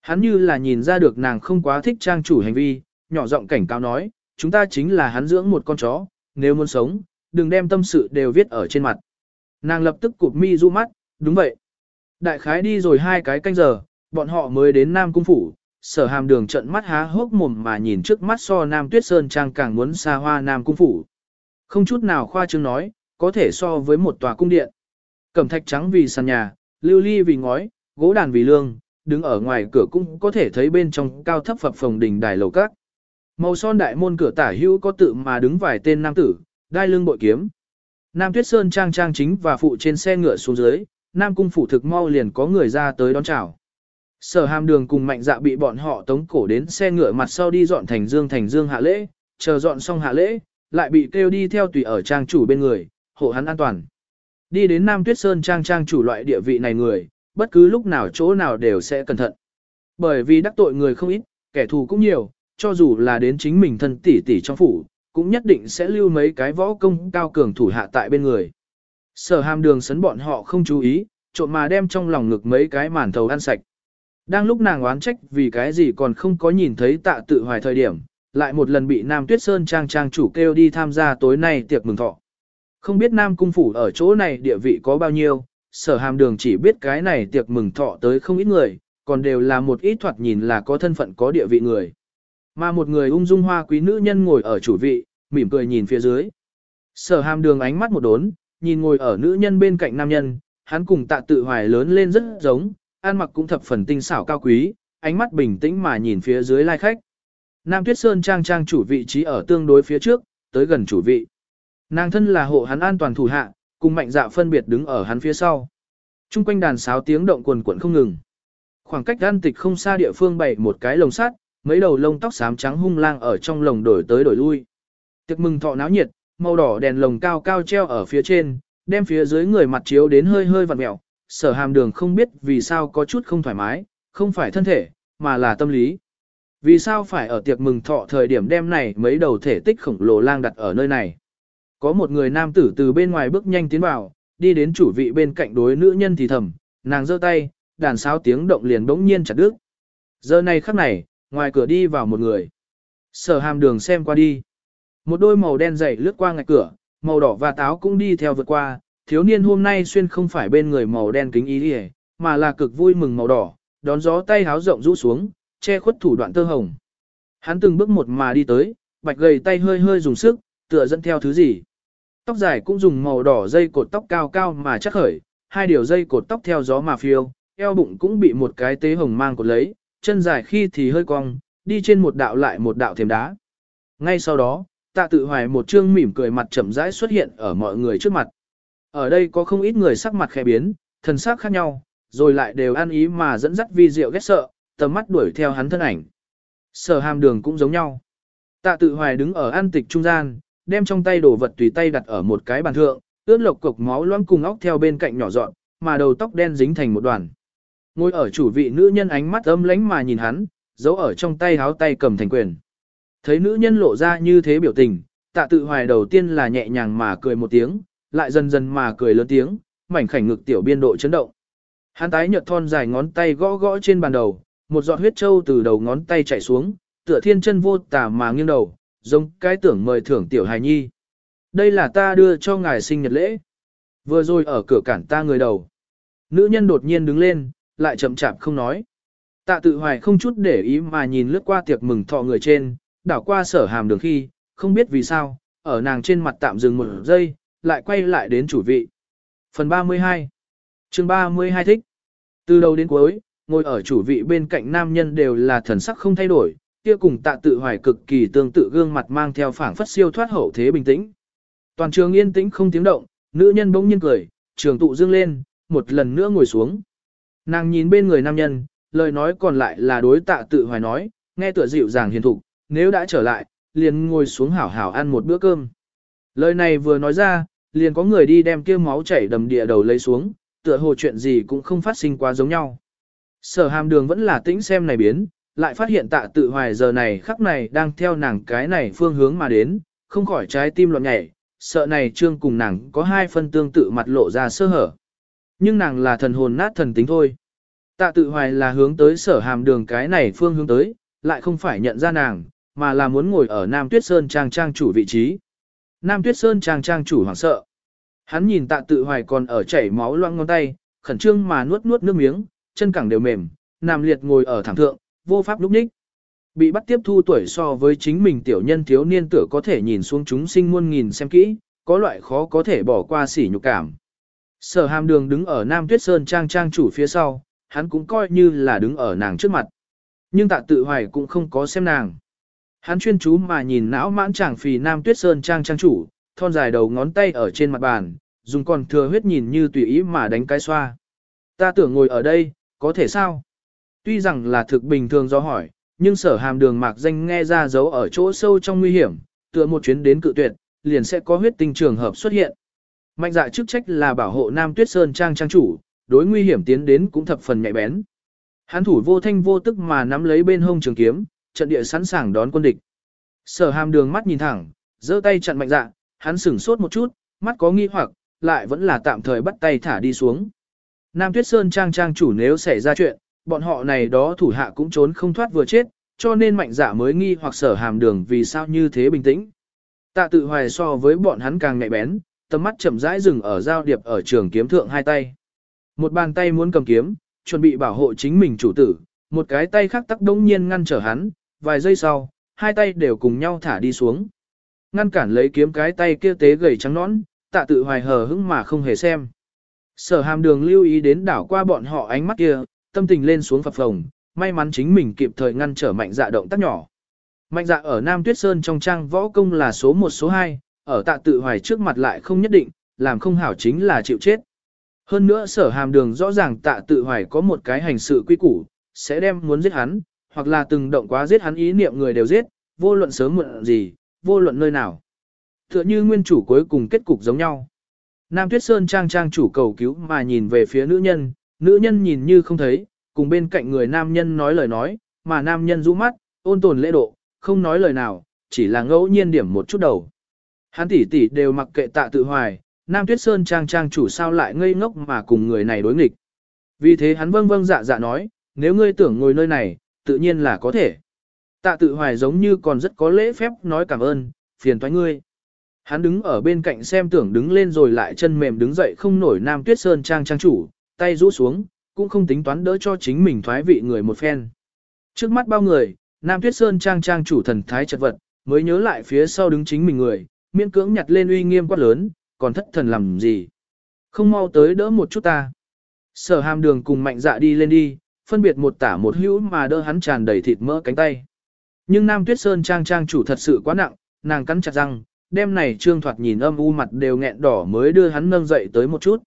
Hắn như là nhìn ra được nàng không quá thích trang chủ hành vi, nhỏ giọng cảnh cáo nói, chúng ta chính là hắn dưỡng một con chó, nếu muốn sống, đừng đem tâm sự đều viết ở trên mặt. Nàng lập tức cụp mi du mắt, đúng vậy. Đại khái đi rồi hai cái canh giờ, bọn họ mới đến Nam Cung Phủ, sở hàm đường trận mắt há hốc mồm mà nhìn trước mắt so Nam Tuyết Sơn Trang càng muốn xa hoa Nam Cung Phủ. Không chút nào khoa trương nói, có thể so với một tòa cung điện. Cẩm thạch trắng vì sàn nhà, lưu ly vì ngói, gỗ đàn vì lương, đứng ở ngoài cửa cũng có thể thấy bên trong cao thấp phập phồng đình đài lầu các. Màu son đại môn cửa tả hữu có tự mà đứng vài tên nam tử, đai lưng bội kiếm. Nam Tuyết Sơn trang trang chính và phụ trên xe ngựa xuống dưới, Nam cung phủ thực mau liền có người ra tới đón chào. Sở hàm đường cùng mạnh dạ bị bọn họ tống cổ đến xe ngựa mặt sau đi dọn thành dương thành dương hạ lễ, chờ dọn xong hạ lễ, lại bị kêu đi theo tùy ở trang chủ bên người, hộ hắn an toàn. Đi đến Nam Tuyết Sơn trang trang chủ loại địa vị này người, bất cứ lúc nào chỗ nào đều sẽ cẩn thận. Bởi vì đắc tội người không ít, kẻ thù cũng nhiều, cho dù là đến chính mình thân tỷ tỷ trong phủ, cũng nhất định sẽ lưu mấy cái võ công cao cường thủ hạ tại bên người. Sở hàm đường sấn bọn họ không chú ý, trộn mà đem trong lòng ngực mấy cái màn thầu ăn sạch. Đang lúc nàng oán trách vì cái gì còn không có nhìn thấy tạ tự hoài thời điểm, lại một lần bị Nam Tuyết Sơn trang trang chủ kêu đi tham gia tối nay tiệc mừng thọ. Không biết Nam Cung Phủ ở chỗ này địa vị có bao nhiêu, sở hàm đường chỉ biết cái này tiệc mừng thọ tới không ít người, còn đều là một ít thoạt nhìn là có thân phận có địa vị người. Mà một người ung dung hoa quý nữ nhân ngồi ở chủ vị, mỉm cười nhìn phía dưới. Sở hàm đường ánh mắt một đốn, nhìn ngồi ở nữ nhân bên cạnh nam nhân, hắn cùng tạ tự hoài lớn lên rất giống, ăn mặc cũng thập phần tinh xảo cao quý, ánh mắt bình tĩnh mà nhìn phía dưới lai khách. Nam Tuyết Sơn trang trang chủ vị trí ở tương đối phía trước, tới gần chủ vị. Nàng thân là hộ hắn an toàn thủ hạ, cùng mạnh dạ phân biệt đứng ở hắn phía sau. Trung quanh đàn sáo tiếng động quần quần không ngừng. Khoảng cách gian tịch không xa địa phương bày một cái lồng sắt, mấy đầu lông tóc xám trắng hung lang ở trong lồng đổi tới đổi lui. Tiệc mừng thọ náo nhiệt, màu đỏ đèn lồng cao cao treo ở phía trên, đem phía dưới người mặt chiếu đến hơi hơi vặn mèo. Sở hàm đường không biết vì sao có chút không thoải mái, không phải thân thể, mà là tâm lý. Vì sao phải ở tiệc mừng thọ thời điểm đêm này mấy đầu thể tích khổng lồ lang đặt ở nơi này. Có một người nam tử từ bên ngoài bước nhanh tiến vào, đi đến chủ vị bên cạnh đối nữ nhân thì thầm, nàng giơ tay, đàn sáo tiếng động liền bỗng nhiên chặt đứt. Giờ này khắc này, ngoài cửa đi vào một người. Sở hàm đường xem qua đi. Một đôi màu đen dày lướt qua ngạch cửa, màu đỏ và táo cũng đi theo vượt qua, thiếu niên hôm nay xuyên không phải bên người màu đen kính ý đi mà là cực vui mừng màu đỏ, đón gió tay háo rộng rũ xuống, che khuất thủ đoạn tơ hồng. Hắn từng bước một mà đi tới, bạch gầy tay hơi hơi dùng sức, tựa dẫn theo thứ gì. Tóc dài cũng dùng màu đỏ dây cột tóc cao cao mà chắc khởi, hai điều dây cột tóc theo gió mà phiêu, eo bụng cũng bị một cái tế hồng mang cột lấy, chân dài khi thì hơi cong, đi trên một đạo lại một đạo thềm đá. Ngay sau đó, tạ tự hoài một trương mỉm cười mặt chậm rãi xuất hiện ở mọi người trước mặt. Ở đây có không ít người sắc mặt khẽ biến, thần sắc khác nhau, rồi lại đều ăn ý mà dẫn dắt vi diệu ghét sợ, tầm mắt đuổi theo hắn thân ảnh. Sở hàm đường cũng giống nhau. Tạ tự hoài đứng ở an tịch trung gian, đem trong tay đồ vật tùy tay đặt ở một cái bàn thượng, ướt lộc cục máu loãng cùng óc theo bên cạnh nhỏ dọn, mà đầu tóc đen dính thành một đoàn. Ngồi ở chủ vị nữ nhân ánh mắt âm lánh mà nhìn hắn, giấu ở trong tay háo tay cầm thành quyền. Thấy nữ nhân lộ ra như thế biểu tình, tạ tự hoài đầu tiên là nhẹ nhàng mà cười một tiếng, lại dần dần mà cười lớn tiếng, mảnh khảnh ngực tiểu biên độ chấn động. Hắn tái nhợt thon dài ngón tay gõ gõ trên bàn đầu, một giọt huyết trâu từ đầu ngón tay chảy xuống, tựa thiên chân vô tà mà nghiêng đầu, giống cái tưởng mời thưởng tiểu hài nhi. Đây là ta đưa cho ngài sinh nhật lễ. Vừa rồi ở cửa cản ta người đầu. Nữ nhân đột nhiên đứng lên, lại chậm chạp không nói. Tạ tự hoài không chút để ý mà nhìn lướt qua tiệc mừng thọ người trên, đảo qua sở hàm đường khi, không biết vì sao, ở nàng trên mặt tạm dừng một giây, lại quay lại đến chủ vị. Phần 32 chương 32 thích Từ đầu đến cuối, ngồi ở chủ vị bên cạnh nam nhân đều là thần sắc không thay đổi, kia cùng tạ tự hoài cực kỳ tương tự gương mặt mang theo phảng phất siêu thoát hậu thế bình tĩnh. Toàn trường yên tĩnh không tiếng động, nữ nhân bỗng nhiên cười, trường tụ dương lên, một lần nữa ngồi xuống. Nàng nhìn bên người nam nhân, lời nói còn lại là đối tạ tự hoài nói, nghe tựa dịu dàng hiền thục, nếu đã trở lại, liền ngồi xuống hảo hảo ăn một bữa cơm. Lời này vừa nói ra, liền có người đi đem kia máu chảy đầm địa đầu lấy xuống, tựa hồ chuyện gì cũng không phát sinh quá giống nhau. Sở hàm đường vẫn là tĩnh xem này biến, lại phát hiện tạ tự hoài giờ này khắc này đang theo nàng cái này phương hướng mà đến, không khỏi trái tim loạn nhảy, sợ này trương cùng nàng có hai phân tương tự mặt lộ ra sơ hở. Nhưng nàng là thần hồn nát thần tính thôi. Tạ tự hoài là hướng tới sở hàm đường cái này phương hướng tới, lại không phải nhận ra nàng, mà là muốn ngồi ở Nam Tuyết Sơn trang trang chủ vị trí. Nam Tuyết Sơn trang trang chủ hoảng sợ. Hắn nhìn tạ tự hoài còn ở chảy máu loang ngón tay, khẩn trương mà nuốt nuốt nước miếng, chân cẳng đều mềm, nằm liệt ngồi ở thẳng thượng, vô pháp lúc ních. Bị bắt tiếp thu tuổi so với chính mình tiểu nhân thiếu niên tử có thể nhìn xuống chúng sinh muôn nghìn xem kỹ, có loại khó có thể bỏ qua sỉ nhục cảm. Sở hàm đường đứng ở Nam Tuyết Sơn trang trang chủ phía sau, hắn cũng coi như là đứng ở nàng trước mặt. Nhưng tạ tự hoài cũng không có xem nàng. Hắn chuyên chú mà nhìn não mãn chàng phì Nam Tuyết Sơn trang trang chủ, thon dài đầu ngón tay ở trên mặt bàn, dùng còn thừa huyết nhìn như tùy ý mà đánh cái xoa. Ta tưởng ngồi ở đây, có thể sao? Tuy rằng là thực bình thường do hỏi, nhưng sở hàm đường mạc danh nghe ra dấu ở chỗ sâu trong nguy hiểm, tựa một chuyến đến cự tuyệt, liền sẽ có huyết tinh trường hợp xuất hiện. Mạnh dạ chức trách là bảo hộ Nam Tuyết Sơn trang trang chủ, đối nguy hiểm tiến đến cũng thập phần nhạy bén. Hắn thủ vô thanh vô tức mà nắm lấy bên hông trường kiếm, trận địa sẵn sàng đón quân địch. Sở hàm đường mắt nhìn thẳng, giơ tay chặn mạnh dạ, hắn sửng sốt một chút, mắt có nghi hoặc, lại vẫn là tạm thời bắt tay thả đi xuống. Nam Tuyết Sơn trang trang chủ nếu xảy ra chuyện, bọn họ này đó thủ hạ cũng trốn không thoát vừa chết, cho nên mạnh dạ mới nghi hoặc sở hàm đường vì sao như thế bình tĩnh. Tạ tự hoài so với bọn hắn càng nhạy bén, tầm mắt chậm rãi dừng ở giao điệp ở trường kiếm thượng hai tay. Một bàn tay muốn cầm kiếm, chuẩn bị bảo hộ chính mình chủ tử, một cái tay khác tắc đống nhiên ngăn trở hắn, vài giây sau, hai tay đều cùng nhau thả đi xuống. Ngăn cản lấy kiếm cái tay kia tế gầy trắng nõn, tạ tự hoài hờ hững mà không hề xem. Sở hàm đường lưu ý đến đảo qua bọn họ ánh mắt kia, tâm tình lên xuống phập phồng, may mắn chính mình kịp thời ngăn trở mạnh dạ động tác nhỏ. Mạnh dạ ở Nam Tuyết Sơn trong trang võ công là số 1 số 2, ở tạ tự hoài trước mặt lại không nhất định, làm không hảo chính là chịu chết. Hơn nữa sở hàm đường rõ ràng tạ tự hoài có một cái hành sự quy củ, sẽ đem muốn giết hắn, hoặc là từng động quá giết hắn ý niệm người đều giết, vô luận sớm muộn gì, vô luận nơi nào. Tựa như nguyên chủ cuối cùng kết cục giống nhau. Nam Tuyết Sơn trang trang chủ cầu cứu mà nhìn về phía nữ nhân, nữ nhân nhìn như không thấy, cùng bên cạnh người nam nhân nói lời nói, mà nam nhân rũ mắt, ôn tồn lễ độ, không nói lời nào, chỉ là ngẫu nhiên điểm một chút đầu. Hắn tỷ tỷ đều mặc kệ tạ tự hoài, Nam Tuyết Sơn trang trang chủ sao lại ngây ngốc mà cùng người này đối nghịch. Vì thế hắn vâng vâng dạ dạ nói, nếu ngươi tưởng ngồi nơi này, tự nhiên là có thể. Tạ tự hoài giống như còn rất có lễ phép nói cảm ơn, phiền toái ngươi. Hắn đứng ở bên cạnh xem tưởng đứng lên rồi lại chân mềm đứng dậy không nổi Nam Tuyết Sơn trang trang chủ, tay rũ xuống, cũng không tính toán đỡ cho chính mình thoái vị người một phen. Trước mắt bao người, Nam Tuyết Sơn trang trang chủ thần thái chật vật, mới nhớ lại phía sau đứng chính mình người, miễn cưỡng nhặt lên uy nghiêm quát lớn, còn thất thần làm gì. Không mau tới đỡ một chút ta. Sở hàm đường cùng mạnh dạ đi lên đi, phân biệt một tả một hữu mà đỡ hắn tràn đầy thịt mỡ cánh tay. Nhưng Nam Tuyết Sơn trang trang chủ thật sự quá nặng, nàng cắn chặt răng, đêm này trương thoạt nhìn âm u mặt đều nghẹn đỏ mới đưa hắn nâng dậy tới một chút.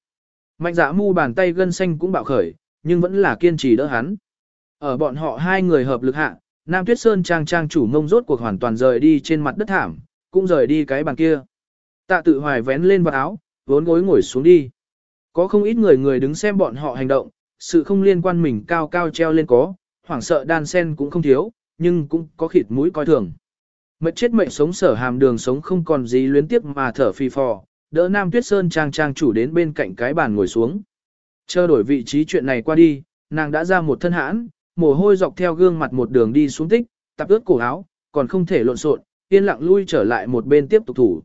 Mạnh dạ mu bàn tay gân xanh cũng bạo khởi, nhưng vẫn là kiên trì đỡ hắn. Ở bọn họ hai người hợp lực hạ, Nam Tuyết Sơn trang trang chủ mông rốt cuộc hoàn toàn rời đi trên mặt đất thảm, cũng rời đi cái bàn kia. Tạ tự hoài vén lên vào áo, vốn gối ngồi xuống đi. Có không ít người người đứng xem bọn họ hành động, sự không liên quan mình cao cao treo lên có, hoảng sợ đan sen cũng không thiếu, nhưng cũng có khịt mũi coi thường. Mệt chết mệnh sống sở hàm đường sống không còn gì luyến tiếp mà thở phì phò, đỡ Nam Tuyết Sơn trang trang chủ đến bên cạnh cái bàn ngồi xuống. Chờ đổi vị trí chuyện này qua đi, nàng đã ra một thân hãn, mồ hôi dọc theo gương mặt một đường đi xuống tích, tập ướt cổ áo, còn không thể lộn xộn, yên lặng lui trở lại một bên tiếp tục thủ.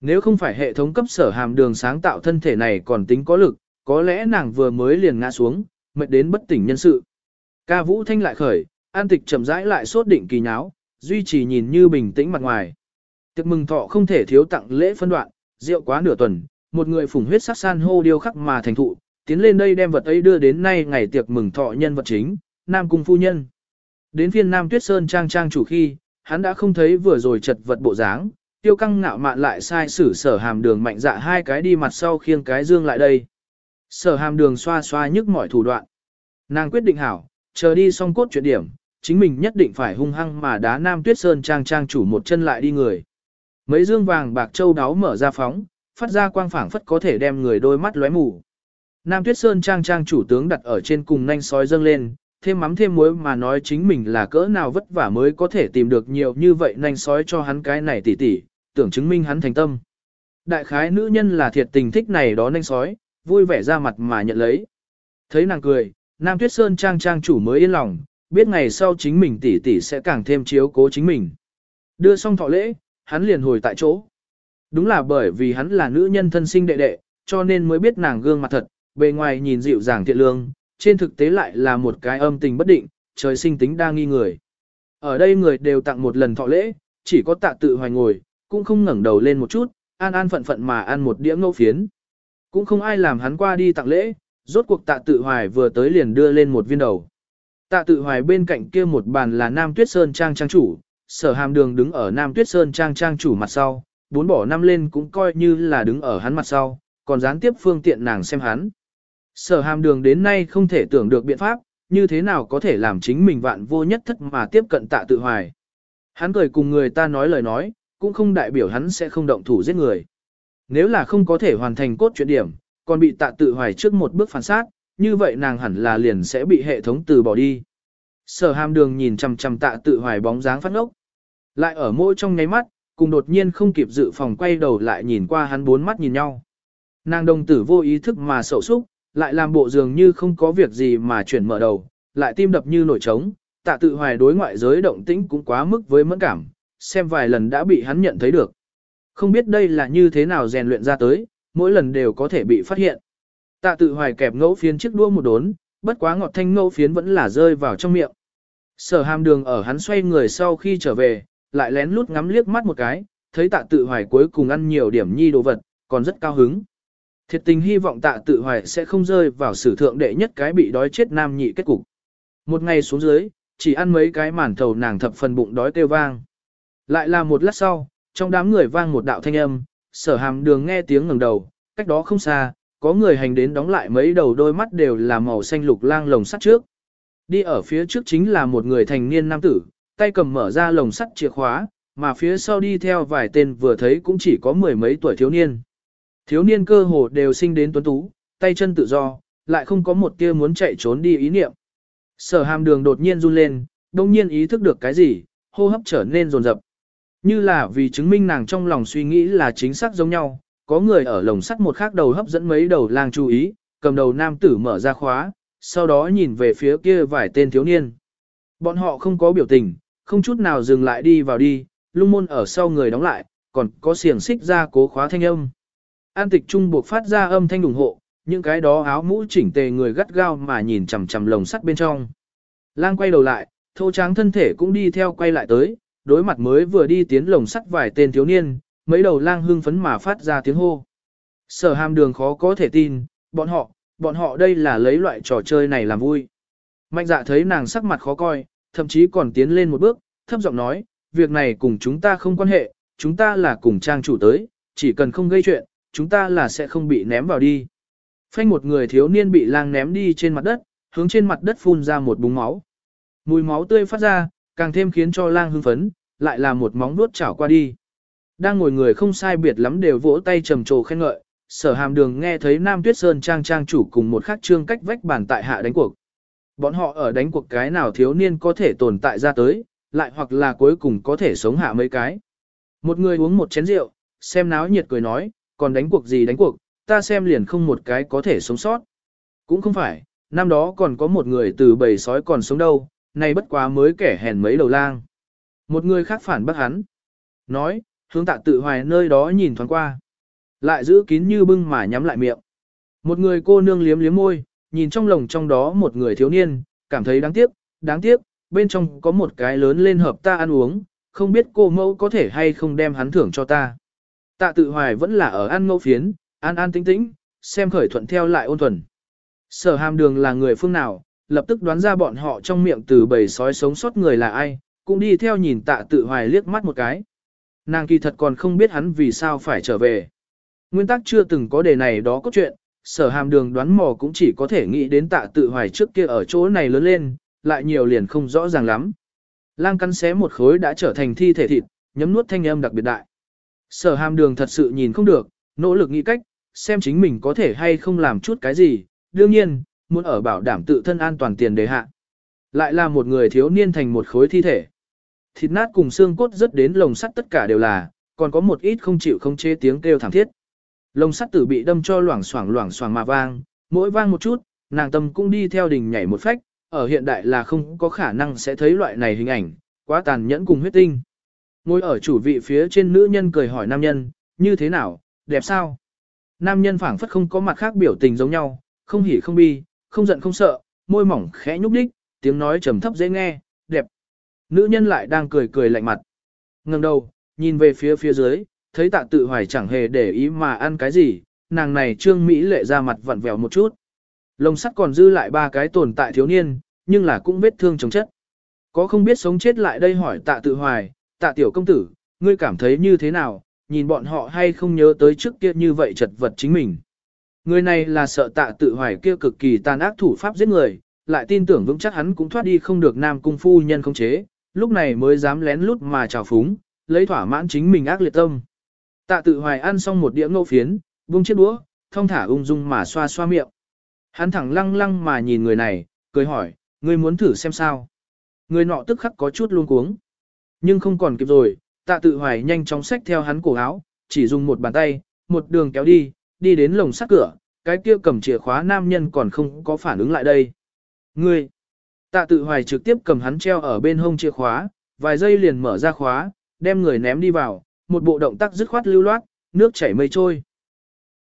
Nếu không phải hệ thống cấp sở hàm đường sáng tạo thân thể này còn tính có lực, có lẽ nàng vừa mới liền ngã xuống, mệt đến bất tỉnh nhân sự. Ca vũ thanh lại khởi, an tịch chậm rãi lại sốt định kỳ nháo, duy trì nhìn như bình tĩnh mặt ngoài. Tiệc mừng thọ không thể thiếu tặng lễ phân đoạn, rượu quá nửa tuần, một người phùng huyết sắc san hô điêu khắc mà thành thụ, tiến lên đây đem vật ấy đưa đến nay ngày tiệc mừng thọ nhân vật chính, Nam Cung Phu Nhân. Đến phiên Nam Tuyết Sơn trang trang chủ khi, hắn đã không thấy vừa rồi chật vật bộ dáng, tiêu căng ngạo mạn lại sai sử sở hàm đường mạnh dạ hai cái đi mặt sau khiêng cái dương lại đây. Sở hàm đường xoa xoa nhức mọi thủ đoạn. Nàng quyết định hảo, chờ đi xong cốt chuyện điểm, chính mình nhất định phải hung hăng mà đá Nam Tuyết Sơn trang trang chủ một chân lại đi người. Mấy dương vàng bạc châu đáo mở ra phóng, phát ra quang phảng phất có thể đem người đôi mắt lóe mù. Nam Tuyết Sơn trang trang chủ tướng đặt ở trên cùng nanh sói dâng lên, thêm mắm thêm muối mà nói chính mình là cỡ nào vất vả mới có thể tìm được nhiều như vậy nanh sói cho hắn cái này tỉ tỉ, tưởng chứng minh hắn thành tâm. Đại khái nữ nhân là thiệt tình thích này đó nanh sói, vui vẻ ra mặt mà nhận lấy. Thấy nàng cười, Nam Tuyết Sơn trang trang chủ mới yên lòng, biết ngày sau chính mình tỷ tỷ sẽ càng thêm chiếu cố chính mình. Đưa xong thọ lễ, hắn liền hồi tại chỗ. Đúng là bởi vì hắn là nữ nhân thân sinh đệ đệ, cho nên mới biết nàng gương mặt thật, bề ngoài nhìn dịu dàng thiện lương, trên thực tế lại là một cái âm tình bất định, trời sinh tính đa nghi người. Ở đây người đều tặng một lần thọ lễ, chỉ có tạ tự hoài ngồi, cũng không ngẩng đầu lên một chút, an an phận phận mà ăn một đĩa ngẫu phiến. Cũng không ai làm hắn qua đi tặng lễ, rốt cuộc tạ tự hoài vừa tới liền đưa lên một viên đầu. Tạ tự hoài bên cạnh kia một bàn là Nam Tuyết Sơn Trang Trang chủ, sở hàm đường đứng ở Nam Tuyết Sơn Trang Trang chủ mặt sau, bốn bỏ năm lên cũng coi như là đứng ở hắn mặt sau, còn gián tiếp phương tiện nàng xem hắn. Sở hàm đường đến nay không thể tưởng được biện pháp, như thế nào có thể làm chính mình vạn vô nhất thất mà tiếp cận tạ tự hoài. Hắn cười cùng người ta nói lời nói, cũng không đại biểu hắn sẽ không động thủ giết người. Nếu là không có thể hoàn thành cốt truyện điểm, còn bị tạ tự hoài trước một bước phản sát, như vậy nàng hẳn là liền sẽ bị hệ thống từ bỏ đi. Sở hàm đường nhìn chằm chằm tạ tự hoài bóng dáng phát ốc. Lại ở mỗi trong nháy mắt, cùng đột nhiên không kịp dự phòng quay đầu lại nhìn qua hắn bốn mắt nhìn nhau. Nàng đồng tử vô ý thức mà sầu xúc, lại làm bộ dường như không có việc gì mà chuyển mở đầu, lại tim đập như nổi trống, tạ tự hoài đối ngoại giới động tĩnh cũng quá mức với mẫn cảm, xem vài lần đã bị hắn nhận thấy được. Không biết đây là như thế nào rèn luyện ra tới, mỗi lần đều có thể bị phát hiện. Tạ tự hoài kẹp ngẫu phiến chiếc đua một đốn, bất quá ngọt thanh ngẫu phiến vẫn là rơi vào trong miệng. Sở hàm đường ở hắn xoay người sau khi trở về, lại lén lút ngắm liếc mắt một cái, thấy tạ tự hoài cuối cùng ăn nhiều điểm nhi đồ vật, còn rất cao hứng. Thiệt tình hy vọng tạ tự hoài sẽ không rơi vào sử thượng đệ nhất cái bị đói chết nam nhị kết cục. Một ngày xuống dưới, chỉ ăn mấy cái màn thầu nàng thập phần bụng đói kêu vang. Lại là một lát sau, trong đám người vang một đạo thanh âm, sở hàm đường nghe tiếng ngẩng đầu, cách đó không xa, có người hành đến đóng lại mấy đầu đôi mắt đều là màu xanh lục lang lồng sắt trước. Đi ở phía trước chính là một người thành niên nam tử, tay cầm mở ra lồng sắt chìa khóa, mà phía sau đi theo vài tên vừa thấy cũng chỉ có mười mấy tuổi thiếu niên. Thiếu niên cơ hồ đều sinh đến tuấn tú, tay chân tự do, lại không có một tia muốn chạy trốn đi ý niệm. Sở hàm đường đột nhiên run lên, đông nhiên ý thức được cái gì, hô hấp trở nên rồn rập. Như là vì chứng minh nàng trong lòng suy nghĩ là chính xác giống nhau, có người ở lồng sắt một khác đầu hấp dẫn mấy đầu lang chú ý, cầm đầu nam tử mở ra khóa, sau đó nhìn về phía kia vài tên thiếu niên. Bọn họ không có biểu tình, không chút nào dừng lại đi vào đi, lung môn ở sau người đóng lại, còn có xiềng xích ra cố khóa thanh âm. An tịch trung buộc phát ra âm thanh ủng hộ, những cái đó áo mũ chỉnh tề người gắt gao mà nhìn chằm chằm lồng sắt bên trong. Lang quay đầu lại, thô tráng thân thể cũng đi theo quay lại tới, đối mặt mới vừa đi tiến lồng sắt vài tên thiếu niên, mấy đầu lang hưng phấn mà phát ra tiếng hô. Sở hàm đường khó có thể tin, bọn họ, bọn họ đây là lấy loại trò chơi này làm vui. Mạnh dạ thấy nàng sắc mặt khó coi, thậm chí còn tiến lên một bước, thấp giọng nói, việc này cùng chúng ta không quan hệ, chúng ta là cùng trang chủ tới, chỉ cần không gây chuyện, chúng ta là sẽ không bị ném vào đi. Phanh một người thiếu niên bị lang ném đi trên mặt đất, hướng trên mặt đất phun ra một búng máu. Mùi máu tươi phát ra, càng thêm khiến cho lang hưng phấn, lại là một móng nuốt chảo qua đi. Đang ngồi người không sai biệt lắm đều vỗ tay trầm trồ khen ngợi, sở hàm đường nghe thấy Nam Tuyết Sơn trang trang chủ cùng một khắc trương cách vách bàn tại hạ đánh cuộc. Bọn họ ở đánh cuộc cái nào thiếu niên có thể tồn tại ra tới, lại hoặc là cuối cùng có thể sống hạ mấy cái. Một người uống một chén rượu, xem náo nhiệt cười nói, còn đánh cuộc gì đánh cuộc, ta xem liền không một cái có thể sống sót. Cũng không phải, năm đó còn có một người từ bầy sói còn sống đâu, nay bất quá mới kẻ hèn mấy đầu lang. Một người khác phản bác hắn. Nói, hướng tạ tự hoài nơi đó nhìn thoáng qua. Lại giữ kín như bưng mà nhắm lại miệng. Một người cô nương liếm liếm môi, nhìn trong lồng trong đó một người thiếu niên, cảm thấy đáng tiếc, đáng tiếc, bên trong có một cái lớn lên hợp ta ăn uống, không biết cô mẫu có thể hay không đem hắn thưởng cho ta. Tạ tự hoài vẫn là ở ăn ngẫu phiến, an an tĩnh tĩnh, xem khởi thuận theo lại ôn thuần. Sở hàm đường là người phương nào, lập tức đoán ra bọn họ trong miệng từ bầy sói sống sót người là ai, cũng đi theo nhìn tạ tự hoài liếc mắt một cái. Nàng kỳ thật còn không biết hắn vì sao phải trở về. Nguyên tắc chưa từng có đề này đó có chuyện, sở hàm đường đoán mò cũng chỉ có thể nghĩ đến tạ tự hoài trước kia ở chỗ này lớn lên, lại nhiều liền không rõ ràng lắm. Lang cắn xé một khối đã trở thành thi thể thịt, nhấm nuốt thanh âm đặc biệt đại. Sở hàm đường thật sự nhìn không được, nỗ lực nghĩ cách, xem chính mình có thể hay không làm chút cái gì, đương nhiên, muốn ở bảo đảm tự thân an toàn tiền đề hạ. Lại là một người thiếu niên thành một khối thi thể. Thịt nát cùng xương cốt rất đến lồng sắt tất cả đều là, còn có một ít không chịu không chế tiếng kêu thảm thiết. Lồng sắt tử bị đâm cho loảng xoảng loảng xoảng mà vang, mỗi vang một chút, nàng tâm cũng đi theo đình nhảy một phách, ở hiện đại là không có khả năng sẽ thấy loại này hình ảnh, quá tàn nhẫn cùng huyết tinh. Ngồi ở chủ vị phía trên nữ nhân cười hỏi nam nhân, như thế nào, đẹp sao? Nam nhân phảng phất không có mặt khác biểu tình giống nhau, không hỉ không bi, không giận không sợ, môi mỏng khẽ nhúc đích, tiếng nói trầm thấp dễ nghe, đẹp. Nữ nhân lại đang cười cười lạnh mặt. ngẩng đầu, nhìn về phía phía dưới, thấy tạ tự hoài chẳng hề để ý mà ăn cái gì, nàng này trương Mỹ lệ ra mặt vặn vẹo một chút. Lồng sắt còn dư lại ba cái tồn tại thiếu niên, nhưng là cũng vết thương chống chất. Có không biết sống chết lại đây hỏi tạ tự hoài, tạ tiểu công tử, ngươi cảm thấy như thế nào, nhìn bọn họ hay không nhớ tới trước kia như vậy chật vật chính mình. Người này là sợ tạ tự hoài kia cực kỳ tàn ác thủ pháp giết người, lại tin tưởng vững chắc hắn cũng thoát đi không được nam cung phu nhân không chế, lúc này mới dám lén lút mà trào phúng, lấy thỏa mãn chính mình ác liệt tâm. Tạ tự hoài ăn xong một đĩa ngô phiến, buông chiếc đũa, thông thả ung dung mà xoa xoa miệng. Hắn thẳng lăng lăng mà nhìn người này, cười hỏi, ngươi muốn thử xem sao. Người nọ tức khắc có chút luống cuống. Nhưng không còn kịp rồi, tạ tự hoài nhanh chóng xách theo hắn cổ áo, chỉ dùng một bàn tay, một đường kéo đi, đi đến lồng sắt cửa, cái kia cầm chìa khóa nam nhân còn không có phản ứng lại đây. Ngươi! Tạ tự hoài trực tiếp cầm hắn treo ở bên hông chìa khóa, vài giây liền mở ra khóa, đem người ném đi vào, một bộ động tác dứt khoát lưu loát, nước chảy mây trôi.